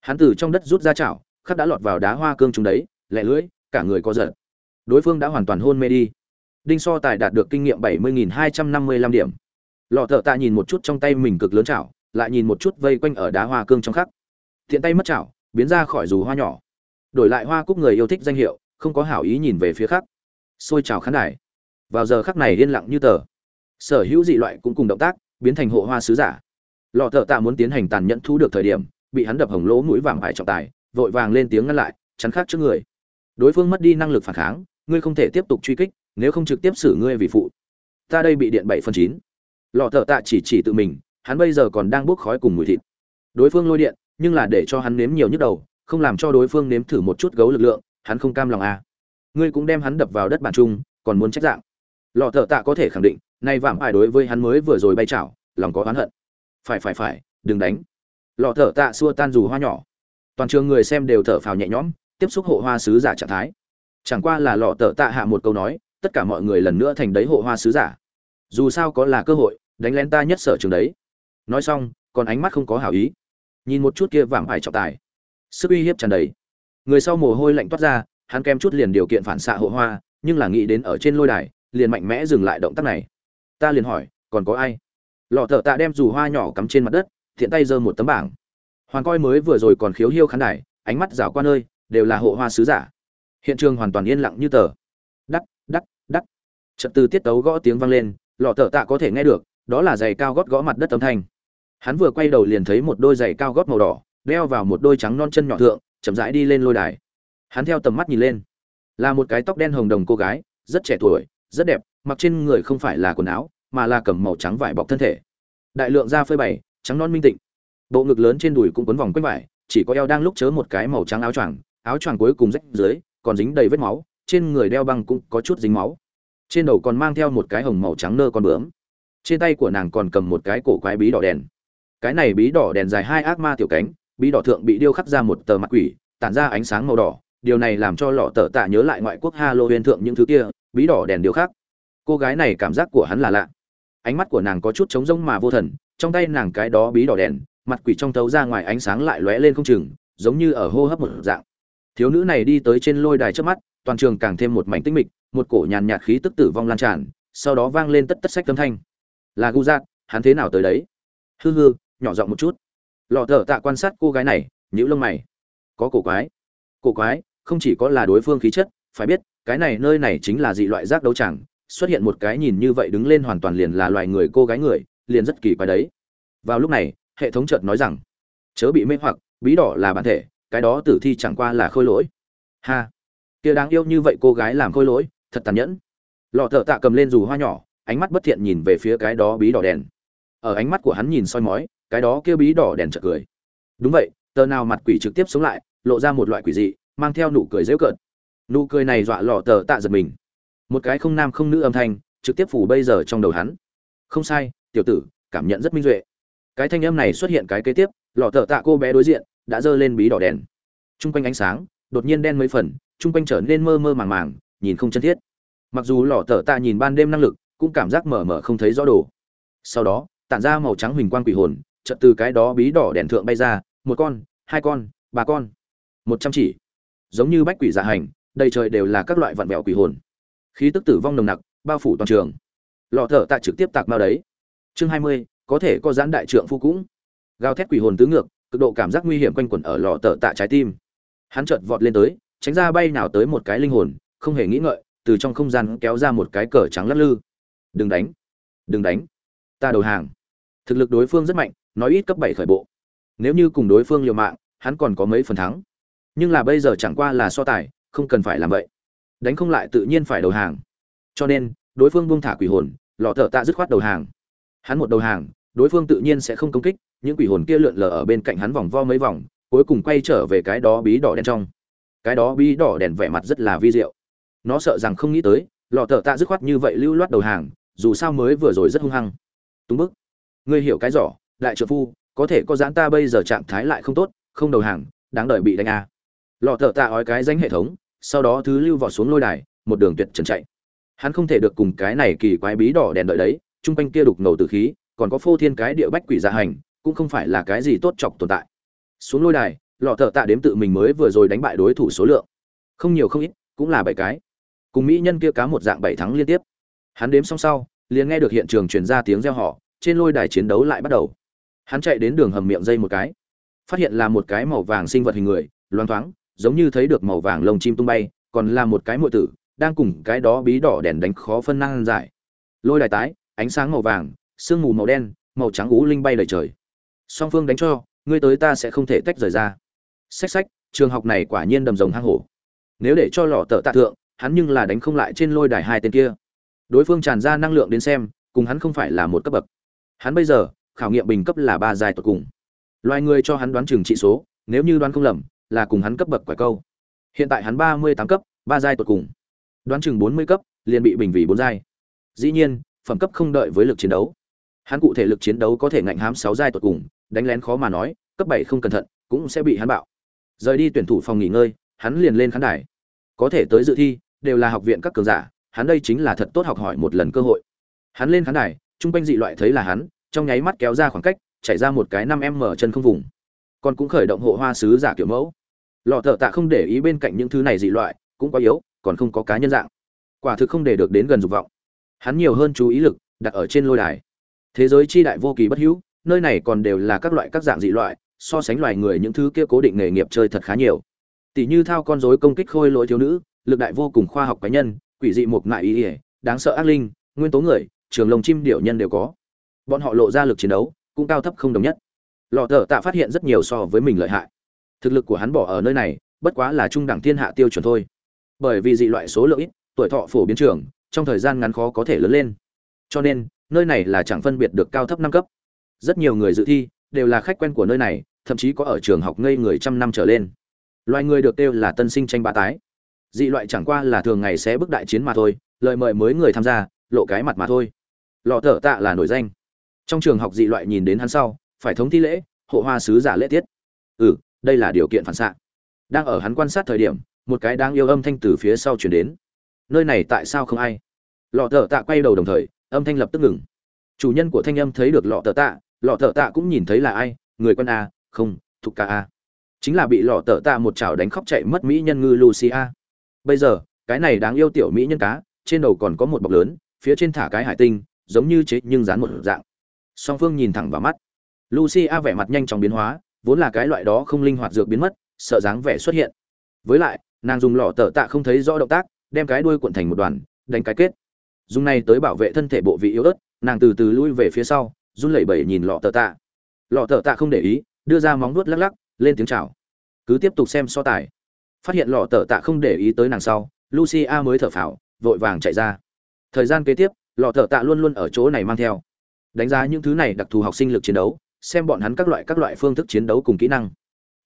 Speaker 1: hắn từ trong đất rút ra chảo, khắc đã lọt vào đá hoa cương chúng đấy, lẹ lưỡi, cả người có giật. Đối phương đã hoàn toàn hôn mê đi. Đinh so tài đạt được kinh nghiệm bảy mươi hai trăm năm mươi lăm điểm. Lọ thợ tạ nhìn một chút trong tay mình cực lớn chảo, lại nhìn một chút vây quanh ở đá hoa cương trong khắc. Thiện tay mất chảo, biến ra khỏi dù hoa nhỏ. Đổi lại hoa cúc người yêu thích danh hiệu, không có hảo ý nhìn về phía khắc. Xôi chảo khán đài. Vào giờ khắc này yên lặng như tờ. Sở hữu dị loại cũng cùng động tác, biến thành hộ hoa sứ giả. Lọ thợ tạ muốn tiến hành tàn nhẫn thu được thời điểm bị hắn đập hồng lỗ mũi vàng phải trọng tài, vội vàng lên tiếng ngăn lại, chắn khác trước người. Đối phương mất đi năng lực phản kháng, ngươi không thể tiếp tục truy kích, nếu không trực tiếp xử ngươi vì phụ. Ta đây bị điện bảy phần chín. Lọ thợ tạ chỉ chỉ tự mình, hắn bây giờ còn đang bốc khói cùng mùi thịt. Đối phương lôi điện, nhưng là để cho hắn nếm nhiều nhức đầu, không làm cho đối phương nếm thử một chút gấu lực lượng, hắn không cam lòng à. ngươi cũng đem hắn đập vào đất bản trung còn muốn trách dạng. Lọ thợ tạ có thể khẳng định, nay vạm ải đối với hắn mới vừa rồi bay chảo lòng có oán hận. Phải phải phải, đừng đánh lọ thở tạ xua tan dù hoa nhỏ. Toàn trường người xem đều thở phào nhẹ nhõm, tiếp xúc hộ hoa sứ giả trạng thái. Chẳng qua là lọ thở tạ hạ một câu nói, tất cả mọi người lần nữa thành đấy hộ hoa sứ giả. Dù sao có là cơ hội, đánh lén ta nhất sở trường đấy. Nói xong, còn ánh mắt không có hảo ý. Nhìn một chút kia vàng ải trọng tài. Sức uy hiếp tràn đầy. Người sau mồ hôi lạnh toát ra, hắn kem chút liền điều kiện phản xạ hộ hoa, nhưng là nghĩ đến ở trên lôi đài, liền mạnh mẽ dừng lại động tác này. Ta liền hỏi, còn có ai? Lọ thợ tạ đem dù hoa nhỏ cắm trên mặt đất thiện tay giơ một tấm bảng. Hoàn coi mới vừa rồi còn khiếu hiêu khán đài, ánh mắt rảo qua nơi, đều là hộ hoa sứ giả. Hiện trường hoàn toàn yên lặng như tờ. Đắc đắc đắc trật từ tiết tấu gõ tiếng vang lên, lọ tở tạ có thể nghe được, đó là giày cao gót gõ mặt đất âm thanh. Hắn vừa quay đầu liền thấy một đôi giày cao gót màu đỏ, đeo vào một đôi trắng non chân nhỏ thượng, chậm rãi đi lên lôi đài. Hắn theo tầm mắt nhìn lên. Là một cái tóc đen hồng đồng cô gái, rất trẻ tuổi, rất đẹp, mặc trên người không phải là quần áo, mà là cầm màu trắng vải bọc thân thể. Đại lượng da phơi bày trắng non minh tịnh. Bộ ngực lớn trên đùi cũng quấn vòng quanh vải, chỉ có eo đang lúc chớ một cái màu trắng áo choàng áo choàng cuối cùng rách dưới, còn dính đầy vết máu, trên người đeo băng cũng có chút dính máu. Trên đầu còn mang theo một cái hồng màu trắng nơ con bướm. Trên tay của nàng còn cầm một cái cổ quái bí đỏ đèn. Cái này bí đỏ đèn dài hai ác ma tiểu cánh, bí đỏ thượng bị điêu khắc ra một tờ mặt quỷ, tản ra ánh sáng màu đỏ. Điều này làm cho lọ tờ tạ nhớ lại ngoại quốc halloween thượng những thứ kia, bí đỏ đèn điêu khắc. Cô gái này cảm giác của hắn là lạ ánh mắt của nàng có chút trống rỗng mà vô thần, trong tay nàng cái đó bí đỏ đèn, mặt quỷ trong thấu ra ngoài ánh sáng lại lóe lên không chừng, giống như ở hô hấp một dạng. Thiếu nữ này đi tới trên lôi đài trước mắt, toàn trường càng thêm một mảnh tinh mịch, một cổ nhàn nhạt khí tức tử vong lan tràn, sau đó vang lên tất tất sách âm thanh. Là gu giác, hắn thế nào tới đấy? Hư hư, nhỏ giọng một chút. Lọ thở tạ quan sát cô gái này nhữ lông mày. Có cổ quái. Cổ quái? Không chỉ có là đối phương khí chất, phải biết, cái này nơi này chính là dị loại giác đấu chẳng xuất hiện một cái nhìn như vậy đứng lên hoàn toàn liền là loài người cô gái người, liền rất kỳ quái đấy. Vào lúc này, hệ thống chợt nói rằng, chớ bị mê hoặc, bí đỏ là bản thể, cái đó tử thi chẳng qua là khôi lỗi. Ha! Kia đáng yêu như vậy cô gái làm khôi lỗi, thật tàn nhẫn. Lọ thợ tạ cầm lên dù hoa nhỏ, ánh mắt bất thiện nhìn về phía cái đó bí đỏ đèn. Ở ánh mắt của hắn nhìn soi mói, cái đó kia bí đỏ đèn chợt cười. Đúng vậy, tờ nào mặt quỷ trực tiếp sống lại, lộ ra một loại quỷ dị, mang theo nụ cười dễu cợt. Nụ cười này dọa lọ tờ tạ giật mình một cái không nam không nữ âm thanh trực tiếp phủ bây giờ trong đầu hắn. Không sai, tiểu tử, cảm nhận rất minh duệ. Cái thanh âm này xuất hiện cái kế tiếp, lọ thợ tạ cô bé đối diện, đã giơ lên bí đỏ đèn. T r u n g quanh ánh sáng, đột nhiên đen mấy phần t r u n g quanh trở nên mơ mơ màng màng, nhìn không chân thiết. Mặc dù lọ thợ tạ nhìn ban đêm năng lực, cũng cảm giác mở mở không thấy rõ đồ. Sau đó, tản ra màu trắng huỳnh quang quỷ hồn, chợt từ cái đó bí đỏ đèn thượng bay ra, một con, hai con, ba con. Một trăm chỉ. Giống như bách quỷ dạ hành, đầy trời đều là các loại vặn vẹo quỷ hồn khí tức tử vong nồng nặc, bao phủ toàn trường. Lọ thở tạ trực tiếp tạc mao đấy. Chương hai mươi, có thể có giãn đại trượng phu cũng. Gào thét quỷ hồn tứ ngược, cực độ cảm giác nguy hiểm quanh quẩn ở lọ thở tạ trái tim. Hắn chợt vọt lên tới, tránh ra bay nào tới một cái linh hồn, không hề nghĩ ngợi, từ trong không gian kéo ra một cái cờ trắng lắc lư. Đừng đánh. Đừng đánh. Ta đầu hàng. Thực lực đối phương rất mạnh, nói ít cấp bảy khởi bộ. Nếu như cùng đối phương liều mạng, hắn còn có mấy phần thắng. Nhưng là bây giờ chẳng qua là so tài, không cần phải làm vậy đánh không lại tự nhiên phải đầu hàng. Cho nên, đối phương buông thả quỷ hồn, lọ thợ tạ dứt khoát đầu hàng. Hắn một đầu hàng, đối phương tự nhiên sẽ không công kích, những quỷ hồn kia lượn lờ ở bên cạnh hắn vòng vo mấy vòng, cuối cùng quay trở về cái đó bí đỏ đen trong. Cái đó bí đỏ đèn vẻ mặt rất là vi diệu. Nó sợ rằng không nghĩ tới, lọ thợ tạ dứt khoát như vậy lưu loát đầu hàng, dù sao mới vừa rồi rất hung hăng. Túng bức. Ngươi hiểu cái giỏ, đại trợ phu, có thể có giãn ta bây giờ trạng thái lại không tốt, không đầu hàng, đáng đợi bị đánh a à. lọ thợ tạ ói cái danh hệ thống sau đó thứ lưu vọt xuống lôi đài, một đường tuyệt trần chạy. Hắn không thể được cùng cái này kỳ quái bí đỏ đèn đợi đấy, chung quanh kia đục ngầu từ khí, còn có phô thiên cái địa bách quỷ gia hành, cũng không phải là cái gì tốt chọc tồn tại. Xuống lôi đài, lọ thợ tạ đếm tự mình mới vừa rồi đánh bại đối thủ số lượng. Không nhiều không ít, cũng là bảy cái. Cùng mỹ nhân kia cá một dạng bảy thắng liên tiếp. Hắn đếm xong sau, liền nghe được hiện trường truyền ra tiếng reo họ trên lôi đài chiến đấu lại bắt đầu. Hắn chạy đến đường hầm miệng dây một cái, phát hiện là một cái màu vàng sinh vật hình người, loang thoáng giống như thấy được màu vàng lông chim tung bay, còn là một cái muội tử, đang cùng cái đó bí đỏ đèn đánh khó phân năng giải. Lôi đài tái, ánh sáng màu vàng, sương mù màu đen, màu trắng ú linh bay lượn trời. song phương đánh cho ngươi tới ta sẽ không thể tách rời ra. Sách sách trường học này quả nhiên đầm rồng hang hổ. Nếu để cho lọ tợ tạ thượng hắn nhưng là đánh không lại trên lôi đài hai tên kia. Đối phương tràn ra năng lượng đến xem cùng hắn không phải là một cấp bậc. Hắn bây giờ khảo nghiệm bình cấp là ba dài tột cùng. Loài người cho hắn đoán chừng trị số nếu như đoán không lầm là cùng hắn cấp bậc quả câu. Hiện tại hắn ba mươi tám cấp, ba giai tột cùng. Đoán chừng bốn mươi cấp, liền bị bình vì bốn giai. Dĩ nhiên, phẩm cấp không đợi với lực chiến đấu. Hắn cụ thể lực chiến đấu có thể ngạnh hám sáu giai tột cùng, đánh lén khó mà nói, cấp bảy không cẩn thận, cũng sẽ bị hắn bạo. Rời đi tuyển thủ phòng nghỉ ngơi, hắn liền lên khán đài. Có thể tới dự thi, đều là học viện các cường giả, hắn đây chính là thật tốt học hỏi một lần cơ hội. Hắn lên khán đài trung quanh dị loại thấy là hắn, trong nháy mắt kéo ra khoảng cách chạy ra một cái năm em mở chân không vùng. Còn cũng khởi động hộ hoa sứ giả kiểu mẫu lọ thợ tạ không để ý bên cạnh những thứ này dị loại, cũng quá yếu, còn không có cá nhân dạng. Quả thực không để được đến gần dục vọng. Hắn nhiều hơn chú ý lực, đặt ở trên lôi đài. Thế giới chi đại vô kỳ bất hữu, nơi này còn đều là các loại các dạng dị loại, so sánh loài người những thứ kia cố định nghề nghiệp chơi thật khá nhiều. Tỷ như thao con rối công kích khôi lỗi thiếu nữ, lực đại vô cùng khoa học cá nhân, quỷ dị một ngại ý ỉa, đáng sợ ác linh, nguyên tố người, trường lồng chim điệu nhân đều có. Bọn họ lộ ra lực chiến đấu, cũng cao thấp không đồng nhất. Lọ thợ tạ phát hiện rất nhiều so với mình lợi hại thực lực của hắn bỏ ở nơi này, bất quá là trung đẳng thiên hạ tiêu chuẩn thôi. Bởi vì dị loại số lượng ít, tuổi thọ phổ biến trường trong thời gian ngắn khó có thể lớn lên. Cho nên, nơi này là chẳng phân biệt được cao thấp năm cấp. Rất nhiều người dự thi, đều là khách quen của nơi này, thậm chí có ở trường học ngây người trăm năm trở lên. Loài người được kêu là tân sinh tranh bá tái. Dị loại chẳng qua là thường ngày sẽ bước đại chiến mà thôi, lời mời mới người tham gia, lộ cái mặt mà thôi. Lọ thở tạ là nổi danh. Trong trường học dị loại nhìn đến hắn sau, phải thống thi lễ, hộ hoa sứ giả lễ tiết. Ừ đây là điều kiện phản xạ. Đang ở hắn quan sát thời điểm, một cái đáng yêu âm thanh từ phía sau chuyển đến. Nơi này tại sao không ai? Lọ thợ tạ quay đầu đồng thời, âm thanh lập tức ngừng. Chủ nhân của thanh âm thấy được lọ thợ tạ, lọ thợ tạ cũng nhìn thấy là ai, người quân a, không thục ca a. Chính là bị lọ thợ tạ một chảo đánh khóc chạy mất mỹ nhân ngư lucia. Bây giờ, cái này đáng yêu tiểu mỹ nhân cá, trên đầu còn có một bọc lớn, phía trên thả cái hải tinh, giống như chế nhưng dán một dạng. Song phương nhìn thẳng vào mắt. Lucia vẻ mặt nhanh chóng biến hóa vốn là cái loại đó không linh hoạt dược biến mất, sợ dáng vẻ xuất hiện. Với lại, nàng dùng lọ tờ tạ không thấy rõ động tác, đem cái đuôi cuộn thành một đoàn, đánh cái kết. Dùng này tới bảo vệ thân thể bộ vị yếu ớt, nàng từ từ lui về phía sau, run lẩy bẩy nhìn lọ tờ tạ. Lọ tờ tạ không để ý, đưa ra móng vuốt lắc lắc, lên tiếng chào. Cứ tiếp tục xem so tài. Phát hiện lọ tờ tạ không để ý tới nàng sau, lucia mới thở phào, vội vàng chạy ra. Thời gian kế tiếp, lọ tờ tạ luôn luôn ở chỗ này mang theo. Đánh giá những thứ này đặc thù học sinh lực chiến đấu xem bọn hắn các loại các loại phương thức chiến đấu cùng kỹ năng.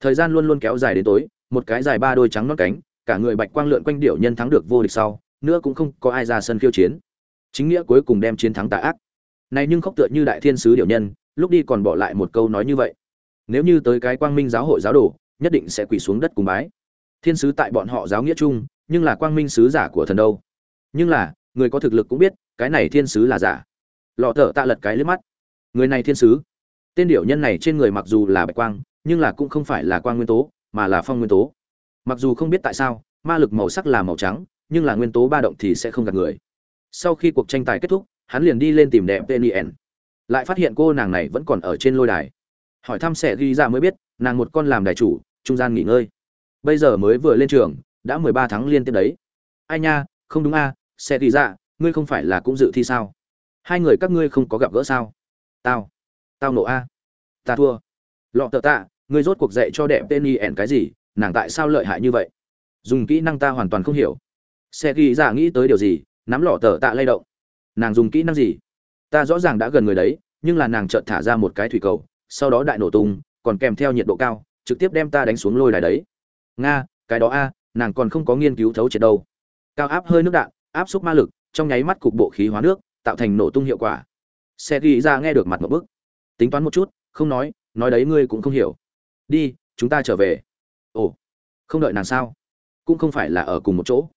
Speaker 1: Thời gian luôn luôn kéo dài đến tối, một cái dài ba đôi trắng non cánh, cả người bạch quang lượn quanh điệu nhân thắng được vô địch sau, nữa cũng không có ai ra sân khiêu chiến. Chính nghĩa cuối cùng đem chiến thắng tà ác. Này nhưng khóc tựa như đại thiên sứ điệu nhân, lúc đi còn bỏ lại một câu nói như vậy. Nếu như tới cái quang minh giáo hội giáo đồ, nhất định sẽ quỳ xuống đất cùng bái. Thiên sứ tại bọn họ giáo nghĩa chung, nhưng là quang minh sứ giả của thần đâu? Nhưng là, người có thực lực cũng biết, cái này thiên sứ là giả. Lọ thở tạ lật cái lướt mắt. Người này thiên sứ tên điệu nhân này trên người mặc dù là bạch quang nhưng là cũng không phải là quang nguyên tố mà là phong nguyên tố. Mặc dù không biết tại sao ma lực màu sắc là màu trắng nhưng là nguyên tố ba động thì sẽ không gạt người. Sau khi cuộc tranh tài kết thúc hắn liền đi lên tìm đẹp penien lại phát hiện cô nàng này vẫn còn ở trên lôi đài. Hỏi thăm sẽ ghi ra mới biết nàng một con làm đài chủ trung gian nghỉ ngơi. Bây giờ mới vừa lên trường đã mười ba tháng liên tiếp đấy. Ai nha không đúng a à, sẽ ghi ra ngươi không phải là cũng dự thi sao? Hai người các ngươi không có gặp gỡ sao? Tao tao nộ a. Ta thua. Lọ tờ tạ, ngươi rốt cuộc dạy cho đẹp tên y ẻn cái gì, nàng tại sao lợi hại như vậy? Dùng kỹ năng ta hoàn toàn không hiểu. Xe ghi ra nghĩ tới điều gì, nắm lọ tờ tạ lay động. Nàng dùng kỹ năng gì? Ta rõ ràng đã gần người đấy, nhưng là nàng chợt thả ra một cái thủy cầu, sau đó đại nổ tung, còn kèm theo nhiệt độ cao, trực tiếp đem ta đánh xuống lôi đài đấy. Nga, cái đó a, nàng còn không có nghiên cứu thấu triệt đâu. Cao áp hơi nước đạn, áp xúc ma lực, trong nháy mắt cục bộ khí hóa nước, tạo thành nổ tung hiệu quả. Xe ghi ra nghe được mặt một bức tính toán một chút, không nói nói đấy ngươi cũng không hiểu. Đi, chúng ta trở về. Ồ, không đợi nàng sao? Cũng không phải là ở cùng một chỗ.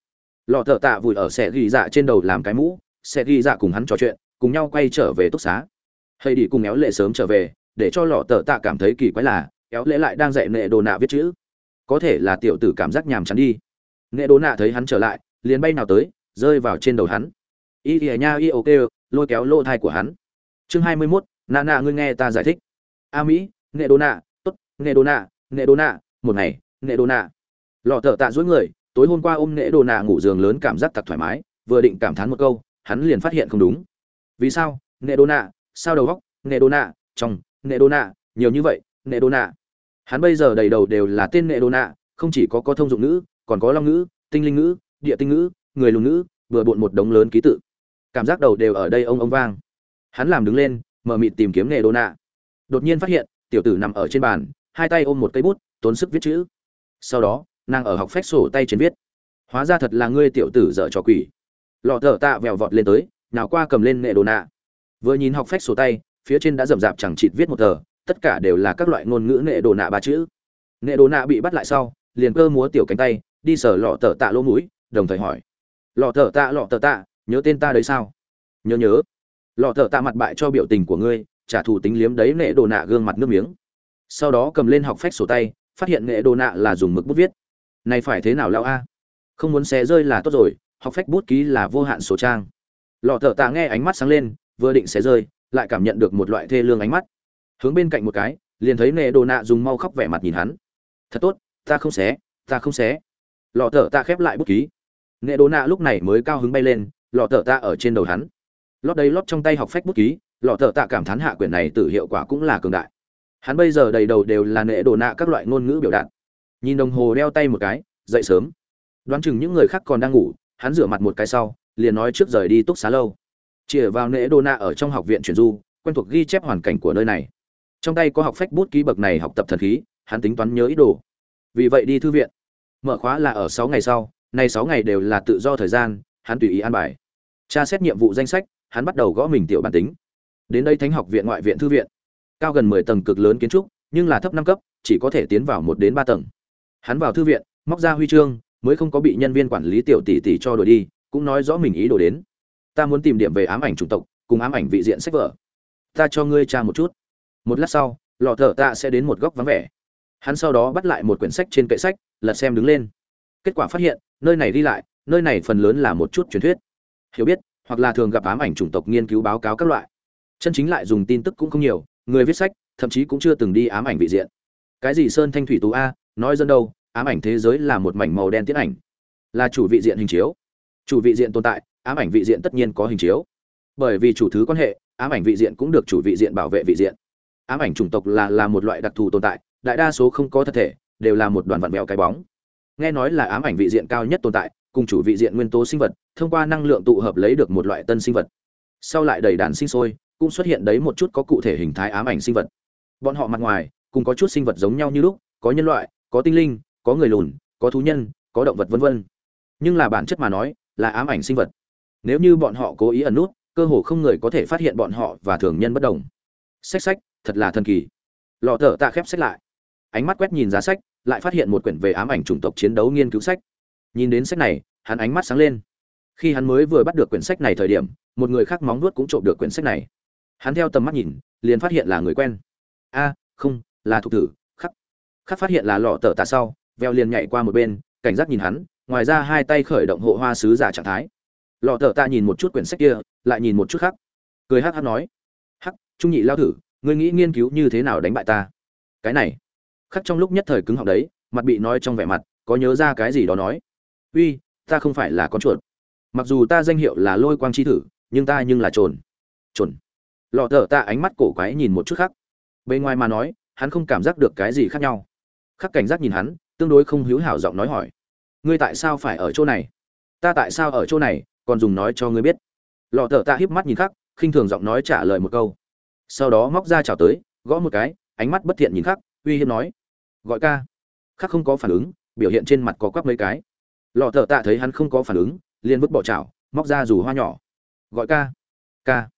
Speaker 1: Lọ thợ tạ vùi ở xe ghi dạ trên đầu làm cái mũ, xe ghi dạ cùng hắn trò chuyện, cùng nhau quay trở về túc xá. Hay đi cùng éo lệ sớm trở về, để cho lọ thợ tạ cảm thấy kỳ quái là, éo lệ lại đang dạy nệ đồ nạ viết chữ. Có thể là tiểu tử cảm giác nhàm chán đi. Nệ đồ nạ thấy hắn trở lại, liền bay nào tới, rơi vào trên đầu hắn. Y ỉa nha y ok, lôi kéo lỗ thai của hắn. Chương hai mươi mốt nạ nạ ngươi nghe ta giải thích. A mỹ, nghệ đô nạ, tốt, nghệ đô nạ, nghệ đô nạ, một ngày, nghệ đô nạ. Lọ thợ tạ dối người, tối hôm qua ôm nghệ đô nạ ngủ giường lớn cảm giác thật thoải mái, vừa định cảm thán một câu, hắn liền phát hiện không đúng. Vì sao? Nghệ đô nạ, sao đầu góc nghệ đô nạ trong nghệ đô nạ, nhiều như vậy nệ đô nạ. Hắn bây giờ đầy đầu đều là tên nệ đô nạ, không chỉ có có thông dụng ngữ, còn có long ngữ, tinh linh ngữ, địa tinh ngữ, người lùn ngữ, vừa bộn một đống lớn ký tự. Cảm giác đầu đều ở đây ông ông vang. Hắn làm đứng lên mở mịt tìm kiếm nghề đô nạ. Đột nhiên phát hiện, tiểu tử nằm ở trên bàn, hai tay ôm một cây bút, tốn sức viết chữ. Sau đó, nàng ở học phép sổ tay trên viết. Hóa ra thật là ngươi tiểu tử dở trò quỷ. Lọ thở tạ vèo vọt lên tới nào qua cầm lên nghệ đồ nạ. Vừa nhìn học phép sổ tay, phía trên đã rậm rạp chẳng chịt viết một tờ, tất cả đều là các loại ngôn ngữ nghệ đồ nạ ba chữ. Nghệ đồ nạ bị bắt lại sau, liền cơ múa tiểu cánh tay, đi sở lọ thở tạ lỗ mũi, đồng thời hỏi. Lọ thở tạ, lọ thở tạ, nhớ tên ta đấy sao? Nhớ nhớ lọ thợ tạ mặt bại cho biểu tình của ngươi, trả thù tính liếm đấy nệ đồ nạ gương mặt nước miếng. Sau đó cầm lên học phách sổ tay, phát hiện nệ đồ nạ là dùng mực bút viết. Này phải thế nào lao a? Không muốn xé rơi là tốt rồi, học phách bút ký là vô hạn số trang. Lọ thợ tạ nghe ánh mắt sáng lên, vừa định xé rơi, lại cảm nhận được một loại thê lương ánh mắt. Hướng bên cạnh một cái, liền thấy nệ đồ nạ dùng mau khóc vẻ mặt nhìn hắn. Thật tốt, ta không xé, ta không xé. Lọ thợ tạ khép lại bút ký. Nệ đồ nạ lúc này mới cao hứng bay lên, lọ thợ tạ ở trên đầu hắn lót đây lót trong tay học phách bút ký, lọ thợ tạ cảm thán hạ quyển này từ hiệu quả cũng là cường đại. Hắn bây giờ đầy đầu đều là nệ đồ nạ các loại ngôn ngữ biểu đạt. Nhìn đồng hồ đeo tay một cái, dậy sớm. Đoán chừng những người khác còn đang ngủ, hắn rửa mặt một cái sau, liền nói trước rời đi túc xá lâu. Chĩa vào nệ đồ nạ ở trong học viện chuyển du, quen thuộc ghi chép hoàn cảnh của nơi này. Trong tay có học phách bút ký bậc này học tập thần khí, hắn tính toán nhớ ý đồ. Vì vậy đi thư viện. Mở khóa là ở sáu ngày sau, nay sáu ngày đều là tự do thời gian, hắn tùy ý an bài. Tra xét nhiệm vụ danh sách hắn bắt đầu gõ mình tiểu bản tính. Đến đây thánh học viện ngoại viện thư viện. Cao gần mười tầng cực lớn kiến trúc, nhưng là thấp năm cấp, chỉ có thể tiến vào một đến ba tầng. Hắn vào thư viện, móc ra huy chương, mới không có bị nhân viên quản lý tiểu tỷ tỷ cho đuổi đi, cũng nói rõ mình ý đồ đến. Ta muốn tìm điểm về ám ảnh chủng tộc, cùng ám ảnh vị diện sách vở. Ta cho ngươi tra một chút. Một lát sau, lọ thợ ta sẽ đến một góc vắng vẻ. Hắn sau đó bắt lại một quyển sách trên kệ sách, lật xem đứng lên. Kết quả phát hiện, nơi này đi lại, nơi này phần lớn là một chút truyền thuyết. Hiểu biết hoặc là thường gặp ám ảnh chủng tộc nghiên cứu báo cáo các loại. Chân chính lại dùng tin tức cũng không nhiều, người viết sách, thậm chí cũng chưa từng đi ám ảnh vị diện. Cái gì sơn thanh thủy tú a, nói dân đâu, ám ảnh thế giới là một mảnh màu đen tiến ảnh. Là chủ vị diện hình chiếu. Chủ vị diện tồn tại, ám ảnh vị diện tất nhiên có hình chiếu. Bởi vì chủ thứ quan hệ, ám ảnh vị diện cũng được chủ vị diện bảo vệ vị diện. Ám ảnh chủng tộc là là một loại đặc thù tồn tại, đại đa số không có thật thể, đều là một đoàn vặn vẹo cái bóng. Nghe nói là ám ảnh vị diện cao nhất tồn tại cùng chủ vị diện nguyên tố sinh vật, thông qua năng lượng tụ hợp lấy được một loại tân sinh vật. Sau lại đầy đàn sinh sôi, cũng xuất hiện đấy một chút có cụ thể hình thái ám ảnh sinh vật. Bọn họ mặt ngoài, cùng có chút sinh vật giống nhau như lúc, có nhân loại, có tinh linh, có người lùn, có thú nhân, có động vật vân vân. Nhưng là bản chất mà nói, là ám ảnh sinh vật. Nếu như bọn họ cố ý ẩn nút, cơ hồ không người có thể phát hiện bọn họ và thường nhân bất đồng. Sách sách thật là thần kỳ. Lọ thở tạ khép sách lại. Ánh mắt quét nhìn giá sách, lại phát hiện một quyển về ám ảnh chủng tộc chiến đấu nghiên cứu sách nhìn đến sách này, hắn ánh mắt sáng lên. Khi hắn mới vừa bắt được quyển sách này thời điểm, một người khác móng nuốt cũng trộm được quyển sách này. Hắn theo tầm mắt nhìn, liền phát hiện là người quen. A, không, là thục tử, khắc. Khắc phát hiện là lọ tờ tạ sau, veo liền nhảy qua một bên, cảnh giác nhìn hắn, ngoài ra hai tay khởi động hộ hoa sứ giả trạng thái. Lọ tờ tạ nhìn một chút quyển sách kia, lại nhìn một chút khác cười hắc hắc nói hắc trung nhị lao thử ngươi nghĩ nghiên cứu như thế nào đánh bại ta? Cái này, khắc trong lúc nhất thời cứng họng đấy, mặt bị nói trong vẻ mặt, có nhớ ra cái gì đó nói uy, ta không phải là con chuột. Mặc dù ta danh hiệu là lôi quang chi thử, nhưng ta nhưng là trồn. Trồn. Lọ thở ta ánh mắt cổ quái nhìn một chút khác. Bên ngoài mà nói, hắn không cảm giác được cái gì khác nhau. Khắc cảnh giác nhìn hắn, tương đối không hữu hảo giọng nói hỏi. Ngươi tại sao phải ở chỗ này? Ta tại sao ở chỗ này, còn dùng nói cho ngươi biết. Lọ thở ta híp mắt nhìn khắc, khinh thường giọng nói trả lời một câu. Sau đó móc ra chào tới, gõ một cái, ánh mắt bất thiện nhìn khắc, uy hiếp nói. Gọi ca. Khắc không có phản ứng, biểu hiện trên mặt có quắp mấy cái lọ thợ tạ thấy hắn không có phản ứng, liền vứt bỏ chảo, móc ra dù hoa nhỏ. Gọi ca. Ca.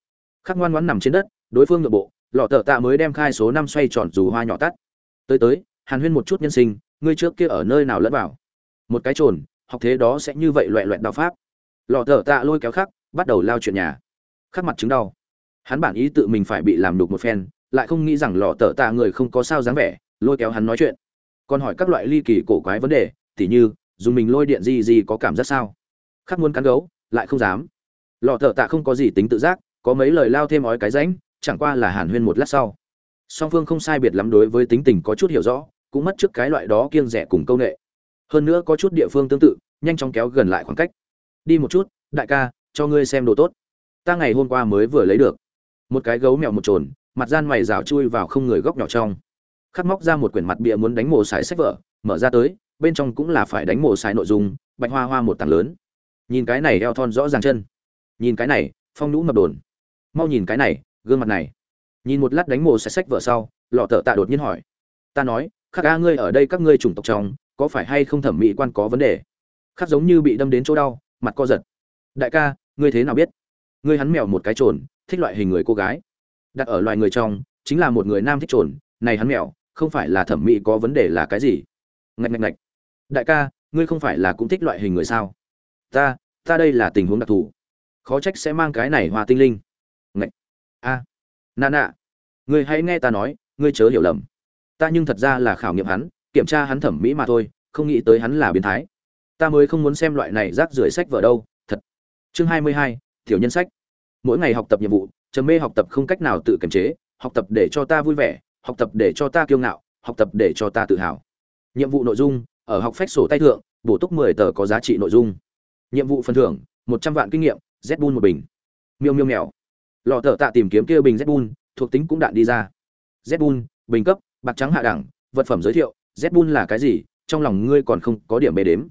Speaker 1: Khắc ngoan ngoãn nằm trên đất, đối phương nội bộ, lọ thợ tạ mới đem khai số năm xoay tròn dù hoa nhỏ tắt. Tới tới, hàn huyên một chút nhân sinh, ngươi trước kia ở nơi nào lẫn vào? Một cái trồn, học thế đó sẽ như vậy loẹ loẹt đạo pháp. Lọ thợ tạ lôi kéo khắc, bắt đầu lao chuyện nhà. Khắc mặt chứng đau. Hắn bản ý tự mình phải bị làm đục một phen, lại không nghĩ rằng lọ tở tạ người không có sao dáng vẻ, lôi kéo hắn nói chuyện. Còn hỏi các loại ly kỳ cổ quái vấn đề, tỉ như dùng mình lôi điện gì gì có cảm giác sao? Khắc muốn cắn gấu, lại không dám. Lọ thợ tạ không có gì tính tự giác, có mấy lời lao thêm ói cái ránh chẳng qua là hàn huyên một lát sau. Song phương không sai biệt lắm đối với tính tình có chút hiểu rõ, cũng mất trước cái loại đó kiêng rẻ cùng công nghệ hơn nữa có chút địa phương tương tự, nhanh chóng kéo gần lại khoảng cách. Đi một chút, đại ca, cho ngươi xem đồ tốt. Ta ngày hôm qua mới vừa lấy được. Một cái gấu mèo một trồn, mặt gian mày rào chui vào không người góc nhỏ trong. Khắc móc ra một quyển mặt bìa muốn đánh mồ sải sách vở mở ra tới, bên trong cũng là phải đánh mổ sai nội dung, bạch hoa hoa một tảng lớn. Nhìn cái này eo thon rõ ràng chân. Nhìn cái này, phong nhũ mập đồn. Mau nhìn cái này, gương mặt này. Nhìn một lát đánh mổ sải sách vợ sau, lọ tợ tạ đột nhiên hỏi. Ta nói, khắc a, ngươi ở đây các ngươi chủng tộc trong, có phải hay không thẩm mỹ quan có vấn đề? Khắc giống như bị đâm đến chỗ đau, mặt co giật. Đại ca, ngươi thế nào biết? Ngươi hắn mèo một cái trồn, thích loại hình người cô gái. Đặt ở loài người trong, chính là một người nam thích trồn, này hắn mèo, không phải là thẩm mỹ có vấn đề là cái gì? Ngạch ngạch ngạch. Đại ca, ngươi không phải là cũng thích loại hình người sao? Ta ta đây là tình huống đặc thù. Khó trách sẽ mang cái này hoa tinh linh. Ngạch. A. À. nà. Nạ ngươi hãy nghe ta nói, ngươi chớ hiểu lầm. Ta nhưng thật ra là khảo nghiệm hắn, kiểm tra hắn thẩm mỹ mà thôi, không nghĩ tới hắn là biến thái. Ta mới không muốn xem loại này rác rưởi sách vở đâu, thật. Chương hai mươi hai, tiểu nhân sách. Mỗi ngày học tập nhiệm vụ, trầm mê học tập không cách nào tự kiềm chế, học tập để cho ta vui vẻ, học tập để cho ta kiêu ngạo, học tập để cho ta tự hào nhiệm vụ nội dung, ở học phách sổ tay thượng, bổ túc mười tờ có giá trị nội dung. Nhiệm vụ phần thưởng, một trăm vạn kinh nghiệm z bun một bình. Miêu miêu mèo. Lọ thợ tạ tìm kiếm kia bình z bun thuộc tính cũng đạn đi ra. Z bun bình cấp, bạc trắng hạ đẳng, vật phẩm giới thiệu z bun là cái gì, trong lòng ngươi còn không có điểm bề đếm.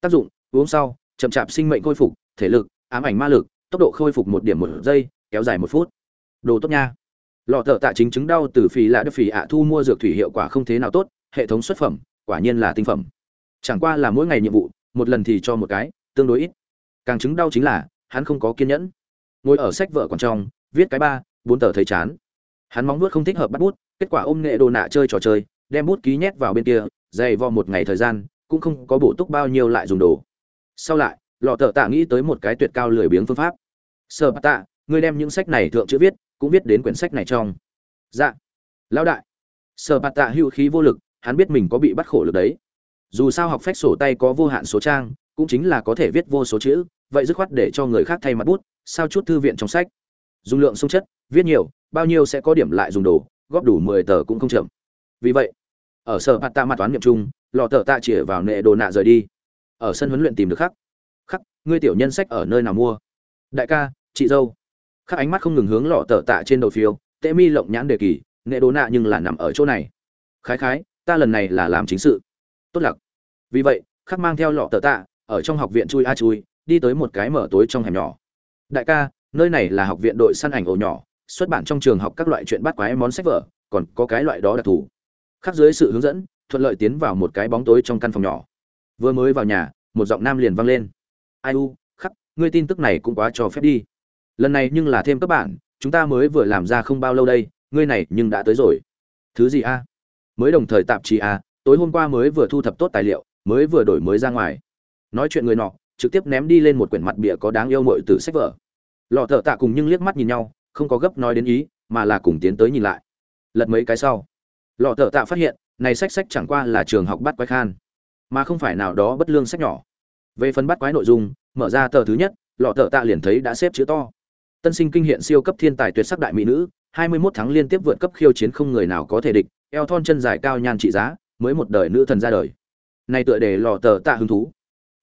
Speaker 1: Tác dụng, uống sau, chậm chạp sinh mệnh khôi phục, thể lực, ám ảnh ma lực, tốc độ khôi phục một điểm một giây, kéo dài một phút. Đồ tốt nha. Lọ thợ tạ chính chứng đau từ phì lạ đất phì ạ thu mua dược thủy hiệu quả không thế nào tốt, hệ thống xuất phẩm quả nhiên là tinh phẩm. Chẳng qua là mỗi ngày nhiệm vụ, một lần thì cho một cái, tương đối ít. Càng chứng đau chính là, hắn không có kiên nhẫn. Ngồi ở sách vợ còn trong, viết cái ba, bốn tờ thấy chán. Hắn móng nuốt không thích hợp bắt bút, kết quả ôm nghệ đồ nạ chơi trò chơi, đem bút ký nhét vào bên kia, dày vò một ngày thời gian, cũng không có bổ túc bao nhiêu lại dùng đồ. Sau lại, lọ thợ tạ nghĩ tới một cái tuyệt cao lười biếng phương pháp. Sợ bà tạ, ngươi đem những sách này thượng chữ viết, cũng viết đến quyển sách này trong. Dạ. Lão đại. Sợ bà tạ hữu khí vô lực hắn biết mình có bị bắt khổ lực đấy. Dù sao học phách sổ tay có vô hạn số trang, cũng chính là có thể viết vô số chữ, vậy dứt khoát để cho người khác thay mặt bút, sao chút thư viện trong sách. Dùng lượng sung chất, viết nhiều, bao nhiêu sẽ có điểm lại dùng đồ, góp đủ mười tờ cũng không chậm. Vì vậy, ở sở bạt tạ mặt toán niệm chung lò tờ tạ chĩa vào nệ đồ nạ rời đi. Ở sân huấn luyện tìm được khắc. Khắc, ngươi tiểu nhân sách ở nơi nào mua? Đại ca, chị dâu. Khắc ánh mắt không ngừng hướng lọ tờ tạ trên đầu phiếu tệ mi lộng nhãn đề kỳ, nệ đồ nạ nhưng là nằm ở chỗ này. Khái khái ta lần này là làm chính sự. Tốt lặc. Vì vậy, khắc mang theo lọ tờ tạ, ở trong học viện chui a chui, đi tới một cái mở tối trong hẻm nhỏ. Đại ca, nơi này là học viện đội săn ảnh ổ nhỏ, xuất bản trong trường học các loại chuyện bắt quái món sách vở, còn có cái loại đó đặc thù. Khắc dưới sự hướng dẫn, thuận lợi tiến vào một cái bóng tối trong căn phòng nhỏ. Vừa mới vào nhà, một giọng nam liền vang lên. Ai u, khắc, ngươi tin tức này cũng quá cho phép đi. Lần này nhưng là thêm các bạn, chúng ta mới vừa làm ra không bao lâu đây, ngươi này nhưng đã tới rồi. Thứ gì a? Mới đồng thời tạp chí a, tối hôm qua mới vừa thu thập tốt tài liệu, mới vừa đổi mới ra ngoài. Nói chuyện người nọ, trực tiếp ném đi lên một quyển mặt bìa có đáng yêu mội từ sách vở. Lọ thợ tạ cùng nhưng liếc mắt nhìn nhau, không có gấp nói đến ý, mà là cùng tiến tới nhìn lại. Lật mấy cái sau. Lọ thợ tạ phát hiện, này sách sách chẳng qua là trường học bắt quái khan, mà không phải nào đó bất lương sách nhỏ. Về phần bắt quái nội dung, mở ra tờ thứ nhất, lọ thợ tạ liền thấy đã xếp chữ to. Tân sinh kinh hiện siêu cấp thiên tài tuyệt sắc đại mỹ nữ 21 tháng liên tiếp vượt cấp khiêu chiến không người nào có thể địch eo thon chân dài cao nhan trị giá, mới một đời nữ thần ra đời. Này tựa đề lò tờ tạ hứng thú.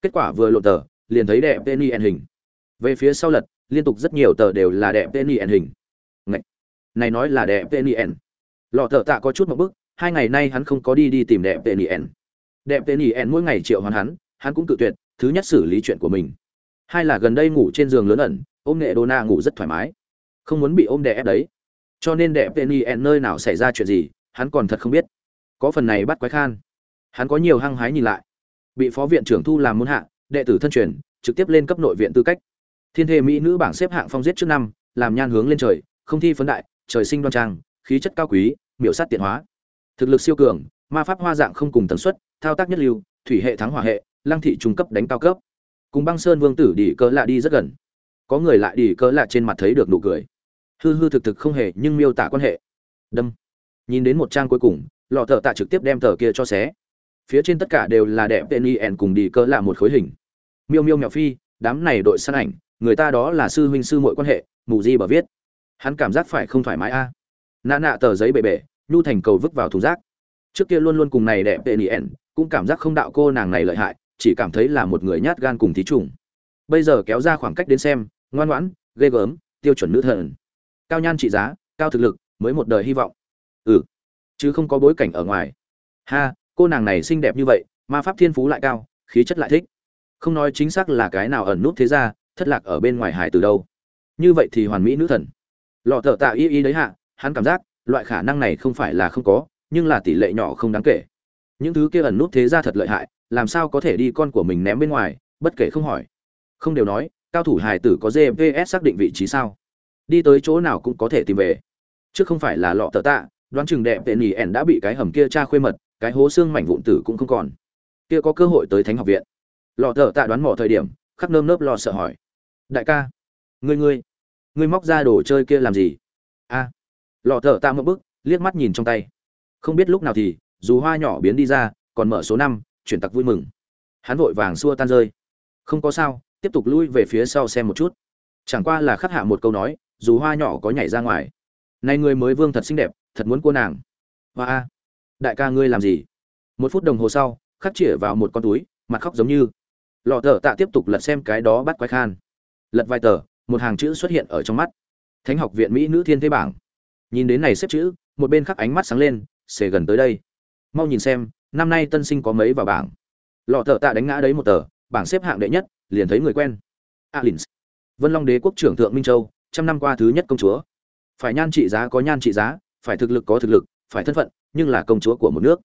Speaker 1: Kết quả vừa lộ tờ, liền thấy đẹp penny ẩn hình. Về phía sau lật, liên tục rất nhiều tờ đều là đẹp penny ẩn hình. Ngậy! này nói là đẹp penny ẩn lò tờ tạ có chút một bức hai ngày nay hắn không có đi đi tìm đẹp penny ẩn đẹp penny ẩn mỗi ngày triệu hoàn hắn hắn cũng tự tuyệt, thứ nhất xử lý chuyện của mình. Hai là gần đây ngủ trên giường lớn ẩn, ôm nghệ đô na ngủ rất thoải mái. Không muốn bị ôm đè ép đấy. Cho nên đẹp penny ẩn nơi nào xảy ra chuyện gì hắn còn thật không biết. Có phần này bắt quái khan. Hắn có nhiều hăng hái nhìn lại. Bị phó viện trưởng thu làm môn hạ, đệ tử thân truyền, trực tiếp lên cấp nội viện tư cách. Thiên thê mỹ nữ bảng xếp hạng phong giết trước năm, làm nhan hướng lên trời, không thi phấn đại, trời sinh đoan trang, khí chất cao quý, miểu sát tiện hóa. Thực lực siêu cường, ma pháp hoa dạng không cùng tần suất, thao tác nhất lưu, thủy hệ thắng hỏa hệ, lăng thị trung cấp đánh cao cấp. Cùng băng sơn vương tử đỉ cỡ lạ đi rất gần. Có người lại đỉ cỡ lạ trên mặt thấy được nụ cười. Hư hư thực thực không hề nhưng miêu tả quan hệ. Đâm nhìn đến một trang cuối cùng, lọ thợ tạ trực tiếp đem tờ kia cho xé. Phía trên tất cả đều là đẹp tên y ẻn cùng đi cỡ là một khối hình. Miêu miêu mèo phi, đám này đội săn ảnh, người ta đó là sư huynh sư mọi quan hệ, mù di bờ viết. Hắn cảm giác phải không thoải mái a? À. nạ nạ tờ giấy bể bể, nhu thành cầu vứt vào thùng rác. Trước kia luôn luôn cùng này đẹp tên y ẻn, cũng cảm giác không đạo cô nàng này lợi hại, chỉ cảm thấy là một người nhát gan cùng thí trùng. Bây giờ kéo ra khoảng cách đến xem, ngoan ngoãn, ghê gớm, tiêu chuẩn nữ thần. Cao nhan trị giá, cao thực lực, mới một đời hy vọng ừ. Chứ không có bối cảnh ở ngoài. Ha, cô nàng này xinh đẹp như vậy, ma pháp thiên phú lại cao, khí chất lại thích. Không nói chính xác là cái nào ẩn nút thế ra, thất lạc ở bên ngoài hải từ đâu. Như vậy thì hoàn mỹ nữ thần. Lọ thợ tạ y y đấy hạ, hắn cảm giác, loại khả năng này không phải là không có, nhưng là tỷ lệ nhỏ không đáng kể. Những thứ kia ẩn nút thế ra thật lợi hại, làm sao có thể đi con của mình ném bên ngoài, bất kể không hỏi. Không đều nói, cao thủ hải tử có gps xác định vị trí sao? Đi tới chỗ nào cũng có thể tìm về. Chứ không phải là lọ tờ tạ đoán chừng đẹp tệ nỉ ẻn đã bị cái hầm kia tra khuê mật, cái hố xương mảnh vụn tử cũng không còn. Kia có cơ hội tới thánh học viện. Lọ thợ tạ đoán mò thời điểm khắc nơm nớp lo sợ hỏi. Đại ca, ngươi ngươi ngươi móc ra đồ chơi kia làm gì? A. À. lọ tờ tạ một bức, liếc mắt nhìn trong tay. Không biết lúc nào thì, dù hoa nhỏ biến đi ra, còn mở số năm, chuyển tặc vui mừng. Hắn vội vàng xua tan rơi. Không có sao, tiếp tục lui về phía sau xem một chút. Chẳng qua là khắc hạ một câu nói, dù hoa nhỏ có nhảy ra ngoài. Nay người mới vương thật xinh đẹp thật muốn cô nàng. Hoa a, đại ca ngươi làm gì? Một phút đồng hồ sau, khắc chĩa vào một con túi, mặt khóc giống như. Lọ thợ tạ tiếp tục lật xem cái đó bắt quái khan. Lật vài tờ, một hàng chữ xuất hiện ở trong mắt. Thánh học viện mỹ nữ thiên thế bảng. Nhìn đến này xếp chữ, một bên khắc ánh mắt sáng lên, xề gần tới đây. Mau nhìn xem, năm nay tân sinh có mấy vào bảng. Lọ thợ tạ đánh ngã đấy một tờ, bảng xếp hạng đệ nhất, liền thấy người quen. Alins, vân long đế quốc trưởng thượng minh châu, trăm năm qua thứ nhất công chúa. Phải nhan trị giá có nhan trị giá phải thực lực có thực lực, phải thân phận, nhưng là công chúa của một nước.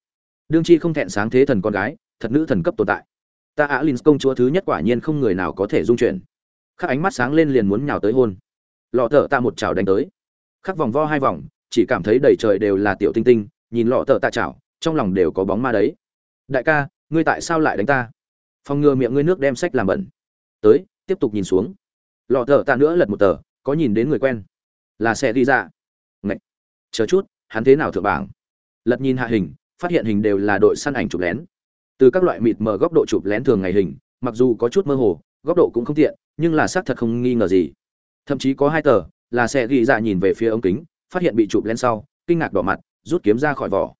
Speaker 1: Đương chi không thẹn sáng thế thần con gái, thật nữ thần cấp tồn tại. Ta Á Linh công chúa thứ nhất quả nhiên không người nào có thể dung chuyển. Khắc ánh mắt sáng lên liền muốn nhào tới hôn. Lọ thợ tạ một chảo đánh tới. Khắc vòng vo hai vòng, chỉ cảm thấy đầy trời đều là tiểu tinh tinh, nhìn lọ thợ tạ chảo, trong lòng đều có bóng ma đấy. Đại ca, ngươi tại sao lại đánh ta? Phòng ngừa miệng ngươi nước đem sách làm bẩn. Tới, tiếp tục nhìn xuống. Lọ thợ tạ nữa lật một tờ, có nhìn đến người quen. Là xe đi ra chờ chút, hắn thế nào thượng bảng? Lật nhìn hạ hình, phát hiện hình đều là đội săn ảnh chụp lén. Từ các loại mịt mờ góc độ chụp lén thường ngày hình, mặc dù có chút mơ hồ, góc độ cũng không tiện, nhưng là xác thật không nghi ngờ gì. Thậm chí có hai tờ, là xe ghi ra nhìn về phía ống kính, phát hiện bị chụp lén sau, kinh ngạc đỏ mặt, rút kiếm ra khỏi vỏ.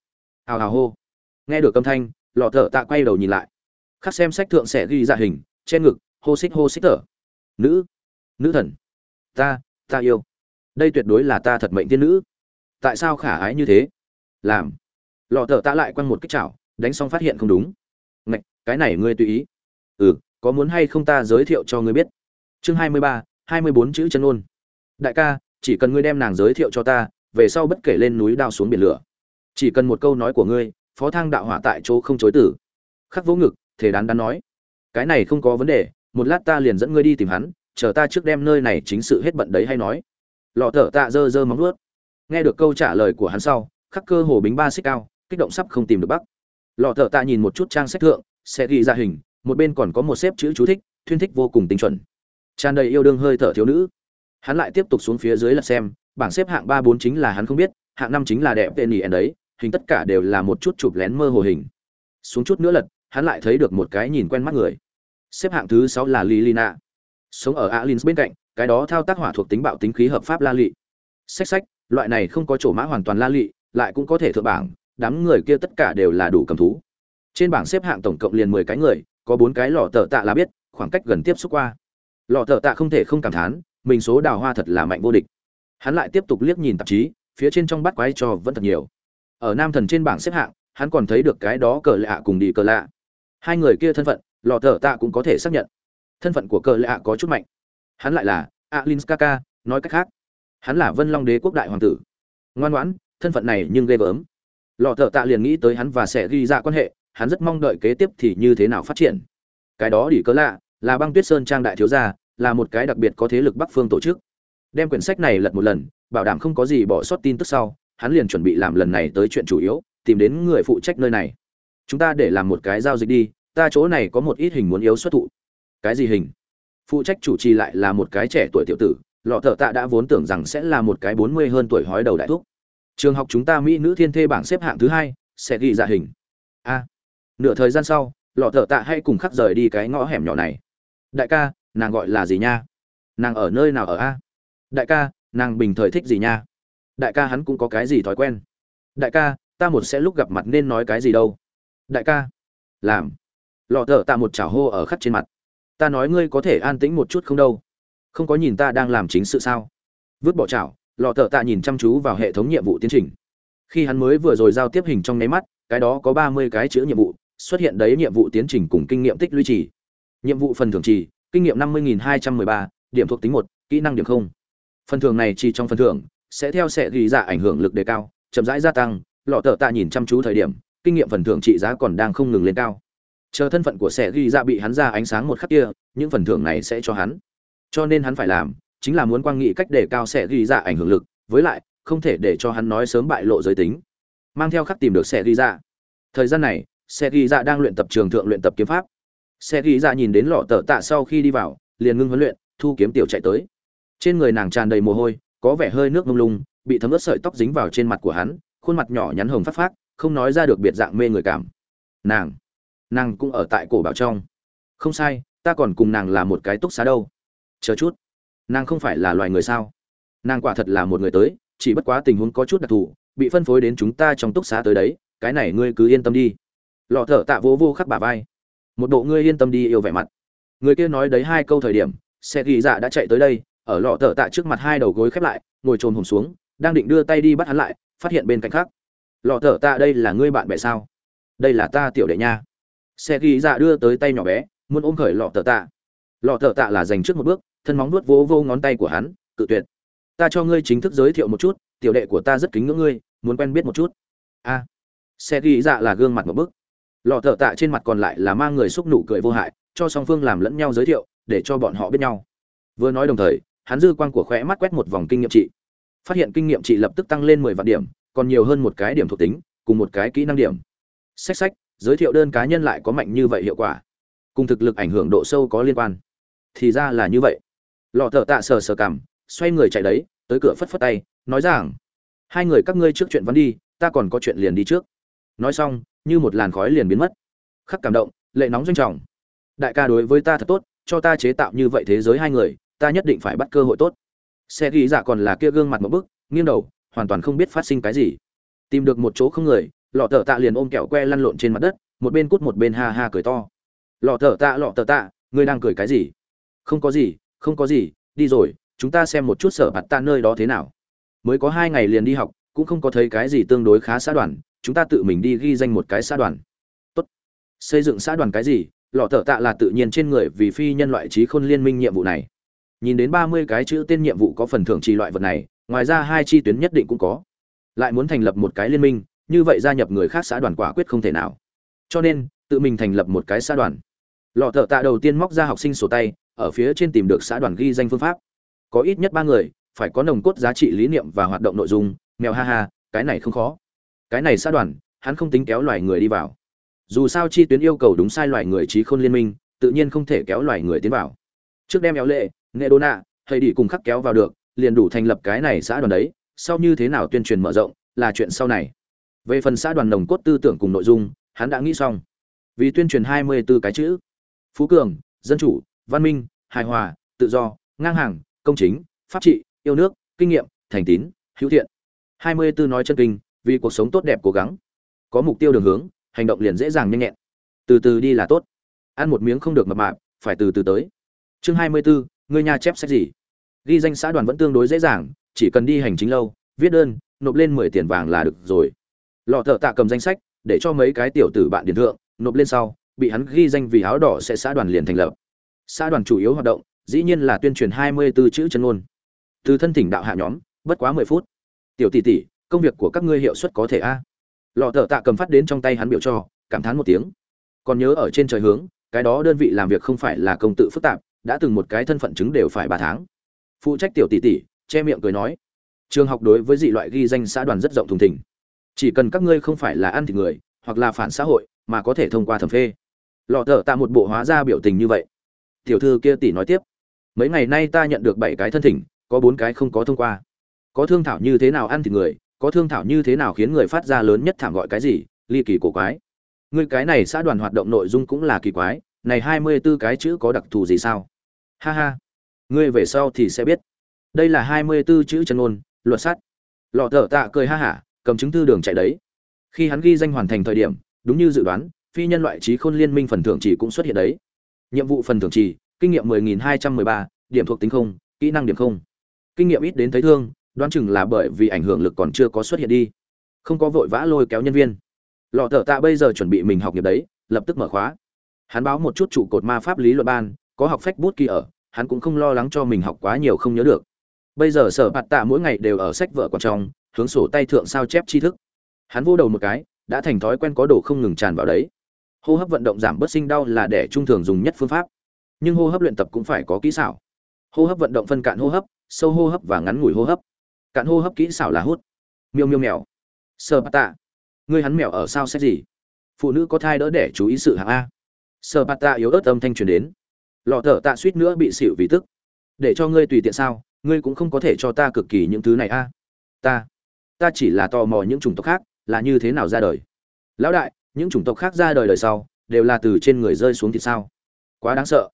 Speaker 1: Hào hào hô. Nghe được âm thanh, lọ thở tạ quay đầu nhìn lại. Khắc xem sách thượng sẽ ghi ra hình trên ngực, hô xích hô xích thở. Nữ nữ thần. Ta ta yêu. Đây tuyệt đối là ta thật mệnh tiên nữ tại sao khả ái như thế? Làm. Lọ thợ tạ lại quăng một kích chảo, đánh xong phát hiện không đúng. Ngạch, cái này ngươi tùy ý. Ừ có muốn hay không ta giới thiệu cho ngươi biết. Chương hai mươi ba, hai mươi bốn chữ chân ôn. Đại ca, chỉ cần ngươi đem nàng giới thiệu cho ta, về sau bất kể lên núi đao xuống biển lửa. Chỉ cần một câu nói của ngươi, phó thang đạo hỏa tại chỗ không chối tử. Khắc vỗ ngực thể đán đán nói. Cái này không có vấn đề, một lát ta liền dẫn ngươi đi tìm hắn, chờ ta trước đem nơi này chính sự hết bận đấy hay nói. Lọ thở tạ dơ dơ móng nuốt nghe được câu trả lời của hắn sau, khắc cơ hồ bính ba xích cao, kích động sắp không tìm được bắc. Lọ thở tạ nhìn một chút trang sách thượng, sẽ ghi ra hình, một bên còn có một xếp chữ chú thích, thuyên thích vô cùng tinh chuẩn. Tràn đầy yêu đương hơi thở thiếu nữ. Hắn lại tiếp tục xuống phía dưới là xem, bảng xếp hạng ba bốn chính là hắn không biết, hạng năm chính là đẹp tên nhỉ đấy, hình tất cả đều là một chút chụp lén mơ hồ hình. Xuống chút nữa lật, hắn lại thấy được một cái nhìn quen mắt người. Xếp hạng thứ sáu là lilina sống ở alin bên cạnh, cái đó thao tác hỏa thuộc tính bạo tính khí hợp pháp la lị. Sách sách loại này không có chỗ mã hoàn toàn la lị, lại cũng có thể thượng bảng, đám người kia tất cả đều là đủ cầm thú. Trên bảng xếp hạng tổng cộng liền mười cái người, có bốn cái lò tờ tạ là biết, khoảng cách gần tiếp xúc qua. Lò tờ tạ không thể không cảm thán, mình số đào hoa thật là mạnh vô địch. Hắn lại tiếp tục liếc nhìn tạp chí, phía trên trong bắt quái cho vẫn thật nhiều. Ở nam thần trên bảng xếp hạng, hắn còn thấy được cái đó cờ lạ cùng đi cờ lạ. Hai người kia thân phận lò thở tạ cũng có thể xác nhận. Thân phận của cờ lạ có chút mạnh. Hắn lại là alin skaka nói cách khác hắn là vân long đế quốc đại hoàng tử. Ngoan ngoãn, thân phận này nhưng ghê gớm. Lò thợ tạ liền nghĩ tới hắn và sẽ ghi ra quan hệ, hắn rất mong đợi kế tiếp thì như thế nào phát triển. Cái đó đỉ cớ lạ, là băng tuyết sơn trang đại thiếu gia, là một cái đặc biệt có thế lực bắc phương tổ chức. Đem quyển sách này lật một lần, bảo đảm không có gì bỏ sót tin tức sau, hắn liền chuẩn bị làm lần này tới chuyện chủ yếu, tìm đến người phụ trách nơi này. Chúng ta để làm một cái giao dịch đi, ta chỗ này có một ít hình muốn yếu xuất thụ. Cái gì hình? Phụ trách chủ trì lại là một cái trẻ tuổi tiểu tử lọ thợ tạ đã vốn tưởng rằng sẽ là một cái bốn mươi hơn tuổi hói đầu đại thúc. Trường học chúng ta mỹ nữ thiên thê bảng xếp hạng thứ hai, sẽ ghi ra hình. A. Nửa thời gian sau, lọ thợ tạ hay cùng khắc rời đi cái ngõ hẻm nhỏ này. Đại ca, nàng gọi là gì nha? Nàng ở nơi nào ở a? Đại ca, nàng bình thời thích gì nha? Đại ca hắn cũng có cái gì thói quen? Đại ca, ta một sẽ lúc gặp mặt nên nói cái gì đâu? Đại ca. Làm. Lọ thợ tạ một chảo hô ở khắc trên mặt. Ta nói ngươi có thể an tĩnh một chút không đâu? Không có nhìn ta đang làm chính sự sao? Vứt bỏ chảo, lọ thợ tạ nhìn chăm chú vào hệ thống nhiệm vụ tiến trình. Khi hắn mới vừa rồi giao tiếp hình trong nháy mắt, cái đó có ba mươi cái chữ nhiệm vụ, xuất hiện đấy nhiệm vụ tiến trình cùng kinh nghiệm tích lũy trì. Nhiệm vụ phần thưởng trì, kinh nghiệm năm mươi hai trăm mười ba, điểm thuộc tính một, kỹ năng điểm không. Phần thưởng này chỉ trong phần thưởng, sẽ theo sẽ ghi ra ảnh hưởng lực đề cao, chậm rãi gia tăng, lọ thợ tạ nhìn chăm chú thời điểm, kinh nghiệm phần thưởng trị giá còn đang không ngừng lên cao. Chờ thân phận của sẽ ghi ra bị hắn ra ánh sáng một khắc kia, những phần thưởng này sẽ cho hắn cho nên hắn phải làm, chính là muốn quang nghị cách để cao sẽ ghi ra ảnh hưởng lực, với lại, không thể để cho hắn nói sớm bại lộ giới tính. Mang theo khắc tìm được sẽ ghi ra. Thời gian này, sẽ ghi ra đang luyện tập trường thượng luyện tập kiếm pháp. Sẽ ghi ra nhìn đến lọ tờ tạ sau khi đi vào, liền ngưng huấn luyện, thu kiếm tiểu chạy tới. Trên người nàng tràn đầy mồ hôi, có vẻ hơi nước mông lung, bị thấm ướt sợi tóc dính vào trên mặt của hắn, khuôn mặt nhỏ nhắn hồng phát phát không nói ra được biệt dạng mê người cảm. Nàng nàng cũng ở tại cổ bảo trong. Không sai, ta còn cùng nàng là một cái túc xá đâu chờ chút. Nàng không phải là loài người sao? Nàng quả thật là một người tới, chỉ bất quá tình huống có chút đặc thù, bị phân phối đến chúng ta trong túc xá tới đấy, cái này ngươi cứ yên tâm đi. Lọ thở tạ vô vô khắc bà vai. Một bộ ngươi yên tâm đi yêu vẻ mặt. Người kia nói đấy hai câu thời điểm, xe ghi dạ đã chạy tới đây, ở lọ thở tạ trước mặt hai đầu gối khép lại, ngồi trồn hồn xuống, đang định đưa tay đi bắt hắn lại, phát hiện bên cạnh khác. Lọ thở tạ đây là ngươi bạn bè sao? Đây là ta tiểu đệ nha. Xe ghi dạ đưa tới tay nhỏ bé, muốn ôm khởi lọ thở tạ. Lọ thở tạ là dành trước một bước thân móng nuốt vỗ vô ngón tay của hắn cự tuyệt. Ta cho ngươi chính thức giới thiệu một chút tiểu đệ của ta rất kính ngưỡng ngươi muốn quen biết một chút. A. À, xe ghi dạ là gương mặt một bức. Lọ thợ tạ trên mặt còn lại là mang người xúc nụ cười vô hại cho song phương làm lẫn nhau giới thiệu để cho bọn họ biết nhau. Vừa nói đồng thời hắn dư quan của khóe mắt quét một vòng kinh nghiệm trị. Phát hiện kinh nghiệm trị lập tức tăng lên mười vạn điểm còn nhiều hơn một cái điểm thuộc tính cùng một cái kỹ năng điểm. Sách sách giới thiệu đơn cá nhân lại có mạnh như vậy hiệu quả. Cùng thực lực ảnh hưởng độ sâu có liên quan. Thì ra là như vậy lọ thợ tạ sờ sờ cảm, xoay người chạy đấy, tới cửa phất phất tay, nói rằng, hai người các ngươi trước chuyện văn đi, ta còn có chuyện liền đi trước. Nói xong, như một làn khói liền biến mất. Khắc cảm động, lệ nóng doanh trọng. Đại ca đối với ta thật tốt, cho ta chế tạo như vậy thế giới hai người, ta nhất định phải bắt cơ hội tốt. Xe ghi dạ còn là kia gương mặt một bức, nghiêng đầu, hoàn toàn không biết phát sinh cái gì. Tìm được một chỗ không người, lọ thợ tạ liền ôm kẹo que lăn lộn trên mặt đất, một bên cút một bên ha ha cười to. Lọ thợ tạ, lọ thợ tạ, ngươi đang cười cái gì? Không có gì không có gì, đi rồi, chúng ta xem một chút sở bạt ta nơi đó thế nào. Mới có hai ngày liền đi học, cũng không có thấy cái gì tương đối khá xã đoàn, chúng ta tự mình đi ghi danh một cái xã đoàn. Tốt. Xây dựng xã đoàn cái gì? Lọ thợ tạ là tự nhiên trên người vì phi nhân loại trí khôn liên minh nhiệm vụ này. Nhìn đến ba mươi cái chữ tên nhiệm vụ có phần thưởng trì loại vật này, ngoài ra hai chi tuyến nhất định cũng có. Lại muốn thành lập một cái liên minh, như vậy gia nhập người khác xã đoàn quả quyết không thể nào. Cho nên, tự mình thành lập một cái xã đoàn. Lọ thợ tạ đầu tiên móc ra học sinh sổ tay ở phía trên tìm được xã đoàn ghi danh phương pháp. Có ít nhất ba người, phải có nồng cốt giá trị lý niệm và hoạt động nội dung, mèo ha ha, cái này không khó. Cái này xã đoàn, hắn không tính kéo loài người đi vào. Dù sao chi tuyến yêu cầu đúng sai loài người trí khôn liên minh, tự nhiên không thể kéo loài người tiến vào. Trước đem éo lệ, nghệ đô nạ thầy đi cùng khắc kéo vào được, liền đủ thành lập cái này xã đoàn đấy, sau như thế nào tuyên truyền mở rộng, là chuyện sau này. Về phần xã đoàn nồng cốt tư tưởng cùng nội dung, hắn đã nghĩ xong. Vì tuyên truyền hai mươi 24 cái chữ. Phú cường, dân chủ văn minh hài hòa tự do ngang hàng công chính pháp trị yêu nước kinh nghiệm thành tín hữu thiện. Hai mươi 24 nói chân kinh vì cuộc sống tốt đẹp cố gắng. Có mục tiêu đường hướng hành động liền dễ dàng nhanh nhẹn. Từ từ đi là tốt. Ăn một miếng không được mập mạp phải từ từ tới. Chương hai mươi 24, người nhà chép sách gì? Ghi danh xã đoàn vẫn tương đối dễ dàng chỉ cần đi hành chính lâu viết đơn nộp lên mười tiền vàng là được rồi. Lọ thợ tạ cầm danh sách để cho mấy cái tiểu tử bạn điền thượng nộp lên sau bị hắn ghi danh vì áo đỏ sẽ xã đoàn liền thành lập xã đoàn chủ yếu hoạt động, dĩ nhiên là tuyên truyền hai mươi 24 chữ chân ngôn. Từ thân thỉnh đạo hạ nhóm, bất quá mười phút. Tiểu tỷ tỷ, công việc của các ngươi hiệu suất có thể a? Lọ thợ tạ cầm phát đến trong tay hắn biểu cho, cảm thán một tiếng. Còn nhớ ở trên trời hướng, cái đó đơn vị làm việc không phải là công tự phức tạp, đã từng một cái thân phận chứng đều phải ba tháng. Phụ trách tiểu tỷ tỷ, che miệng cười nói. Trường học đối với dị loại ghi danh xã đoàn rất rộng thùng thình. Chỉ cần các ngươi không phải là ăn thịt người, hoặc là phản xã hội, mà có thể thông qua thẩm phê. Lọ thợ tạ một bộ hóa ra biểu tình như vậy tiểu thư kia tỷ nói tiếp. Mấy ngày nay ta nhận được bảy cái thân thỉnh, có bốn cái không có thông qua. Có thương thảo như thế nào ăn thịt người, có thương thảo như thế nào khiến người phát ra lớn nhất thảm gọi cái gì, ly kỳ cổ quái. Ngươi cái này xã đoàn hoạt động nội dung cũng là kỳ quái, này hai mươi 24 cái chữ có đặc thù gì sao? Ha ha. Ngươi về sau thì sẽ biết. Đây là hai mươi 24 chữ chân ngôn, luật sắt. Lọ thở tạ cười ha hả, cầm chứng thư đường chạy đấy. Khi hắn ghi danh hoàn thành thời điểm, đúng như dự đoán, phi nhân loại trí khôn liên minh phần thưởng chỉ cũng xuất hiện đấy nhiệm vụ phần thưởng chỉ kinh nghiệm 10.213, điểm thuộc tính không kỹ năng điểm không. Kinh nghiệm ít đến thấy thương đoán chừng là bởi vì ảnh hưởng lực còn chưa có xuất hiện đi. Không có vội vã lôi kéo nhân viên. Lọ thợ tạ bây giờ chuẩn bị mình học nghiệp đấy lập tức mở khóa. Hắn báo một chút trụ cột ma pháp lý luận ban có học phách bút kỳ ở hắn cũng không lo lắng cho mình học quá nhiều không nhớ được. Bây giờ sở bạt tạ mỗi ngày đều ở sách vợ còn trong hướng sổ tay thượng sao chép tri thức. Hắn vô đầu một cái đã thành thói quen có đồ không ngừng tràn vào đấy hô hấp vận động giảm bớt sinh đau là để trung thường dùng nhất phương pháp. Nhưng hô hấp luyện tập cũng phải có kỹ xảo. Hô hấp vận động phân cạn hô hấp, sâu hô hấp và ngắn ngủi hô hấp. Cạn hô hấp kỹ xảo là hút. Miêu miêu mèo. Sơ bát tạ. Ngươi hắn mèo ở sao xét gì? Phụ nữ có thai đỡ để chú ý sự hạng a. Sơ bát tạ yếu ớt âm thanh truyền đến. Lọ thở tạ suýt nữa bị xịu vì tức. Để cho ngươi tùy tiện sao, ngươi cũng không có thể cho ta cực kỳ những thứ này a. Ta. Ta chỉ là tò mò những chủng tộc khác, là như thế nào ra đời. Lão đại những chủng tộc khác ra đời đời sau, đều là từ trên người rơi xuống thì sao? Quá đáng sợ.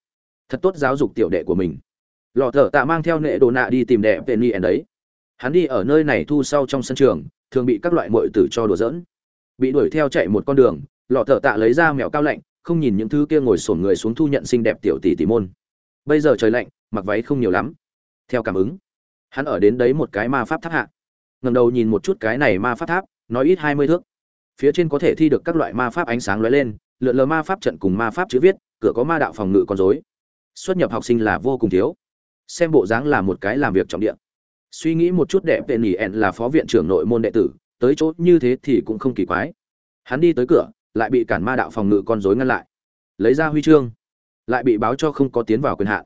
Speaker 1: Thật tốt giáo dục tiểu đệ của mình. Lọ thở tạ mang theo nệ đồ nạ đi tìm đệ tên nien đấy. Hắn đi ở nơi này thu sau trong sân trường, thường bị các loại mội tử cho đùa giỡn. Bị đuổi theo chạy một con đường, lọ thở tạ lấy ra mèo cao lạnh, không nhìn những thứ kia ngồi sổn người xuống thu nhận xinh đẹp tiểu tỷ tỷ môn. Bây giờ trời lạnh, mặc váy không nhiều lắm. Theo cảm ứng, hắn ở đến đấy một cái ma pháp tháp hạ. Ngầm đầu nhìn một chút cái này ma pháp tháp, nói ít hai mươi thước phía trên có thể thi được các loại ma pháp ánh sáng lóe lên, lượn lờ ma pháp trận cùng ma pháp chữ viết, cửa có ma đạo phòng ngự con dối xuất nhập học sinh là vô cùng thiếu. Xem bộ dáng là một cái làm việc trọng địa. Suy nghĩ một chút đẹp tên nỉ ẹn là phó viện trưởng nội môn đệ tử, tới chỗ như thế thì cũng không kỳ quái. Hắn đi tới cửa, lại bị cản ma đạo phòng ngự con dối ngăn lại. Lấy ra huy chương, lại bị báo cho không có tiến vào quyền hạn.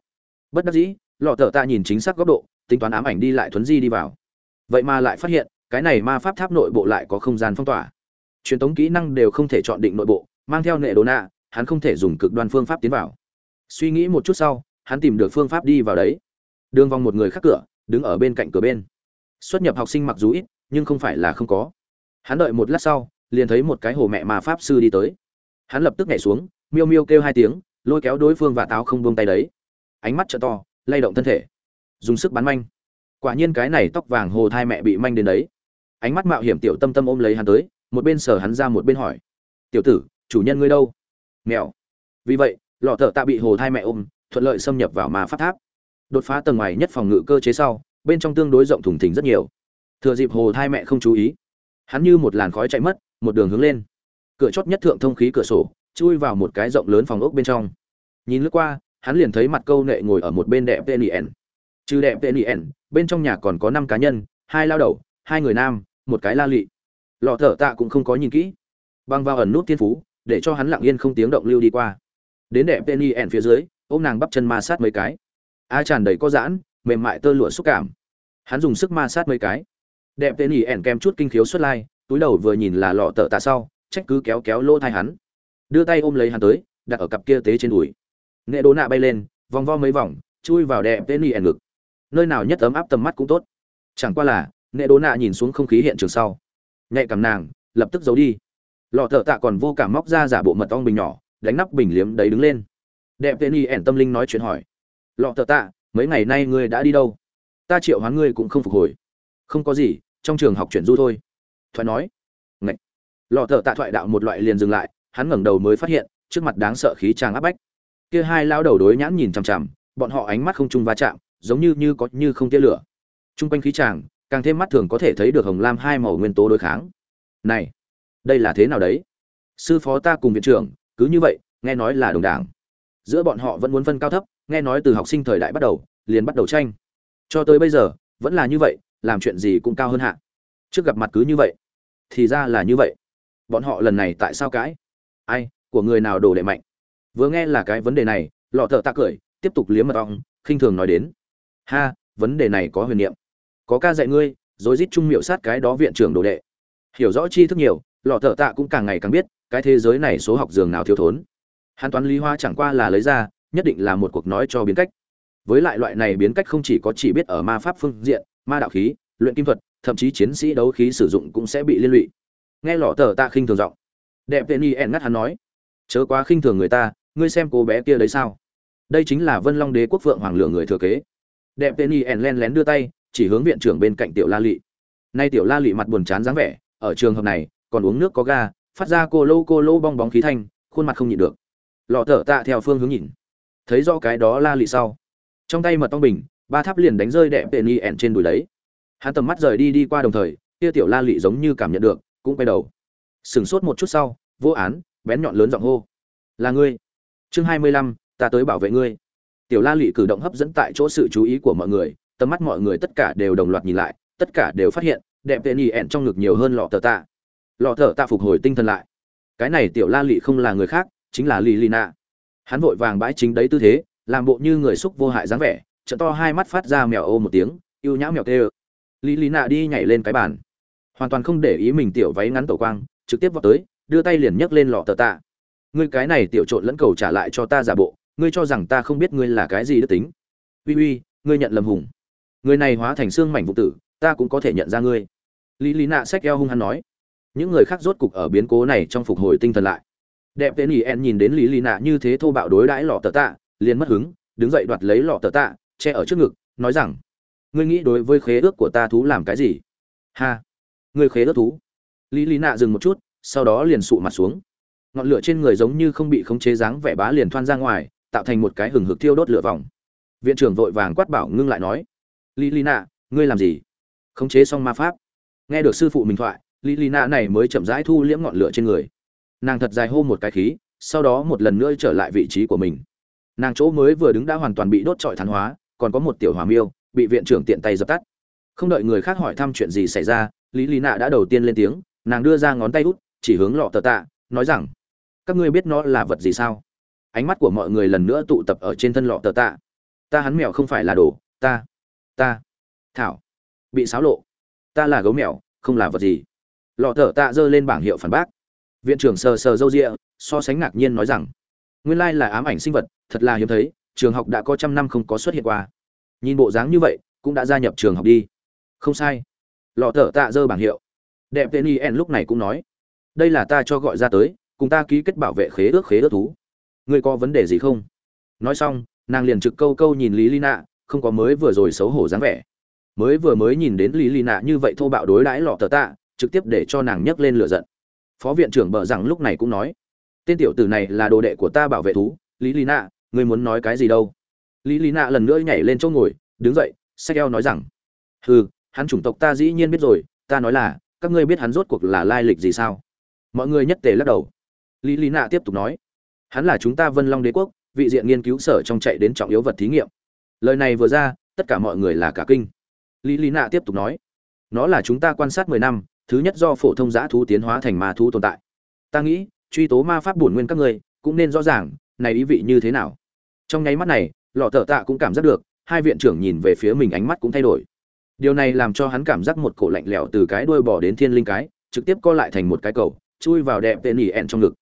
Speaker 1: Bất đắc dĩ, lọ thợ ta nhìn chính xác góc độ, tính toán ám ảnh đi lại thuấn di đi vào. Vậy mà lại phát hiện, cái này ma pháp tháp nội bộ lại có không gian phong tỏa truyền tống kỹ năng đều không thể chọn định nội bộ, mang theo nệ đồ nạ, hắn không thể dùng cực đoan phương pháp tiến vào. Suy nghĩ một chút sau, hắn tìm được phương pháp đi vào đấy. Đường vòng một người khác cửa, đứng ở bên cạnh cửa bên. Xuất nhập học sinh mặc dù ít, nhưng không phải là không có. Hắn đợi một lát sau, liền thấy một cái hồ mẹ mà pháp sư đi tới. Hắn lập tức nhảy xuống, miêu miêu kêu hai tiếng, lôi kéo đối phương và táo không buông tay đấy. Ánh mắt trợ to, lay động thân thể. Dùng sức bắn manh. Quả nhiên cái này tóc vàng hồ thai mẹ bị manh đến đấy. Ánh mắt mạo hiểm tiểu tâm tâm ôm lấy hắn tới một bên sờ hắn ra một bên hỏi. Tiểu tử, chủ nhân ngươi đâu? Mèo. Vì vậy, lọ thợ tạ bị hồ thai mẹ ôm, thuận lợi xâm nhập vào mà pháp tháp. Đột phá tầng ngoài nhất phòng ngự cơ chế sau, bên trong tương đối rộng thùng thình rất nhiều. Thừa dịp hồ thai mẹ không chú ý, hắn như một làn khói chạy mất, một đường hướng lên. Cửa chót nhất thượng thông khí cửa sổ, chui vào một cái rộng lớn phòng ốc bên trong. Nhìn lướt qua, hắn liền thấy mặt câu nệ ngồi ở một bên đẹp tnn trừ đẹp tnn bên trong nhà còn có năm cá nhân, hai lao đầu, hai người nam, một cái la lị lọ thở tạ cũng không có nhìn kỹ. Băng vào ẩn nút tiên phú, để cho hắn lặng yên không tiếng động lưu đi qua. Đến đẹp ẻn phía dưới, ôm nàng bắp chân ma sát mấy cái. A tràn đầy có giãn, mềm mại tơ lụa xúc cảm. Hắn dùng sức ma sát mấy cái. Đẹp penny ỉ ẻn kèm chút kinh khiếu xuất lai, túi đầu vừa nhìn là lọ tợ tạ sau, trách cứ kéo kéo lỗ thai hắn. Đưa tay ôm lấy hắn tới, đặt ở cặp kia tế trên đùi. Nghệ đố nạ bay lên, vòng vo mấy vòng, chui vào đẹp penny ỉ ẻn ngực. Nơi nào nhất ấm áp tầm mắt cũng tốt. Chẳng qua là nghệ đố nạ nhìn xuống không khí hiện trường sau nhạy cảm nàng, lập tức giấu đi. Lọ thợ tạ còn vô cảm móc ra giả bộ mật ong bình nhỏ, đánh nắp bình liếm đấy đứng lên. Đẹp tên y ẻn tâm linh nói chuyện hỏi. Lọ thợ tạ, mấy ngày nay ngươi đã đi đâu? Ta triệu hoán ngươi cũng không phục hồi. Không có gì, trong trường học chuyển du thôi. Thoại nói. Ngậy. lọ thợ tạ thoại đạo một loại liền dừng lại, hắn ngẩng đầu mới phát hiện, trước mặt đáng sợ khí tràng áp bách. Kia hai lao đầu đối nhãn nhìn chằm chằm, bọn họ ánh mắt không chung va chạm, giống như như có như không tia lửa. Chung quanh khí tràng càng thêm mắt thường có thể thấy được hồng lam hai màu nguyên tố đối kháng. Này, đây là thế nào đấy? Sư phó ta cùng viện trưởng, cứ như vậy, nghe nói là đồng đảng. Giữa bọn họ vẫn muốn phân cao thấp, nghe nói từ học sinh thời đại bắt đầu, liền bắt đầu tranh. Cho tới bây giờ, vẫn là như vậy, làm chuyện gì cũng cao hơn hạ. Trước gặp mặt cứ như vậy, thì ra là như vậy. Bọn họ lần này tại sao cãi? Ai, của người nào đồ đệ mạnh? Vừa nghe là cái vấn đề này, lọ thợ ta cười, tiếp tục liếm mật ong, khinh thường nói đến. Ha, vấn đề này có huyền niệm có ca dạy ngươi, rồi rít trung miệu sát cái đó viện trưởng đồ đệ. Hiểu rõ chi thức nhiều, lọ thợ tạ cũng càng ngày càng biết, cái thế giới này số học dường nào thiếu thốn. Hàn toán lý hoa chẳng qua là lấy ra, nhất định là một cuộc nói cho biến cách. Với lại loại này biến cách không chỉ có chỉ biết ở ma pháp phương diện, ma đạo khí, luyện kim thuật, thậm chí chiến sĩ đấu khí sử dụng cũng sẽ bị liên lụy. Nghe lọ thợ tạ khinh thường giọng. Đẹp tên y en ngắt hắn nói, chớ quá khinh thường người ta, ngươi xem cô bé kia đấy sao? Đây chính là vân long đế quốc vượng hoàng lửa người thừa kế. Đẹp tên y en len lén đưa tay chỉ hướng viện trưởng bên cạnh tiểu la lị. Nay tiểu la lị mặt buồn chán dáng vẻ, ở trường hợp này, còn uống nước có ga, phát ra cô lô cô lô bong bóng khí thanh, khuôn mặt không nhịn được. Lọ thở tạ theo phương hướng nhìn. Thấy rõ cái đó la lị sau. Trong tay mật tông bình, ba tháp liền đánh rơi đẹp tên y ẹn trên đùi lấy. hắn tầm mắt rời đi đi qua đồng thời, kia tiểu la lị giống như cảm nhận được, cũng quay đầu. Sửng sốt một chút sau, vô án, bén nhọn lớn giọng hô. Là ngươi. Chương hai mươi lăm, ta tới bảo vệ ngươi. Tiểu la lị cử động hấp dẫn tại chỗ sự chú ý của mọi người tầm mắt mọi người tất cả đều đồng loạt nhìn lại, tất cả đều phát hiện, đẹp tên y ẹn trong ngực nhiều hơn lọ tờ tạ. Lọ tờ tạ phục hồi tinh thần lại. Cái này tiểu la lị không là người khác, chính là lì lì nạ. Hắn vội vàng bãi chính đấy tư thế, làm bộ như người xúc vô hại dáng vẻ trận to hai mắt phát ra mèo ô một tiếng, yêu nhã mèo tê ơ. Lì lì nạ đi nhảy lên cái bàn. Hoàn toàn không để ý mình tiểu váy ngắn tổ quang, trực tiếp vào tới, đưa tay liền nhấc lên lọ tờ tạ. Ngươi cái này tiểu trộn lẫn cầu trả lại cho ta giả bộ, ngươi cho rằng ta không biết ngươi là cái gì đức tính. Uy uy, ngươi nhận lầm hùng người này hóa thành xương mảnh vụ tử, ta cũng có thể nhận ra ngươi. Lý lý nạ sách eo hung hắn nói. Những người khác rốt cục ở biến cố này trong phục hồi tinh thần lại. Đẹp tên ý en nhìn đến lý lý nạ như thế thô bạo đối đãi lọ tờ tạ, liền mất hứng, đứng dậy đoạt lấy lọ tờ tạ, che ở trước ngực, nói rằng, ngươi nghĩ đối với khế ước của ta thú làm cái gì? Ha, ngươi khế ước thú. Lý lý nạ dừng một chút, sau đó liền sụ mặt xuống. Ngọn lửa trên người giống như không bị khống chế dáng vẻ bá liền thoan ra ngoài, tạo thành một cái hừng hực thiêu đốt lửa vòng. Viện trưởng vội vàng quát bảo ngưng lại nói lý lý nạ ngươi làm gì? Khống chế xong ma pháp. Nghe được sư phụ mình thoại, lý lý nạ này mới chậm rãi thu liễm ngọn lửa trên người. Nàng thật dài hô một cái khí, sau đó một lần nữa trở lại vị trí của mình. Nàng chỗ mới vừa đứng đã hoàn toàn bị đốt trọi thán hóa, còn có một tiểu hòa miêu, bị viện trưởng tiện tay dập tắt. Không đợi người khác hỏi thăm chuyện gì xảy ra, lý lý nạ đã đầu tiên lên tiếng, nàng đưa ra ngón tay út, chỉ hướng lọ tờ tạ, nói rằng, các ngươi biết nó là vật gì sao? Ánh mắt của mọi người lần nữa tụ tập ở trên thân lọ tờ tạ. Ta hắn mèo không phải là đồ, ta ta, thảo, bị xáo lộ. Ta là gấu mèo, không là vật gì. Lọ thở tạ giơ lên bảng hiệu phản bác. Viện trưởng sờ sờ râu rịa so sánh ngạc nhiên nói rằng, nguyên lai là ám ảnh sinh vật, thật là hiếm thấy, trường học đã có trăm năm không có xuất hiện qua. Nhìn bộ dáng như vậy, cũng đã gia nhập trường học đi. Không sai. Lọ thở tạ giơ bảng hiệu. Đẹp tên yen lúc này cũng nói, đây là ta cho gọi ra tới, cùng ta ký kết bảo vệ khế ước khế ước thú. Ngươi có vấn đề gì không? Nói xong, nàng liền trực câu câu nhìn lý ly không có mới vừa rồi xấu hổ dáng vẻ. Mới vừa mới nhìn đến lý ly nạ như vậy thô bạo đối đãi lọ tờ tạ, trực tiếp để cho nàng nhấc lên lửa giận. Phó viện trưởng bợ rằng lúc này cũng nói, tên tiểu tử này là đồ đệ của ta bảo vệ thú, lý ly nạ, ngươi muốn nói cái gì đâu? Lý ly nạ lần nữa nhảy lên chỗ ngồi, đứng dậy, sách eo nói rằng, hừ, hắn chủng tộc ta dĩ nhiên biết rồi, ta nói là, các ngươi biết hắn rốt cuộc là lai lịch gì sao? Mọi người nhất tề lắc đầu. Lý lý nạ tiếp tục nói, hắn là chúng ta vân long đế quốc, vị diện nghiên cứu sở trong chạy đến trọng yếu vật thí nghiệm lời này vừa ra, tất cả mọi người là cả kinh. Lý lý nạ tiếp tục nói, nó là chúng ta quan sát mười năm, thứ nhất do phổ thông giã thú tiến hóa thành ma thú tồn tại. Ta nghĩ, truy tố ma pháp bổn nguyên các ngươi cũng nên rõ ràng, này ý vị như thế nào. Trong nháy mắt này, lọ thợ tạ cũng cảm giác được, hai viện trưởng nhìn về phía mình ánh mắt cũng thay đổi. Điều này làm cho hắn cảm giác một cổ lạnh lẽo từ cái đuôi bò đến thiên linh cái, trực tiếp co lại thành một cái cầu, chui vào đẹp tên ỉ ẹn trong ngực.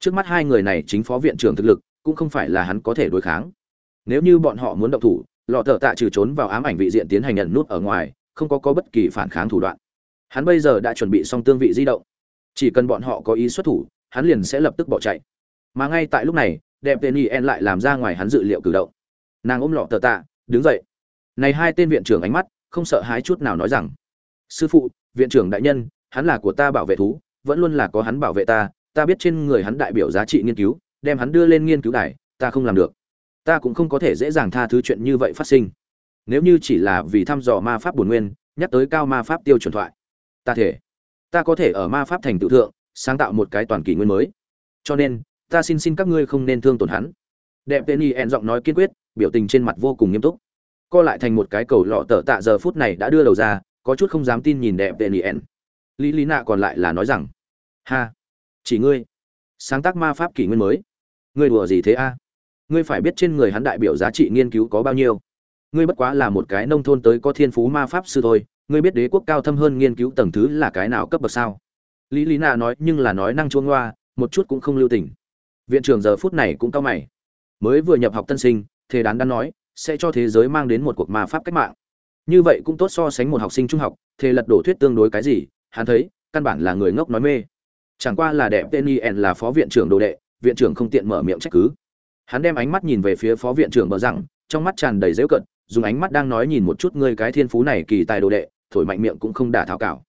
Speaker 1: Trước mắt hai người này chính phó viện trưởng thực lực, cũng không phải là hắn có thể đối kháng nếu như bọn họ muốn động thủ, lọ thợ tạ trừ trốn vào ám ảnh vị diện tiến hành nhận nút ở ngoài, không có có bất kỳ phản kháng thủ đoạn. Hắn bây giờ đã chuẩn bị xong tương vị di động. Chỉ cần bọn họ có ý xuất thủ, hắn liền sẽ lập tức bỏ chạy. Mà ngay tại lúc này, đẹp tên yen lại làm ra ngoài hắn dự liệu cử động. Nàng ôm lọ tờ tạ, đứng dậy. Này hai tên viện trưởng ánh mắt, không sợ hãi chút nào nói rằng, sư phụ, viện trưởng đại nhân, hắn là của ta bảo vệ thú, vẫn luôn là có hắn bảo vệ ta ta biết trên người hắn đại biểu giá trị nghiên cứu, đem hắn đưa lên nghiên cứu đài, ta không làm được ta cũng không có thể dễ dàng tha thứ chuyện như vậy phát sinh. Nếu như chỉ là vì thăm dò ma pháp bổn nguyên, nhắc tới cao ma pháp tiêu chuẩn thoại, ta thể, ta có thể ở ma pháp thành tựu thượng, sáng tạo một cái toàn kỷ nguyên mới. Cho nên, ta xin xin các ngươi không nên thương tổn hắn. Đẹp tên y en giọng nói kiên quyết, biểu tình trên mặt vô cùng nghiêm túc. Co lại thành một cái cầu lọ tở tạ giờ phút này đã đưa đầu ra, có chút không dám tin nhìn đẹp tên y en lý lý nạ còn lại là nói rằng, ha, chỉ ngươi, sáng tác ma pháp kỷ nguyên mới. Ngươi đùa gì thế a? Ngươi phải biết trên người hắn đại biểu giá trị nghiên cứu có bao nhiêu. Ngươi bất quá là một cái nông thôn tới có thiên phú ma pháp sư thôi, ngươi biết đế quốc cao thâm hơn nghiên cứu tầng thứ là cái nào cấp bậc sao? Lý lý na nói, nhưng là nói năng chuông loa một chút cũng không lưu tình. Viện trưởng giờ phút này cũng cao mày. Mới vừa nhập học tân sinh thế đán đã nói, sẽ cho thế giới mang đến một cuộc ma pháp cách mạng. Như vậy cũng tốt so sánh một học sinh trung học, thề lật đổ thuyết tương đối cái gì, hắn thấy, căn bản là người ngốc nói mê. Chẳng qua là đẹp tên yen là phó viện trưởng đồ đệ, viện trưởng không tiện mở miệng trách cứ hắn đem ánh mắt nhìn về phía phó viện trưởng bờ rằng trong mắt tràn đầy dễu cận, dùng ánh mắt đang nói nhìn một chút ngươi cái thiên phú này kỳ tài đồ đệ, thổi mạnh miệng cũng không đả thảo cảo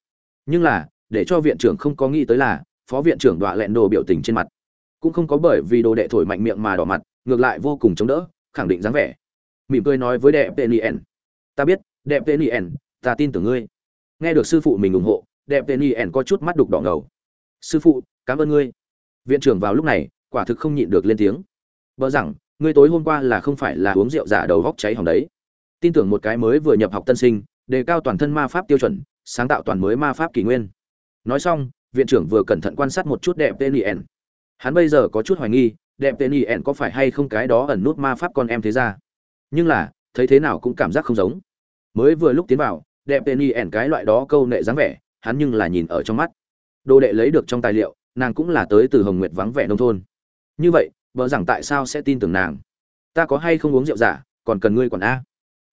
Speaker 1: nhưng là, để cho viện trưởng không có nghĩ tới là, phó viện trưởng đọa lẹn đồ biểu tình trên mặt. Cũng không có bởi vì đồ đệ thổi mạnh miệng mà đỏ mặt, ngược lại vô cùng chống đỡ, khẳng định dáng vẻ. Mỉm cười nói với đẹp penien ta biết đẹp penien ta tin tưởng ngươi. Nghe được sư phụ mình ủng hộ đẹp tên y có chút mắt đục đỏ ngầu. Sư phụ, cảm ơn ngươi. Viện trưởng vào lúc này, quả thực không nhịn được lên tiếng bỡ rằng, ngươi tối hôm qua là không phải là uống rượu giả đầu góc cháy hỏng đấy. Tin tưởng một cái mới vừa nhập học tân sinh, đề cao toàn thân ma pháp tiêu chuẩn, sáng tạo toàn mới ma pháp kỷ nguyên. Nói xong, viện trưởng vừa cẩn thận quan sát một chút đẹp tên y hắn bây giờ có chút hoài nghi, đẹp tên y có phải hay không cái đó ẩn nút ma pháp con em thế ra. Nhưng là, thấy thế nào cũng cảm giác không giống. Mới vừa lúc tiến vào, đẹp tên y cái loại đó câu nệ dáng vẻ, hắn nhưng là nhìn ở trong mắt. Đồ đệ lấy được trong tài liệu, nàng cũng là tới từ hồng nguyệt vắng vẻ nông thôn. Như vậy vợ rằng tại sao sẽ tin tưởng nàng? Ta có hay không uống rượu giả, còn cần ngươi còn a.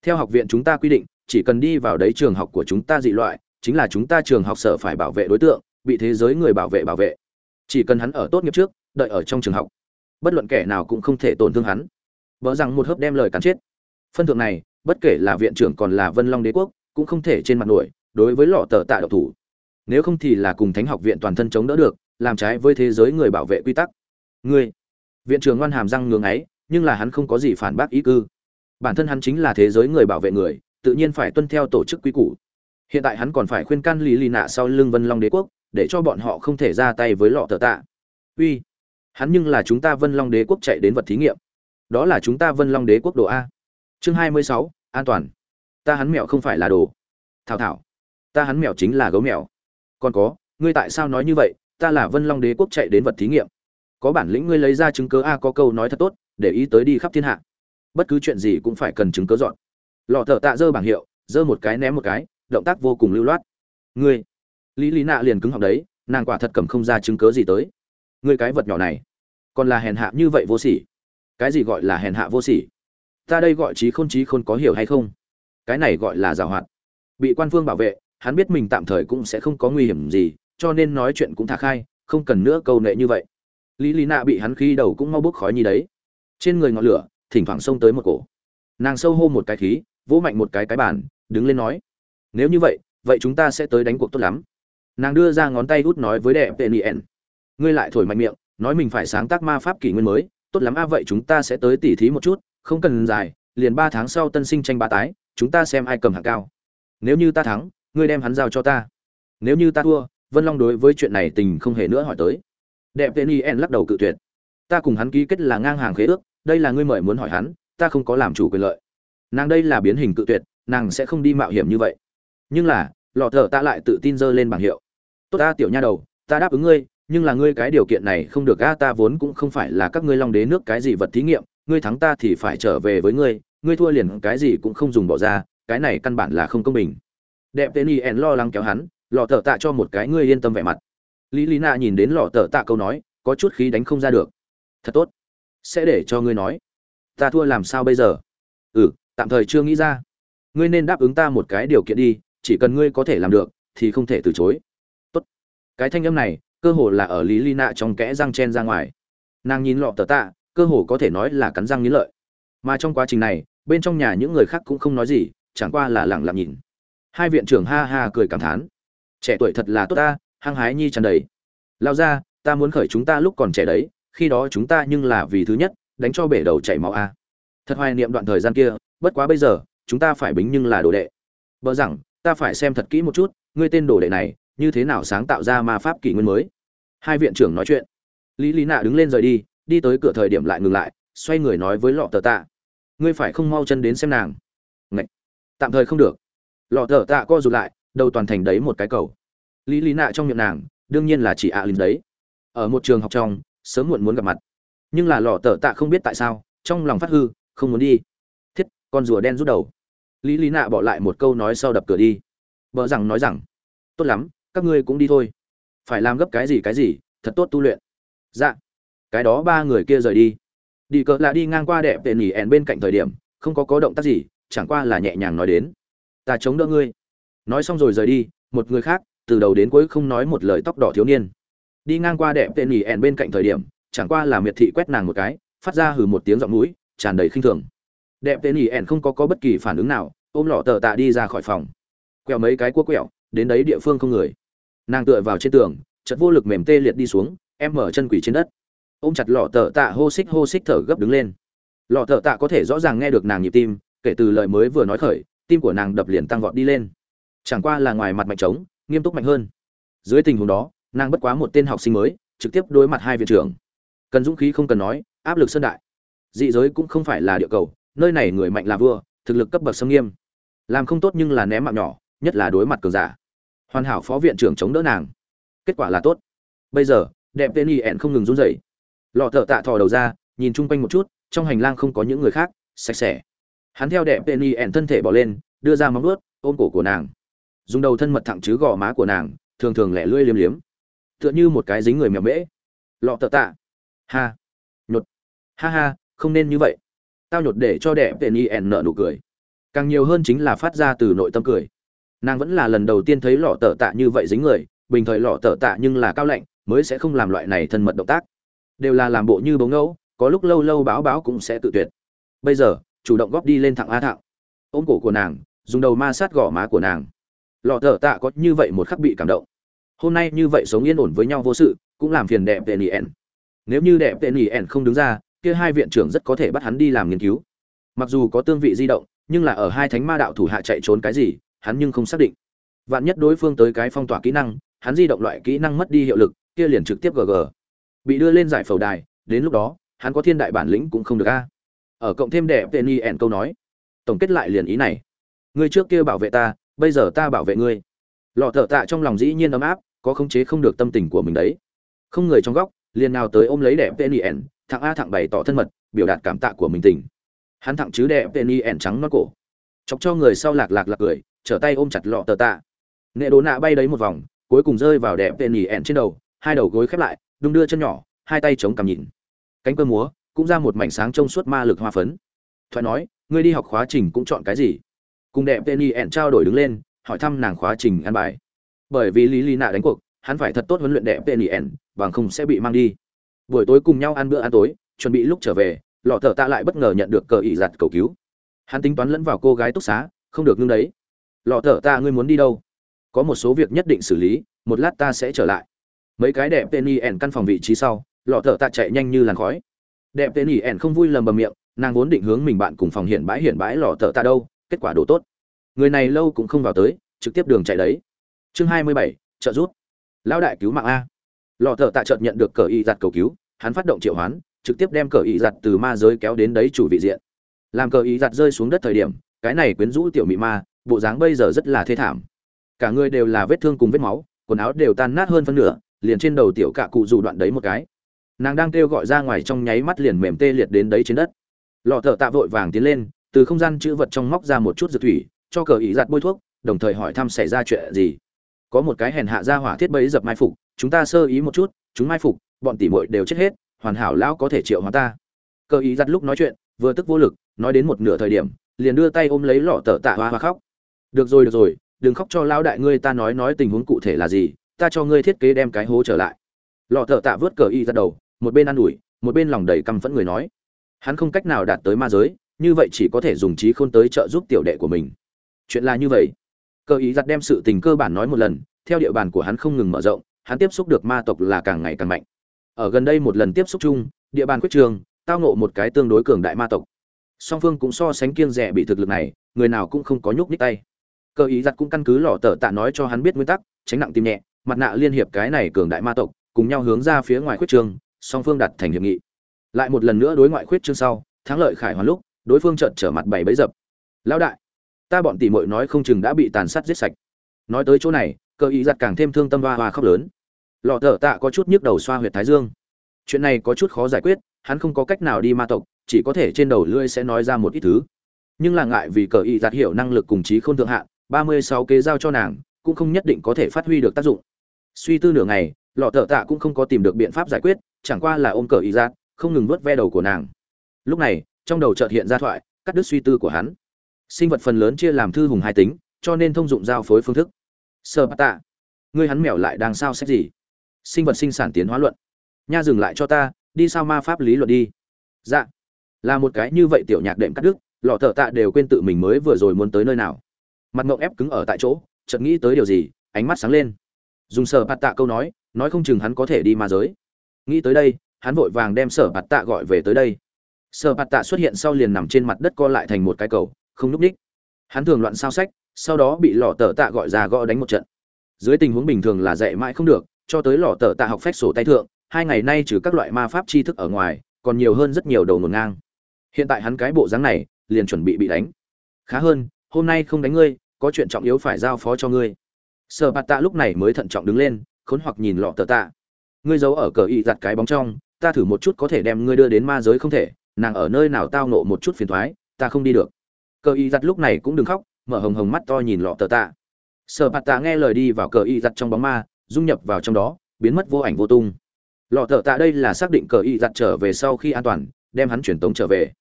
Speaker 1: Theo học viện chúng ta quy định, chỉ cần đi vào đấy trường học của chúng ta dị loại, chính là chúng ta trường học sở phải bảo vệ đối tượng, bị thế giới người bảo vệ bảo vệ. Chỉ cần hắn ở tốt nghiệp trước, đợi ở trong trường học. Bất luận kẻ nào cũng không thể tổn thương hắn. Vợ rằng một hớp đem lời cắn chết. Phân thượng này, bất kể là viện trưởng còn là vân long đế quốc, cũng không thể trên mặt nổi, đối với lọ tờ tạ độc thủ. Nếu không thì là cùng thánh học viện toàn thân chống đỡ được, làm trái với thế giới người bảo vệ quy tắc. Ngươi viện trưởng ngoan hàm răng ngưỡng ấy, nhưng là hắn không có gì phản bác ý cư. Bản thân hắn chính là thế giới người bảo vệ người, tự nhiên phải tuân theo tổ chức quy củ. Hiện tại hắn còn phải khuyên can lý lì nạ sau lưng vân long đế quốc, để cho bọn họ không thể ra tay với lọ tờ tạ. Uy, hắn nhưng là chúng ta vân long đế quốc chạy đến vật thí nghiệm. Đó là chúng ta vân long đế quốc độ a. Chương hai mươi sáu, an toàn. Ta hắn mẹo không phải là đồ. Thảo thảo, ta hắn mèo chính là gấu mèo còn có, ngươi tại sao nói như vậy? Ta là vân long đế quốc chạy đến vật thí nghiệm có bản lĩnh ngươi lấy ra chứng cớ a, có câu nói thật tốt, để ý tới đi khắp thiên hạ. Bất cứ chuyện gì cũng phải cần chứng cớ dọn. Lọ thợ tạ dơ bảng hiệu dơ một cái ném một cái, động tác vô cùng lưu loát. Ngươi, lý lý nạ liền cứng học đấy, nàng quả thật cầm không ra chứng cớ gì tới. Ngươi cái vật nhỏ này, còn là hèn hạ như vậy vô sỉ. Cái gì gọi là hèn hạ vô sỉ? Ta đây gọi trí khôn trí khôn có hiểu hay không? Cái này gọi là giảo hoạt. Bị quan phương bảo vệ, hắn biết mình tạm thời cũng sẽ không có nguy hiểm gì, cho nên nói chuyện cũng thả khai, không cần nữa câu nệ như vậy lý lý nạ bị hắn khi đầu cũng mau bốc khói như đấy. Trên người ngọn lửa, thỉnh thoảng xông tới một cổ. Nàng sâu hô một cái khí, vỗ mạnh một cái cái bàn, đứng lên nói, nếu như vậy vậy chúng ta sẽ tới đánh cuộc tốt lắm. Nàng đưa ra ngón tay út nói với đẹp tệ nien, ngươi lại thổi mạnh miệng, nói mình phải sáng tác ma pháp kỷ nguyên mới, tốt lắm a, vậy chúng ta sẽ tới tỉ thí một chút, không cần dài, liền ba tháng sau tân sinh tranh ba tái, chúng ta xem ai cầm hạng cao. Nếu như ta thắng, ngươi đem hắn giao cho ta. Nếu như ta thua, vân long đối với chuyện này tình không hề nữa hỏi tới đẹp tên yen lắc đầu cự tuyệt. Ta cùng hắn ký kết là ngang hàng khế ước, đây là ngươi mời muốn hỏi hắn, ta không có làm chủ quyền lợi. Nàng đây là biến hình cự tuyệt, nàng sẽ không đi mạo hiểm như vậy. Nhưng là, lọ thở ta lại tự tin dơ lên bảng hiệu. Tốt ta tiểu nha đầu, ta đáp ứng ngươi, nhưng là ngươi cái điều kiện này không được a ta vốn cũng không phải là các ngươi long đế nước cái gì vật thí nghiệm, ngươi thắng ta thì phải trở về với ngươi ngươi thua liền cái gì cũng không dùng bỏ ra, cái này căn bản là không công bình. Đẹp tên y lo lắng kéo hắn, lọ thở tạ cho một cái ngươi yên tâm vẻ mặt lý lý nạ nhìn đến lọ tờ tạ câu nói, có chút khí đánh không ra được. Thật tốt. Sẽ để cho ngươi nói. Ta thua làm sao bây giờ? Ừ tạm thời chưa nghĩ ra. Ngươi nên đáp ứng ta một cái điều kiện đi, chỉ cần ngươi có thể làm được, thì không thể từ chối. Tốt. Cái thanh âm này, cơ hồ là ở lý lý nạ trong kẽ răng chen ra ngoài. Nàng nhìn lọ tờ tạ, cơ hồ có thể nói là cắn răng nghĩ lợi. Mà trong quá trình này, bên trong nhà những người khác cũng không nói gì, chẳng qua là lẳng lặng nhìn. Hai viện trưởng ha ha cười cảm thán. Trẻ tuổi thật là tốt ta hăng hái nhi tràn đầy. Lao ra, ta muốn khởi chúng ta lúc còn trẻ đấy, khi đó chúng ta nhưng là vì thứ nhất, đánh cho bể đầu chảy máu a. Thật hoài niệm đoạn thời gian kia, bất quá bây giờ, chúng ta phải bính nhưng là đồ đệ. Bỡ rằng, ta phải xem thật kỹ một chút, ngươi tên đồ đệ này, như thế nào sáng tạo ra ma pháp kỷ nguyên mới? Hai viện trưởng nói chuyện. Lý lý nạ đứng lên rời đi đi tới cửa thời điểm lại ngừng lại, xoay người nói với lọ tờ tạ. Ngươi phải không mau chân đến xem nàng. Ngậy! tạm thời không được. Lọ tờ tạ co rụt lại, đầu toàn thành đấy một cái cầu lý lý nạ trong miệng nàng, đương nhiên là chỉ ạ à linh đấy. Ở một trường học trong, sớm muộn muốn gặp mặt. Nhưng là lò tờ tạ không biết tại sao, trong lòng phát hư, không muốn đi. Thiết, con rùa đen rút đầu. Lý lý nạ bỏ lại một câu nói sau đập cửa đi. Vợ rằng nói rằng, tốt lắm, các ngươi cũng đi thôi. Phải làm gấp cái gì cái gì, thật tốt tu luyện. Dạ. Cái đó ba người kia rời đi. Đi cỡ là đi ngang qua đẹp tệ nỉ ẹn bên cạnh thời điểm, không có có động tác gì, chẳng qua là nhẹ nhàng nói đến, ta chống đỡ ngươi. Nói xong rồi rời đi, một người khác từ đầu đến cuối không nói một lời tóc đỏ thiếu niên. Đi ngang qua đẹp tên nhỉ ẻn bên cạnh thời điểm, chẳng qua là miệt thị quét nàng một cái, phát ra hừ một tiếng giọng mũi, tràn đầy khinh thường. Đẹp tên nhỉ ẻn không có có bất kỳ phản ứng nào, ôm lọ tờ tạ đi ra khỏi phòng. Quẹo mấy cái cua quẹo, đến đấy địa phương không người. Nàng tựa vào trên tường chật vô lực mềm tê liệt đi xuống, em mở chân quỷ trên đất. Ôm chặt lọ tờ tạ hô xích hô xích thở gấp đứng lên. Lọ tờ tạ có thể rõ ràng nghe được nàng nhịp tim, kể từ lời mới vừa nói khởi, tim của nàng đập liền tăng vọt đi lên. Chẳng qua là ngoài mặt mạnh trống nghiêm túc mạnh hơn. Dưới tình huống đó, nàng bất quá một tên học sinh mới, trực tiếp đối mặt hai viện trưởng. Cần dũng khí không cần nói, áp lực sơn đại. Dị giới cũng không phải là địa cầu, nơi này người mạnh là vua, thực lực cấp bậc sâm nghiêm. Làm không tốt nhưng là ném mạng nhỏ, nhất là đối mặt cường giả. Hoàn hảo phó viện trưởng chống đỡ nàng. Kết quả là tốt. Bây giờ, đẹp tên y ẹn không ngừng run rẩy. Lọ thợ tạ thò đầu ra, nhìn chung quanh một chút, trong hành lang không có những người khác, sạch sẽ. Hắn theo đẹp tên y ẹn thân thể bỏ lên, đưa ra móng nuốt ôm cổ của nàng dùng đầu thân mật thẳng chứ gò má của nàng, thường thường lẻ lươi liếm liếm. Tựa như một cái dính người mèo mễ. Lọ tợ tạ. Ha. Nhột. Ha ha, không nên như vậy. Tao nhột để cho đẹp tên y ẻn nợ nụ cười. Càng nhiều hơn chính là phát ra từ nội tâm cười. Nàng vẫn là lần đầu tiên thấy lọ tợ tạ như vậy dính người, bình thời lọ tợ tạ nhưng là cao lạnh, mới sẽ không làm loại này thân mật động tác. Đều là làm bộ như bóng ngẫu, có lúc lâu lâu báo báo cũng sẽ tự tuyệt. Bây giờ, chủ động góp đi lên thẳng a thẳng ôm cổ của nàng, dùng đầu ma sát gò má của nàng lọ tờ tạ có như vậy một khắc bị cảm động. Hôm nay như vậy sống yên ổn với nhau vô sự, cũng làm phiền đẹp tên ẻn. Nếu như đẹp tên ẻn không đứng ra, kia hai viện trưởng rất có thể bắt hắn đi làm nghiên cứu. Mặc dù có tương vị di động, nhưng là ở hai thánh ma đạo thủ hạ chạy trốn cái gì, hắn nhưng không xác định. Vạn nhất đối phương tới cái phong tỏa kỹ năng, hắn di động loại kỹ năng mất đi hiệu lực, kia liền trực tiếp gg bị đưa lên giải phẫu đài, đến lúc đó, hắn có thiên đại bản lĩnh cũng không được a. Ở cộng thêm đẹp tên y ẻn câu nói, tổng kết lại liền ý này. Người trước kia bảo vệ ta bây giờ ta bảo vệ ngươi. Lọ thợ tạ trong lòng dĩ nhiên ấm áp, có khống chế không được tâm tình của mình đấy. Không người trong góc, liền nào tới ôm lấy đẹp tên y thằng a thằng bày tỏ thân mật, biểu đạt cảm tạ của mình tình. Hắn thẳng chứ đẹp tên y trắng nó cổ. Chọc cho người sau lạc lạc lạc cười, trở tay ôm chặt lọ tờ tạ. Nệ đố nạ bay đấy một vòng, cuối cùng rơi vào đẹp tên nhì trên đầu, hai đầu gối khép lại, đung đưa chân nhỏ, hai tay chống cằm nhìn. Cánh cơ múa, cũng ra một mảnh sáng trong suốt ma lực hoa phấn. Thoại nói, ngươi đi học khóa trình cũng chọn cái gì? Cùng đẹp tên nhì ẻn trao đổi đứng lên, hỏi thăm nàng khóa trình ăn bài. Bởi vì lý lý nạ đánh cuộc, hắn phải thật tốt huấn luyện đẹp tên nhì ẻn bằng không sẽ bị mang đi. Buổi tối cùng nhau ăn bữa ăn tối, chuẩn bị lúc trở về, lọ thợ tạ lại bất ngờ nhận được cờ ỉ giặt cầu cứu. Hắn tính toán lẫn vào cô gái túc xá, không được ngưng đấy. Lọ thợ ta ngươi muốn đi đâu? Có một số việc nhất định xử lý, một lát ta sẽ trở lại. Mấy cái đẹp tên y ẻn căn phòng vị trí sau, lọ thợ ta chạy nhanh như làn khói. Đẹp tên y ẻn không vui lầm bầm miệng, nàng vốn định hướng mình bạn cùng phòng hiện bãi hiện bãi lọ thợ ta đâu kết quả đồ tốt. Người này lâu cũng không vào tới, trực tiếp đường chạy đấy. Chương hai mươi bảy, trợ rút lão đại cứu mạng a. Lọ thợ tạ chợt nhận được cờ y giặt cầu cứu, hắn phát động triệu hoán, trực tiếp đem cờ y giặt từ ma giới kéo đến đấy chủ vị diện. Làm cờ y giặt rơi xuống đất thời điểm, cái này quyến rũ tiểu mị ma, bộ dáng bây giờ rất là thê thảm. Cả người đều là vết thương cùng vết máu, quần áo đều tan nát hơn phân nửa, liền trên đầu tiểu cạ cụ dù đoạn đấy một cái. Nàng đang kêu gọi ra ngoài trong nháy mắt liền mềm tê liệt đến đấy trên đất. Lọ thợ tạ vội vàng tiến lên từ không gian chữ vật trong móc ra một chút dược thủy, cho cờ ý giặt bôi thuốc, đồng thời hỏi thăm xảy ra chuyện gì. Có một cái hèn hạ ra hỏa thiết bẫy dập mai phục, chúng ta sơ ý một chút, chúng mai phục, bọn tỉ muội đều chết hết, hoàn hảo lão có thể triệu hóa ta. Cờ ý giặt lúc nói chuyện, vừa tức vô lực, nói đến một nửa thời điểm, liền đưa tay ôm lấy lọ tờ tạ hoa hoa khóc. Được rồi được rồi, đừng khóc cho lão đại ngươi ta nói nói tình huống cụ thể là gì, ta cho ngươi thiết kế đem cái hố trở lại. Lọ tờ tạ vớt cờ y ra đầu, một bên ă n ủi, một bên lòng đầy căm phẫn người nói. Hắn không cách nào đạt tới ma giới như vậy chỉ có thể dùng trí khôn tới trợ giúp tiểu đệ của mình. Chuyện là như vậy. Cơ ý giặt đem sự tình cơ bản nói một lần, theo địa bàn của hắn không ngừng mở rộng, hắn tiếp xúc được ma tộc là càng ngày càng mạnh. Ở gần đây một lần tiếp xúc chung, địa bàn quyết trường, tao ngộ một cái tương đối cường đại ma tộc. Song phương cũng so sánh kiêng rẻ bị thực lực này, người nào cũng không có nhúc nhích tay. Cơ ý giặt cũng căn cứ lò tờ tạ nói cho hắn biết nguyên tắc, tránh nặng tim nhẹ, mặt nạ liên hiệp cái này cường đại ma tộc, cùng nhau hướng ra phía ngoài khuyết trương song phương đặt thành hiệp nghị. Lại một lần nữa đối ngoại khuyết trương sau, thắng lợi khải hoàn lúc đối phương trợn trở mặt bảy bấy dập. Lão đại, ta bọn tỷ muội nói không chừng đã bị tàn sát giết sạch. Nói tới chỗ này cơ ý giặt càng thêm thương tâm hoa hoa khóc lớn. Lọ thợ tạ có chút nhức đầu xoa huyệt thái dương. Chuyện này có chút khó giải quyết, hắn không có cách nào đi ma tộc, chỉ có thể trên đầu lưỡi sẽ nói ra một ít thứ. Nhưng là ngại vì cờ y giặt hiểu năng lực cùng trí khôn thượng hạn ba mươi sáu kế giao cho nàng, cũng không nhất định có thể phát huy được tác dụng. Suy tư nửa ngày, lọ thợ tạ cũng không có tìm được biện pháp giải quyết, chẳng qua là ôm cờ y giặt không ngừng vớt ve đầu của nàng. Lúc này trong đầu chợt hiện ra thoại, cắt đứt suy tư của hắn. Sinh vật phần lớn chia làm thư hùng hai tính, cho nên thông dụng giao phối phương thức. Sơ bát tạ ngươi hắn mèo lại đang sao xét gì? Sinh vật sinh sản tiến hóa luận. Nha dừng lại cho ta, đi sao ma pháp lý luận đi. Dạ. Là một cái như vậy tiểu nhạc đệm cắt đứt, lọ thợ tạ đều quên tự mình mới vừa rồi muốn tới nơi nào. Mặt ngộng ép cứng ở tại chỗ, chợt nghĩ tới điều gì, ánh mắt sáng lên. Dùng sở bạt tạ câu nói nói không chừng hắn có thể đi ma giới. Nghĩ tới đây, hắn vội vàng đem sở bạt tạ gọi về tới đây sở bạt tạ xuất hiện sau liền nằm trên mặt đất co lại thành một cái cầu, không núp ních hắn thường loạn sao sách, sau đó bị lọ tờ tạ gọi ra gõ đánh một trận. Dưới tình huống bình thường là dạy mãi không được, cho tới lọ tờ tạ học phép sổ tay thượng, hai ngày nay trừ các loại ma pháp tri thức ở ngoài, còn nhiều hơn rất nhiều đầu nổ ngang. Hiện tại hắn cái bộ dáng này, liền chuẩn bị bị đánh. Khá hơn, hôm nay không đánh ngươi, có chuyện trọng yếu phải giao phó cho ngươi. Sở bạt tạ lúc này mới thận trọng đứng lên, khốn hoặc nhìn lọ tờ tạ. Ngươi giấu ở cờ y giặt cái bóng trong, ta thử một chút có thể đem ngươi đưa đến ma giới không thể nàng ở nơi nào tao nộ một chút phiền thoái, ta không đi được. Cờ y giặt lúc này cũng đừng khóc, mở hồng hồng mắt to nhìn lọ tờ tạ. Sợ bạt tạ nghe lời đi vào cờ y giặt trong bóng ma, dung nhập vào trong đó, biến mất vô ảnh vô tung. Lọ tờ tạ đây là xác định cờ y giặt trở về sau khi an toàn, đem hắn chuyển tống trở về.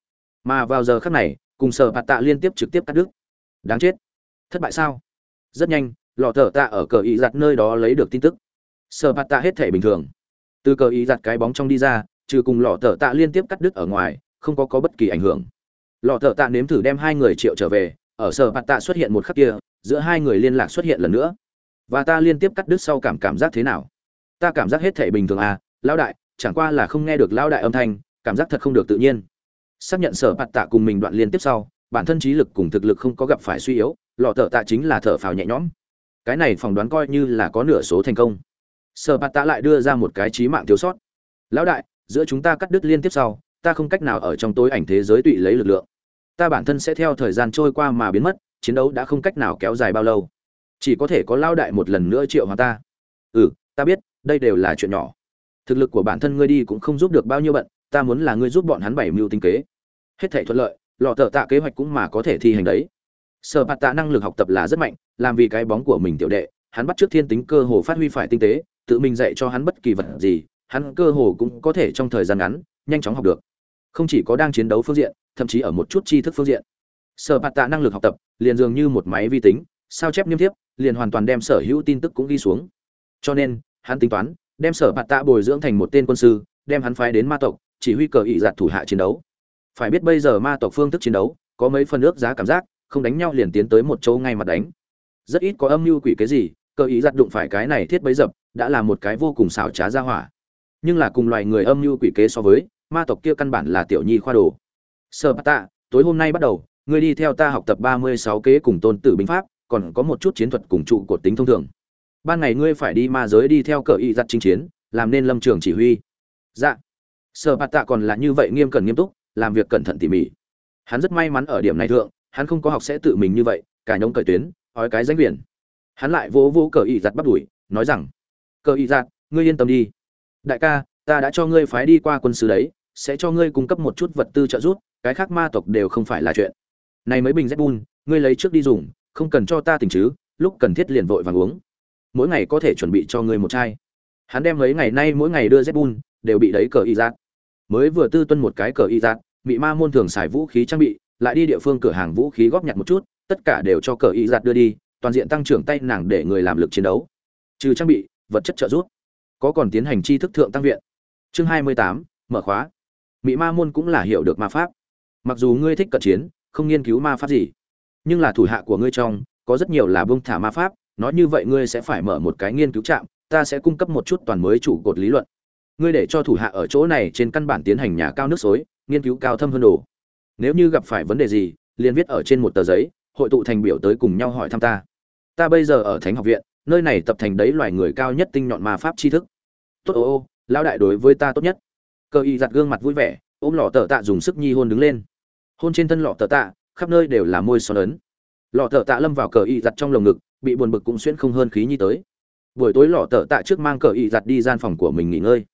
Speaker 1: Mà vào giờ khắc này, cùng sợ bạt tạ liên tiếp trực tiếp cắt đứt. Đáng chết. Thất bại sao? Rất nhanh, lọ tờ tạ ở cờ y giặt nơi đó lấy được tin tức. Sợ bạt tạ hết thể bình thường. Từ cờ y giặt cái bóng trong đi ra trừ cùng lọ thợ tạ liên tiếp cắt đứt ở ngoài, không có có bất kỳ ảnh hưởng. Lọ thợ tạ nếm thử đem hai người triệu trở về, ở sở bạt tạ xuất hiện một khắc kia, giữa hai người liên lạc xuất hiện lần nữa. Và ta liên tiếp cắt đứt sau cảm cảm giác thế nào? Ta cảm giác hết thể bình thường à lão đại, chẳng qua là không nghe được lão đại âm thanh, cảm giác thật không được tự nhiên. Xác nhận sở bạt tạ cùng mình đoạn liên tiếp sau, bản thân trí lực cùng thực lực không có gặp phải suy yếu, lọ thợ tạ chính là thở phào nhẹ nhõm. Cái này phỏng đoán coi như là có nửa số thành công. Sở bạt tạ lại đưa ra một cái trí mạng thiếu sót. Lão đại giữa chúng ta cắt đứt liên tiếp sau, ta không cách nào ở trong tối ảnh thế giới tụy lấy lực lượng. Ta bản thân sẽ theo thời gian trôi qua mà biến mất, chiến đấu đã không cách nào kéo dài bao lâu. Chỉ có thể có lao đại một lần nữa triệu hòa ta. Ừ ta biết, đây đều là chuyện nhỏ. Thực lực của bản thân ngươi đi cũng không giúp được bao nhiêu bận, ta muốn là ngươi giúp bọn hắn bảy mưu tinh kế. Hết thể thuận lợi, lọ tở tạ kế hoạch cũng mà có thể thi hành đấy. Sở bạt tạ năng lực học tập là rất mạnh, làm vì cái bóng của mình tiểu đệ, hắn bắt trước thiên tính cơ hồ phát huy phải tinh tế, tự mình dạy cho hắn bất kỳ vật gì hắn cơ hồ cũng có thể trong thời gian ngắn, nhanh chóng học được. Không chỉ có đang chiến đấu phương diện, thậm chí ở một chút tri thức phương diện. Sở bạt tạ năng lực học tập, liền dường như một máy vi tính, sao chép niêm thiếp, liền hoàn toàn đem sở hữu tin tức cũng ghi xuống. Cho nên, hắn tính toán, đem sở bạt tạ bồi dưỡng thành một tên quân sư, đem hắn phái đến ma tộc, chỉ huy cờ ị giặt thủ hạ chiến đấu. Phải biết bây giờ ma tộc phương thức chiến đấu, có mấy phần ước giá cảm giác, không đánh nhau liền tiến tới một chỗ ngay mặt đánh. Rất ít có âm mưu quỷ cái gì, cờ ý giặt đụng phải cái này thiết bấy dập, đã là một cái vô cùng xảo trá ra hỏa nhưng là cùng loài người âm mưu quỷ kế so với, ma tộc kia căn bản là tiểu nhi khoa đồ. Sơ bát tạ, tối hôm nay bắt đầu, ngươi đi theo ta học tập ba mươi sáu kế cùng tôn tử binh pháp, còn có một chút chiến thuật cùng trụ cột tính thông thường. Ban ngày ngươi phải đi ma giới đi theo cờ y giặt chinh chiến, làm nên lâm trường chỉ huy. Dạ. Sơ bát tạ còn là như vậy nghiêm cẩn nghiêm túc, làm việc cẩn thận tỉ mỉ. Hắn rất may mắn ở điểm này thượng, hắn không có học sẽ tự mình như vậy, cả nhóm cởi tuyến ói cái danh biển. Hắn lại vỗ vỗ cờ y giặt bắt đuổi, nói rằng, cờ y giặt, ngươi yên tâm đi đại ca, ta đã cho ngươi phái đi qua quân sứ đấy, sẽ cho ngươi cung cấp một chút vật tư trợ giúp, cái khác ma tộc đều không phải là chuyện. Này mấy bình zbun ngươi lấy trước đi dùng, không cần cho ta tỉnh chứ, lúc cần thiết liền vội vàng uống. Mỗi ngày có thể chuẩn bị cho ngươi một chai. Hắn đem mấy ngày nay mỗi ngày đưa zbun đều bị đấy cờ y giác mới vừa tư tuân một cái cờ y giác bị ma môn thường xài vũ khí trang bị, lại đi địa phương cửa hàng vũ khí góp nhặt một chút, tất cả đều cho cờ y giặt đưa đi, toàn diện tăng trưởng tay nàng để người làm lực chiến đấu. Trừ trang bị, vật chất trợ giúp có còn tiến hành tri thức thượng tăng viện. Chương hai mươi tám, mở khóa. Mỹ ma môn cũng là hiểu được ma pháp. Mặc dù ngươi thích cận chiến, không nghiên cứu ma pháp gì, nhưng là thủ hạ của ngươi trong, có rất nhiều là bông thả ma pháp, nói như vậy ngươi sẽ phải mở một cái nghiên cứu trạm, ta sẽ cung cấp một chút toàn mới chủ cột lý luận. Ngươi để cho thủ hạ ở chỗ này trên căn bản tiến hành nhà cao nước xối, nghiên cứu cao thâm hơn đồ. Nếu như gặp phải vấn đề gì, liền viết ở trên một tờ giấy, hội tụ thành biểu tới cùng nhau hỏi thăm ta. Ta bây giờ ở thánh học viện, nơi này tập thành đấy loài người cao nhất tinh nhọn ma pháp tri thức tốt, ô ô, lão đại đối với ta tốt nhất. Cờ y giặt gương mặt vui vẻ, ôm lọ tờ tạ dùng sức nhi hôn đứng lên. Hôn trên thân lọ tờ tạ, khắp nơi đều là môi son ấn. Lọ tờ tạ lâm vào cờ y giặt trong lồng ngực, bị buồn bực cũng xuyên không hơn khí nhi tới. Buổi tối lọ tờ tạ trước mang cờ y giặt đi gian phòng của mình nghỉ ngơi.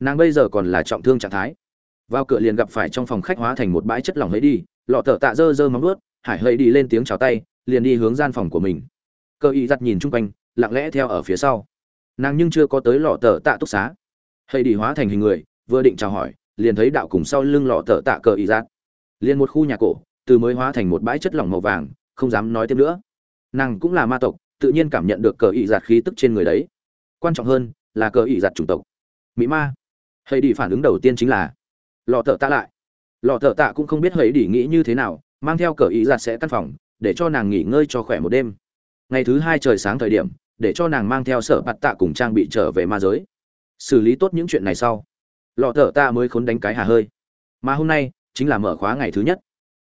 Speaker 1: Nàng bây giờ còn là trọng thương trạng thái. Vào cửa liền gặp phải trong phòng khách hóa thành một bãi chất lỏng ấy đi, lọ tờ tạ dơ dơ móng ướt hải hơi đi lên tiếng chào tay, liền đi hướng gian phòng của mình. Cờ y giặt nhìn chung quanh, lặng lẽ theo ở phía sau nàng nhưng chưa có tới lọ tờ tạ túc xá. Hay đi hóa thành hình người, vừa định chào hỏi, liền thấy đạo cùng sau lưng lọ tờ tạ cờ ý giác liền một khu nhà cổ, từ mới hóa thành một bãi chất lỏng màu vàng, không dám nói thêm nữa. Nàng cũng là ma tộc, tự nhiên cảm nhận được cờ ý giặt khí tức trên người đấy. Quan trọng hơn, là cờ ý giặt chủng tộc. Mỹ ma. Hay đi phản ứng đầu tiên chính là, lọ tờ tạ lại. Lọ tờ tạ cũng không biết hơi đi nghĩ như thế nào, mang theo cờ ý giặt sẽ căn phòng, để cho nàng nghỉ ngơi cho khỏe một đêm. Ngày thứ hai trời sáng thời điểm để cho nàng mang theo sở bạt tạ cùng trang bị trở về ma giới. Xử lý tốt những chuyện này sau, lọ thở ta mới khốn đánh cái hà hơi. Mà hôm nay, chính là mở khóa ngày thứ nhất.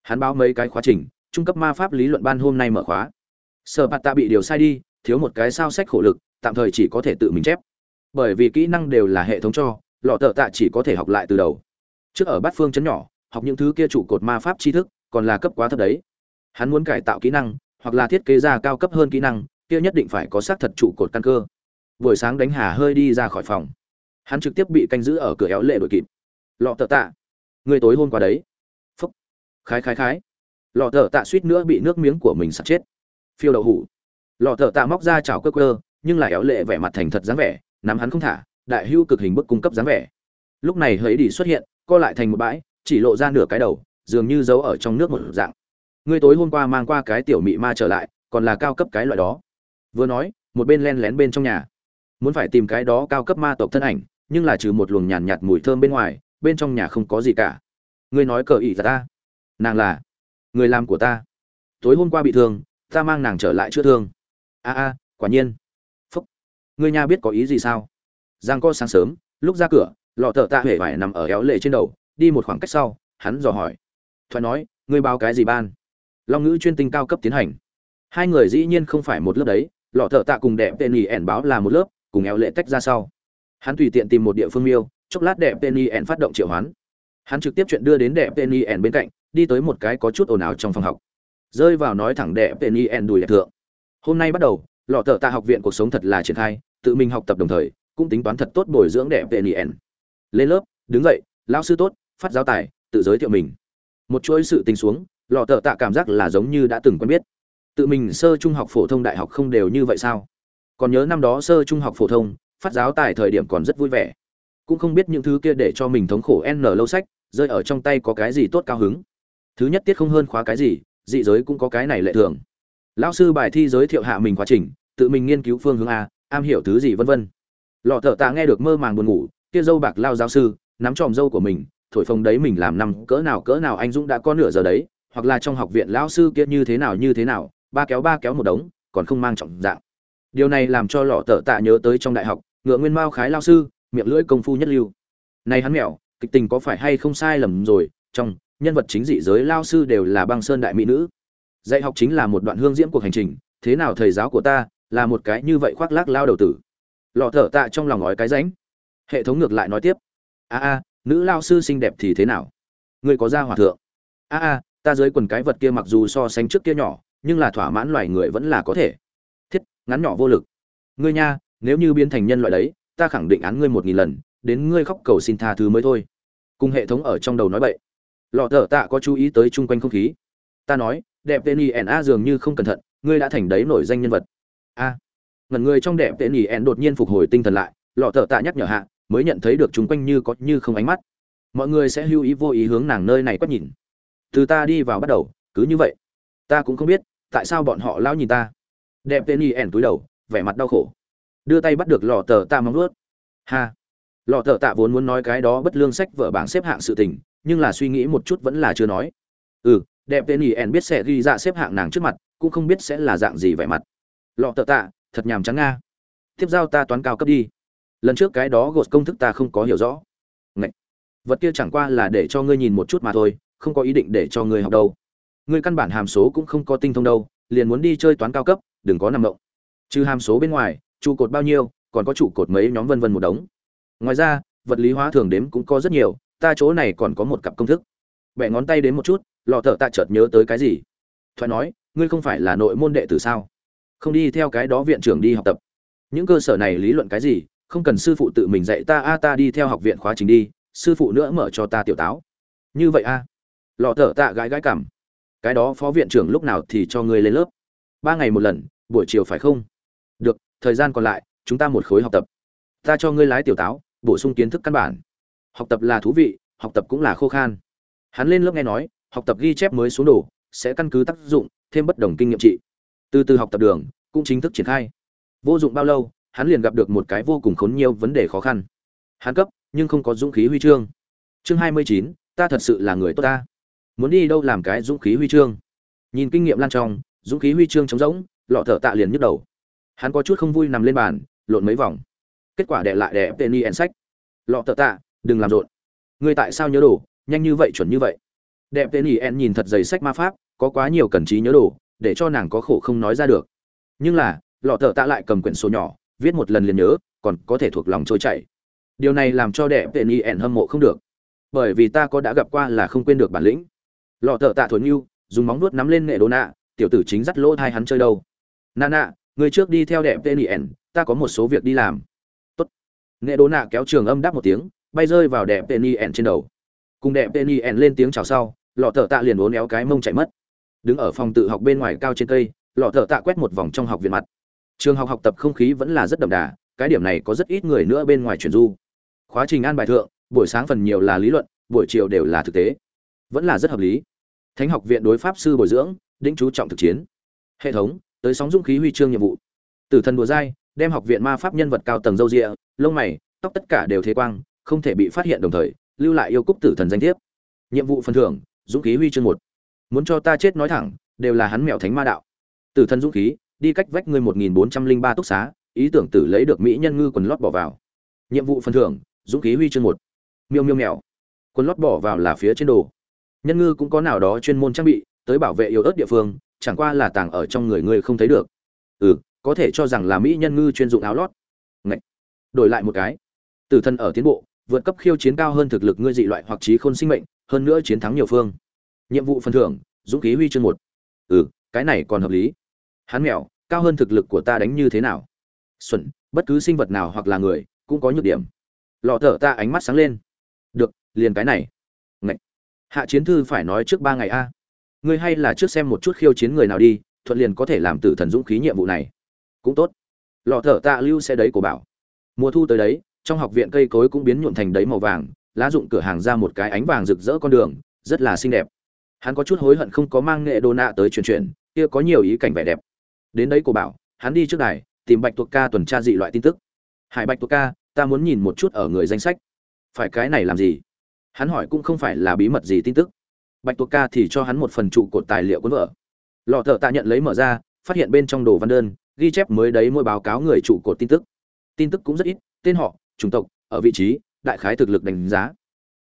Speaker 1: Hắn báo mấy cái khóa trình, trung cấp ma pháp lý luận ban hôm nay mở khóa. Sở bạt tạ bị điều sai đi, thiếu một cái sao sách khổ lực, tạm thời chỉ có thể tự mình chép. Bởi vì kỹ năng đều là hệ thống cho, lọ thở tạ chỉ có thể học lại từ đầu. Trước ở bát phương chấn nhỏ, học những thứ kia trụ cột ma pháp tri thức, còn là cấp quá thấp đấy. Hắn muốn cải tạo kỹ năng, hoặc là thiết kế ra cao cấp hơn kỹ năng kia nhất định phải có xác thật trụ cột căn cơ. Buổi sáng đánh hà hơi đi ra khỏi phòng. Hắn trực tiếp bị canh giữ ở cửa éo lệ đội kịp. Lọ tờ tạ. Người tối hôm qua đấy. Phúc. Khái khái khái. Lọ tờ tạ suýt nữa bị nước miếng của mình sạt chết. Phiêu đậu hủ. Lọ tờ tạ móc ra chảo cơ cơ, nhưng lại éo lệ vẻ mặt thành thật dáng vẻ, nắm hắn không thả, đại hưu cực hình bức cung cấp dáng vẻ. Lúc này hấy đi xuất hiện, co lại thành một bãi, chỉ lộ ra nửa cái đầu, dường như giấu ở trong nước một dạng. Ngươi tối hôm qua mang qua cái tiểu mị ma trở lại, còn là cao cấp cái loại đó vừa nói một bên len lén bên trong nhà. Muốn phải tìm cái đó cao cấp ma tộc thân ảnh nhưng là trừ một luồng nhàn nhạt, nhạt mùi thơm bên ngoài bên trong nhà không có gì cả. Ngươi nói cờ ỉ ra ta. Nàng là người làm của ta. Tối hôm qua bị thương ta mang nàng trở lại chữa thương. A a quả nhiên. Phúc. Ngươi nha biết có ý gì sao? Giang co sáng sớm lúc ra cửa lọ thợ tạ huệ vải nằm ở éo lệ trên đầu đi một khoảng cách sau hắn dò hỏi. Thoại nói ngươi báo cái gì ban? Long ngữ chuyên tinh cao cấp tiến hành. Hai người dĩ nhiên không phải một lớp đấy lọ thợ tạ cùng đẹp tên y ẻn báo là một lớp, cùng éo lệ tách ra sau. Hắn tùy tiện tìm một địa phương miêu, chốc lát đẹp tên y ẻn phát động triệu hoán. Hắn trực tiếp chuyện đưa đến đẹp tên y ẻn bên cạnh, đi tới một cái có chút ồn ào trong phòng học. Rơi vào nói thẳng đẹp tên y ẻn đùi đẹp thượng. Hôm nay bắt đầu, lọ thợ tạ học viện cuộc sống thật là triển khai, tự mình học tập đồng thời, cũng tính toán thật tốt bồi dưỡng đẹp tên y ẻn. Lên lớp, đứng dậy, lão sư tốt, phát giáo tài, tự giới thiệu mình. Một chuỗi sự tình xuống, lọ thợ tạ cảm giác là giống như đã từng quen biết tự mình sơ trung học phổ thông đại học không đều như vậy sao? Còn nhớ năm đó sơ trung học phổ thông, phát giáo tại thời điểm còn rất vui vẻ. Cũng không biết những thứ kia để cho mình thống khổ n lâu sách, rơi ở trong tay có cái gì tốt cao hứng. Thứ nhất tiết không hơn khóa cái gì, dị giới cũng có cái này lệ thường. Lão sư bài thi giới thiệu hạ mình quá trình, tự mình nghiên cứu phương hướng a, am hiểu thứ gì vân vân. Lọ thợ tạ nghe được mơ màng buồn ngủ, kia dâu bạc lao giáo sư, nắm tròm dâu của mình, thổi phồng đấy mình làm năm, cỡ nào cỡ nào anh dũng đã có nửa giờ đấy, hoặc là trong học viện lão sư kia như thế nào như thế nào ba kéo ba kéo một đống, còn không mang trọng dạng. Điều này làm cho lọ tợ tạ nhớ tới trong đại học, ngựa nguyên mao khái lao sư, miệng lưỡi công phu nhất lưu. Này hắn mẹo, kịch tình có phải hay không sai lầm rồi, trong nhân vật chính dị giới lao sư đều là băng sơn đại mỹ nữ. Dạy học chính là một đoạn hương diễm cuộc hành trình, thế nào thầy giáo của ta là một cái như vậy khoác lác lao đầu tử? Lọ thở tạ trong lòng nói cái ránh. Hệ thống ngược lại nói tiếp. A a, nữ lao sư xinh đẹp thì thế nào? Ngươi có ra hòa thượng. A a, ta dưới quần cái vật kia mặc dù so sánh trước kia nhỏ nhưng là thỏa mãn loài người vẫn là có thể. Thiết, ngắn nhỏ vô lực. Ngươi nha, nếu như biến thành nhân loại đấy, ta khẳng định án ngươi một nghìn lần, đến ngươi khóc cầu xin tha thứ mới thôi. Cùng hệ thống ở trong đầu nói vậy lọ thở tạ có chú ý tới chung quanh không khí. Ta nói, đẹp tên y n a dường như không cẩn thận, ngươi đã thành đấy nổi danh nhân vật. A. Ngẩn người trong đẹp tên y n đột nhiên phục hồi tinh thần lại, lọ thở tạ nhắc nhở hạ, mới nhận thấy được chung quanh như có như không ánh mắt. Mọi người sẽ lưu ý vô ý hướng nàng nơi này quét nhìn. Từ ta đi vào bắt đầu, cứ như vậy. Ta cũng không biết tại sao bọn họ lao nhìn ta? Đẹp tên y ẻn túi đầu, vẻ mặt đau khổ. Đưa tay bắt được lò tờ tạ móng ướt ha. Lò tờ tạ vốn muốn nói cái đó bất lương sách vợ bảng xếp hạng sự tình, nhưng là suy nghĩ một chút vẫn là chưa nói. Ừ đẹp tên y ẻn biết sẽ ghi ra xếp hạng nàng trước mặt, cũng không biết sẽ là dạng gì vẻ mặt. Lọ tờ tạ, thật nhàm trắng nga. Tiếp giao ta toán cao cấp đi. Lần trước cái đó gột công thức ta không có hiểu rõ. Ngậy! vật kia chẳng qua là để cho ngươi nhìn một chút mà thôi, không có ý định để cho ngươi học đâu ngươi căn bản hàm số cũng không có tinh thông đâu, liền muốn đi chơi toán cao cấp, đừng có nằm động. Trừ hàm số bên ngoài, trụ cột bao nhiêu, còn có trụ cột mấy nhóm vân vân một đống. Ngoài ra, vật lý hóa thường đếm cũng có rất nhiều, ta chỗ này còn có một cặp công thức. Bẻ ngón tay đến một chút, lọ thợ tạ chợt nhớ tới cái gì? Thoại nói, ngươi không phải là nội môn đệ tử sao? Không đi theo cái đó viện trưởng đi học tập. Những cơ sở này lý luận cái gì? Không cần sư phụ tự mình dạy ta, a, ta đi theo học viện khóa trình đi, sư phụ nữa mở cho ta tiểu táo. Như vậy a. Lọ thợ tạ gãi gãi cảm cái đó phó viện trưởng lúc nào thì cho ngươi lên lớp? Ba ngày một lần buổi chiều phải không? Được thời gian còn lại chúng ta một khối học tập. Ta cho ngươi lái tiểu táo bổ sung kiến thức căn bản. Học tập là thú vị học tập cũng là khô khan. Hắn lên lớp nghe nói học tập ghi chép mới xuống đồ sẽ căn cứ tác dụng thêm bất đồng kinh nghiệm trị. Từ từ học tập đường cũng chính thức triển khai. Vô dụng bao lâu hắn liền gặp được một cái vô cùng khốn nhiều vấn đề khó khăn. Hắn cấp, nhưng không có dũng khí huy chương. Chương 29, ta thật sự là người tốt ta. Muốn đi đâu làm cái dũng khí huy chương? Nhìn kinh nghiệm lan trong, dũng khí huy chương trống rỗng, lọ thở tạ liền nhức đầu. Hắn có chút không vui nằm lên bàn, lộn mấy vòng. Kết quả đệ lại đè Penny en sách. Lọ thở tạ, đừng làm rộn. Ngươi tại sao nhớ đồ, nhanh như vậy chuẩn như vậy? Đẹp Penny en nhìn thật dày sách ma pháp, có quá nhiều cần trí nhớ đồ, để cho nàng có khổ không nói ra được. nhưng là lọ thợ tạ lại cầm quyển sổ nhỏ viết một lần liền nhớ còn có thể thuộc lòng trôi chảy điều này làm cho đẹp tên y ẻn hâm mộ không được bởi vì ta có đã gặp qua là không quên được bản lĩnh lọ thợ tạ thuần nhu, dùng móng nuốt nắm lên nghệ đồ nạ, tiểu tử chính dắt lỗ thai hắn chơi đâu. Nà nạ, người trước đi theo đẹp tên y ta có một số việc đi làm. Tốt. Nghệ đồ nạ kéo trường âm đáp một tiếng, bay rơi vào đẹp tên y trên đầu. Cùng đẹp tên y lên tiếng chào sau, lọ thợ tạ liền uốn éo cái mông chạy mất. Đứng ở phòng tự học bên ngoài cao trên cây, lọ thợ tạ quét một vòng trong học viện mặt. Trường học học tập không khí vẫn là rất đậm đà, cái điểm này có rất ít người nữa bên ngoài chuyển du. Khóa trình an bài thượng, buổi sáng phần nhiều là lý luận, buổi chiều đều là thực tế. Vẫn là rất hợp lý thánh học viện đối pháp sư bồi dưỡng, đĩnh chú trọng thực chiến. Hệ thống, tới sóng dũng khí huy chương nhiệm vụ. Tử thần đùa dai, đem học viện ma pháp nhân vật cao tầng râu rịa lông mày, tóc tất cả đều thế quang, không thể bị phát hiện đồng thời, lưu lại yêu cúc tử thần danh thiếp. Nhiệm vụ phần thưởng, dũng khí huy chương một. Muốn cho ta chết nói thẳng, đều là hắn mèo thánh ma đạo. Tử thần dũng khí, đi cách vách ngươi một nghìn bốn trăm linh ba túc xá, ý tưởng tử lấy được mỹ nhân ngư quần lót bỏ vào. Nhiệm vụ phần thưởng, dũng khí huy chương một. Miêu miêu mèo quần lót bỏ vào là phía trên đồ nhân ngư cũng có nào đó chuyên môn trang bị, tới bảo vệ yếu ớt địa phương, chẳng qua là tàng ở trong người ngươi không thấy được. Ừ có thể cho rằng là mỹ nhân ngư chuyên dụng áo lót. Ngậy. đổi lại một cái. Tử thân ở tiến bộ, vượt cấp khiêu chiến cao hơn thực lực ngươi dị loại hoặc trí khôn sinh mệnh, hơn nữa chiến thắng nhiều phương. Nhiệm vụ phần thưởng, dũng khí huy chương một. Ừ cái này còn hợp lý. Hắn mèo, cao hơn thực lực của ta đánh như thế nào? Xuẩn, bất cứ sinh vật nào hoặc là người, cũng có nhược điểm. Lọ thở ta ánh mắt sáng lên. Được, liền cái này hạ chiến thư phải nói trước ba ngày a. Ngươi hay là trước xem một chút khiêu chiến người nào đi, thuận liền có thể làm tử thần dũng khí nhiệm vụ này. Cũng tốt. Lọ thở tạ lưu sẽ đấy của bảo. Mùa thu tới đấy, trong học viện cây cối cũng biến nhuộn thành đấy màu vàng, lá dụng cửa hàng ra một cái ánh vàng rực rỡ con đường, rất là xinh đẹp. Hắn có chút hối hận không có mang nghệ đồ nạ tới truyền truyền, kia có nhiều ý cảnh vẻ đẹp. Đến đấy của bảo, hắn đi trước đài, tìm bạch tuộc ca tuần tra dị loại tin tức. Hải bạch tuộc ca, ta muốn nhìn một chút ở người danh sách. Phải cái này làm gì? Hắn hỏi cũng không phải là bí mật gì tin tức. Bạch tuộc ca thì cho hắn một phần trụ cột tài liệu cuốn vở. Lọ thợ tạ nhận lấy mở ra, phát hiện bên trong đồ văn đơn, ghi chép mới đấy mỗi báo cáo người trụ cột tin tức. Tin tức cũng rất ít, tên họ, chủng tộc, ở vị trí, đại khái thực lực đánh giá.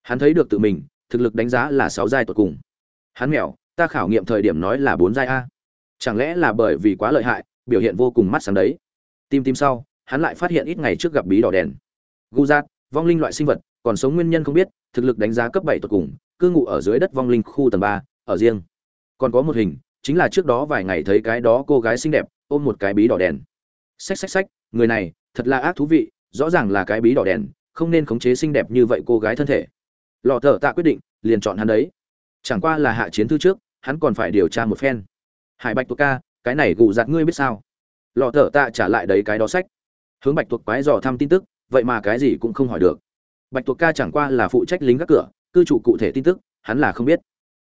Speaker 1: Hắn thấy được tự mình, thực lực đánh giá là sáu giai tột cùng. Hắn mèo ta khảo nghiệm thời điểm nói là bốn giai a. Chẳng lẽ là bởi vì quá lợi hại, biểu hiện vô cùng mắt sáng đấy. Tim tim sau, hắn lại phát hiện ít ngày trước gặp bí đỏ đèn. Gu giác vong linh loại sinh vật, còn sống nguyên nhân không biết, thực lực đánh giá cấp bảy tột cùng, cư ngụ ở dưới đất vong linh khu tầng ba, ở riêng. Còn có một hình, chính là trước đó vài ngày thấy cái đó cô gái xinh đẹp, ôm một cái bí đỏ đèn. Xách xách xách, người này, thật là ác thú vị, rõ ràng là cái bí đỏ đèn, không nên khống chế xinh đẹp như vậy cô gái thân thể. Lọ thở tạ quyết định, liền chọn hắn đấy. Chẳng qua là hạ chiến thư trước, hắn còn phải điều tra một phen. Hải bạch tuộc ca, cái này gù giặt ngươi biết sao? Lọ thở tạ trả lại đấy cái đó sách. Hướng bạch tuộc quái dò thăm tin tức vậy mà cái gì cũng không hỏi được. Bạch tuộc ca chẳng qua là phụ trách lính gác cửa, cư trụ cụ thể tin tức, hắn là không biết.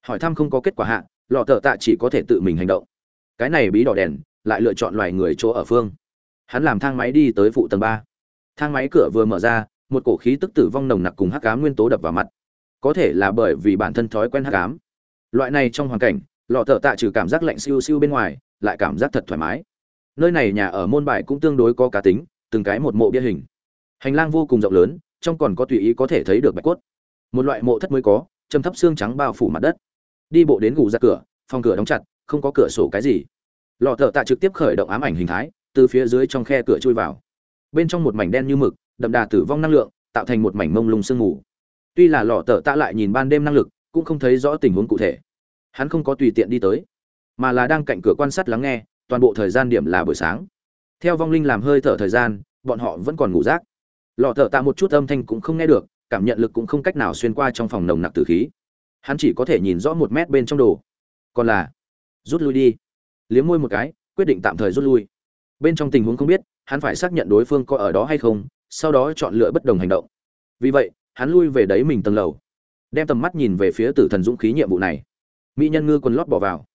Speaker 1: Hỏi thăm không có kết quả hạ, lọ thợ tạ chỉ có thể tự mình hành động. Cái này bí đỏ đèn, lại lựa chọn loài người chỗ ở phương. Hắn làm thang máy đi tới phụ tầng ba. Thang máy cửa vừa mở ra, một cổ khí tức tử vong nồng nặc cùng hắc ám nguyên tố đập vào mặt. Có thể là bởi vì bản thân thói quen hắc ám. Loại này trong hoàn cảnh, lọ thợ tạ trừ cảm giác lạnh siêu siêu bên ngoài, lại cảm giác thật thoải mái. Nơi này nhà ở môn bài cũng tương đối có cá tính, từng cái một mộ bia hình hành lang vô cùng rộng lớn, trong còn có tùy ý có thể thấy được bạch cốt. Một loại mộ thất mới có châm thấp xương trắng bao phủ mặt đất. Đi bộ đến gù ra cửa, phòng cửa đóng chặt, không có cửa sổ cái gì. Lọ thợ tạ trực tiếp khởi động ám ảnh hình thái, từ phía dưới trong khe cửa chui vào. Bên trong một mảnh đen như mực, đậm đà tử vong năng lượng, tạo thành một mảnh mông lung sương mù. Tuy là lọ thợ tạ lại nhìn ban đêm năng lực, cũng không thấy rõ tình huống cụ thể. Hắn không có tùy tiện đi tới, mà là đang cạnh cửa quan sát lắng nghe, toàn bộ thời gian điểm là buổi sáng. Theo vong linh làm hơi thở thời gian, bọn họ vẫn còn ngủ rác lọ thợ tạ một chút âm thanh cũng không nghe được, cảm nhận lực cũng không cách nào xuyên qua trong phòng nồng nặc tử khí. Hắn chỉ có thể nhìn rõ một mét bên trong đồ. Còn là, rút lui đi. Liếm môi một cái, quyết định tạm thời rút lui. Bên trong tình huống không biết, hắn phải xác nhận đối phương có ở đó hay không, sau đó chọn lựa bất đồng hành động. Vì vậy, hắn lui về đấy mình tầng lầu, đem tầm mắt nhìn về phía tử thần dũng khí nhiệm vụ này. Mỹ nhân ngư quần lót bỏ vào.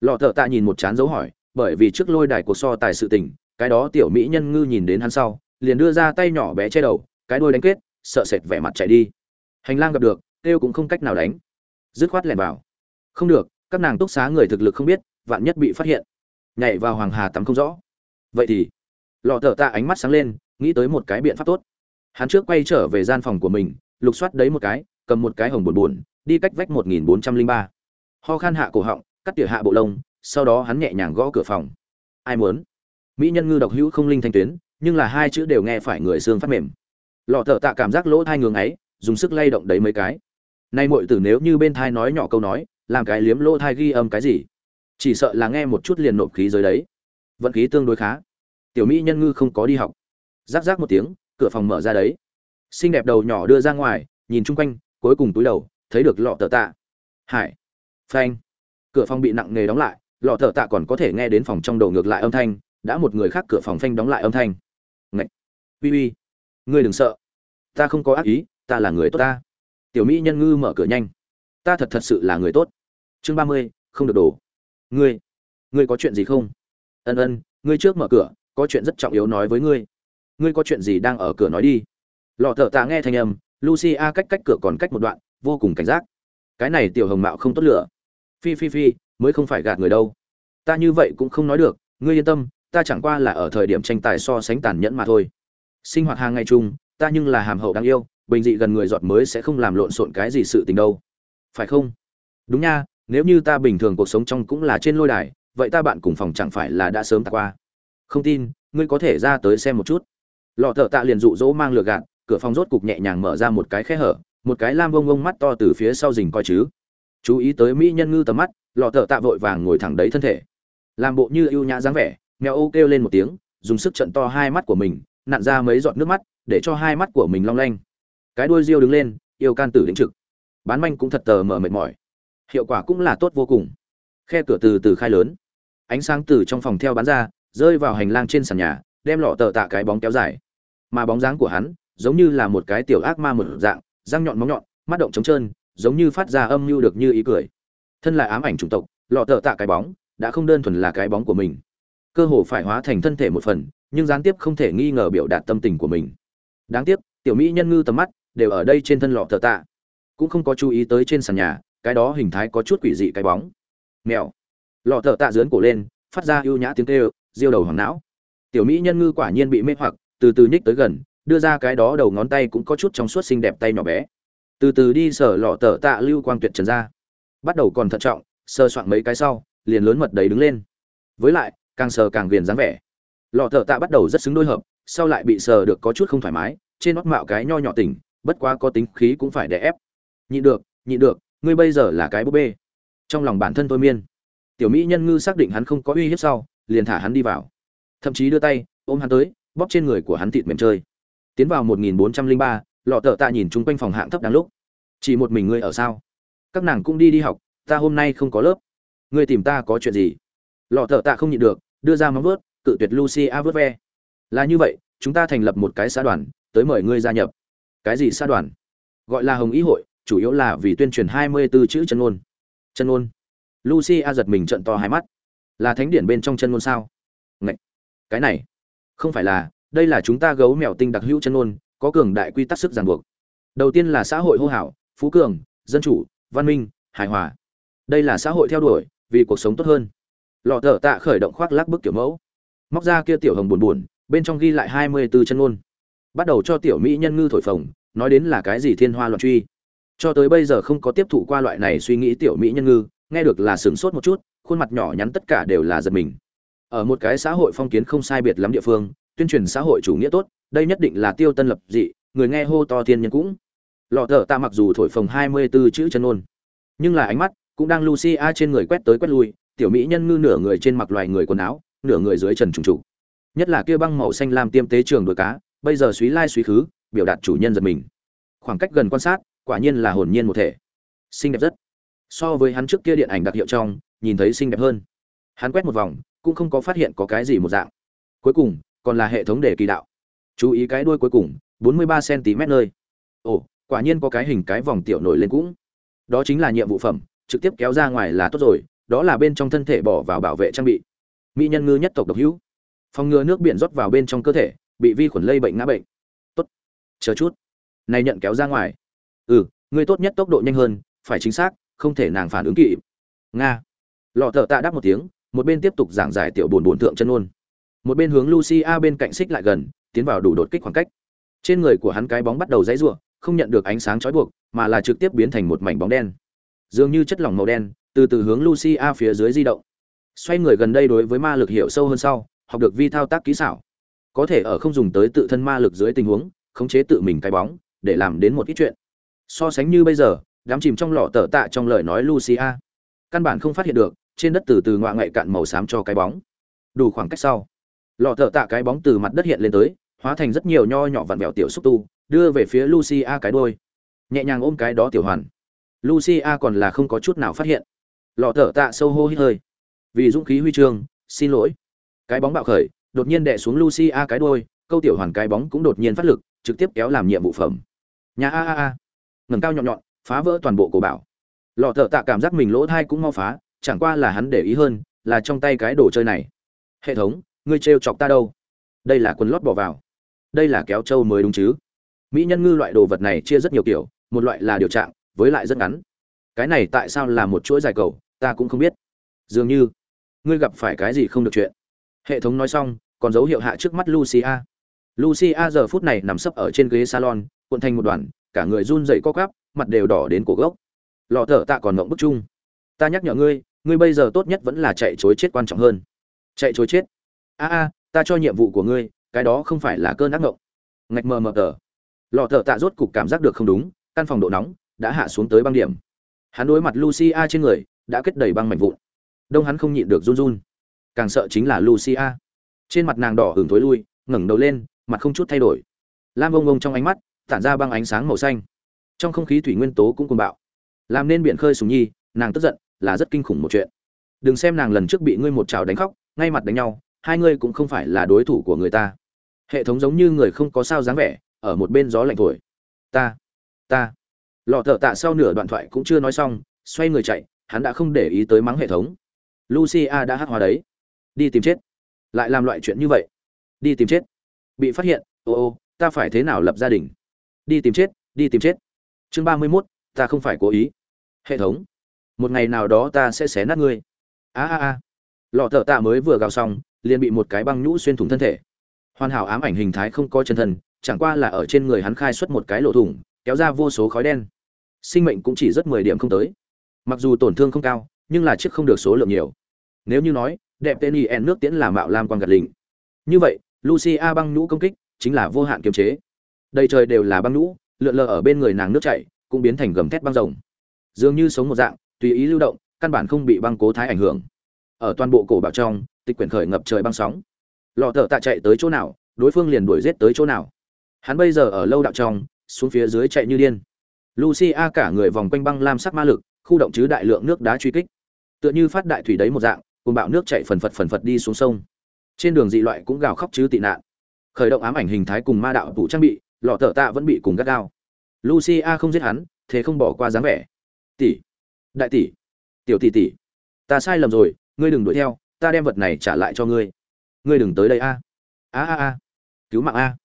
Speaker 1: Lọ thợ tạ nhìn một chán dấu hỏi, bởi vì trước lôi đài cuộc so tài sự tình, cái đó tiểu mỹ nhân ngư nhìn đến hắn sau liền đưa ra tay nhỏ bé che đầu, cái đôi đánh kết, sợ sệt vẻ mặt chạy đi. Hành lang gặp được, kêu cũng không cách nào đánh. Dứt khoát lẻn vào. Không được, các nàng túc xá người thực lực không biết, vạn nhất bị phát hiện. Nhảy vào hoàng hà tắm không rõ. Vậy thì, lọ thợ tạ ánh mắt sáng lên, nghĩ tới một cái biện pháp tốt. Hắn trước quay trở về gian phòng của mình, lục soát đấy một cái, cầm một cái hồng buồn buồn đi cách vách một nghìn bốn trăm linh ba. Ho khan hạ cổ họng, cắt tỉa hạ bộ lông, sau đó hắn nhẹ nhàng gõ cửa phòng. Ai muốn? Mỹ nhân ngư độc hữu không linh thanh tuyến nhưng là hai chữ đều nghe phải người xương phát mềm. Lọ thợ tạ cảm giác lỗ thai ngường ấy dùng sức lay động đấy mấy cái. Nay muội tử nếu như bên thai nói nhỏ câu nói, làm cái liếm lỗ thai ghi âm cái gì? Chỉ sợ là nghe một chút liền nộp khí dưới đấy. Vận khí tương đối khá. Tiểu mỹ nhân ngư không có đi học. Rác rác một tiếng, cửa phòng mở ra đấy. Xinh đẹp đầu nhỏ đưa ra ngoài, nhìn chung quanh, cuối cùng túi đầu, thấy được lọ tờ tạ. Hải. Phanh. Cửa phòng bị nặng nề đóng lại, lọ tờ tạ còn có thể nghe đến phòng trong đầu ngược lại âm thanh, đã một người khác cửa phòng phanh đóng lại âm thanh uy uy. Ngươi đừng sợ. Ta không có ác ý, ta là người tốt ta. Tiểu mỹ nhân ngư mở cửa nhanh. Ta thật thật sự là người tốt. Chương ba mươi, không được đổ. Ngươi ngươi có chuyện gì không? Ân ân, ngươi trước mở cửa, có chuyện rất trọng yếu nói với ngươi. Ngươi có chuyện gì đang ở cửa nói đi. Lọ thợ tạ nghe thanh âm, lucia cách cách cửa còn cách một đoạn, vô cùng cảnh giác. Cái này tiểu hồng mạo không tốt lửa. Phi phi phi, mới không phải gạt người đâu. Ta như vậy cũng không nói được, ngươi yên tâm, ta chẳng qua là ở thời điểm tranh tài so sánh tàn nhẫn mà thôi sinh hoạt hàng ngày chung, ta nhưng là hàm hậu đáng yêu, bình dị gần người giọt mới sẽ không làm lộn xộn cái gì sự tình đâu. Phải không? Đúng nha, nếu như ta bình thường cuộc sống trong cũng là trên lôi đài, vậy ta bạn cùng phòng chẳng phải là đã sớm tạc qua. Không tin, ngươi có thể ra tới xem một chút. Lọ thợ tạ liền dụ dỗ mang lừa gạt, cửa phòng rốt cục nhẹ nhàng mở ra một cái khe hở, một cái lam bông bông mắt to từ phía sau rình coi chứ. Chú ý tới mỹ nhân ngư tầm mắt, lọ thợ tạ vội vàng ngồi thẳng đấy thân thể. Làm bộ như ưu nhã dáng vẻ, mèo ô kêu lên một tiếng, dùng sức trận to hai mắt của mình nặn ra mấy giọt nước mắt, để cho hai mắt của mình long lanh. Cái đuôi riêu đứng lên, yêu can tử lĩnh trực. Bán manh cũng thật tờ mờ mệt mỏi. Hiệu quả cũng là tốt vô cùng. Khe cửa từ từ khai lớn. Ánh sáng từ trong phòng theo bán ra, rơi vào hành lang trên sàn nhà, đem lọ tờ tạ cái bóng kéo dài. Mà bóng dáng của hắn, giống như là một cái tiểu ác ma một dạng, răng nhọn móng nhọn, mắt động trống trơn, giống như phát ra âm mưu được như ý cười. Thân là ám ảnh chủng tộc, lọ tờ tạ cái bóng, đã không đơn thuần là cái bóng của mình. Cơ hồ phải hóa thành thân thể một phần nhưng gián tiếp không thể nghi ngờ biểu đạt tâm tình của mình. Đáng tiếc, tiểu mỹ nhân ngư tầm mắt đều ở đây trên thân lọ thợ tạ. Cũng không có chú ý tới trên sàn nhà, cái đó hình thái có chút quỷ dị cái bóng. Mèo lọ thợ tạ dướn cổ lên, phát ra ưu nhã tiếng kêu diêu đầu hoàng não. Tiểu mỹ nhân ngư quả nhiên bị mê hoặc, từ từ nhích tới gần, đưa ra cái đó đầu ngón tay cũng có chút trong suốt xinh đẹp tay nhỏ bé. Từ từ đi sở lọ tờ tạ lưu quang tuyệt trần ra. Bắt đầu còn thận trọng, sơ soạn mấy cái sau, liền lớn mật đấy đứng lên. Với lại, càng sờ càng viền dáng vẻ lọ thợ tạ bắt đầu rất xứng đôi hợp, sau lại bị sờ được có chút không thoải mái, trên nót mạo cái nho nhỏ tỉnh, bất quá có tính khí cũng phải đè ép. Nhị được nhị được, ngươi bây giờ là cái búp bê. Trong lòng bản thân tôi miên. Tiểu mỹ nhân ngư xác định hắn không có uy hiếp sau, liền thả hắn đi vào. Thậm chí đưa tay, ôm hắn tới, bóp trên người của hắn thịt mềm chơi. Tiến vào một nghìn bốn trăm linh ba, lọ tờ tạ nhìn chung quanh phòng hạng thấp đáng lúc. Chỉ một mình ngươi ở sao? Các nàng cũng đi đi học, ta hôm nay không có lớp. Ngươi tìm ta có chuyện gì? Lọ tờ tạ không nhịn được, đưa ra móng vớt cự tuyệt lucia vớt ve là như vậy, chúng ta thành lập một cái xã đoàn, tới mời ngươi gia nhập. Cái gì xã đoàn? Gọi là hồng ý hội, chủ yếu là vì tuyên truyền hai mươi 24 chữ chân ngôn. Chân ngôn. Lucia giật mình trợn to hai mắt. Là thánh điển bên trong chân ngôn sao? Ngậy! cái này. Không phải là, đây là chúng ta gấu mèo tinh đặc hữu chân ngôn, có cường đại quy tắc sức ràng buộc. Đầu tiên là xã hội hô hào, phú cường, dân chủ, văn minh, hài hòa. Đây là xã hội theo đuổi, vì cuộc sống tốt hơn. Lọ thở tạ khởi động khoác lác bức kiểu mẫu móc ra kia tiểu hồng buồn buồn, bên trong ghi lại hai mươi 24 chân ngôn. Bắt đầu cho tiểu mỹ nhân ngư thổi phồng, nói đến là cái gì thiên hoa loạn truy. Cho tới bây giờ không có tiếp thụ qua loại này suy nghĩ tiểu mỹ nhân ngư, nghe được là sửng sốt một chút, khuôn mặt nhỏ nhắn tất cả đều là giật mình. Ở một cái xã hội phong kiến không sai biệt lắm địa phương, tuyên truyền xã hội chủ nghĩa tốt, đây nhất định là tiêu tân lập dị, người nghe hô to thiên nhân cũng. Lọ thở ta mặc dù thổi phồng hai mươi 24 chữ chân ôn nhưng là ánh mắt cũng đang lucia trên người quét tới quét lui, tiểu mỹ nhân ngư nửa người trên mặc loài người quần áo nửa người dưới trần trùng trụ. Nhất là kia băng màu xanh làm tiêm tế trường đuổi cá, bây giờ suý lai suý khứ, biểu đạt chủ nhân giật mình. Khoảng cách gần quan sát, quả nhiên là hồn nhiên một thể. Xinh đẹp rất. So với hắn trước kia điện ảnh đặc hiệu trong, nhìn thấy xinh đẹp hơn. Hắn quét một vòng, cũng không có phát hiện có cái gì một dạng. Cuối cùng, còn là hệ thống để kỳ đạo. Chú ý cái đuôi cuối cùng 43 cm nơi. Ồ, quả nhiên có cái hình cái vòng tiểu nổi lên cũng. Đó chính là nhiệm vụ phẩm, trực tiếp kéo ra ngoài là tốt rồi, đó là bên trong thân thể bỏ vào bảo vệ trang bị mỹ nhân ngư nhất tộc độc hữu. Phòng ngừa nước biển rót vào bên trong cơ thể, bị vi khuẩn lây bệnh ngã bệnh. Tốt. Chờ chút. Này nhận kéo ra ngoài. Ừ ngươi tốt nhất tốc độ nhanh hơn, phải chính xác, không thể nàng phản ứng kịp. Nga. Lọ thợ tạ đáp một tiếng, một bên tiếp tục giảng giải tiểu buồn buồn thượng chân ôn một bên hướng lucia bên cạnh xích lại gần, tiến vào đủ đột kích khoảng cách. Trên người của hắn cái bóng bắt đầu dãy ruộng không nhận được ánh sáng chói buộc, mà là trực tiếp biến thành một mảnh bóng đen. Dường như chất lỏng màu đen, từ từ hướng lucia phía dưới di động xoay người gần đây đối với ma lực hiểu sâu hơn sau, học được vi thao tác kỹ xảo. Có thể ở không dùng tới tự thân ma lực dưới tình huống, khống chế tự mình cái bóng, để làm đến một ít chuyện. So sánh như bây giờ, đám chìm trong lọ tờ tạ trong lời nói lucia. Căn bản không phát hiện được, trên đất từ từ ngoại ngậy cạn màu xám cho cái bóng. Đủ khoảng cách sau, lọ tờ tạ cái bóng từ mặt đất hiện lên tới, hóa thành rất nhiều nho nhỏ vặn vẹo tiểu xúc tu, đưa về phía lucia cái đôi nhẹ nhàng ôm cái đó tiểu hoàn. Lucia còn là không có chút nào phát hiện. Lọ tờ tạ sâu hô hít hơi vì dũng khí huy chương, xin lỗi. Cái bóng bạo khởi, đột nhiên đè xuống lucia cái đôi câu tiểu hoàn cái bóng cũng đột nhiên phát lực, trực tiếp kéo làm nhiệm vụ phẩm. Nhà a a a. Ngầm cao nhọn nhọn, phá vỡ toàn bộ cổ bảo. Lọ thợ tạ cảm giác mình lỗ thai cũng mau phá, chẳng qua là hắn để ý hơn, là trong tay cái đồ chơi này. Hệ thống, ngươi trêu chọc ta đâu? Đây là quần lót bỏ vào. Đây là kéo trâu mới đúng chứ? Mỹ nhân ngư loại đồ vật này chia rất nhiều kiểu, một loại là điều trạng, với lại rất ngắn. Cái này tại sao là một chuỗi dài cầu, ta cũng không biết. Dường như ngươi gặp phải cái gì không được chuyện. Hệ thống nói xong, còn dấu hiệu hạ trước mắt lucia. Lucia giờ phút này nằm sấp ở trên ghế salon, cuộn thành một đoàn, cả người run dậy co quắp, mặt đều đỏ đến cổ gốc. Lọ thở tạ còn mộng bức chung. Ta nhắc nhở ngươi ngươi bây giờ tốt nhất vẫn là chạy chối chết quan trọng hơn. Chạy chối chết? A a, ta cho nhiệm vụ của ngươi, cái đó không phải là cơn ác ngộng ngạch mờ mờ tờ. Lọ thở tạ rốt cục cảm giác được không đúng, căn phòng độ nóng đã hạ xuống tới băng điểm. Hắn đối mặt lucia trên người, đã kết đầy băng mảnh vụn đông hắn không nhịn được run run. Càng sợ chính là lucia. Trên mặt nàng đỏ hưởng thối lui, ngẩng đầu lên, mặt không chút thay đổi. Lam bông bông trong ánh mắt, tản ra băng ánh sáng màu xanh. Trong không khí thủy nguyên tố cũng cuồng bạo. Làm nên biển khơi sùng nhi, nàng tức giận, là rất kinh khủng một chuyện. Đừng xem nàng lần trước bị ngươi một trào đánh khóc, ngay mặt đánh nhau, hai ngươi cũng không phải là đối thủ của người ta. Hệ thống giống như người không có sao dáng vẻ, ở một bên gió lạnh thổi. Ta ta. Lọ thợ tạ sau nửa đoạn thoại cũng chưa nói xong, xoay người chạy, hắn đã không để ý tới mắng hệ thống lucia đã hát hóa đấy. Đi tìm chết. Lại làm loại chuyện như vậy. Đi tìm chết. Bị phát hiện. Ô ô, ta phải thế nào lập gia đình? Đi tìm chết, đi tìm chết. Chương ba mươi mốt, ta không phải cố ý. Hệ thống. Một ngày nào đó ta sẽ xé nát ngươi. A a a. Lọ thợ tạ mới vừa gào xong, liền bị một cái băng nhũ xuyên thủng thân thể. Hoàn hảo ám ảnh hình thái không có chân thần, chẳng qua là ở trên người hắn khai xuất một cái lỗ thủng, kéo ra vô số khói đen. Sinh mệnh cũng chỉ rất mười điểm không tới. Mặc dù tổn thương không cao nhưng là chiếc không được số lượng nhiều. Nếu như nói, đẹp tên y en nước tiễn là mạo lam quang gật lình như vậy, lucia băng nhũ công kích chính là vô hạn kiềm chế. Đầy trời đều là băng nhũ, lượn lờ ở bên người nàng nước chảy, cũng biến thành gầm thét băng rồng. Dường như sống một dạng, tùy ý lưu động, căn bản không bị băng cố thái ảnh hưởng. Ở toàn bộ cổ bảo trong, tịch quyển khởi ngập trời băng sóng. Lọ thợ tạ chạy tới chỗ nào, đối phương liền đuổi giết tới chỗ nào. Hắn bây giờ ở lâu đạo trong, xuống phía dưới chạy như điên. Lucia cả người vòng quanh băng lam sắc ma lực, khu động chứ đại lượng nước đá truy kích tựa như phát đại thủy đấy một dạng, cùng bạo nước chạy phần phật phần phật đi xuống sông. Trên đường dị loại cũng gào khóc chứ tị nạn. Khởi động ám ảnh hình thái cùng ma đạo tủ trang bị, lọ thợ tạ vẫn bị cùng gắt gao. Lucia không giết hắn, thế không bỏ qua dáng vẻ. Tỷ. Đại tỷ. Tiểu tỷ tỷ. Ta sai lầm rồi, ngươi đừng đuổi theo, ta đem vật này trả lại cho ngươi. Ngươi đừng tới đây a. A a a. Cứu mạng a.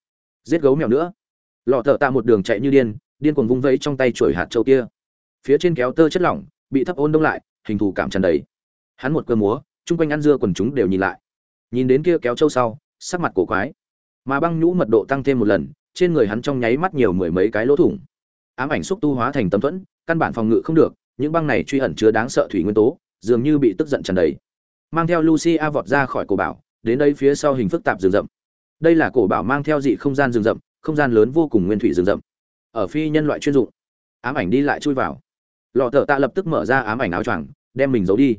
Speaker 1: Giết gấu mèo nữa. Lọ thợ tạ một đường chạy như điên điên cuồng vung vẫy trong tay chuỗi hạt châu kia. Phía trên kéo tơ chất lỏng, bị thấp ôn đông lại hình thù cảm tràn đầy. Hắn một cơ múa, chung quanh ăn dưa quần chúng đều nhìn lại. Nhìn đến kia kéo châu sau, sắc mặt cổ quái. Mà băng nhũ mật độ tăng thêm một lần, trên người hắn trong nháy mắt nhiều mười mấy cái lỗ thủng. Ám ảnh xúc tu hóa thành tâm thuẫn, căn bản phòng ngự không được, những băng này truy ẩn chứa đáng sợ thủy nguyên tố, dường như bị tức giận tràn đầy. Mang theo lucia vọt ra khỏi cổ bảo, đến đây phía sau hình phức tạp rừng rậm. Đây là cổ bảo mang theo dị không gian rừng rậm, không gian lớn vô cùng nguyên thủy rừng rậm. Ở phi nhân loại chuyên dụng. Ám ảnh đi lại chui vào. Lọ thợ tạ lập tức mở ra ám ảnh áo choàng đem mình giấu đi.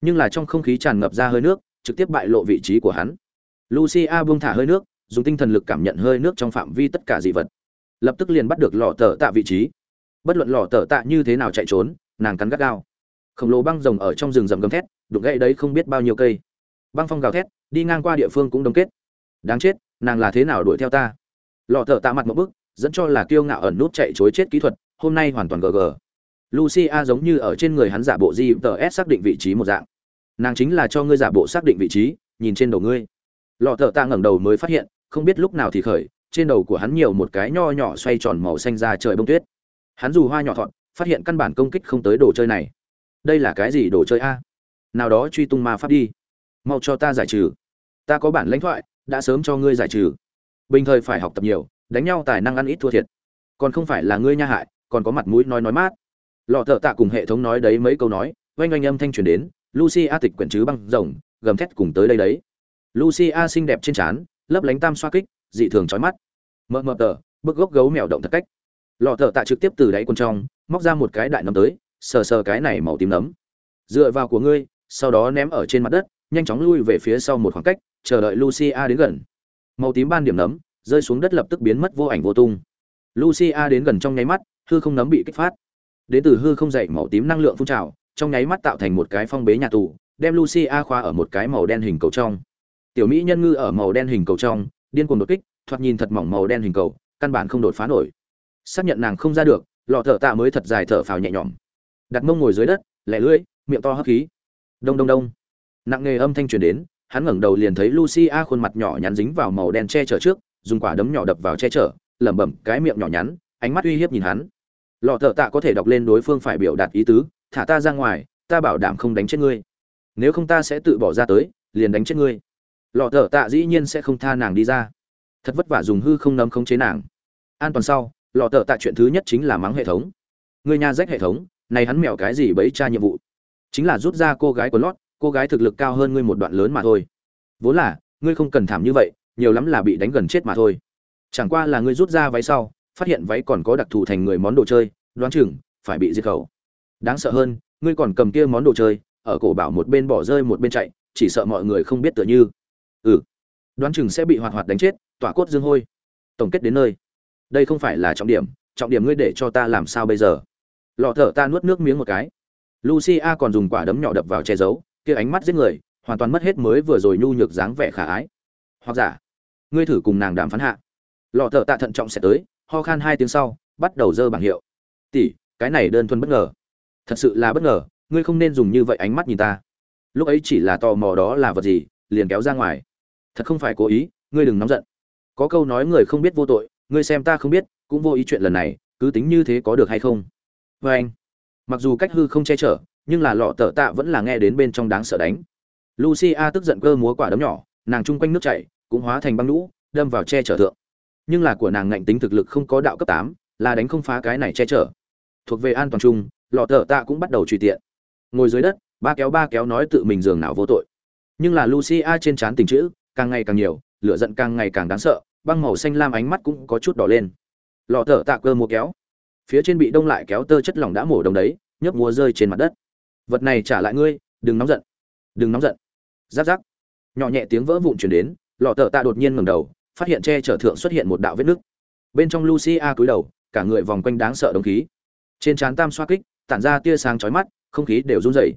Speaker 1: Nhưng là trong không khí tràn ngập ra hơi nước, trực tiếp bại lộ vị trí của hắn. Lucia buông thả hơi nước, dùng tinh thần lực cảm nhận hơi nước trong phạm vi tất cả dị vật. Lập tức liền bắt được lọ tờ tạ vị trí. Bất luận lọ tờ tạ như thế nào chạy trốn, nàng cắn gắt gao. Khổng lồ băng rồng ở trong rừng rậm gầm thét đục gãy đấy không biết bao nhiêu cây. Băng phong gào thét, đi ngang qua địa phương cũng đông kết. Đáng chết, nàng là thế nào đuổi theo ta? Lọ tở tạ mặt một bức, dẫn cho là kiêu ngạo ẩn nút chạy chối chết kỹ thuật, hôm nay hoàn toàn gờ gờ lucia giống như ở trên người hắn giả bộ di tờ s xác định vị trí một dạng. Nàng chính là cho ngươi giả bộ xác định vị trí, nhìn trên đầu ngươi. Lọ thợ ta ngẩng đầu mới phát hiện, không biết lúc nào thì khởi, trên đầu của hắn nhiều một cái nho nhỏ xoay tròn màu xanh ra trời bông tuyết. Hắn dù hoa nhỏ thọn, phát hiện căn bản công kích không tới đồ chơi này. Đây là cái gì đồ chơi a? Nào đó truy tung ma pháp đi. Mau cho ta giải trừ. Ta có bản lãnh thoại, đã sớm cho ngươi giải trừ. Bình thời phải học tập nhiều, đánh nhau tài năng ăn ít thua thiệt. Còn không phải là ngươi nha hại, còn có mặt mũi nói nói mát lọ thợ tạ cùng hệ thống nói đấy mấy câu nói, oanh oanh âm thanh truyền đến, lucy a tịch quyển chứ băng rồng, gầm thét cùng tới đây đấy. Lucia xinh đẹp trên trán, lấp lánh tam xoa kích, dị thường trói mắt. Mờ mờ tờ bức gốc gấu mèo động thật cách. Lọ thợ tạ trực tiếp từ đáy quần trong, móc ra một cái đại nấm tới, sờ sờ cái này màu tím nấm. Dựa vào của ngươi, sau đó ném ở trên mặt đất, nhanh chóng lui về phía sau một khoảng cách, chờ đợi lucia đến gần. Màu tím ban điểm nấm, rơi xuống đất lập tức biến mất vô ảnh vô tung. Lucia đến gần trong nháy mắt, hư không nấm bị kích phát đến từ hư không dậy màu tím năng lượng phun trào, trong nháy mắt tạo thành một cái phong bế nhà tù, đem lucia khóa ở một cái màu đen hình cầu trong. Tiểu mỹ nhân ngư ở màu đen hình cầu trong, điên cuồng đột kích, thoạt nhìn thật mỏng màu đen hình cầu, căn bản không đột phá nổi. Xác nhận nàng không ra được, lọ thở tạ mới thật dài thở phào nhẹ nhõm. Đặt mông ngồi dưới đất, lẻ lưỡi, miệng to hấp khí. Đông đông đông. Nặng nghề âm thanh truyền đến, hắn ngẩng đầu liền thấy lucia khuôn mặt nhỏ nhắn dính vào màu đen che chở trước, dùng quả đấm nhỏ đập vào che chở, lẩm bẩm, cái miệng nhỏ nhắn, ánh mắt uy hiếp nhìn hắn lọ thợ tạ có thể đọc lên đối phương phải biểu đạt ý tứ, thả ta ra ngoài, ta bảo đảm không đánh chết ngươi. Nếu không ta sẽ tự bỏ ra tới, liền đánh chết ngươi. Lọ thợ tạ dĩ nhiên sẽ không tha nàng đi ra. Thật vất vả dùng hư không nấm khống chế nàng. An toàn sau, lọ thợ tạ chuyện thứ nhất chính là mắng hệ thống. Người nhà rách hệ thống, này hắn mèo cái gì bấy tra nhiệm vụ? Chính là rút ra cô gái của lót, cô gái thực lực cao hơn ngươi một đoạn lớn mà thôi. Vốn là, ngươi không cần thảm như vậy, nhiều lắm là bị đánh gần chết mà thôi. Chẳng qua là ngươi rút ra váy sau phát hiện váy còn có đặc thù thành người món đồ chơi, đoán chừng phải bị diệt khẩu. Đáng sợ hơn, ngươi còn cầm kia món đồ chơi, ở cổ bảo một bên bỏ rơi một bên chạy, chỉ sợ mọi người không biết tựa như. Ừ đoán chừng sẽ bị hoạt hoạt đánh chết, tỏa cốt dương hôi. Tổng kết đến nơi. Đây không phải là trọng điểm trọng điểm ngươi để cho ta làm sao bây giờ? Lọ thở ta nuốt nước miếng một cái. Lucia còn dùng quả đấm nhỏ đập vào che giấu, kia ánh mắt giết người, hoàn toàn mất hết mới vừa rồi nhu nhược dáng vẻ khả ái. Hoặc giả, ngươi thử cùng nàng đàm phán hạ. Lọ thở ta thận trọng sẽ tới ho khan hai tiếng sau, bắt đầu dơ bảng hiệu. Tỷ, cái này đơn thuần bất ngờ. Thật sự là bất ngờ, ngươi không nên dùng như vậy ánh mắt nhìn ta. Lúc ấy chỉ là tò mò đó là vật gì, liền kéo ra ngoài. Thật không phải cố ý, ngươi đừng nóng giận. Có câu nói người không biết vô tội, ngươi xem ta không biết, cũng vô ý chuyện lần này, cứ tính như thế có được hay không? Vê anh, mặc dù cách hư không che chở, nhưng là lọ tợ tạ vẫn là nghe đến bên trong đáng sợ đánh. Lucia tức giận cơ múa quả đấm nhỏ, nàng chung quanh nước chảy, cũng hóa thành băng lũ, đâm vào che chở thượng nhưng là của nàng ngạnh tính thực lực không có đạo cấp tám, là đánh không phá cái này che chở. Thuộc về an toàn chung, lọ tợ tạ cũng bắt đầu truy tiện. Ngồi dưới đất, ba kéo ba kéo nói tự mình giường nào vô tội. Nhưng là lucia trên trán tình chữ, càng ngày càng nhiều, lửa giận càng ngày càng đáng sợ, băng màu xanh lam ánh mắt cũng có chút đỏ lên. Lọ thở tạ cơ mua kéo. Phía trên bị đông lại kéo tơ chất lỏng đã mổ đồng đấy, nhấp múa rơi trên mặt đất. Vật này trả lại ngươi, đừng nóng giận. Đừng nóng giận. Giáp giáp. Nhỏ nhẹ tiếng vỡ vụn chuyển đến, lọ thở tạ đột nhiên ngẩng đầu phát hiện che chở thượng xuất hiện một đạo vết nứt. Bên trong lucia cúi đầu, cả người vòng quanh đáng sợ đồng khí. Trên trán tam xoa kích, tản ra tia sáng chói mắt, không khí đều run rẩy.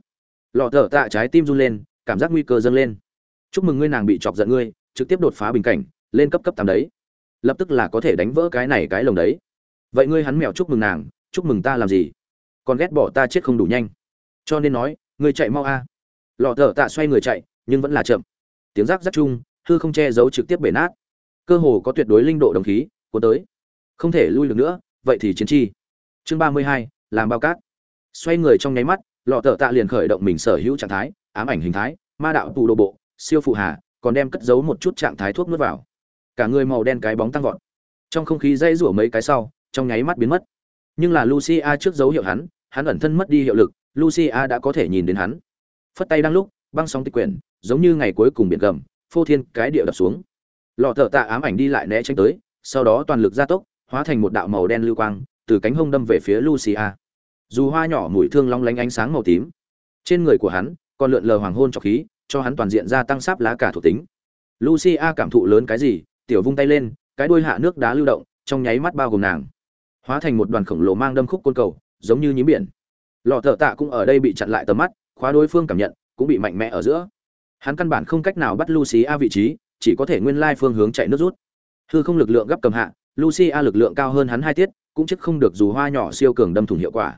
Speaker 1: Lọ thở tạ trái tim run lên, cảm giác nguy cơ dâng lên. Chúc mừng ngươi nàng bị chọc giận ngươi, trực tiếp đột phá bình cảnh, lên cấp cấp tám đấy. Lập tức là có thể đánh vỡ cái này cái lồng đấy. Vậy ngươi hắn mèo chúc mừng nàng, chúc mừng ta làm gì? Còn ghét bỏ ta chết không đủ nhanh. Cho nên nói, ngươi chạy mau a. Lọ thở tạ xoay người chạy, nhưng vẫn là chậm. Tiếng rắc rắc chung, hư không che giấu trực tiếp bể nát cơ hồ có tuyệt đối linh độ đồng khí, cuốn tới. Không thể lui được nữa, vậy thì chiến chi. Chương ba mươi hai, làm bao cát. Xoay người trong nháy mắt, lọ thở tạ liền khởi động mình sở hữu trạng thái, ám ảnh hình thái, ma đạo tù đồ bộ, siêu phụ hà, còn đem cất giấu một chút trạng thái thuốc nuốt vào. Cả người màu đen cái bóng tăng vọt. Trong không khí dây rủa mấy cái sau, trong nháy mắt biến mất. Nhưng là lucia trước dấu hiệu hắn hắn ẩn thân mất đi hiệu lực, lucia đã có thể nhìn đến hắn. Phất tay đang lúc, băng sóng tịch quyển, giống như ngày cuối cùng biển gầm, phô thiên cái địa đập xuống lọ thợ tạ ám ảnh đi lại né tránh tới, sau đó toàn lực gia tốc, hóa thành một đạo màu đen lưu quang, từ cánh hông đâm về phía lucia. Dù hoa nhỏ mùi thương long lánh ánh sáng màu tím, trên người của hắn còn lượn lờ hoàng hôn trọc khí, cho hắn toàn diện gia tăng sáp lá cả thuộc tính. Lucia cảm thụ lớn cái gì, tiểu vung tay lên, cái đuôi hạ nước đá lưu động, trong nháy mắt bao gồm nàng. Hóa thành một đoàn khổng lồ mang đâm khúc côn cầu, giống như nhím biển. Lọ thợ tạ cũng ở đây bị chặn lại tầm mắt, khóa đối phương cảm nhận, cũng bị mạnh mẽ ở giữa. Hắn căn bản không cách nào bắt lucia vị trí chỉ có thể nguyên lai phương hướng chạy nước rút. Hư không lực lượng gấp cầm hạ lucia lực lượng cao hơn hắn hai tiết, cũng chắc không được dù hoa nhỏ siêu cường đâm thủng hiệu quả.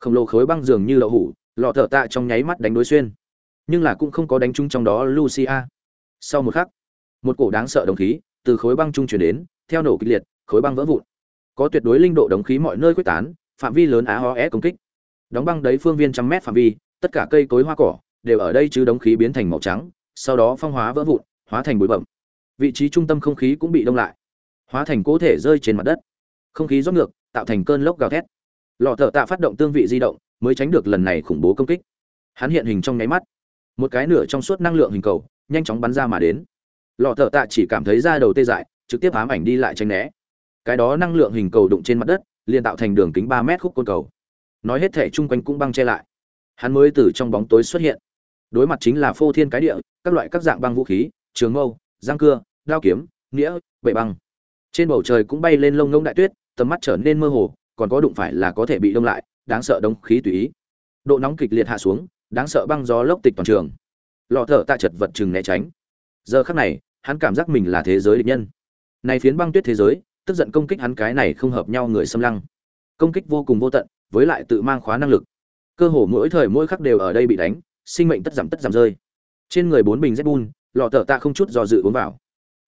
Speaker 1: Khổng lồ khối băng dường như lậu hủ, lọ thở tạ trong nháy mắt đánh đối xuyên. Nhưng là cũng không có đánh trúng trong đó lucia sau một khắc, một cổ đáng sợ đồng khí từ khối băng trung chuyển đến, theo nổ kịch liệt, khối băng vỡ vụn. Có tuyệt đối linh độ đồng khí mọi nơi quyết tán, phạm vi lớn á ho é công kích. Đóng băng đấy phương viên trăm mét phạm vi, tất cả cây cối hoa cỏ đều ở đây chứ đống khí biến thành màu trắng, sau đó phong hóa vỡ vụn hóa thành bụi bẩm vị trí trung tâm không khí cũng bị đông lại. Hóa thành cố thể rơi trên mặt đất. Không khí rót ngược, tạo thành cơn lốc gào thét. Lọ thợ tạ phát động tương vị di động, mới tránh được lần này khủng bố công kích. Hắn hiện hình trong nháy mắt. Một cái nửa trong suốt năng lượng hình cầu, nhanh chóng bắn ra mà đến. Lọ thợ tạ chỉ cảm thấy da đầu tê dại, trực tiếp ám ảnh đi lại tránh né. Cái đó năng lượng hình cầu đụng trên mặt đất, liền tạo thành đường kính ba mét khúc côn cầu. Nói hết thể chung quanh cũng băng che lại. Hắn mới từ trong bóng tối xuất hiện. Đối mặt chính là phô thiên cái địa, các loại các dạng băng vũ khí trường mâu, giang cưa, đao kiếm, nghĩa, bệ băng. Trên bầu trời cũng bay lên lông ngông đại tuyết, tầm mắt trở nên mơ hồ, còn có đụng phải là có thể bị đông lại, đáng sợ đông khí tùy ý. Độ nóng kịch liệt hạ xuống, đáng sợ băng gió lốc tịch toàn trường. Lọ thở tạ chật vật chừng né tránh. Giờ khắc này, hắn cảm giác mình là thế giới địch nhân. Này phiến băng tuyết thế giới, tức giận công kích hắn cái này không hợp nhau người xâm lăng. Công kích vô cùng vô tận, với lại tự mang khóa năng lực. Cơ hồ mỗi thời mỗi khắc đều ở đây bị đánh, sinh mệnh tất giảm tất giảm rơi. Trên người bốn bình zbun lọ tở tạ không chút do dự uống vào.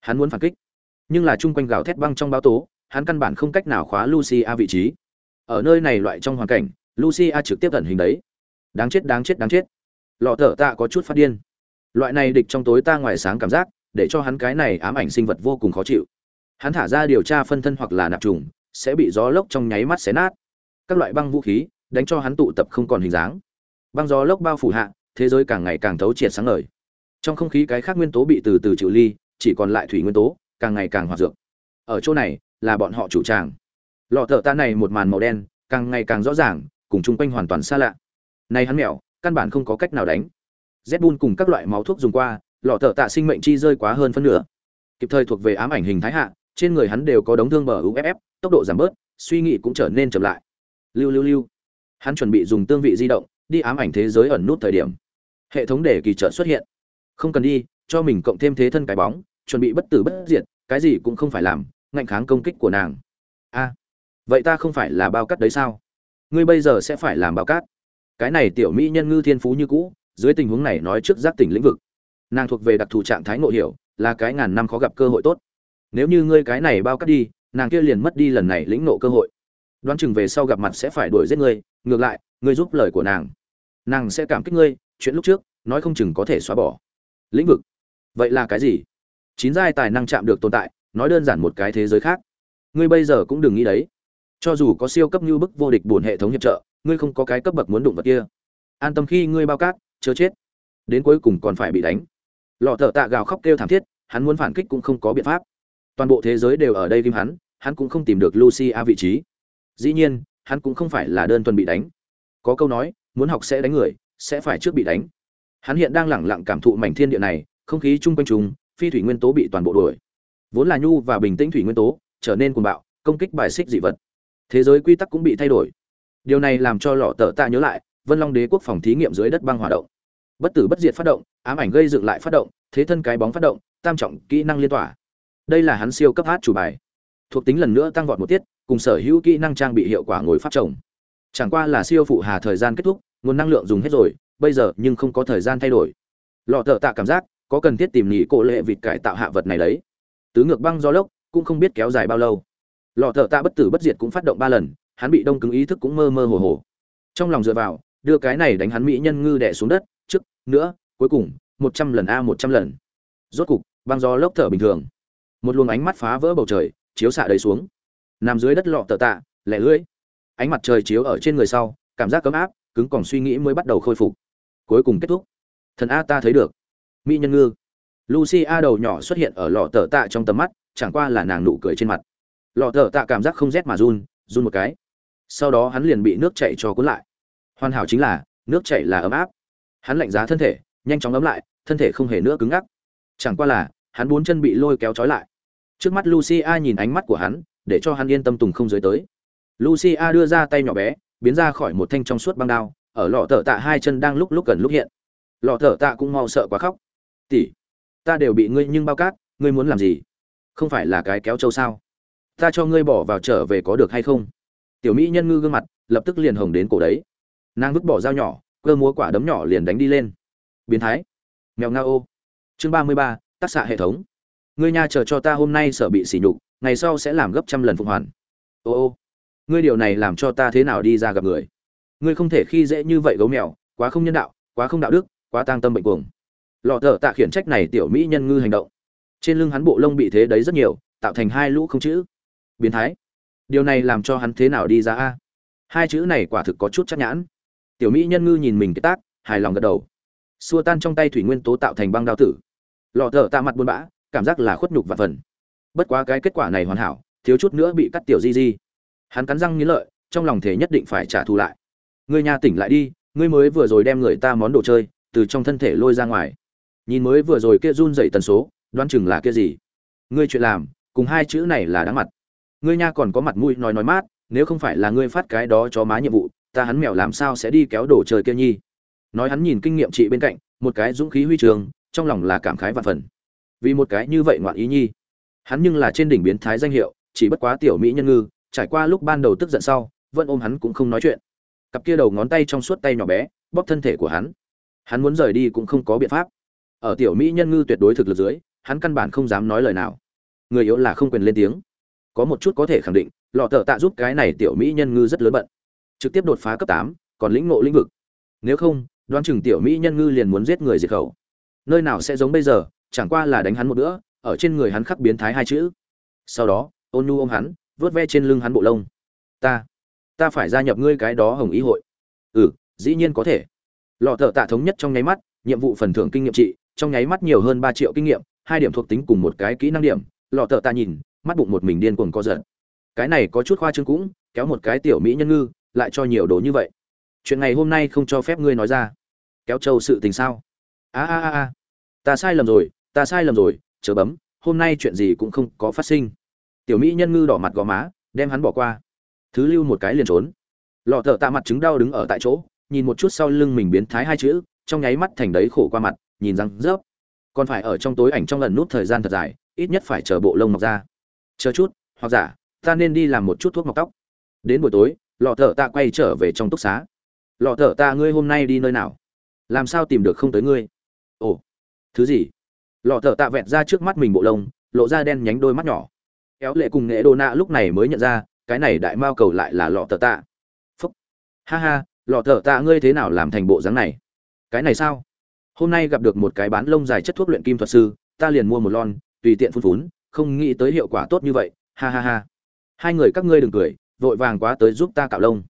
Speaker 1: Hắn muốn phản kích, nhưng là chung quanh gào thét băng trong báo tố, hắn căn bản không cách nào khóa lucia vị trí. Ở nơi này loại trong hoàn cảnh, lucia trực tiếp ẩn hình đấy. Đáng chết đáng chết đáng chết. Lọ tở tạ có chút phát điên. Loại này địch trong tối ta ngoài sáng cảm giác, để cho hắn cái này ám ảnh sinh vật vô cùng khó chịu. Hắn thả ra điều tra phân thân hoặc là nạp trùng, sẽ bị gió lốc trong nháy mắt xé nát. Các loại băng vũ khí, đánh cho hắn tụ tập không còn hình dáng. Băng gió lốc bao phủ hạ, thế giới càng ngày càng thấu triệt sáng ngời trong không khí cái khác nguyên tố bị từ từ chịu ly, chỉ còn lại thủy nguyên tố, càng ngày càng hòa dược. Ở chỗ này, là bọn họ chủ tràng. Lọ thợ ta này một màn màu đen, càng ngày càng rõ ràng, cùng chung quanh hoàn toàn xa lạ. Nay hắn mèo, căn bản không có cách nào đánh. Zbun cùng các loại máu thuốc dùng qua, lọ thợ tạ sinh mệnh chi rơi quá hơn phân nửa. Kịp thời thuộc về ám ảnh hình thái hạ, trên người hắn đều có đống thương bờ uff tốc độ giảm bớt, suy nghĩ cũng trở nên chậm lại. Lưu lưu lưu. Hắn chuẩn bị dùng tương vị di động, đi ám ảnh thế giới ẩn nút thời điểm. Hệ thống để kỳ trợ xuất hiện không cần đi, cho mình cộng thêm thế thân cái bóng, chuẩn bị bất tử bất diệt, cái gì cũng không phải làm, ngạnh kháng công kích của nàng. A, vậy ta không phải là bao cắt đấy sao? Ngươi bây giờ sẽ phải làm bao cát. Cái này tiểu mỹ nhân ngư thiên phú như cũ, dưới tình huống này nói trước giác tỉnh lĩnh vực. Nàng thuộc về đặc thù trạng thái ngộ hiểu, là cái ngàn năm khó gặp cơ hội tốt. Nếu như ngươi cái này bao cắt đi, nàng kia liền mất đi lần này lĩnh nộ cơ hội. Đoán chừng về sau gặp mặt sẽ phải đuổi giết ngươi, ngược lại, ngươi giúp lời của nàng. Nàng sẽ cảm kích ngươi, chuyện lúc trước, nói không chừng có thể xóa bỏ lĩnh vực. Vậy là cái gì? Chín giai tài năng chạm được tồn tại, nói đơn giản một cái thế giới khác. Ngươi bây giờ cũng đừng nghĩ đấy. Cho dù có siêu cấp như bức vô địch bổn hệ thống hiệp trợ, ngươi không có cái cấp bậc muốn đụng vật kia. An tâm khi ngươi bao cát, chớ chết. Đến cuối cùng còn phải bị đánh. Lọ thợ tạ gào khóc kêu thảm thiết, hắn muốn phản kích cũng không có biện pháp. Toàn bộ thế giới đều ở đây kim hắn hắn cũng không tìm được lucy a vị trí. Dĩ nhiên, hắn cũng không phải là đơn thuần bị đánh. Có câu nói, muốn học sẽ đánh người, sẽ phải trước bị đánh hắn hiện đang lẳng lặng cảm thụ mảnh thiên địa này, không khí chung quanh trùng phi thủy nguyên tố bị toàn bộ đuổi. Vốn là nhu và bình tĩnh thủy nguyên tố, trở nên cuồng bạo, công kích bài xích dị vật. Thế giới quy tắc cũng bị thay đổi. Điều này làm cho lọ tờ tạ nhớ lại, vân long đế quốc phòng thí nghiệm dưới đất băng hỏa động. Bất tử bất diệt phát động, ám ảnh gây dựng lại phát động, thế thân cái bóng phát động, tam trọng kỹ năng liên tỏa. Đây là hắn siêu cấp hát chủ bài. Thuộc tính lần nữa tăng vọt một tiết, cùng sở hữu kỹ năng trang bị hiệu quả ngồi phát trồng chẳng qua là siêu phụ hà thời gian kết thúc, nguồn năng lượng dùng hết rồi bây giờ nhưng không có thời gian thay đổi. Lọ thợ tạ cảm giác, có cần thiết tìm nghỉ cổ lệ vịt cải tạo hạ vật này đấy. Tứ ngược băng do lốc, cũng không biết kéo dài bao lâu. Lọ thợ tạ bất tử bất diệt cũng phát động ba lần, hắn bị đông cứng ý thức cũng mơ mơ hồ hồ. Trong lòng dựa vào, đưa cái này đánh hắn mỹ nhân ngư đẻ xuống đất, trước, nữa, cuối cùng, một trăm lần a một trăm lần. Rốt cục, băng gió lốc thở bình thường. Một luồng ánh mắt phá vỡ bầu trời, chiếu xạ đầy xuống. Nằm dưới đất lọ tờ tạ, lẻ lưỡi. Ánh mặt trời chiếu ở trên người sau, cảm giác cấm áp, cứng còn suy nghĩ mới bắt đầu khôi phục cuối cùng kết thúc. Thần a ta thấy được. Mỹ nhân ngư. Lucy a đầu nhỏ xuất hiện ở lọ tờ tạ trong tầm mắt, chẳng qua là nàng nụ cười trên mặt. Lọ tờ tạ cảm giác không rét mà run run một cái. Sau đó hắn liền bị nước chảy cho cuốn lại. Hoàn hảo chính là, nước chảy là ấm áp. Hắn lạnh giá thân thể, nhanh chóng ấm lại, thân thể không hề nữa cứng ngắc. Chẳng qua là, hắn bốn chân bị lôi kéo trói lại. Trước mắt lucia nhìn ánh mắt của hắn, để cho hắn yên tâm tùng không dưới tới. Lucia đưa ra tay nhỏ bé, biến ra khỏi một thanh trong suốt băng đao ở lọ thợ tạ hai chân đang lúc lúc gần lúc hiện. Lọ thợ tạ cũng mau sợ quá khóc. Tỷ, ta đều bị ngươi nhưng bao cát, ngươi muốn làm gì? Không phải là cái kéo trâu sao? Ta cho ngươi bỏ vào trở về có được hay không? Tiểu mỹ nhân ngư gương mặt, lập tức liền hồng đến cổ đấy. Nàng vứt bỏ dao nhỏ, cơ múa quả đấm nhỏ liền đánh đi lên. Biến thái. Mèo nga ô. Chương ba mươi ba, tác xạ hệ thống. Ngươi nha chờ cho ta hôm nay sợ bị sỉ nhục, ngày sau sẽ làm gấp trăm lần phục hoàn. Ô ô. Ngươi điều này làm cho ta thế nào đi ra gặp người? Ngươi không thể khi dễ như vậy gấu mèo, quá không nhân đạo, quá không đạo đức, quá tang tâm bệnh cuồng. Lọ thở tạ khiển trách này tiểu mỹ nhân ngư hành động. Trên lưng hắn bộ lông bị thế đấy rất nhiều, tạo thành hai lũ không chữ. Biến thái. Điều này làm cho hắn thế nào đi ra a? Hai chữ này quả thực có chút chắc nhãn. Tiểu mỹ nhân ngư nhìn mình cái tác, hài lòng gật đầu. Xua tan trong tay thủy nguyên tố tạo thành băng đao tử. Lọ thở tạ mặt buồn bã, cảm giác là khuất nhục và phần. Bất quá cái kết quả này hoàn hảo, thiếu chút nữa bị cắt tiểu di di. Hắn cắn răng nghĩ lợi, trong lòng thể nhất định phải trả thù lại ngươi nhà tỉnh lại đi, ngươi mới vừa rồi đem người ta món đồ chơi từ trong thân thể lôi ra ngoài. Nhìn mới vừa rồi kia run dậy tần số, đoán chừng là kia gì? Ngươi chuyện làm, cùng hai chữ này là đáng mặt. Ngươi nha còn có mặt mũi nói nói mát, nếu không phải là ngươi phát cái đó cho má nhiệm vụ, ta hắn mèo làm sao sẽ đi kéo đồ chơi kia nhi? Nói hắn nhìn kinh nghiệm chị bên cạnh, một cái dũng khí huy trường, trong lòng là cảm khái vạn phần. Vì một cái như vậy ngoạn ý nhi. Hắn nhưng là trên đỉnh biến thái danh hiệu, chỉ bất quá tiểu mỹ nhân ngư, trải qua lúc ban đầu tức giận sau, vẫn ôm hắn cũng không nói chuyện cặp kia đầu ngón tay trong suốt tay nhỏ bé, bóp thân thể của hắn. Hắn muốn rời đi cũng không có biện pháp. Ở tiểu mỹ nhân ngư tuyệt đối thực lực dưới, hắn căn bản không dám nói lời nào. Người yếu là không quyền lên tiếng. Có một chút có thể khẳng định, lọ tờ tạ giúp cái này tiểu mỹ nhân ngư rất lớn bận. Trực tiếp đột phá cấp tám, còn lĩnh ngộ lĩnh vực. Nếu không, đoán chừng tiểu mỹ nhân ngư liền muốn giết người diệt khẩu. Nơi nào sẽ giống bây giờ, chẳng qua là đánh hắn một bữa, ở trên người hắn khắc biến thái hai chữ. Sau đó, ôn nhu ôm hắn vớt ve trên lưng hắn bộ lông. Ta ta phải gia nhập ngươi cái đó hồng ý hội. Ừ dĩ nhiên có thể. Lọ thợ tạ thống nhất trong nháy mắt, nhiệm vụ phần thưởng kinh nghiệm trị, trong nháy mắt nhiều hơn ba triệu kinh nghiệm, hai điểm thuộc tính cùng một cái kỹ năng điểm. Lọ thợ tạ nhìn, mắt bụng một mình điên cuồng co giật. Cái này có chút khoa trương cũng, kéo một cái tiểu mỹ nhân ngư, lại cho nhiều đồ như vậy. Chuyện ngày hôm nay không cho phép ngươi nói ra. Kéo trâu sự tình sao? A a a ta sai lầm rồi, ta sai lầm rồi chờ bấm, hôm nay chuyện gì cũng không có phát sinh. Tiểu mỹ nhân ngư đỏ mặt gò má, đem hắn bỏ qua thứ lưu một cái liền trốn. Lọ thợ tạ mặt chứng đau đứng ở tại chỗ, nhìn một chút sau lưng mình biến thái hai chữ, trong nháy mắt thành đấy khổ qua mặt, nhìn răng rớp. Còn phải ở trong tối ảnh trong lần nút thời gian thật dài, ít nhất phải chờ bộ lông mọc ra. Chờ chút, hoặc giả, ta nên đi làm một chút thuốc mọc tóc. Đến buổi tối, lọ thợ tạ quay trở về trong túc xá. Lọ thợ tạ ngươi hôm nay đi nơi nào? Làm sao tìm được không tới ngươi? Ồ, thứ gì? Lọ thợ tạ vẹn ra trước mắt mình bộ lông, lộ ra đen nhánh đôi mắt nhỏ. Éo lệ cùng nghệ đô nạ lúc này mới nhận ra cái này đại mao cầu lại là lọ tờ tạ. Phúc. Ha ha, lọ tờ tạ ngươi thế nào làm thành bộ dáng này? Cái này sao? Hôm nay gặp được một cái bán lông dài chất thuốc luyện kim thuật sư, ta liền mua một lon, tùy tiện phun phún, không nghĩ tới hiệu quả tốt như vậy. Ha ha ha. Hai người các ngươi đừng cười, vội vàng quá tới giúp ta cạo lông.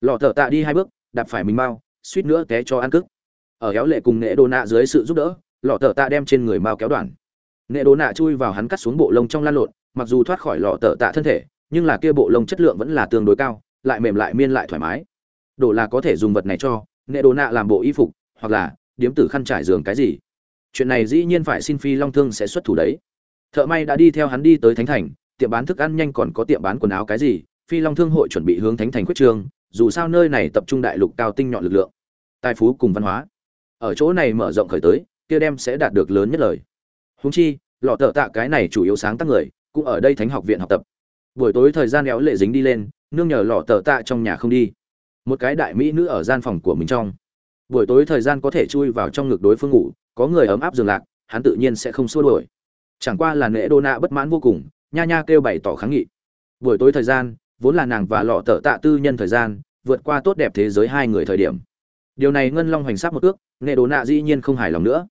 Speaker 1: Lọ thợ tạ đi hai bước, đạp phải mình mau, suýt nữa té cho ăn cức. Ở héo lệ cùng nệ đồ nạ dưới sự giúp đỡ, lọ thợ tạ đem trên người mau kéo đoạn. Nệ đồ nạ chui vào hắn cắt xuống bộ lông trong lan lộn, mặc dù thoát khỏi lọ thợ tạ thân thể nhưng là kia bộ lông chất lượng vẫn là tương đối cao, lại mềm lại miên lại thoải mái. Đồ là có thể dùng vật này cho, nệ đồ nạ làm bộ y phục, hoặc là điếm tử khăn trải giường cái gì. Chuyện này dĩ nhiên phải xin phi long thương sẽ xuất thủ đấy. Thợ may đã đi theo hắn đi tới thánh thành, tiệm bán thức ăn nhanh còn có tiệm bán quần áo cái gì, phi long thương hội chuẩn bị hướng thánh thành quyết trương dù sao nơi này tập trung đại lục cao tinh nhọn lực lượng, tài phú cùng văn hóa. Ở chỗ này mở rộng khởi tới, kia đem sẽ đạt được lớn nhất lời. Húng chi, lọ tợ tạ cái này chủ yếu sáng tác người, cũng ở đây thánh học viện học tập buổi tối thời gian éo lệ dính đi lên, nương nhờ lọ tờ tạ trong nhà không đi. Một cái đại mỹ nữ ở gian phòng của mình trong. Buổi tối thời gian có thể chui vào trong ngực đối phương ngủ, có người ấm áp giường lạc, hắn tự nhiên sẽ không xua đuổi. Chẳng qua là nệ đô nạ bất mãn vô cùng, nha nha kêu bày tỏ kháng nghị. Buổi tối thời gian, vốn là nàng và lọ tợ tạ tư nhân thời gian, vượt qua tốt đẹp thế giới hai người thời điểm. Điều này ngân long hoành sát một ước, nệ đô nạ dĩ nhiên không hài lòng nữa.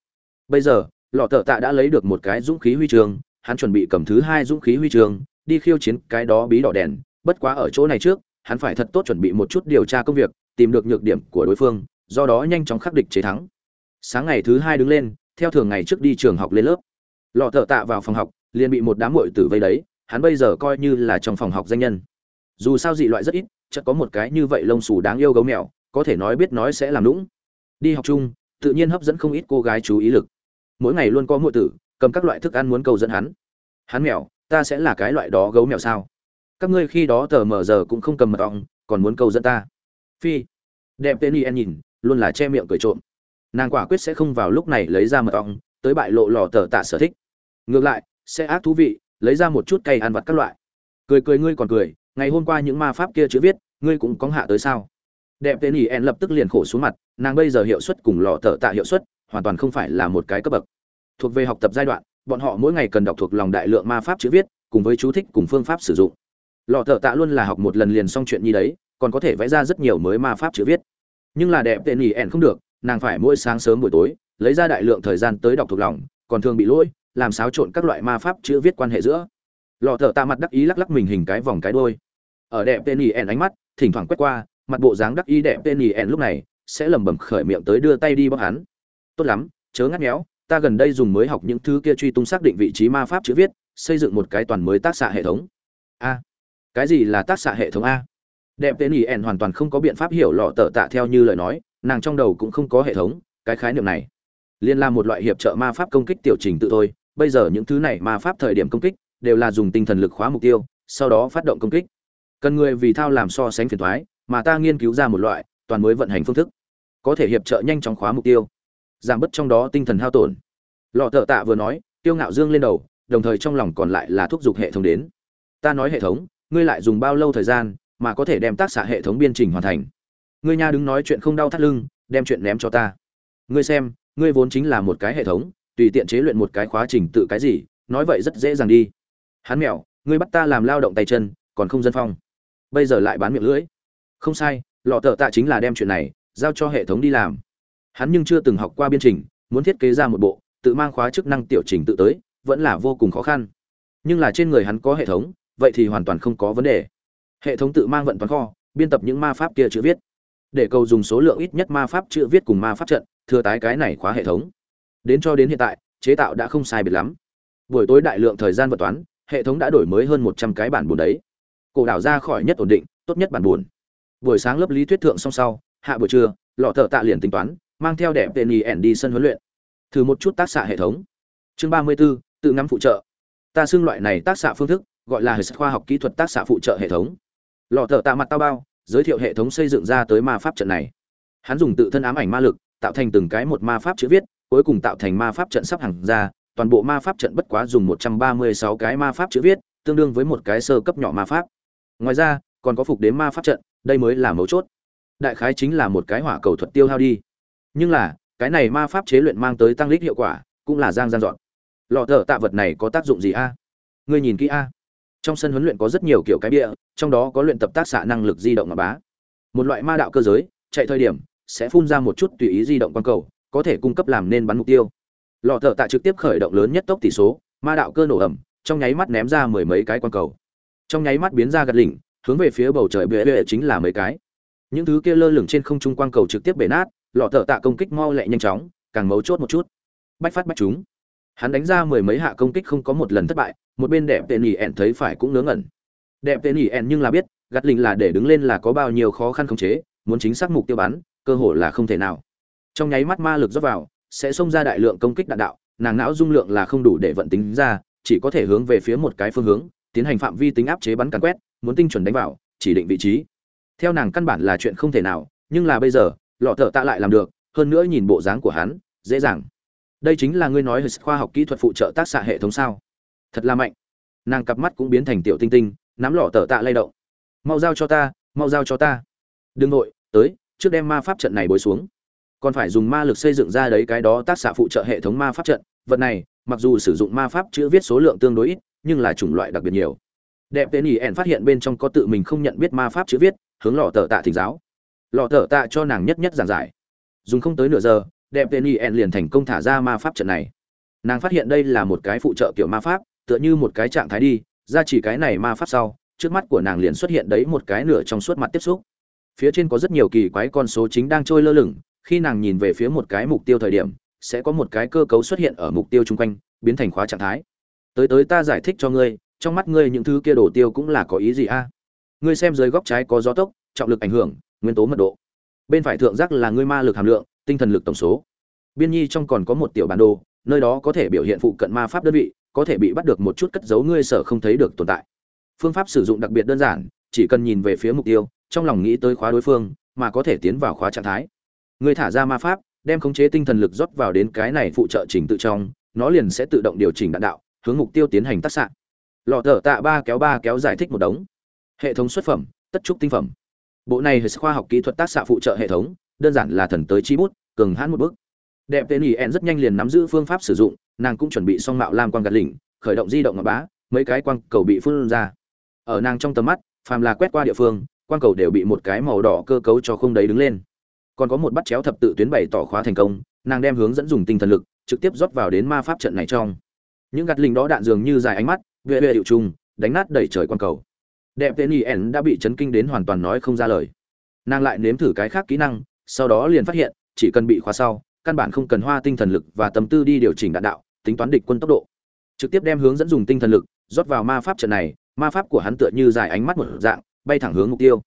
Speaker 1: Bây giờ, lọ tợ tạ đã lấy được một cái dũng khí huy trường, hắn chuẩn bị cầm thứ hai dũng khí huy trường đi khiêu chiến cái đó bí đỏ đèn, bất quá ở chỗ này trước, hắn phải thật tốt chuẩn bị một chút điều tra công việc, tìm được nhược điểm của đối phương, do đó nhanh chóng khắc địch chế thắng. Sáng ngày thứ hai đứng lên, theo thường ngày trước đi trường học lên lớp. Lọ thợ tạ vào phòng học, liền bị một đám muội tử vây đấy, hắn bây giờ coi như là trong phòng học danh nhân. Dù sao dị loại rất ít, chợt có một cái như vậy lông xù đáng yêu gấu mèo, có thể nói biết nói sẽ làm lũng đi học chung, tự nhiên hấp dẫn không ít cô gái chú ý lực. Mỗi ngày luôn có muội tử, cầm các loại thức ăn muốn cầu dẫn hắn. Hắn mèo ta sẽ là cái loại đó gấu mèo sao? Các ngươi khi đó tờ mờ giờ cũng không cầm mật ong, còn muốn cầu dẫn ta. Phi. Đẹp tên y nhìn, luôn là che miệng cười trộm. Nàng quả quyết sẽ không vào lúc này lấy ra mật ong, tới bại lộ lò tờ tạ sở thích. Ngược lại, sẽ ác thú vị, lấy ra một chút cây ăn vặt các loại. Cười cười ngươi còn cười, ngày hôm qua những ma pháp kia chữ viết, ngươi cũng có hạ tới sao? Đẹp tên ỉ en lập tức liền khổ xuống mặt, nàng bây giờ hiệu suất cùng lò tờ tạ hiệu suất hoàn toàn không phải là một cái cấp bậc. Thuộc về học tập giai đoạn bọn họ mỗi ngày cần đọc thuộc lòng đại lượng ma pháp chữ viết, cùng với chú thích cùng phương pháp sử dụng. Lò thợ tạ luôn là học một lần liền xong chuyện như đấy, còn có thể vẽ ra rất nhiều mới ma pháp chữ viết. Nhưng là đẹp tên ỉ ẻn không được, nàng phải mỗi sáng sớm buổi tối, lấy ra đại lượng thời gian tới đọc thuộc lòng, còn thường bị lỗi, làm xáo trộn các loại ma pháp chữ viết quan hệ giữa. Lọ thợ tạ mặt đắc ý lắc lắc mình hình cái vòng cái đôi ở đẹp tên ỉ ẻn ánh mắt, thỉnh thoảng quét qua, mặt bộ dáng đắc ý đẹp tên ỉ ẻn lúc này sẽ lẩm bẩm khởi miệng tới đưa tay đi bóc hắn. Tốt lắm, chớ ngắt méo ta gần đây dùng mới học những thứ kia truy tung xác định vị trí ma pháp chữ viết, xây dựng một cái toàn mới tác xạ hệ thống. A. Cái gì là tác xạ hệ thống a? Đẹp tên ý ẻn hoàn toàn không có biện pháp hiểu lọ tờ tạ theo như lời nói, nàng trong đầu cũng không có hệ thống, cái khái niệm này liên là một loại hiệp trợ ma pháp công kích tiểu trình tự thôi. Bây giờ những thứ này ma pháp thời điểm công kích, đều là dùng tinh thần lực khóa mục tiêu, sau đó phát động công kích. Cần người vì thao làm so sánh phiền thoái mà ta nghiên cứu ra một loại toàn mới vận hành phương thức, có thể hiệp trợ nhanh chóng khóa mục tiêu giảm bớt trong đó tinh thần hao tổn. Lọ thợ tạ vừa nói, tiêu ngạo dương lên đầu, đồng thời trong lòng còn lại là thúc giục hệ thống đến. Ta nói hệ thống, ngươi lại dùng bao lâu thời gian mà có thể đem tác xạ hệ thống biên trình hoàn thành? Ngươi nha đứng nói chuyện không đau thắt lưng, đem chuyện ném cho ta. Ngươi xem, ngươi vốn chính là một cái hệ thống, tùy tiện chế luyện một cái khóa trình tự cái gì, nói vậy rất dễ dàng đi. Hắn mèo ngươi bắt ta làm lao động tay chân, còn không dân phong. Bây giờ lại bán miệng lưỡi. Không sai, lọ thợ tạ chính là đem chuyện này giao cho hệ thống đi làm hắn nhưng chưa từng học qua biên trình, muốn thiết kế ra một bộ, tự mang khóa chức năng tiểu trình tự tới, vẫn là vô cùng khó khăn. Nhưng là trên người hắn có hệ thống, vậy thì hoàn toàn không có vấn đề. Hệ thống tự mang vận toán kho, biên tập những ma pháp kia chữ viết. Để cầu dùng số lượng ít nhất ma pháp chữ viết cùng ma pháp trận, thừa tái cái này khóa hệ thống. Đến cho đến hiện tại, chế tạo đã không sai biệt lắm. Buổi tối đại lượng thời gian vận toán, hệ thống đã đổi mới hơn một trăm cái bản buồn đấy. Cổ đảo ra khỏi nhất ổn định, tốt nhất bản buồn. Buổi sáng lớp lý thuyết thượng xong sau, hạ buổi trưa, lọ thợ tạ liền tính toán mang theo đẹp tên ẻn đi sân huấn luyện. Thử một chút tác xạ hệ thống. Chương ba mươi 34, tự ngắm phụ trợ. Ta xưng loại này tác xạ phương thức gọi là hệ khoa học kỹ thuật tác xạ phụ trợ hệ thống. Lọ thợ tạ mặt tao bao giới thiệu hệ thống xây dựng ra tới ma pháp trận này. Hắn dùng tự thân ám ảnh ma lực tạo thành từng cái một ma pháp chữ viết cuối cùng tạo thành ma pháp trận sắp hàng ra toàn bộ ma pháp trận bất quá dùng một trăm ba mươi sáu cái ma pháp chữ viết tương đương với một cái sơ cấp nhỏ ma pháp. Ngoài ra còn có phục đến ma pháp trận đây mới là mấu chốt. Đại khái chính là một cái hỏa cầu thuật tiêu hao đi nhưng là, cái này ma pháp chế luyện mang tới tăng lít hiệu quả, cũng là giang gian dọn. Lọ thợ tạ vật này có tác dụng gì a? Ngươi nhìn kỹ a. Trong sân huấn luyện có rất nhiều kiểu cái bịa, trong đó có luyện tập tác xạ năng lực di động mà bá. Một loại ma đạo cơ giới, chạy thời điểm, sẽ phun ra một chút tùy ý di động quang cầu, có thể cung cấp làm nên bắn mục tiêu. Lọ thợ tạ trực tiếp khởi động lớn nhất tốc tỷ số, ma đạo cơ nổ ẩm, trong nháy mắt ném ra mười mấy cái quang cầu. Trong nháy mắt biến ra gật lỉnh, hướng về phía bầu trời bệ bệ chính là mấy cái. Những thứ kia lơ lửng trên không trung quang cầu trực tiếp bể nát lọ thợ tạ công kích mau lẹ nhanh chóng, càng mấu chốt một chút. Bách phát bách chúng. Hắn đánh ra mười mấy hạ công kích không có một lần thất bại, một bên đẹp tên ỉ ẹn thấy phải cũng ngớ ngẩn. Đẹp tên ỉ ẹn nhưng là biết gắt lình là để đứng lên là có bao nhiêu khó khăn khống chế, muốn chính xác mục tiêu bắn, cơ hội là không thể nào. Trong nháy mắt ma lực rót vào, sẽ xông ra đại lượng công kích đạn đạo, nàng não dung lượng là không đủ để vận tính ra, chỉ có thể hướng về phía một cái phương hướng, tiến hành phạm vi tính áp chế bắn càn quét, muốn tinh chuẩn đánh vào, chỉ định vị trí. Theo nàng căn bản là chuyện không thể nào, nhưng là bây giờ lọ thợ tạ lại làm được, hơn nữa nhìn bộ dáng của hắn, dễ dàng. Đây chính là ngươi nói hệ khoa học kỹ thuật phụ trợ tác xạ hệ thống sao? Thật là mạnh. Nàng cặp mắt cũng biến thành tiểu tinh tinh, nắm lọ tờ tạ lay động. Mau giao cho ta, mau giao cho ta. Đừng nội tới, trước đem ma pháp trận này bồi xuống. Còn phải dùng ma lực xây dựng ra đấy cái đó tác xạ phụ trợ hệ thống ma pháp trận. Vật này, mặc dù sử dụng ma pháp chữ viết số lượng tương đối ít, nhưng là chủng loại đặc biệt nhiều. Đẹp tên ỉ ẻn phát hiện bên trong có tự mình không nhận biết ma pháp chữ viết, hướng lọ tờ tạ thỉnh giáo lọ thở tạ cho nàng nhất nhất giảng giải. Dùng không tới nửa giờ, đẹp tên ỉ ẻn liền thành công thả ra ma pháp trận này. Nàng phát hiện đây là một cái phụ trợ kiểu ma pháp, tựa như một cái trạng thái đi, ra chỉ cái này ma pháp sau, trước mắt của nàng liền xuất hiện đấy một cái nửa trong suốt mặt tiếp xúc. Phía trên có rất nhiều kỳ quái con số chính đang trôi lơ lửng, khi nàng nhìn về phía một cái mục tiêu thời điểm, sẽ có một cái cơ cấu xuất hiện ở mục tiêu chung quanh, biến thành khóa trạng thái. Tới tới ta giải thích cho ngươi, trong mắt ngươi những thứ kia đổ tiêu cũng là có ý gì a? Ngươi xem dưới góc trái có gió tốc, trọng lực ảnh hưởng nguyên tố mật độ. Bên phải thượng giác là ngươi ma lực hàm lượng, tinh thần lực tổng số. Biên nhi trong còn có một tiểu bản đồ, nơi đó có thể biểu hiện phụ cận ma pháp đơn vị, có thể bị bắt được một chút cất giấu ngươi sở không thấy được tồn tại. Phương pháp sử dụng đặc biệt đơn giản, chỉ cần nhìn về phía mục tiêu, trong lòng nghĩ tới khóa đối phương, mà có thể tiến vào khóa trạng thái. Ngươi thả ra ma pháp, đem khống chế tinh thần lực rót vào đến cái này phụ trợ trình tự trong, nó liền sẽ tự động điều chỉnh đạn đạo, hướng mục tiêu tiến hành tác xạ. Lọ thở tạ ba kéo ba kéo giải thích một đống. Hệ thống xuất phẩm, tất trúc tinh phẩm bộ này hệ khoa học kỹ thuật tác xạ phụ trợ hệ thống, đơn giản là thần tới chi bút, cường hãn một bước. Đẹp tên ý en rất nhanh liền nắm giữ phương pháp sử dụng, nàng cũng chuẩn bị xong mạo lam quang gạt lỉnh, khởi động di động ngọc bá, mấy cái quang cầu bị phun ra. Ở nàng trong tầm mắt, phàm là quét qua địa phương, quang cầu đều bị một cái màu đỏ cơ cấu cho không đấy đứng lên. Còn có một bắt chéo thập tự tuyến bảy tỏ khóa thành công, nàng đem hướng dẫn dùng tinh thần lực, trực tiếp rót vào đến ma pháp trận này trong. Những gạt lình đó đạn dường như dài ánh mắt vệ vệ hiệu trùng, đánh nát đẩy trời quang cầu đẹp tên yen đã bị chấn kinh đến hoàn toàn nói không ra lời. Nàng lại nếm thử cái khác kỹ năng, sau đó liền phát hiện, chỉ cần bị khóa sau, căn bản không cần hoa tinh thần lực và tâm tư đi điều chỉnh đạn đạo, tính toán địch quân tốc độ. Trực tiếp đem hướng dẫn dùng tinh thần lực, rót vào ma pháp trận này, ma pháp của hắn tựa như dài ánh mắt một dạng, bay thẳng hướng mục tiêu.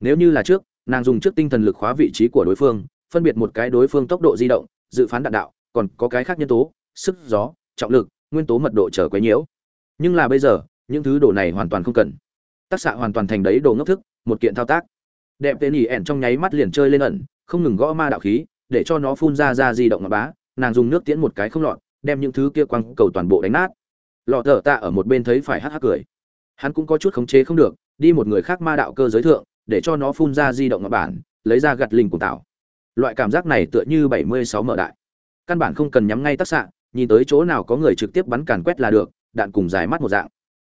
Speaker 1: Nếu như là trước, nàng dùng trước tinh thần lực khóa vị trí của đối phương, phân biệt một cái đối phương tốc độ di động, dự phán đạn đạo, còn có cái khác nhân tố, sức, gió, trọng lực, nguyên tố mật độ trở quấy nhiễu. Nhưng là bây giờ, những thứ đồ này hoàn toàn không cần tác xạ hoàn toàn thành đấy đồ ngốc thức, một kiện thao tác. Đẹp tên ỉ ẻn trong nháy mắt liền chơi lên ẩn, không ngừng gõ ma đạo khí, để cho nó phun ra ra di động ngọc bá, nàng dùng nước tiễn một cái không lọt, đem những thứ kia quăng cầu toàn bộ đánh nát. Lọ thở tạ ở một bên thấy phải hắc hắc cười. Hắn cũng có chút khống chế không được, đi một người khác ma đạo cơ giới thượng, để cho nó phun ra di động ngọc bản, lấy ra gặt linh của tạo. Loại cảm giác này tựa như bảy mươi sáu mở đại. Căn bản không cần nhắm ngay tác xạ, nhìn tới chỗ nào có người trực tiếp bắn càn quét là được, đạn cùng dài mắt một dạng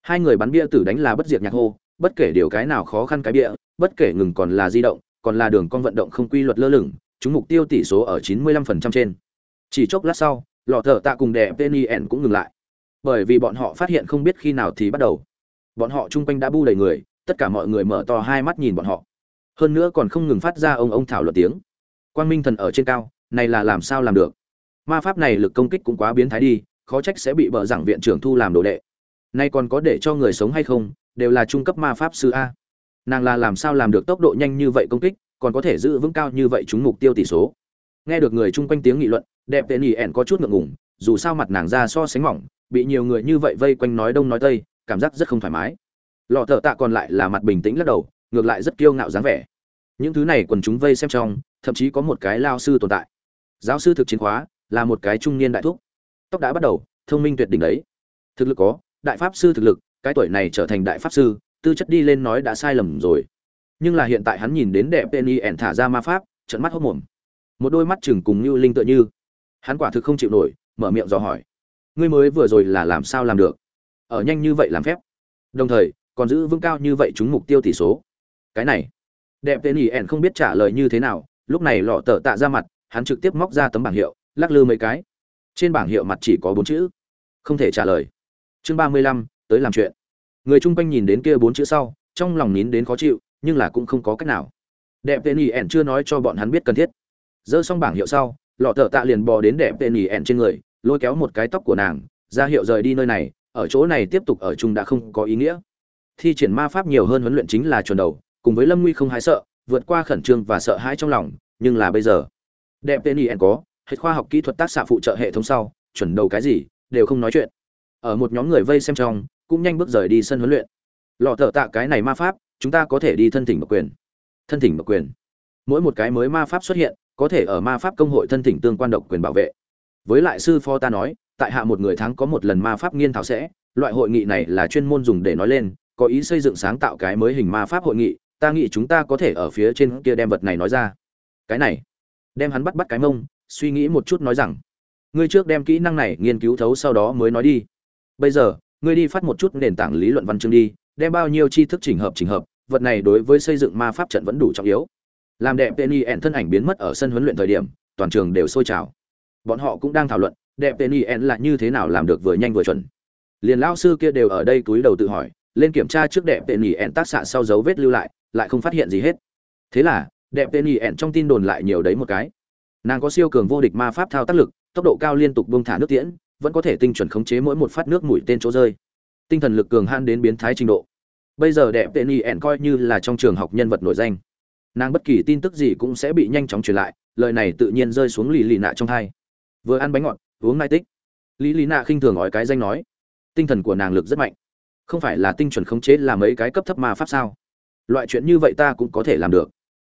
Speaker 1: hai người bắn bia tử đánh là bất diệt nhạc hô, bất kể điều cái nào khó khăn cái bia, bất kể ngừng còn là di động, còn là đường con vận động không quy luật lơ lửng, chúng mục tiêu tỷ số ở 95% trên. Chỉ chốc lát sau, lọ thở tạ cùng đẻ penny cũng ngừng lại. Bởi vì bọn họ phát hiện không biết khi nào thì bắt đầu. Bọn họ chung quanh đã bu đầy người, tất cả mọi người mở to hai mắt nhìn bọn họ. Hơn nữa còn không ngừng phát ra ông ông thảo luận tiếng. Quang minh thần ở trên cao, này là làm sao làm được? Ma pháp này lực công kích cũng quá biến thái đi, khó trách sẽ bị bờ giảng viện trưởng thu làm đồ đệ nay còn có để cho người sống hay không, đều là trung cấp ma pháp sư a. Nàng là làm sao làm được tốc độ nhanh như vậy công kích, còn có thể giữ vững cao như vậy chúng mục tiêu tỷ số. Nghe được người chung quanh tiếng nghị luận, đẹp tệ nhỉ ẻn có chút ngượng ngùng, dù sao mặt nàng ra so sánh mỏng, bị nhiều người như vậy vây quanh nói đông nói tây, cảm giác rất không thoải mái. Lọ thợ tạ còn lại là mặt bình tĩnh lắc đầu, ngược lại rất kiêu ngạo dáng vẻ. Những thứ này quần chúng vây xem trong, thậm chí có một cái lao sư tồn tại. Giáo sư thực chiến khóa, là một cái trung niên đại thúc. Tóc đã bắt đầu, thông minh tuyệt đỉnh đấy. Thực lực có đại pháp sư thực lực, cái tuổi này trở thành đại pháp sư, tư chất đi lên nói đã sai lầm rồi. Nhưng là hiện tại hắn nhìn đến đẹp penny ẻn thả ra ma pháp trận mắt hốt mồm. Một đôi mắt chừng cùng như linh tựa như. Hắn quả thực không chịu nổi, mở miệng dò hỏi. Ngươi mới vừa rồi là làm sao làm được? Ở nhanh như vậy làm phép. Đồng thời, còn giữ vững cao như vậy chúng mục tiêu tỷ số. Cái này. Đẹp Penny ẻn không biết trả lời như thế nào, lúc này lọ tở tạ ra mặt, hắn trực tiếp móc ra tấm bảng hiệu, lắc lư mấy cái. Trên bảng hiệu mặt chỉ có bốn chữ. Không thể trả lời chương ba mươi lăm, tới làm chuyện. Người chung quanh nhìn đến kia bốn chữ sau, trong lòng nín đến khó chịu, nhưng là cũng không có cách nào. Đẹp tên ỉ ẻn chưa nói cho bọn hắn biết cần thiết. Dơ xong bảng hiệu sau, lọ thợ tạ liền bò đến đẹp tên ỉ ẻn trên người, lôi kéo một cái tóc của nàng, ra hiệu rời đi nơi này, ở chỗ này tiếp tục ở chung đã không có ý nghĩa. Thi triển ma pháp nhiều hơn huấn luyện chính là chuẩn đầu, cùng với lâm nguy không hái sợ, vượt qua khẩn trương và sợ hãi trong lòng, nhưng là bây giờ, đẹp tên ỉ có hệ khoa học kỹ thuật tác xạ phụ trợ hệ thống sau, chuẩn đầu cái gì, đều không nói chuyện ở một nhóm người vây xem trong, cũng nhanh bước rời đi sân huấn luyện. Lọ thợ tạ cái này ma pháp, chúng ta có thể đi thân thỉnh bậc quyền. Thân thỉnh bậc quyền. Mỗi một cái mới ma pháp xuất hiện, có thể ở ma pháp công hội thân thỉnh tương quan độc quyền bảo vệ. Với lại sư phó ta nói, tại hạ một người tháng có một lần ma pháp nghiên thảo sẽ, loại hội nghị này là chuyên môn dùng để nói lên, có ý xây dựng sáng tạo cái mới hình ma pháp hội nghị, ta nghĩ chúng ta có thể ở phía trên kia đem vật này nói ra. Cái này. Đem hắn bắt bắt cái mông, suy nghĩ một chút nói rằng, ngươi trước đem kỹ năng này nghiên cứu thấu sau đó mới nói đi bây giờ, ngươi đi phát một chút nền tảng lý luận văn chương đi, đem bao nhiêu tri thức chỉnh hợp chỉnh hợp, vật này đối với xây dựng ma pháp trận vẫn đủ trọng yếu. Làm đẹp penny ẻn thân ảnh biến mất ở sân huấn luyện thời điểm, toàn trường đều sôi trào. Bọn họ cũng đang thảo luận, đẹp penny ẻn là như thế nào làm được vừa nhanh vừa chuẩn. Liền lão sư kia đều ở đây túi đầu tự hỏi, lên kiểm tra trước đẹp penny ẻn tác xạ sau dấu vết lưu lại lại không phát hiện gì hết. Thế là, đẹp penny ẻn trong tin đồn lại nhiều đấy một cái. Nàng có siêu cường vô địch ma pháp thao tác lực, tốc độ cao liên tục buông thả nước tiễn vẫn có thể tinh chuẩn khống chế mỗi một phát nước mũi tên chỗ rơi. Tinh thần lực cường han đến biến thái trình độ. Bây giờ đẹp penny ẻn coi như là trong trường học nhân vật nổi danh. Nàng bất kỳ tin tức gì cũng sẽ bị nhanh chóng truyền lại, lời này tự nhiên rơi xuống lì lì nạ trong thai. Vừa ăn bánh ngọt, uống nai tích. Lý lý nạ khinh thường nói cái danh nói. Tinh thần của nàng lực rất mạnh. Không phải là tinh chuẩn khống chế là mấy cái cấp thấp ma pháp sao? Loại chuyện như vậy ta cũng có thể làm được.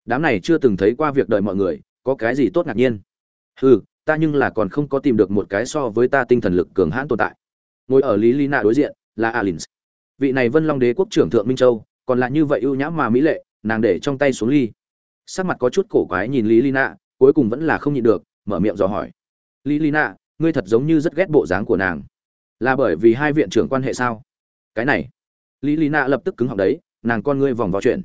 Speaker 1: Đám này chưa từng thấy qua việc đợi mọi người, có cái gì tốt ngạc nhiên? Ừ ta nhưng là còn không có tìm được một cái so với ta tinh thần lực cường hãn tồn tại. Ngồi ở lý lý nạ đối diện, là alins. Vị này vân long đế quốc trưởng thượng minh châu, còn là như vậy ưu nhã mà mỹ lệ, nàng để trong tay xuống ly. Sắc mặt có chút cổ quái nhìn lý lina, cuối cùng vẫn là không nhịn được, mở miệng dò hỏi. Lý lina, ngươi thật giống như rất ghét bộ dáng của nàng. Là bởi vì hai viện trưởng quan hệ sao? Cái này. Lý lina lập tức cứng họng đấy, nàng con ngươi vòng vào chuyện.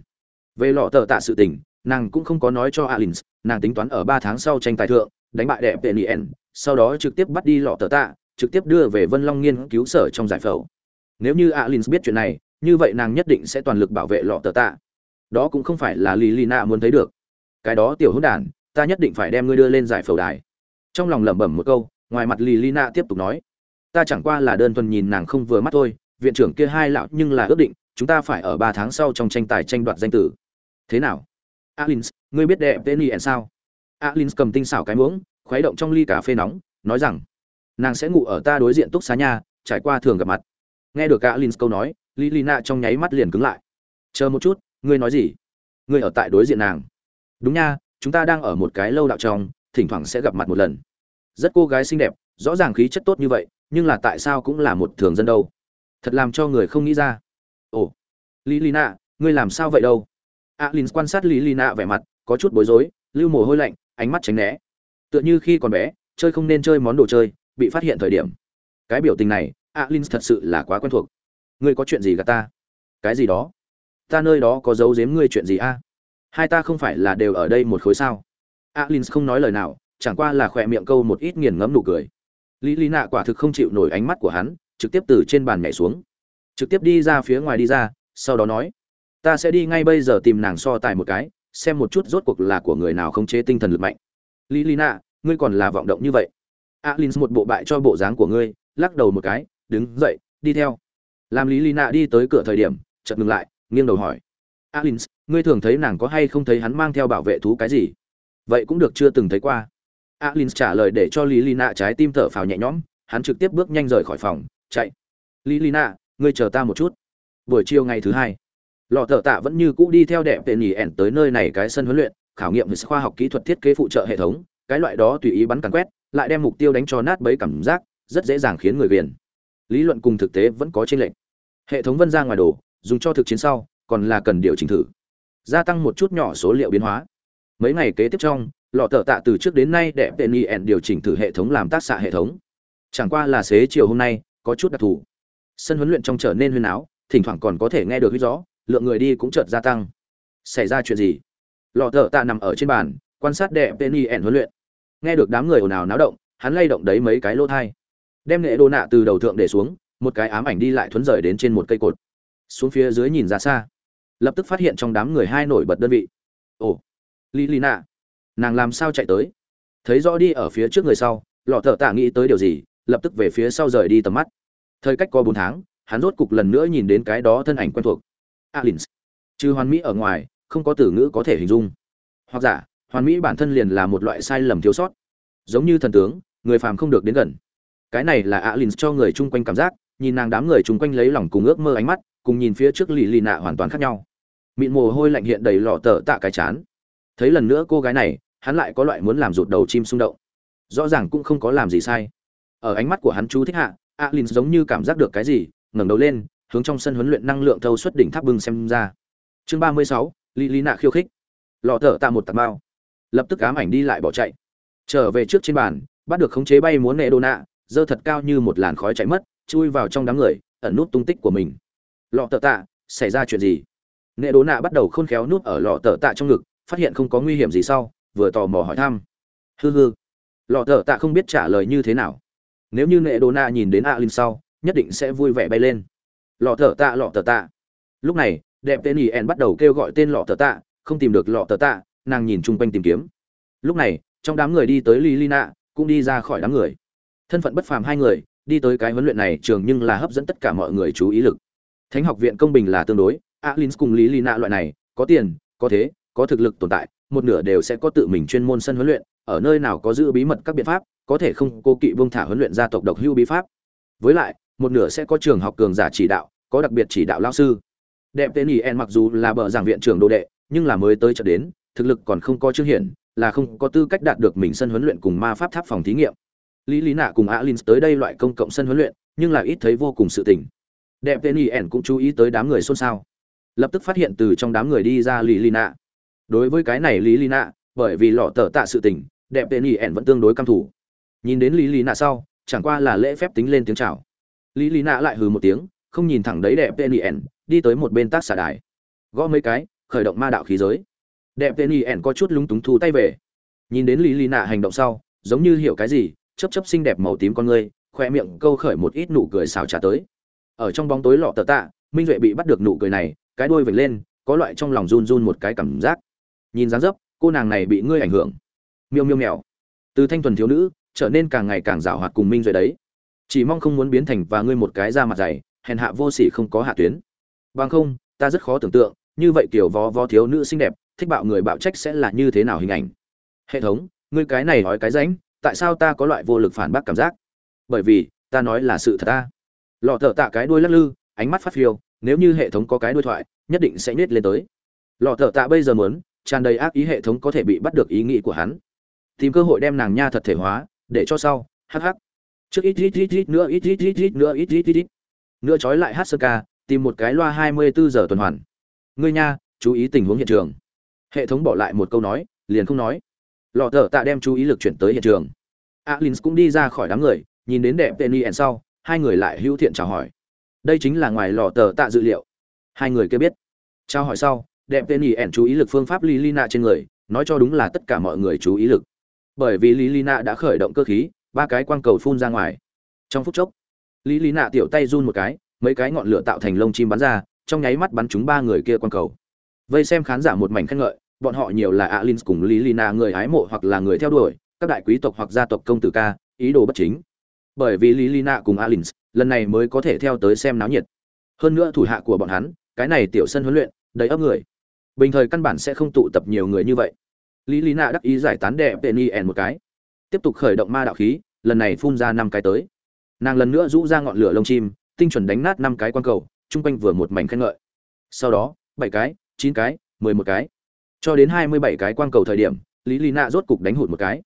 Speaker 1: Về lọ tờ tạ sự tình, nàng cũng không có nói cho alins, nàng tính toán ở ba tháng sau tranh tài thượng đánh bại đẹp tệ nien sau đó trực tiếp bắt đi lọ tờ tạ, trực tiếp đưa về vân long nghiên cứu sở trong giải phẫu. Nếu như alins biết chuyện này, như vậy nàng nhất định sẽ toàn lực bảo vệ lọ tờ tạ. Đó cũng không phải là lì lì nạ muốn thấy được. Cái đó tiểu hữu đản, ta nhất định phải đem ngươi đưa lên giải phẫu đài. Trong lòng lẩm bẩm một câu, ngoài mặt lì lì nạ tiếp tục nói, ta chẳng qua là đơn thuần nhìn nàng không vừa mắt thôi, viện trưởng kia hai lão nhưng là ước định, chúng ta phải ở ba tháng sau trong tranh tài tranh đoạt danh tử. Thế nào? Alins, ngươi biết đẹp tên yen sao? Alins cầm tinh xảo cái muỗng khuấy động trong ly cà phê nóng nói rằng nàng sẽ ngủ ở ta đối diện túc xá nhà, trải qua thường gặp mặt. Nghe được alins câu nói lilina trong nháy mắt liền cứng lại. Chờ một chút ngươi nói gì? Ngươi ở tại đối diện nàng. Đúng nha chúng ta đang ở một cái lâu đạo trong thỉnh thoảng sẽ gặp mặt một lần. Rất cô gái xinh đẹp rõ ràng khí chất tốt như vậy nhưng là tại sao cũng là một thường dân đâu? Thật làm cho người không nghĩ ra. Ồ lý lì nạ ngươi làm sao vậy đâu? Alin quan sát lý lì nạ vẻ mặt có chút bối rối lưu mồ hôi lạnh, ánh mắt tránh né. Tựa như khi còn bé, chơi không nên chơi món đồ chơi, bị phát hiện thời điểm. Cái biểu tình này, alin thật sự là quá quen thuộc. Ngươi có chuyện gì gạt ta? Cái gì đó? Ta nơi đó có giấu giếm ngươi chuyện gì a? Hai ta không phải là đều ở đây một khối sao? Alin không nói lời nào, chẳng qua là khỏe miệng câu một ít nghiền ngẫm nụ cười. Lý lý nạ quả thực không chịu nổi ánh mắt của hắn, trực tiếp từ trên bàn nhảy xuống. Trực tiếp đi ra phía ngoài đi ra, sau đó nói, ta sẽ đi ngay bây giờ tìm nàng so tài một cái xem một chút rốt cuộc là của người nào không chế tinh thần lực mạnh. Lý Lina, ngươi còn là vọng động như vậy. Alin một bộ bại cho bộ dáng của ngươi lắc đầu một cái đứng dậy đi theo. Làm lý Lina đi tới cửa thời điểm chợt ngừng lại nghiêng đầu hỏi. Alin ngươi thường thấy nàng có hay không thấy hắn mang theo bảo vệ thú cái gì? Vậy cũng được chưa từng thấy qua. Alin trả lời để cho lý Lina trái tim thở phào nhẹ nhõm hắn trực tiếp bước nhanh rời khỏi phòng chạy. Lý Lina, ngươi chờ ta một chút. Buổi chiều ngày thứ hai lọ thợ tạ vẫn như cũ đi theo đẹp tệ nhì ẻn tới nơi này cái sân huấn luyện, khảo nghiệm về khoa học kỹ thuật thiết kế phụ trợ hệ thống, cái loại đó tùy ý bắn càn quét, lại đem mục tiêu đánh cho nát bấy cảm giác, rất dễ dàng khiến người viền. Lý luận cùng thực tế vẫn có chênh lệch. Hệ thống vân ra ngoài đồ, dùng cho thực chiến sau, còn là cần điều chỉnh thử. Gia tăng một chút nhỏ số liệu biến hóa. Mấy ngày kế tiếp trong, lọ tờ tạ từ trước đến nay đẹp tệ nhì ẻn điều chỉnh thử hệ thống làm tác xạ hệ thống. Chẳng qua là xế chiều hôm nay, có chút đặc thù. Sân huấn luyện trong trở nên huyên áo, thỉnh thoảng còn có thể nghe được hít rõ lượng người đi cũng chợt gia tăng. Xảy ra chuyện gì? Lọ thợ tạ nằm ở trên bàn, quan sát đệ penny ẻn huấn luyện. Nghe được đám người ồn ào náo động, hắn lay động đấy mấy cái lỗ thai. Đem nghệ đồ nạ từ đầu thượng để xuống, một cái ám ảnh đi lại thuấn rời đến trên một cây cột. Xuống phía dưới nhìn ra xa. Lập tức phát hiện trong đám người hai nổi bật đơn vị. Ồ li nạ. Nàng làm sao chạy tới? Thấy rõ đi ở phía trước người sau, lọ thợ tạ nghĩ tới điều gì, lập tức về phía sau rời đi tầm mắt. Thời cách có bốn tháng, hắn rốt cục lần nữa nhìn đến cái đó thân ảnh quen thuộc alins. Trừ hoàn mỹ ở ngoài, không có từ ngữ có thể hình dung. Hoặc giả, hoàn mỹ bản thân liền là một loại sai lầm thiếu sót. Giống như thần tướng, người phàm không được đến gần. Cái này là alins cho người chung quanh cảm giác, nhìn nàng đám người chung quanh lấy lòng cùng ước mơ ánh mắt, cùng nhìn phía trước lì lì nạ hoàn toàn khác nhau. Mịn mồ hôi lạnh hiện đầy lọ tờ tạ cái chán. Thấy lần nữa cô gái này, hắn lại có loại muốn làm rụt đầu chim xung động. Rõ ràng cũng không có làm gì sai. Ở ánh mắt của hắn chú thích hạ alin giống như cảm giác được cái gì, ngẩng đầu lên hướng trong sân huấn luyện năng lượng thâu xuất đỉnh tháp bưng xem ra. Chương ba mươi sáu, lý lý nạ khiêu khích. Lọ thở tạ một tạt bao lập tức ám ảnh đi lại bỏ chạy. Trở về trước trên bàn, bắt được khống chế bay muốn nệ đô nạ dơ thật cao như một làn khói chạy mất, chui vào trong đám người, ẩn nút tung tích của mình. Lọ tờ tạ, xảy ra chuyện gì? Nệ đô nạ bắt đầu khôn khéo nút ở lọ tờ tạ trong ngực, phát hiện không có nguy hiểm gì sau, vừa tò mò hỏi thăm. Hư hư. Lọ tờ tạ không biết trả lời như thế nào. Nếu như nệ đô nạ nhìn đến a linh sau, nhất định sẽ vui vẻ bay lên lọ thở tạ, lọ thở tạ. Lúc này, đẹp tên ỉ en bắt đầu kêu gọi tên lọ thở tạ, không tìm được lọ thở tạ, nàng nhìn chung quanh tìm kiếm. Lúc này, trong đám người đi tới lý lina, cũng đi ra khỏi đám người. Thân phận bất phàm hai người, đi tới cái huấn luyện này trường nhưng là hấp dẫn tất cả mọi người chú ý lực. Thánh học viện công bình là tương đối alin cùng lý lina loại này, có tiền, có thế, có thực lực tồn tại, một nửa đều sẽ có tự mình chuyên môn sân huấn luyện, ở nơi nào có giữ bí mật các biện pháp, có thể không cô kỵ vương thả huấn luyện gia tộc độc hưu bí pháp. Với lại một nửa sẽ có trường học cường giả chỉ đạo, có đặc biệt chỉ đạo lao sư. Đẹp tên ỉ en mặc dù là bờ giảng viện trưởng đồ đệ, nhưng là mới tới chợ đến, thực lực còn không có chương hiển là không có tư cách đạt được mình sân huấn luyện cùng ma pháp tháp phòng thí nghiệm. Lý lý nạ cùng alin tới đây loại công cộng sân huấn luyện, nhưng là ít thấy vô cùng sự tình. Đẹp tên ỉ en cũng chú ý tới đám người xôn xao. Lập tức phát hiện từ trong đám người đi ra lý lý nạ. Đối với cái này lý lý nạ, bởi vì lọ tờ tạ sự tình, đẹp tên ỉ en vẫn tương đối căm thủ. Nhìn đến lý lý nạ sau, chẳng qua là lễ phép tính lên tiếng chào lý lý nạ lại hừ một tiếng, không nhìn thẳng đấy đẹp tên yen đi tới một bên tác xả đài. Gõ mấy cái, khởi động ma đạo khí giới. Đẹp tên yen có chút lúng túng thu tay về. Nhìn đến lý lý nạ hành động sau, giống như hiểu cái gì chấp chấp xinh đẹp màu tím con ngươi khoe miệng câu khởi một ít nụ cười xào trả tới. Ở trong bóng tối lọ tờ tạ, minh duệ bị bắt được nụ cười này, cái đuôi vểnh lên, có loại trong lòng run run một cái cảm giác. Nhìn dáng dấp, cô nàng này bị ngươi ảnh hưởng. Miêu miêu mèo. Từ thanh thuần thiếu nữ, trở nên càng ngày càng rào hoạt cùng minh Duệ đấy chỉ mong không muốn biến thành và ngươi một cái da mặt dày, hèn hạ vô sỉ không có hạ tuyến. Bằng không, ta rất khó tưởng tượng, như vậy kiểu vó vó thiếu nữ xinh đẹp, thích bạo người bạo trách sẽ là như thế nào hình ảnh. Hệ thống, ngươi cái này nói cái ránh, tại sao ta có loại vô lực phản bác cảm giác? Bởi vì, ta nói là sự thật ta. Lọ thợ tạ cái đuôi lắc lư, ánh mắt phát phiêu, nếu như hệ thống có cái đuôi thoại, nhất định sẽ nhét lên tới. Lọ thợ tạ bây giờ muốn, tràn đầy ác ý hệ thống có thể bị bắt được ý nghĩ của hắn. Tìm cơ hội đem nàng nha thật thể hóa, để cho sau, hắc hắc trước ít ít ít ít nữa, ít ít ít ít nữa, ít ít ít ít. Nữa trói lại hát sơ ca, tìm một cái loa hai mươi bốn giờ tuần hoàn. Ngươi nha, chú ý tình huống hiện trường. Hệ thống bỏ lại một câu nói, liền không nói. Lọ thợ tạ đem chú ý lực chuyển tới hiện trường. Alin cũng đi ra khỏi đám người, nhìn đến đẹp penny ẻn sau, hai người lại hữu thiện chào hỏi. Đây chính là ngoài lò tờ tạ dự liệu. Hai người kia biết. Trao hỏi sau, đẹp tên ỉ ẻn chú ý lực phương pháp lilina trên người, nói cho đúng là tất cả mọi người chú ý lực. Bởi vì lilina đã khởi động cơ khí ba cái quang cầu phun ra ngoài. Trong phút chốc, Lý Lina tiểu tay run một cái, mấy cái ngọn lửa tạo thành lông chim bắn ra, trong nháy mắt bắn chúng ba người kia quang cầu. Vây xem khán giả một mảnh khen ngợi, bọn họ nhiều là alin cùng Lý Lina người hái mộ hoặc là người theo đuổi, các đại quý tộc hoặc gia tộc công tử ca, ý đồ bất chính. Bởi vì Lý Lina cùng alin lần này mới có thể theo tới xem náo nhiệt. Hơn nữa thủ hạ của bọn hắn, cái này tiểu sân huấn luyện, đầy ấp người. Bình thời căn bản sẽ không tụ tập nhiều người như vậy. Lý lý nạ đắc ý giải tán đẹp penny ẻn một cái tiếp tục khởi động ma đạo khí, lần này phun ra năm cái tới. Nàng lần nữa rũ ra ngọn lửa lông chim, tinh chuẩn đánh nát năm cái quan cầu, chung quanh vừa một mảnh khen ngợi. Sau đó, bảy cái, chín cái, mười một cái. Cho đến hai mươi bảy cái quan cầu thời điểm, lý lý nạ rốt cục đánh hụt một cái.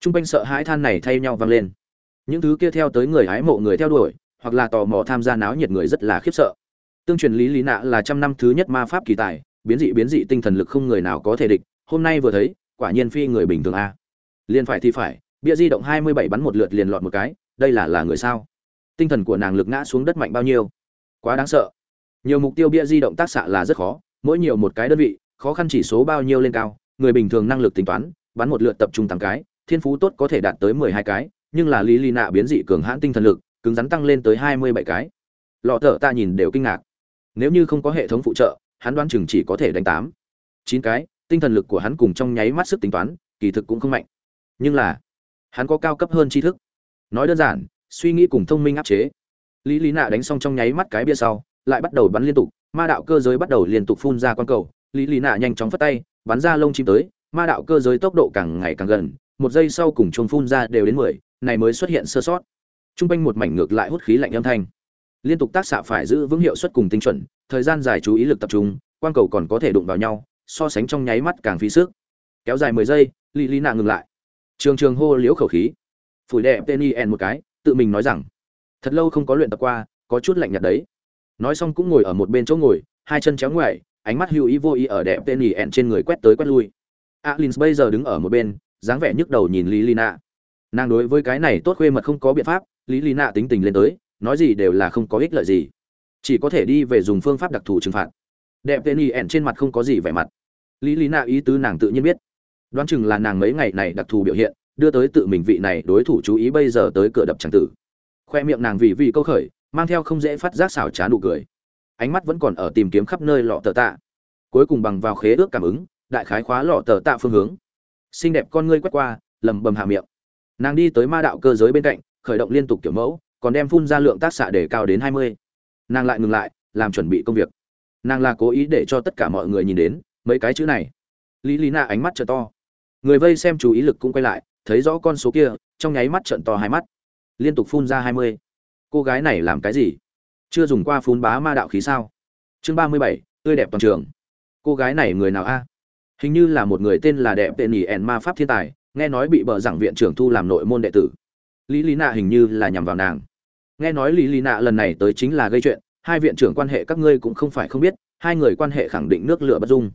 Speaker 1: Chung quanh sợ hãi than này thay nhau vang lên. Những thứ kia theo tới người hái mộ người theo đuổi, hoặc là tò mò tham gia náo nhiệt người rất là khiếp sợ. Tương truyền lý lý nạ là trăm năm thứ nhất ma pháp kỳ tài, biến dị biến dị tinh thần lực không người nào có thể địch, hôm nay vừa thấy, quả nhiên phi người bình thường a. Liền phải thì phải bia di động hai mươi bảy bắn một lượt liền lọt một cái, đây là là người sao? Tinh thần của nàng lực ngã xuống đất mạnh bao nhiêu? Quá đáng sợ. Nhiều mục tiêu bia di động tác xạ là rất khó, mỗi nhiều một cái đơn vị, khó khăn chỉ số bao nhiêu lên cao, người bình thường năng lực tính toán, bắn một lượt tập trung tám cái, thiên phú tốt có thể đạt tới mười hai cái, nhưng là lý lý nạ biến dị cường hãn tinh thần lực, cứng rắn tăng lên tới hai mươi bảy cái. Lọ thở ta nhìn đều kinh ngạc. Nếu như không có hệ thống phụ trợ, hắn đoán chừng chỉ có thể đánh tám, chín cái, tinh thần lực của hắn cùng trong nháy mắt sức tính toán, kỳ thực cũng không mạnh. Nhưng là hắn có cao cấp hơn tri thức nói đơn giản suy nghĩ cùng thông minh áp chế lý lý nạ đánh xong trong nháy mắt cái bia sau lại bắt đầu bắn liên tục ma đạo cơ giới bắt đầu liên tục phun ra q cầu lý lý nạ nhanh chóng phất tay bắn ra lông chim tới ma đạo cơ giới tốc độ càng ngày càng gần một giây sau cùng chuông phun ra đều đến mười này mới xuất hiện sơ sót Trung quanh một mảnh ngược lại hút khí lạnh âm thanh. Liên tục tác xạ phải giữ vững hiệu suất cùng tinh chuẩn, thời gian dài chú ý lực tập trung, quang cầu còn có thể đụng vào nhau, so sánh trong nháy mắt càng phí sức. Kéo dài mười giây, Lý Lý nạ ngừng lại. Trường Trường hô liễu khẩu khí. Phủi đẹp Penny en một cái, tự mình nói rằng, thật lâu không có luyện tập qua, có chút lạnh nhạt đấy. Nói xong cũng ngồi ở một bên chỗ ngồi, hai chân chéo ngoại, ánh mắt hữu ý vô ý ở đẹp Penny en trên người quét tới quét lui. Alins bây giờ đứng ở một bên, dáng vẻ nhức đầu nhìn Lý lina. Nàng đối với cái này tốt khuê mật không có biện pháp, lý lina tính tình lên tới nói gì đều là không có ích lợi gì chỉ có thể đi về dùng phương pháp đặc thù trừng phạt đẹp tên en trên mặt không có gì vẻ mặt lý lina ý tứ nàng tự nhiên biết đoán chừng là nàng mấy ngày này đặc thù biểu hiện, đưa tới tự mình vị này đối thủ chú ý bây giờ tới cửa đập tràng tử. Khoe miệng nàng vì vì câu khởi, mang theo không dễ phát giác xảo trá nụ cười. Ánh mắt vẫn còn ở tìm kiếm khắp nơi lọ tờ tạ. Cuối cùng bằng vào khế ước cảm ứng, đại khái khóa lọ tờ tạ phương hướng. Xinh đẹp con ngươi quét qua, lầm bầm hạ miệng. Nàng đi tới ma đạo cơ giới bên cạnh, khởi động liên tục kiểu mẫu, còn đem phun ra lượng tác xạ để cao đến hai mươi. Nàng lại ngừng lại, làm chuẩn bị công việc. Nàng là cố ý để cho tất cả mọi người nhìn đến mấy cái chữ này. Lý lý Na ánh mắt trợ to người vây xem chú ý lực cũng quay lại, thấy rõ con số kia, trong nháy mắt trận to hai mắt. Liên tục phun ra hai mươi. Cô gái này làm cái gì? Chưa dùng qua phun bá ma đạo khí sao? Chương ba mươi bảy, tươi đẹp toàn trường. Cô gái này người nào a? Hình như là một người tên là đẹp tệ nỉ ẻn ma pháp thiên tài, nghe nói bị bờ giảng viện trưởng thu làm nội môn đệ tử. Lý lý nạ hình như là nhằm vào nàng. Nghe nói lý lý nạ lần này tới chính là gây chuyện, hai viện trưởng quan hệ các ngươi cũng không phải không biết, hai người quan hệ khẳng định nước lửa bất dung.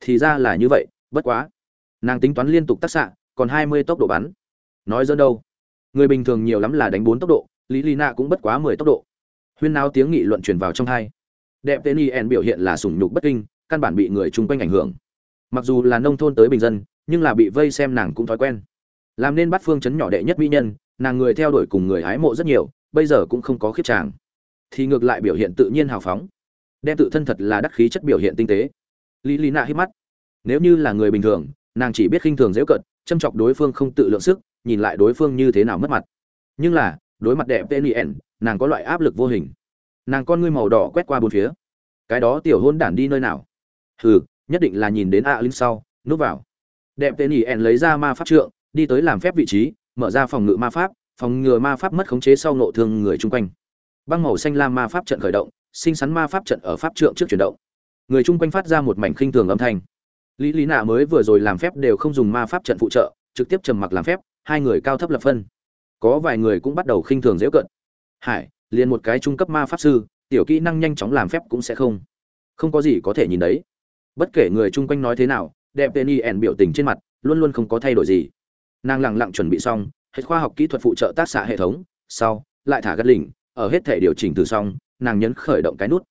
Speaker 1: Thì ra là như vậy, bất quá nàng tính toán liên tục tác xạ, còn hai mươi tốc độ bắn. Nói dẫn đâu? Người bình thường nhiều lắm là đánh bốn tốc độ, lý lì nạ cũng bất quá mười tốc độ. Huyên náo tiếng nghị luận truyền vào trong hai. Đẹp tên yen biểu hiện là sủng nhục bất kinh, căn bản bị người chung quanh ảnh hưởng. Mặc dù là nông thôn tới bình dân, nhưng là bị vây xem nàng cũng thói quen. Làm nên bắt phương chấn nhỏ đệ nhất mỹ nhân, nàng người theo đuổi cùng người hái mộ rất nhiều, bây giờ cũng không có khiếp tràng thì ngược lại biểu hiện tự nhiên hào phóng. Đem tự thân thật là đắc khí chất biểu hiện tinh tế. Lý lý nạ hít mắt. Nếu như là người bình thường nàng chỉ biết khinh thường dễ cận, châm chọc đối phương không tự lượng sức, nhìn lại đối phương như thế nào mất mặt. Nhưng là, đối mặt đẹp tên yen nàng có loại áp lực vô hình. Nàng con ngươi màu đỏ quét qua bốn phía. Cái đó tiểu hôn đản đi nơi nào? Hừ, nhất định là nhìn đến a linh sau, núp vào. Đẹp tên yen lấy ra ma pháp trượng, đi tới làm phép vị trí, mở ra phòng ngự ma pháp, phòng ngừa ma pháp mất khống chế sau nộ thương người chung quanh. Băng màu xanh lam ma pháp trận khởi động sinh sắn ma pháp trận ở pháp trượng trước chuyển động. Người chung quanh phát ra một mảnh khinh thường âm thanh lý lý nạ mới vừa rồi làm phép đều không dùng ma pháp trận phụ trợ, trực tiếp trầm mặc làm phép, hai người cao thấp lập phân. Có vài người cũng bắt đầu khinh thường dễ cận. Hải, liền một cái trung cấp ma pháp sư, tiểu kỹ năng nhanh chóng làm phép cũng sẽ không. Không có gì có thể nhìn đấy. Bất kể người chung quanh nói thế nào, đẹp tên y ẻn biểu tình trên mặt, luôn luôn không có thay đổi gì. Nàng lẳng lặng chuẩn bị xong, hết khoa học kỹ thuật phụ trợ tác xạ hệ thống, sau, lại thả gắt lỉnh, ở hết thể điều chỉnh từ xong, nàng nhấn khởi động cái nút.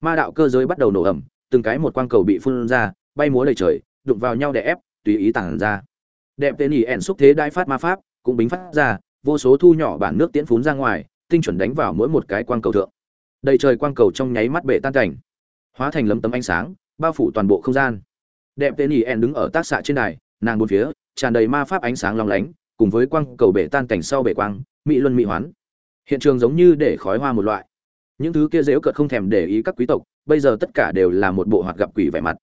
Speaker 1: Ma đạo cơ giới bắt đầu nổ ẩm, từng cái một quang cầu bị phun ra bay múa đầy trời, đụng vào nhau để ép, tùy ý tản ra. Đẹp tên ỉ ẻn xúc thế đai phát ma pháp, cũng bính phát ra, vô số thu nhỏ bản nước tiễn phún ra ngoài, tinh chuẩn đánh vào mỗi một cái quang cầu thượng. Đầy trời quang cầu trong nháy mắt bể tan cảnh, hóa thành lấm tấm ánh sáng, bao phủ toàn bộ không gian. Đẹp tên ỉ ẻn đứng ở tác xạ trên đài, nàng bốn phía, tràn đầy ma pháp ánh sáng long lánh, cùng với quang cầu bể tan cảnh sau bể quang, mỹ luân mỹ hoán. Hiện trường giống như để khói hoa một loại. Những thứ kia dễu cợt không thèm để ý các quý tộc, bây giờ tất cả đều là một bộ hoạt gặp quỷ vẻ mặt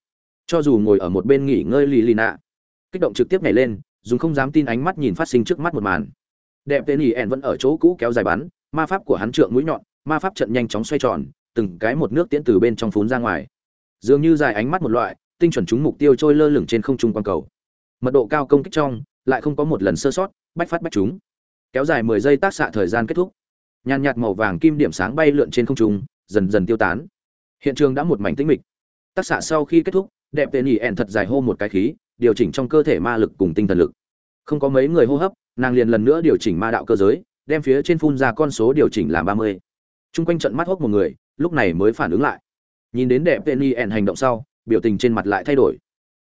Speaker 1: cho dù ngồi ở một bên nghỉ ngơi lì lì nạ. Kích động trực tiếp nhảy lên, dùng không dám tin ánh mắt nhìn phát sinh trước mắt một màn. Đẹp tên ỉ ẻn vẫn ở chỗ cũ kéo dài bắn, ma pháp của hắn trượng mũi nhọn, ma pháp trận nhanh chóng xoay tròn, từng cái một nước tiễn từ bên trong phún ra ngoài. Dường như dài ánh mắt một loại, tinh chuẩn trúng mục tiêu trôi lơ lửng trên không trung quang cầu. Mật độ cao công kích trong, lại không có một lần sơ sót, bách phát bách chúng kéo dài mười giây tác xạ thời gian kết thúc. Nhàn nhạt màu vàng kim điểm sáng bay lượn trên không trung, dần dần tiêu tán. Hiện trường đã một mảnh tĩnh mịch. Tác xạ sau khi kết thúc đẹp tên nhỉ ẹn thật dài hô một cái khí, điều chỉnh trong cơ thể ma lực cùng tinh thần lực. Không có mấy người hô hấp, nàng liền lần nữa điều chỉnh ma đạo cơ giới, đem phía trên phun ra con số điều chỉnh làm ba mươi. Chung quanh trận mắt hốc một người, lúc này mới phản ứng lại. Nhìn đến đẹp tên nhỉ ẹn hành động sau, biểu tình trên mặt lại thay đổi.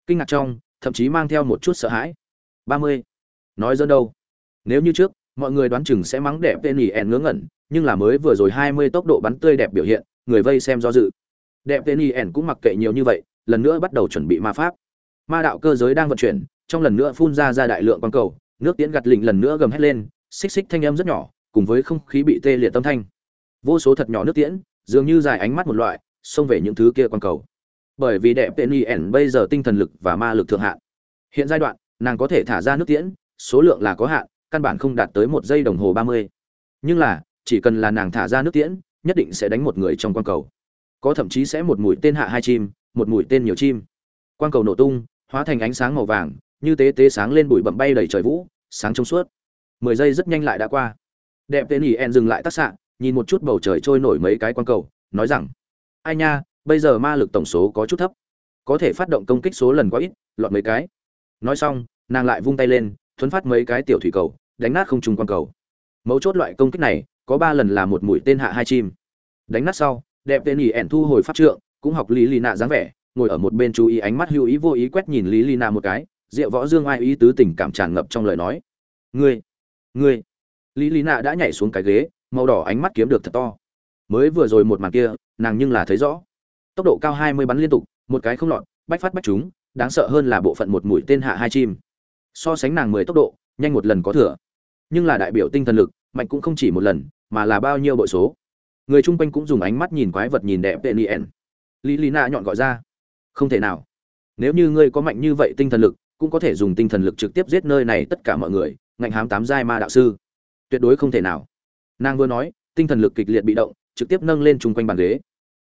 Speaker 1: Kinh ngạc trong, thậm chí mang theo một chút sợ hãi. Ba mươi. Nói dân đâu? Nếu như trước, mọi người đoán chừng sẽ mắng đẹp tên nhỉ ẹn ngớ ngẩn, nhưng là mới vừa rồi hai mươi tốc độ bắn tươi đẹp biểu hiện, người vây xem do dự. Đẹp tên nhỉ ẹn cũng mặc kệ nhiều như vậy lần nữa bắt đầu chuẩn bị ma pháp. Ma đạo cơ giới đang vận chuyển, trong lần nữa phun ra ra đại lượng quang cầu, nước tiễn gặt lịnh lần nữa gầm hét lên, xích xích thanh âm rất nhỏ, cùng với không khí bị tê liệt tâm thanh. Vô số thật nhỏ nước tiễn, dường như dài ánh mắt một loại, xông về những thứ kia quang cầu. Bởi vì đẹp tên ẩn bây giờ tinh thần lực và ma lực thượng hạn. Hiện giai đoạn, nàng có thể thả ra nước tiễn, số lượng là có hạn, căn bản không đạt tới một giây đồng hồ ba mươi. Nhưng là, chỉ cần là nàng thả ra nước tiễn, nhất định sẽ đánh một người trong quang cầu. Có thậm chí sẽ một mũi tên hạ hai chim một mũi tên nhiều chim. Quang cầu nổ tung, hóa thành ánh sáng màu vàng, như tế tế sáng lên bụi bậm bay đầy trời vũ, sáng trong suốt. Mười giây rất nhanh lại đã qua. Đẹp tên ỉ en dừng lại tác xạ, nhìn một chút bầu trời trôi nổi mấy cái quang cầu, nói rằng, ai nha, bây giờ ma lực tổng số có chút thấp. Có thể phát động công kích số lần quá ít, lọt mấy cái. Nói xong, nàng lại vung tay lên, thuấn phát mấy cái tiểu thủy cầu, đánh nát không trùng quang cầu. Mấu chốt loại công kích này, có ba lần là một mũi tên hạ hai chim. Đánh nát sau, đẹp tên ỉ ẻn thu hồi pháp trượng cũng học lý lì nạ dáng vẻ, ngồi ở một bên chú ý ánh mắt hữu ý vô ý quét nhìn lý lì nạ một cái, diệu võ dương ai ý tứ tình cảm tràn ngập trong lời nói. Ngươi ngươi. Lý lì nạ đã nhảy xuống cái ghế, màu đỏ ánh mắt kiếm được thật to. Mới vừa rồi một màn kia, nàng nhưng là thấy rõ. Tốc độ cao hai mươi bắn liên tục, một cái không lọt, bách phát bách chúng đáng sợ hơn là bộ phận một mũi tên hạ hai chim. So sánh nàng mười tốc độ, nhanh một lần có thừa. Nhưng là đại biểu tinh thần lực, mạnh cũng không chỉ một lần, mà là bao nhiêu bội số. Người chung quanh cũng dùng ánh mắt nhìn quái vật nhìn đẹp tên ien lý lý nạ nhọn gọi ra. Không thể nào. Nếu như ngươi có mạnh như vậy tinh thần lực, cũng có thể dùng tinh thần lực trực tiếp giết nơi này tất cả mọi người, ngạnh hám tám giai ma đạo sư. Tuyệt đối không thể nào. Nàng vừa nói, tinh thần lực kịch liệt bị động, trực tiếp nâng lên chung quanh bàn ghế.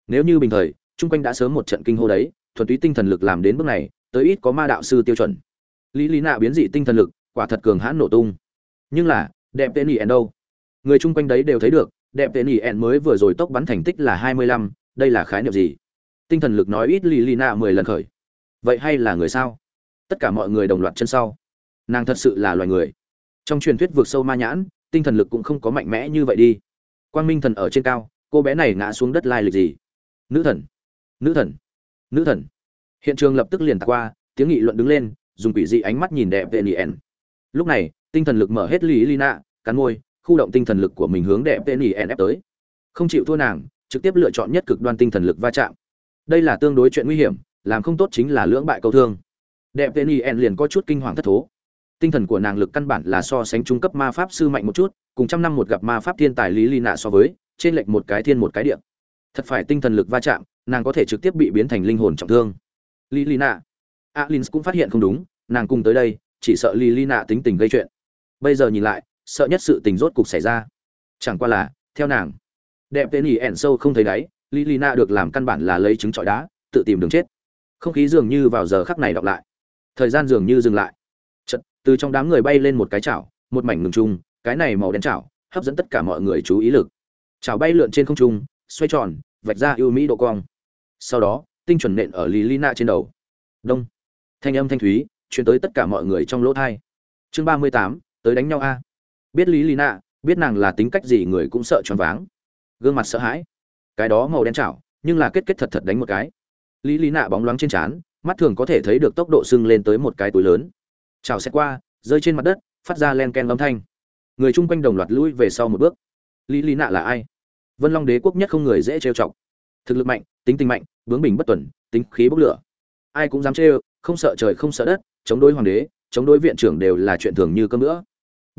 Speaker 1: Nếu như bình thời, chung quanh đã sớm một trận kinh hô đấy, thuần túy tinh thần lực làm đến bước này, tới ít có ma đạo sư tiêu chuẩn. Lý lý nạ biến dị tinh thần lực, quả thật cường hãn nổ tung. Nhưng là, đẹp tên ỉ ẻn đâu? Người chung quanh đấy đều thấy được, đẹp tên ỉ ẻn mới vừa rồi tốc bắn thành tích là hai mươi lăm, đây là khái niệm gì? Tinh thần lực nói ít lì lì nạ mười lần khởi. Vậy hay là người sao? Tất cả mọi người đồng loạt chân sau. Nàng thật sự là loài người. Trong truyền thuyết vượt sâu ma nhãn, tinh thần lực cũng không có mạnh mẽ như vậy đi. Quang minh thần ở trên cao, cô bé này ngã xuống đất lai lịch gì? Nữ thần. Nữ thần. Nữ thần. Hiện trường lập tức liền tạc qua, tiếng nghị luận đứng lên, dùng quỷ dị ánh mắt nhìn đẹp vệ nien lúc này, tinh thần lực mở hết lý lina cắn môi, khu động tinh thần lực của mình hướng đẹp vệ nien ép tới. Không chịu thua nàng, trực tiếp lựa chọn nhất cực đoan tinh thần lực va chạm đây là tương đối chuyện nguy hiểm, làm không tốt chính là lưỡng bại câu thương. Đẹp tên y en liền có chút kinh hoàng thất thố. Tinh thần của nàng lực căn bản là so sánh trung cấp ma pháp sư mạnh một chút, cùng trăm năm một gặp ma pháp thiên tài lý ly nạ so với, trên lệch một cái thiên một cái địa. Thật phải tinh thần lực va chạm, nàng có thể trực tiếp bị biến thành linh hồn trọng thương. Lý ly nạ alin cũng phát hiện không đúng, nàng cùng tới đây, chỉ sợ lý ly nạ tính tình gây chuyện. Bây giờ nhìn lại, sợ nhất sự tình rốt cục xảy ra. Chẳng qua là, theo nàng. Đẹp tên ỉ ẻn sâu không thấy đáy lý ly được làm căn bản là lấy trứng trọi đá tự tìm đường chết. Không khí dường như vào giờ khắc này đọc lại. Thời gian dường như dừng lại. Chật, từ trong đám người bay lên một cái chảo một mảnh ngừng chung cái này màu đen chảo hấp dẫn tất cả mọi người chú ý lực. Chảo bay lượn trên không trung xoay tròn vạch ra ưu mỹ độ cong. Sau đó tinh chuẩn nện ở lý ly trên đầu. Đông. Thanh âm thanh thúy chuyển tới tất cả mọi người trong lỗ thai. Chương ba mươi tám tới đánh nhau a. Biết lý lý biết nàng là tính cách gì người cũng sợ choáng váng. Gương mặt sợ hãi cái đó màu đen chảo, nhưng là kết kết thật thật đánh một cái. Lý lý nạ bóng loáng trên trán, mắt thường có thể thấy được tốc độ sưng lên tới một cái túi lớn. Chảo xét qua, rơi trên mặt đất, phát ra len ken âm thanh. Người chung quanh đồng loạt lui về sau một bước. Lý lý nạ là ai? Vân long đế quốc nhất không người dễ trêu chọc. Thực lực mạnh, tính tình mạnh, bướng bình bất tuần, tính khí bốc lửa. Ai cũng dám trêu, không sợ trời không sợ đất, chống đối hoàng đế, chống đối viện trưởng đều là chuyện thường như cơm nữa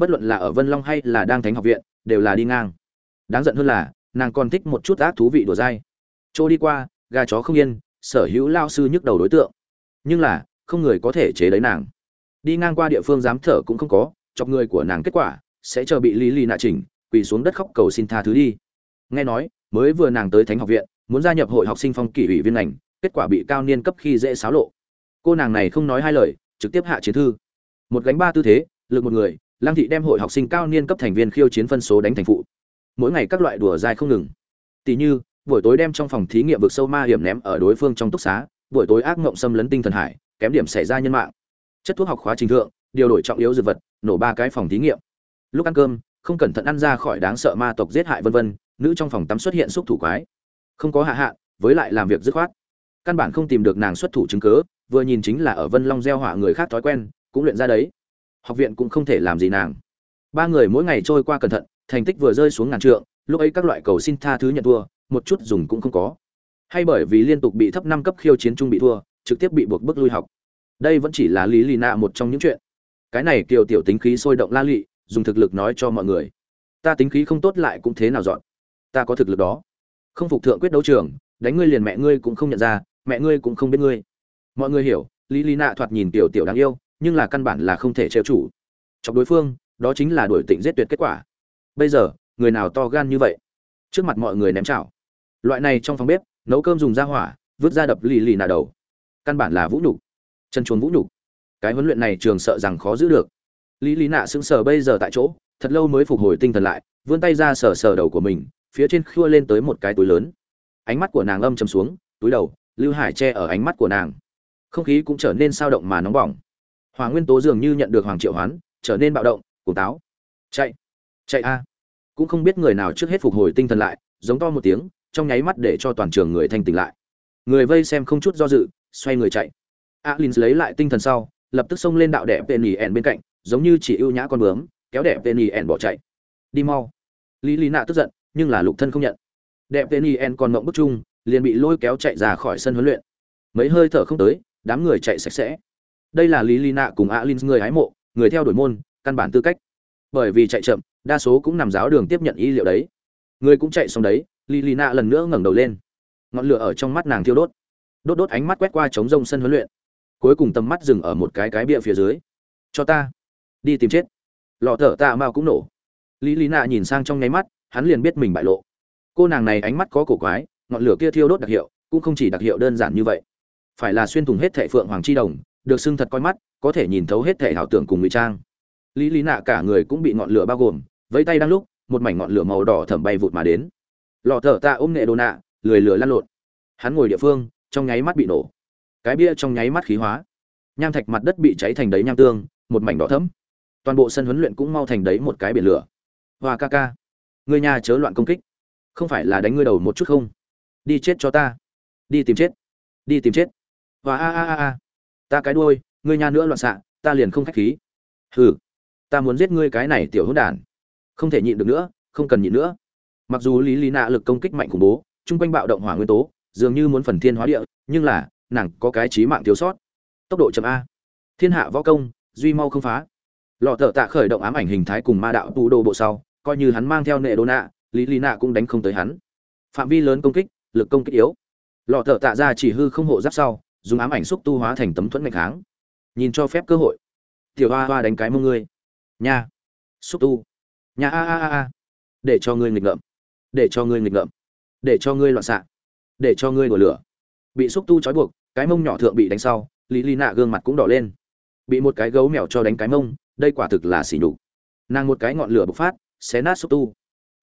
Speaker 1: bất luận là ở vân long hay là đang thánh học viện, đều là đi ngang. Đáng giận hơn là nàng còn thích một chút ác thú vị đùa dai. Chỗ đi qua, gà chó không yên, sở hữu lao sư nhức đầu đối tượng. Nhưng là, không người có thể chế lấy nàng. Đi ngang qua địa phương dám thở cũng không có, chọc người của nàng kết quả, sẽ chờ bị lý lì nạ chỉnh, quỳ xuống đất khóc cầu xin tha thứ đi. Nghe nói, mới vừa nàng tới thánh học viện, muốn gia nhập hội học sinh phong kỷ ủy viên ngành, kết quả bị cao niên cấp khi dễ xáo lộ. Cô nàng này không nói hai lời, trực tiếp hạ chiến thư. Một gánh ba tư thế, lực một người lang thị đem hội học sinh cao niên cấp thành viên khiêu chiến phân số đánh thành phụ mỗi ngày các loại đùa dài không ngừng. Tỷ như, buổi tối đem trong phòng thí nghiệm vực sâu ma hiểm ném ở đối phương trong túc xá, buổi tối ác ngộng xâm lấn tinh thần hải, kém điểm xảy ra nhân mạng. Chất thuốc học khóa trình thượng, điều đổi trọng yếu dược vật, nổ ba cái phòng thí nghiệm. Lúc ăn cơm, không cẩn thận ăn ra khỏi đáng sợ ma tộc giết hại vân vân, nữ trong phòng tắm xuất hiện xúc thủ quái. Không có hạ hạ, với lại làm việc dứt khoát. Căn bản không tìm được nàng xuất thủ chứng cớ vừa nhìn chính là ở vân long gieo họa người khác thói quen, cũng luyện ra đấy. Học viện cũng không thể làm gì nàng. Ba người mỗi ngày trôi qua cẩn thận thành tích vừa rơi xuống ngàn trượng lúc ấy các loại cầu xin tha thứ nhận thua một chút dùng cũng không có. Hay bởi vì liên tục bị thấp năm cấp khiêu chiến trung bị thua trực tiếp bị buộc bức lui học. Đây vẫn chỉ là lý lì nạ một trong những chuyện. Cái này kiều tiểu tính khí sôi động la lị, dùng thực lực nói cho mọi người. Ta tính khí không tốt lại cũng thế nào dọn? Ta có thực lực đó. Không phục thượng quyết đấu trường đánh ngươi liền mẹ ngươi cũng không nhận ra mẹ ngươi cũng không biết ngươi. Mọi người hiểu lý Lì nạ thoạt nhìn tiểu tiểu đáng yêu nhưng là căn bản là không thể trêu chủ. Chọc đối phương đó chính là đuổi tịnh giết tuyệt kết quả bây giờ, người nào to gan như vậy? Trước mặt mọi người ném chảo. Loại này trong phòng bếp, nấu cơm dùng ra hỏa, vứt ra đập lì lì nà đầu. Căn bản là vũ nhục. Chân chuồn vũ nhục. Cái huấn luyện này trường sợ rằng khó giữ được. Lý lý nạ sững sờ bây giờ tại chỗ, thật lâu mới phục hồi tinh thần lại, vươn tay ra sờ sờ đầu của mình, phía trên khua lên tới một cái túi lớn. Ánh mắt của nàng âm chầm xuống, túi đầu, lưu hải che ở ánh mắt của nàng. Không khí cũng trở nên sao động mà nóng bỏng. Hoàng nguyên tố dường như nhận được hoàng triệu hoán, trở nên bạo động cổ táo. Chạy! Chạy a. Cũng không biết người nào trước hết phục hồi tinh thần lại, giống to một tiếng, trong nháy mắt để cho toàn trường người thanh tỉnh lại. Người vây xem không chút do dự, xoay người chạy. Alin lấy lại tinh thần sau, lập tức xông lên đạo đẹp penny ẻn bên cạnh, giống như chỉ ưu nhã con bướm, kéo đẹp penny ẻn bỏ chạy. Đi mau. Lý lý nạ tức giận, nhưng là lục thân không nhận. Đẹp penny ẻn còn mộng bức chung, liền bị lôi kéo chạy ra khỏi sân huấn luyện. Mấy hơi thở không tới, đám người chạy sạch sẽ. Đây là lý lý nạ cùng alin người hái mộ, người theo đuổi môn, căn bản tư cách. Bởi vì chạy chậm đa số cũng nằm giáo đường tiếp nhận y liệu đấy. Người cũng chạy xong đấy lý nạ lần nữa ngẩng đầu lên. Ngọn lửa ở trong mắt nàng thiêu đốt. Đốt đốt ánh mắt quét qua trống rông sân huấn luyện. Cuối cùng tầm mắt dừng ở một cái cái bia phía dưới. Cho ta. Đi tìm chết. Lọ thở tạ mao cũng nổ. Lý lý nạ nhìn sang trong nháy mắt, hắn liền biết mình bại lộ. Cô nàng này ánh mắt có cổ quái, ngọn lửa kia thiêu đốt đặc hiệu, cũng không chỉ đặc hiệu đơn giản như vậy. Phải là xuyên thủng hết thệ phượng hoàng chi đồng, được xưng thật coi mắt, có thể nhìn thấu hết thệ ảo tưởng cùng ngụy trang. Lý lý nạ cả người cũng bị ngọn lửa bao gồm vẫy tay đang lúc, một mảnh ngọn lửa màu đỏ thẩm bay vụt mà đến. Lò thở tạ ôm nghệ đồ nạ, lười lửa lăn lộn. Hắn ngồi địa phương, trong nháy mắt bị nổ. Cái bia trong nháy mắt khí hóa. Nham thạch mặt đất bị cháy thành đấy nham tương, một mảnh đỏ thẫm. Toàn bộ sân huấn luyện cũng mau thành đấy một cái biển lửa. Hoa ca ca, người nhà chớ loạn công kích. Không phải là đánh ngươi đầu một chút không? Đi chết cho ta. Đi tìm chết. Đi tìm chết. Và a a a a. Ta cái đuôi ngươi nhà nữa loạn xạ, ta liền không khách khí. Hừ, ta muốn giết ngươi cái này tiểu hỗn đản không thể nhịn được nữa, không cần nhịn nữa. Mặc dù lý lý nạ lực công kích mạnh khủng bố, chung quanh bạo động hỏa nguyên tố, dường như muốn phần thiên hóa địa, nhưng là, nàng có cái trí mạng thiếu sót. Tốc độ chậm a. Thiên hạ võ công, duy mau không phá. Lọ thợ tạ khởi động ám ảnh hình thái cùng ma đạo tu đồ bộ sau, coi như hắn mang theo nệ đô nạ, lý lý nạ cũng đánh không tới hắn. Phạm vi lớn công kích, lực công kích yếu. Lọ thợ tạ ra chỉ hư không hộ giáp sau, dùng ám ảnh xúc tu hóa thành tấm thuẫn ngạch kháng nhìn cho phép cơ hội. Tiểu hoa hoa đánh cái mông ngươi. Nha. Xúc tu nhà a a a a. Để cho ngươi nghịch ngợm. Để cho ngươi nghịch ngợm. Để cho ngươi loạn xạ. Để cho ngươi đổ lửa. Bị xúc tu trói buộc, cái mông nhỏ thượng bị đánh sau, lý lý nạ gương mặt cũng đỏ lên. Bị một cái gấu mèo cho đánh cái mông, đây quả thực là xỉ nhục. Nàng một cái ngọn lửa bộc phát, xé nát xúc tu.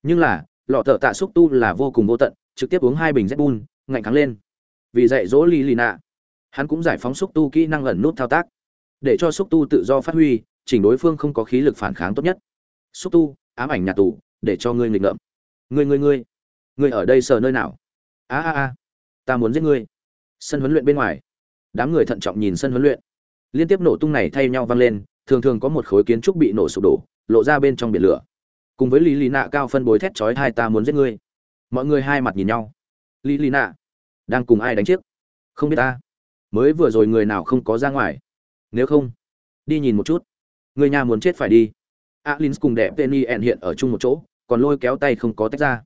Speaker 1: Nhưng là, lọ thợ tạ xúc tu là vô cùng vô tận, trực tiếp uống hai bình z bun ngạnh kháng lên. Vì dạy dỗ lý lý nạ, hắn cũng giải phóng xúc tu kỹ năng ẩn nút thao tác. Để cho xúc tu tự do phát huy, chỉnh đối phương không có khí lực phản kháng tốt nhất. Xúc tu ám ảnh nhà tù, để cho ngươi nghịch ngợm. Ngươi ngươi ngươi ngươi ở đây sờ nơi nào? A a a, ta muốn giết ngươi. Sân huấn luyện bên ngoài. Đám người thận trọng nhìn sân huấn luyện. Liên tiếp nổ tung này thay nhau vang lên, thường thường có một khối kiến trúc bị nổ sụp đổ, lộ ra bên trong biển lửa. Cùng với lý lý nạ cao phân bối thét chói hai ta muốn giết ngươi. Mọi người hai mặt nhìn nhau. Lý lý nạ, đang cùng ai đánh chiếc? Không biết ta. Mới vừa rồi người nào không có ra ngoài? Nếu không, đi nhìn một chút. Người nhà muốn chết phải đi. Alins cùng đẹp penny ẹn hiện ở chung một chỗ, còn lôi kéo tay không có tách ra.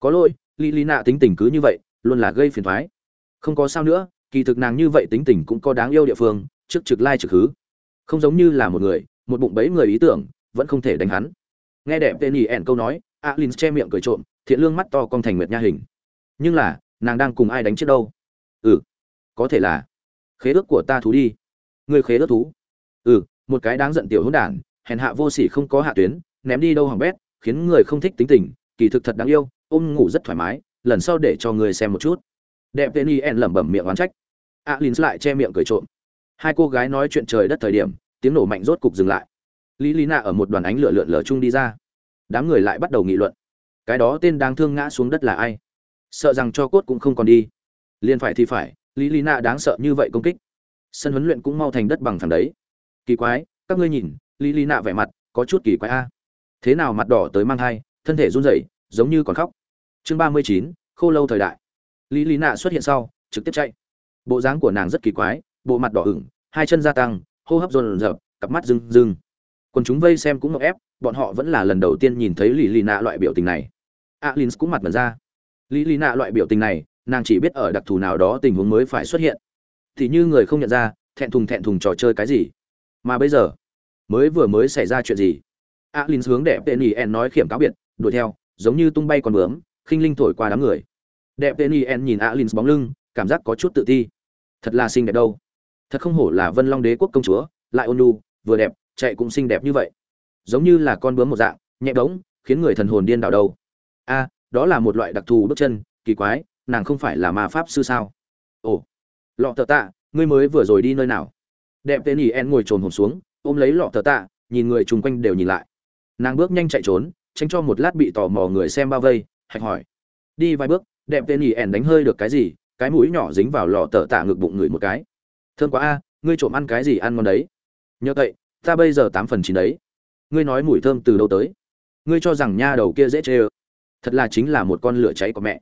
Speaker 1: Có lôi lý lý tính tình cứ như vậy, luôn là gây phiền toái. không có sao nữa, kỳ thực nàng như vậy tính tình cũng có đáng yêu địa phương, trước trực lai trực hứ. Không giống như là một người, một bụng bấy người ý tưởng, vẫn không thể đánh hắn. Nghe đẹp Penny ỉ ẻn câu nói, Alins che miệng cười trộm, thiện lương mắt to con thành nguyệt nha hình. Nhưng là, nàng đang cùng ai đánh trước đâu? Ừ có thể là khế ước của ta thú đi. Người khế ước thú? Ừ một cái đáng giận tiểu hỗn đản hèn hạ vô sỉ không có hạ tuyến, ném đi đâu hỏng bét, khiến người không thích tính tình, kỳ thực thật đáng yêu, ôm ngủ rất thoải mái, lần sau để cho người xem một chút. Đẹp tên yen lẩm bẩm miệng oán trách. Alin lại che miệng cười trộm. Hai cô gái nói chuyện trời đất thời điểm, tiếng nổ mạnh rốt cục dừng lại. Lý lý nạ ở một đoàn ánh lửa lượn lờ chung đi ra. Đám người lại bắt đầu nghị luận. Cái đó tên đáng thương ngã xuống đất là ai? Sợ rằng cho cốt cũng không còn đi. Liền phải thì phải, lý lý nạ đáng sợ như vậy công kích. Sân huấn luyện cũng mau thành đất bằng thẳng đấy. Kỳ quái, các ngươi nhìn lý lý nạ vẻ mặt có chút kỳ quái a. Thế nào mặt đỏ tới mang thai, thân thể run rẩy, giống như còn khóc. Chương ba mươi chín, khô lâu thời đại. Lý lý nạ xuất hiện sau, trực tiếp chạy. Bộ dáng của nàng rất kỳ quái, bộ mặt đỏ ửng, hai chân gia tăng, hô hấp dồn dập cặp mắt rưng rưng. Còn chúng vây xem cũng ngọc ép, bọn họ vẫn là lần đầu tiên nhìn thấy lì lì nạ loại biểu tình này. Alin cũng mặt mật ra. Lì lì nạ loại biểu tình này, nàng chỉ biết ở đặc thù nào đó tình huống mới phải xuất hiện. Thì như người không nhận ra, thẹn thùng thẹn thùng trò chơi cái gì. Mà bây giờ mới vừa mới xảy ra chuyện gì? Alin hướng đẹp tên yen nói khiểm cáo biệt, đuổi theo, giống như tung bay con bướm, khinh linh thổi qua đám người. Đẹp tên yen nhìn alin bóng lưng, cảm giác có chút tự ti. Thật là xinh đẹp đâu. Thật không hổ là vân long đế quốc công chúa, lại ôn nhu, vừa đẹp, chạy cũng xinh đẹp như vậy. Giống như là con bướm một dạng, nhẹ bóng khiến người thần hồn điên đảo đâu. A, đó là một loại đặc thù bước chân, kỳ quái, nàng không phải là ma pháp sư sao? Ồ, lọ tờ tạ, ngươi mới vừa rồi đi nơi nào? Đẹp tên ỉ en ngồi trồn hồn xuống ôm lấy lọ tờ tạ, nhìn người chung quanh đều nhìn lại. Nàng bước nhanh chạy trốn, tránh cho một lát bị tò mò người xem bao vây, hạch hỏi. Đi vài bước, đẹp tên ỉ ẻn đánh hơi được cái gì, cái mũi nhỏ dính vào lọ tờ tạ ngực bụng người một cái. Thương quá a, ngươi trộm ăn cái gì ăn ngon đấy? Nhờ vậy, ta bây giờ tám phần chín đấy. Ngươi nói mùi thơm từ đâu tới? Ngươi cho rằng nha đầu kia dễ chê ơ. Thật là chính là một con lửa cháy của mẹ.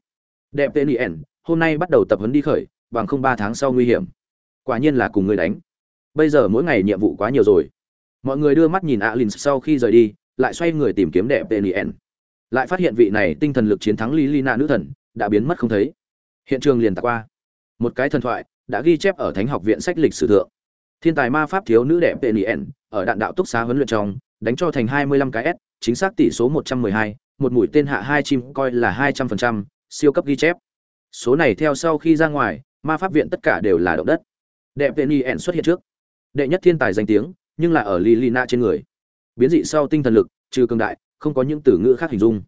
Speaker 1: Đẹp tên yen hôm nay bắt đầu tập huấn đi khởi, bằng không ba tháng sau nguy hiểm. Quả nhiên là cùng ngươi đánh bây giờ mỗi ngày nhiệm vụ quá nhiều rồi mọi người đưa mắt nhìn alin sau khi rời đi lại xoay người tìm kiếm đẹp tên yen lại phát hiện vị này tinh thần lực chiến thắng lý nữ thần đã biến mất không thấy hiện trường liền tạc qua một cái thần thoại đã ghi chép ở thánh học viện sách lịch sử thượng thiên tài ma pháp thiếu nữ đẹp tên yen ở đạn đạo túc xá huấn luyện trong đánh cho thành 25 cái S, chính xác tỷ số 112, một mũi tên hạ hai chim coi là 200%, siêu cấp ghi chép. Số này theo sau khi ra ngoài, ma pháp viện tất cả đều là động đất. Đẹp Penny ẻn xuất hiện trước. Đệ nhất thiên tài danh tiếng, nhưng là ở Lilina trên người. Biến dị sau tinh thần lực, trừ cường đại, không có những từ ngữ khác hình dung.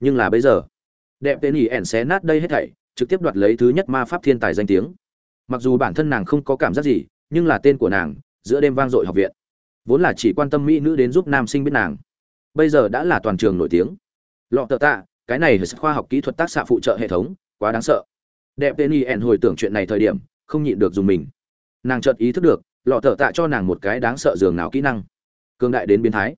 Speaker 1: Nhưng là bây giờ, đẹp Penny ẻn xé nát đây hết thảy, trực tiếp đoạt lấy thứ nhất ma pháp thiên tài danh tiếng. Mặc dù bản thân nàng không có cảm giác gì, nhưng là tên của nàng, giữa đêm vang dội học viện vốn là chỉ quan tâm mỹ nữ đến giúp nam sinh biết nàng bây giờ đã là toàn trường nổi tiếng lọ tợ tạ cái này là khoa học kỹ thuật tác xạ phụ trợ hệ thống quá đáng sợ đẹp tên y ẻn hồi tưởng chuyện này thời điểm không nhịn được dùng mình nàng chợt ý thức được lọ tờ tạ cho nàng một cái đáng sợ dường nào kỹ năng. Cương đại đến biến thái.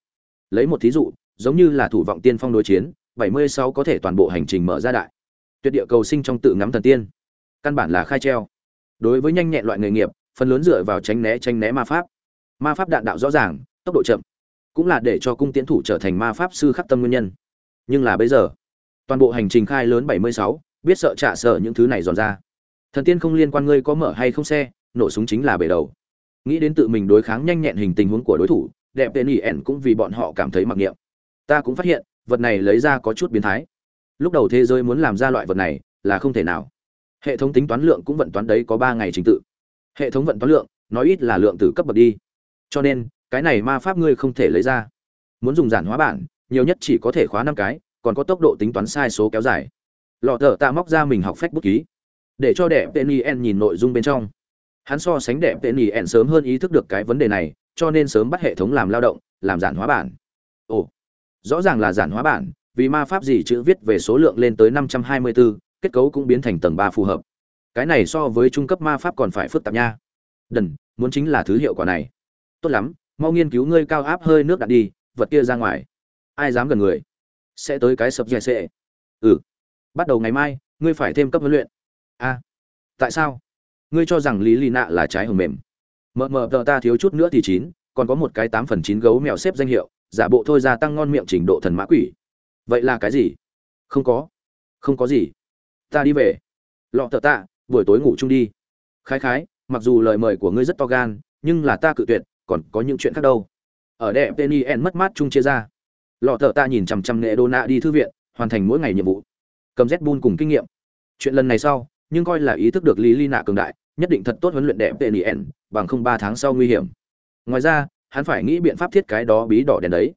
Speaker 1: Lấy một thí dụ giống như là thủ vọng tiên phong đối chiến 76 có thể toàn bộ hành trình mở ra đại. Tuyệt địa cầu sinh trong tự ngắm thần tiên. Căn bản là khai treo. Đối với nhanh nhẹn loại nghề nghiệp phần lớn dựa vào tránh né tránh né ma pháp. Ma pháp đạn đạo rõ ràng tốc độ chậm. Cũng là để cho cung tiến thủ trở thành ma pháp sư khắc tâm nguyên nhân. Nhưng là bây giờ toàn bộ hành trình khai lớn 76, biết sợ trả sợ những thứ này dọn ra. Thần tiên không liên quan ngươi có mở hay không xe nổ súng chính là bể đầu nghĩ đến tự mình đối kháng nhanh nhẹn hình tình huống của đối thủ, đẹp tên ỉ ẻn cũng vì bọn họ cảm thấy mặc niệm. Ta cũng phát hiện, vật này lấy ra có chút biến thái. Lúc đầu thế giới muốn làm ra loại vật này là không thể nào. Hệ thống tính toán lượng cũng vận toán đấy có ba ngày trình tự. Hệ thống vận toán lượng, nói ít là lượng từ cấp bậc đi. Cho nên, cái này ma pháp ngươi không thể lấy ra. Muốn dùng giản hóa bản, nhiều nhất chỉ có thể khóa năm cái, còn có tốc độ tính toán sai số kéo dài. Lọ thở ta móc ra mình học phép bút ký. Để cho đẹp tên en nhìn nội dung bên trong hắn so sánh đẹp tên ẹn sớm hơn ý thức được cái vấn đề này cho nên sớm bắt hệ thống làm lao động làm giản hóa bản ồ rõ ràng là giản hóa bản vì ma pháp gì chữ viết về số lượng lên tới 524, kết cấu cũng biến thành tầng ba phù hợp. Cái này so với trung cấp ma pháp còn phải phức tạp nha. Đần, muốn chính là thứ hiệu quả này. Tốt lắm, mau nghiên cứu ngươi cao áp hơi nước đạn đi, vật kia ra ngoài. Ai dám gần người, sẽ tới cái sập dẻ sệ Ừ. Bắt đầu ngày mai, ngươi phải thêm cấp huấn luyện. A. tại sao? Ngươi cho rằng Lý Lì nạ là trái hồng mềm. Mờ mờ tờ ta thiếu chút nữa thì chín, còn có một cái tám phần chín gấu mèo xếp danh hiệu, giả bộ thôi gia tăng ngon miệng trình độ thần mã quỷ. Vậy là cái gì? Không có. Không có gì. Ta đi về. Lọ tờ tạ buổi tối ngủ chung đi. Khái khái mặc dù lời mời của ngươi rất to gan nhưng là ta cự tuyệt còn có những chuyện khác đâu. Ở đẹp tên en mất mát chung chia ra. Lọ thợ ta nhìn chằm chằm nghệ đô nạ đi thư viện hoàn thành mỗi ngày nhiệm vụ. Cầm z bun cùng kinh nghiệm. Chuyện lần này sau nhưng coi là ý thức được lý ly nạ cường đại nhất định thật tốt huấn luyện đẹp tên en bằng không ba tháng sau nguy hiểm ngoài ra hắn phải nghĩ biện pháp thiết cái đó bí đỏ đèn đấy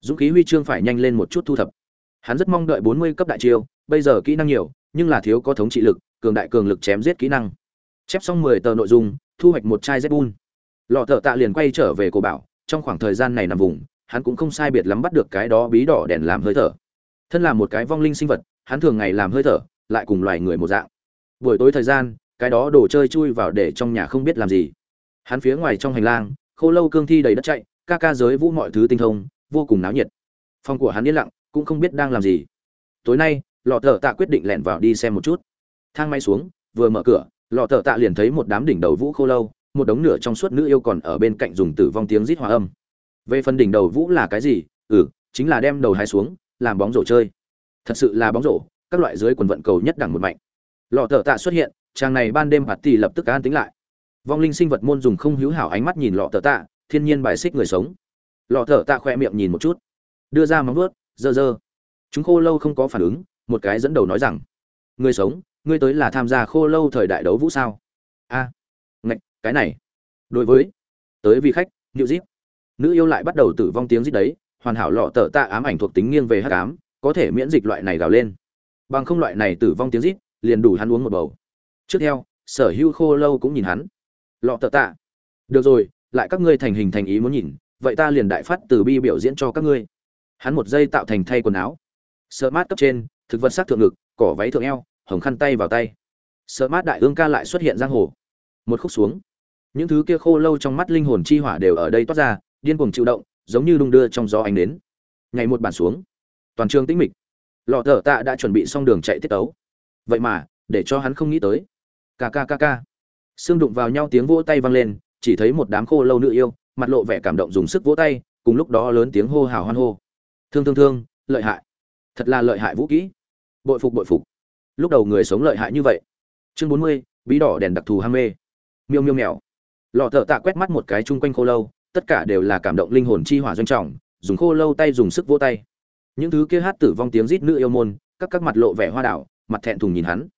Speaker 1: dũng khí huy chương phải nhanh lên một chút thu thập Hắn rất mong đợi 40 cấp đại chiêu, bây giờ kỹ năng nhiều, nhưng là thiếu có thống trị lực, cường đại cường lực chém giết kỹ năng. Chép xong 10 tờ nội dung, thu hoạch một chai Zbun. Lọ thợ tạ liền quay trở về cổ bảo, trong khoảng thời gian này nằm vùng, hắn cũng không sai biệt lắm bắt được cái đó bí đỏ đèn làm hơi thở. Thân là một cái vong linh sinh vật, hắn thường ngày làm hơi thở, lại cùng loài người một dạng. Buổi tối thời gian, cái đó đồ chơi chui vào để trong nhà không biết làm gì. Hắn phía ngoài trong hành lang, khô lâu cương thi đầy đất chạy, ca ca giới vũ mọi thứ tinh thông, vô cùng náo nhiệt. Phòng của hắn yên lặng, cũng không biết đang làm gì. Tối nay lọ thợ tạ quyết định lẻn vào đi xem một chút. Thang may xuống vừa mở cửa lọ thợ tạ liền thấy một đám đỉnh đầu vũ khô lâu một đống nửa trong suốt nữ yêu còn ở bên cạnh dùng tử vong tiếng rít hòa âm. Về phần đỉnh đầu vũ là cái gì? Ừ chính là đem đầu hai xuống làm bóng rổ chơi. Thật sự là bóng rổ các loại dưới quần vận cầu nhất đẳng một mạnh. Lọ thợ tạ xuất hiện chàng này ban đêm hạt tỷ lập tức an tính lại. Vong linh sinh vật môn dùng không hữu hảo ánh mắt nhìn lọ tờ tạ thiên nhiên bài xích người sống. Lọ thở tạ khoe miệng nhìn một chút. Đưa ra móng vuốt dơ dơ. Chúng khô lâu không có phản ứng một cái dẫn đầu nói rằng người sống ngươi tới là tham gia khô lâu thời đại đấu vũ sao? A à, ngạch cái này. Đối với tới vì khách nhịu díp nữ yêu lại bắt đầu tử vong tiếng rít đấy hoàn hảo lọ tờ tạ ám ảnh thuộc tính nghiêng về hắc ám có thể miễn dịch loại này gào lên. Bằng không loại này tử vong tiếng rít liền đủ hắn uống một bầu trước theo, sở hữu khô lâu cũng nhìn hắn. Lọ tờ tạ. Được rồi, lại các ngươi thành hình thành ý muốn nhìn, vậy ta liền đại phát từ bi biểu diễn cho các ngươi. Hắn một giây tạo thành thay quần áo. Sợ mát cấp trên, thực vật sắc thượng ngực, cỏ váy thượng eo, hồng khăn tay vào tay. Sợ mát đại ương ca lại xuất hiện giang hồ. Một khúc xuống. Những thứ kia khô lâu trong mắt linh hồn chi hỏa đều ở đây toát ra, điên cuồng chịu động, giống như đung đưa trong gió ánh đến. Ngày một bản xuống. Toàn trường tĩnh mịch. Lọ thở tạ đã chuẩn bị xong đường chạy tiết tấu. Vậy mà, để cho hắn không nghĩ tới ca ca ca ca. Xương đụng vào nhau tiếng vỗ tay vang lên, chỉ thấy một đám khô lâu nữ yêu, mặt lộ vẻ cảm động dùng sức vỗ tay, cùng lúc đó lớn tiếng hô hào hoan hô. Thương thương thương, lợi hại. Thật là lợi hại vũ kỹ. Bội phục bội phục. Lúc đầu người sống lợi hại như vậy. Chương bốn mươi, bí đỏ đèn đặc thù ham mê. Miêu miêu mèo. Lọ thợ tạ quét mắt một cái chung quanh khô lâu, tất cả đều là cảm động linh hồn chi hỏa doanh trọng, dùng khô lâu tay dùng sức vỗ tay. Những thứ kia hát tử vong tiếng rít nữ yêu môn, các các mặt lộ vẻ hoa đảo, mặt thẹn thùng nhìn hắn.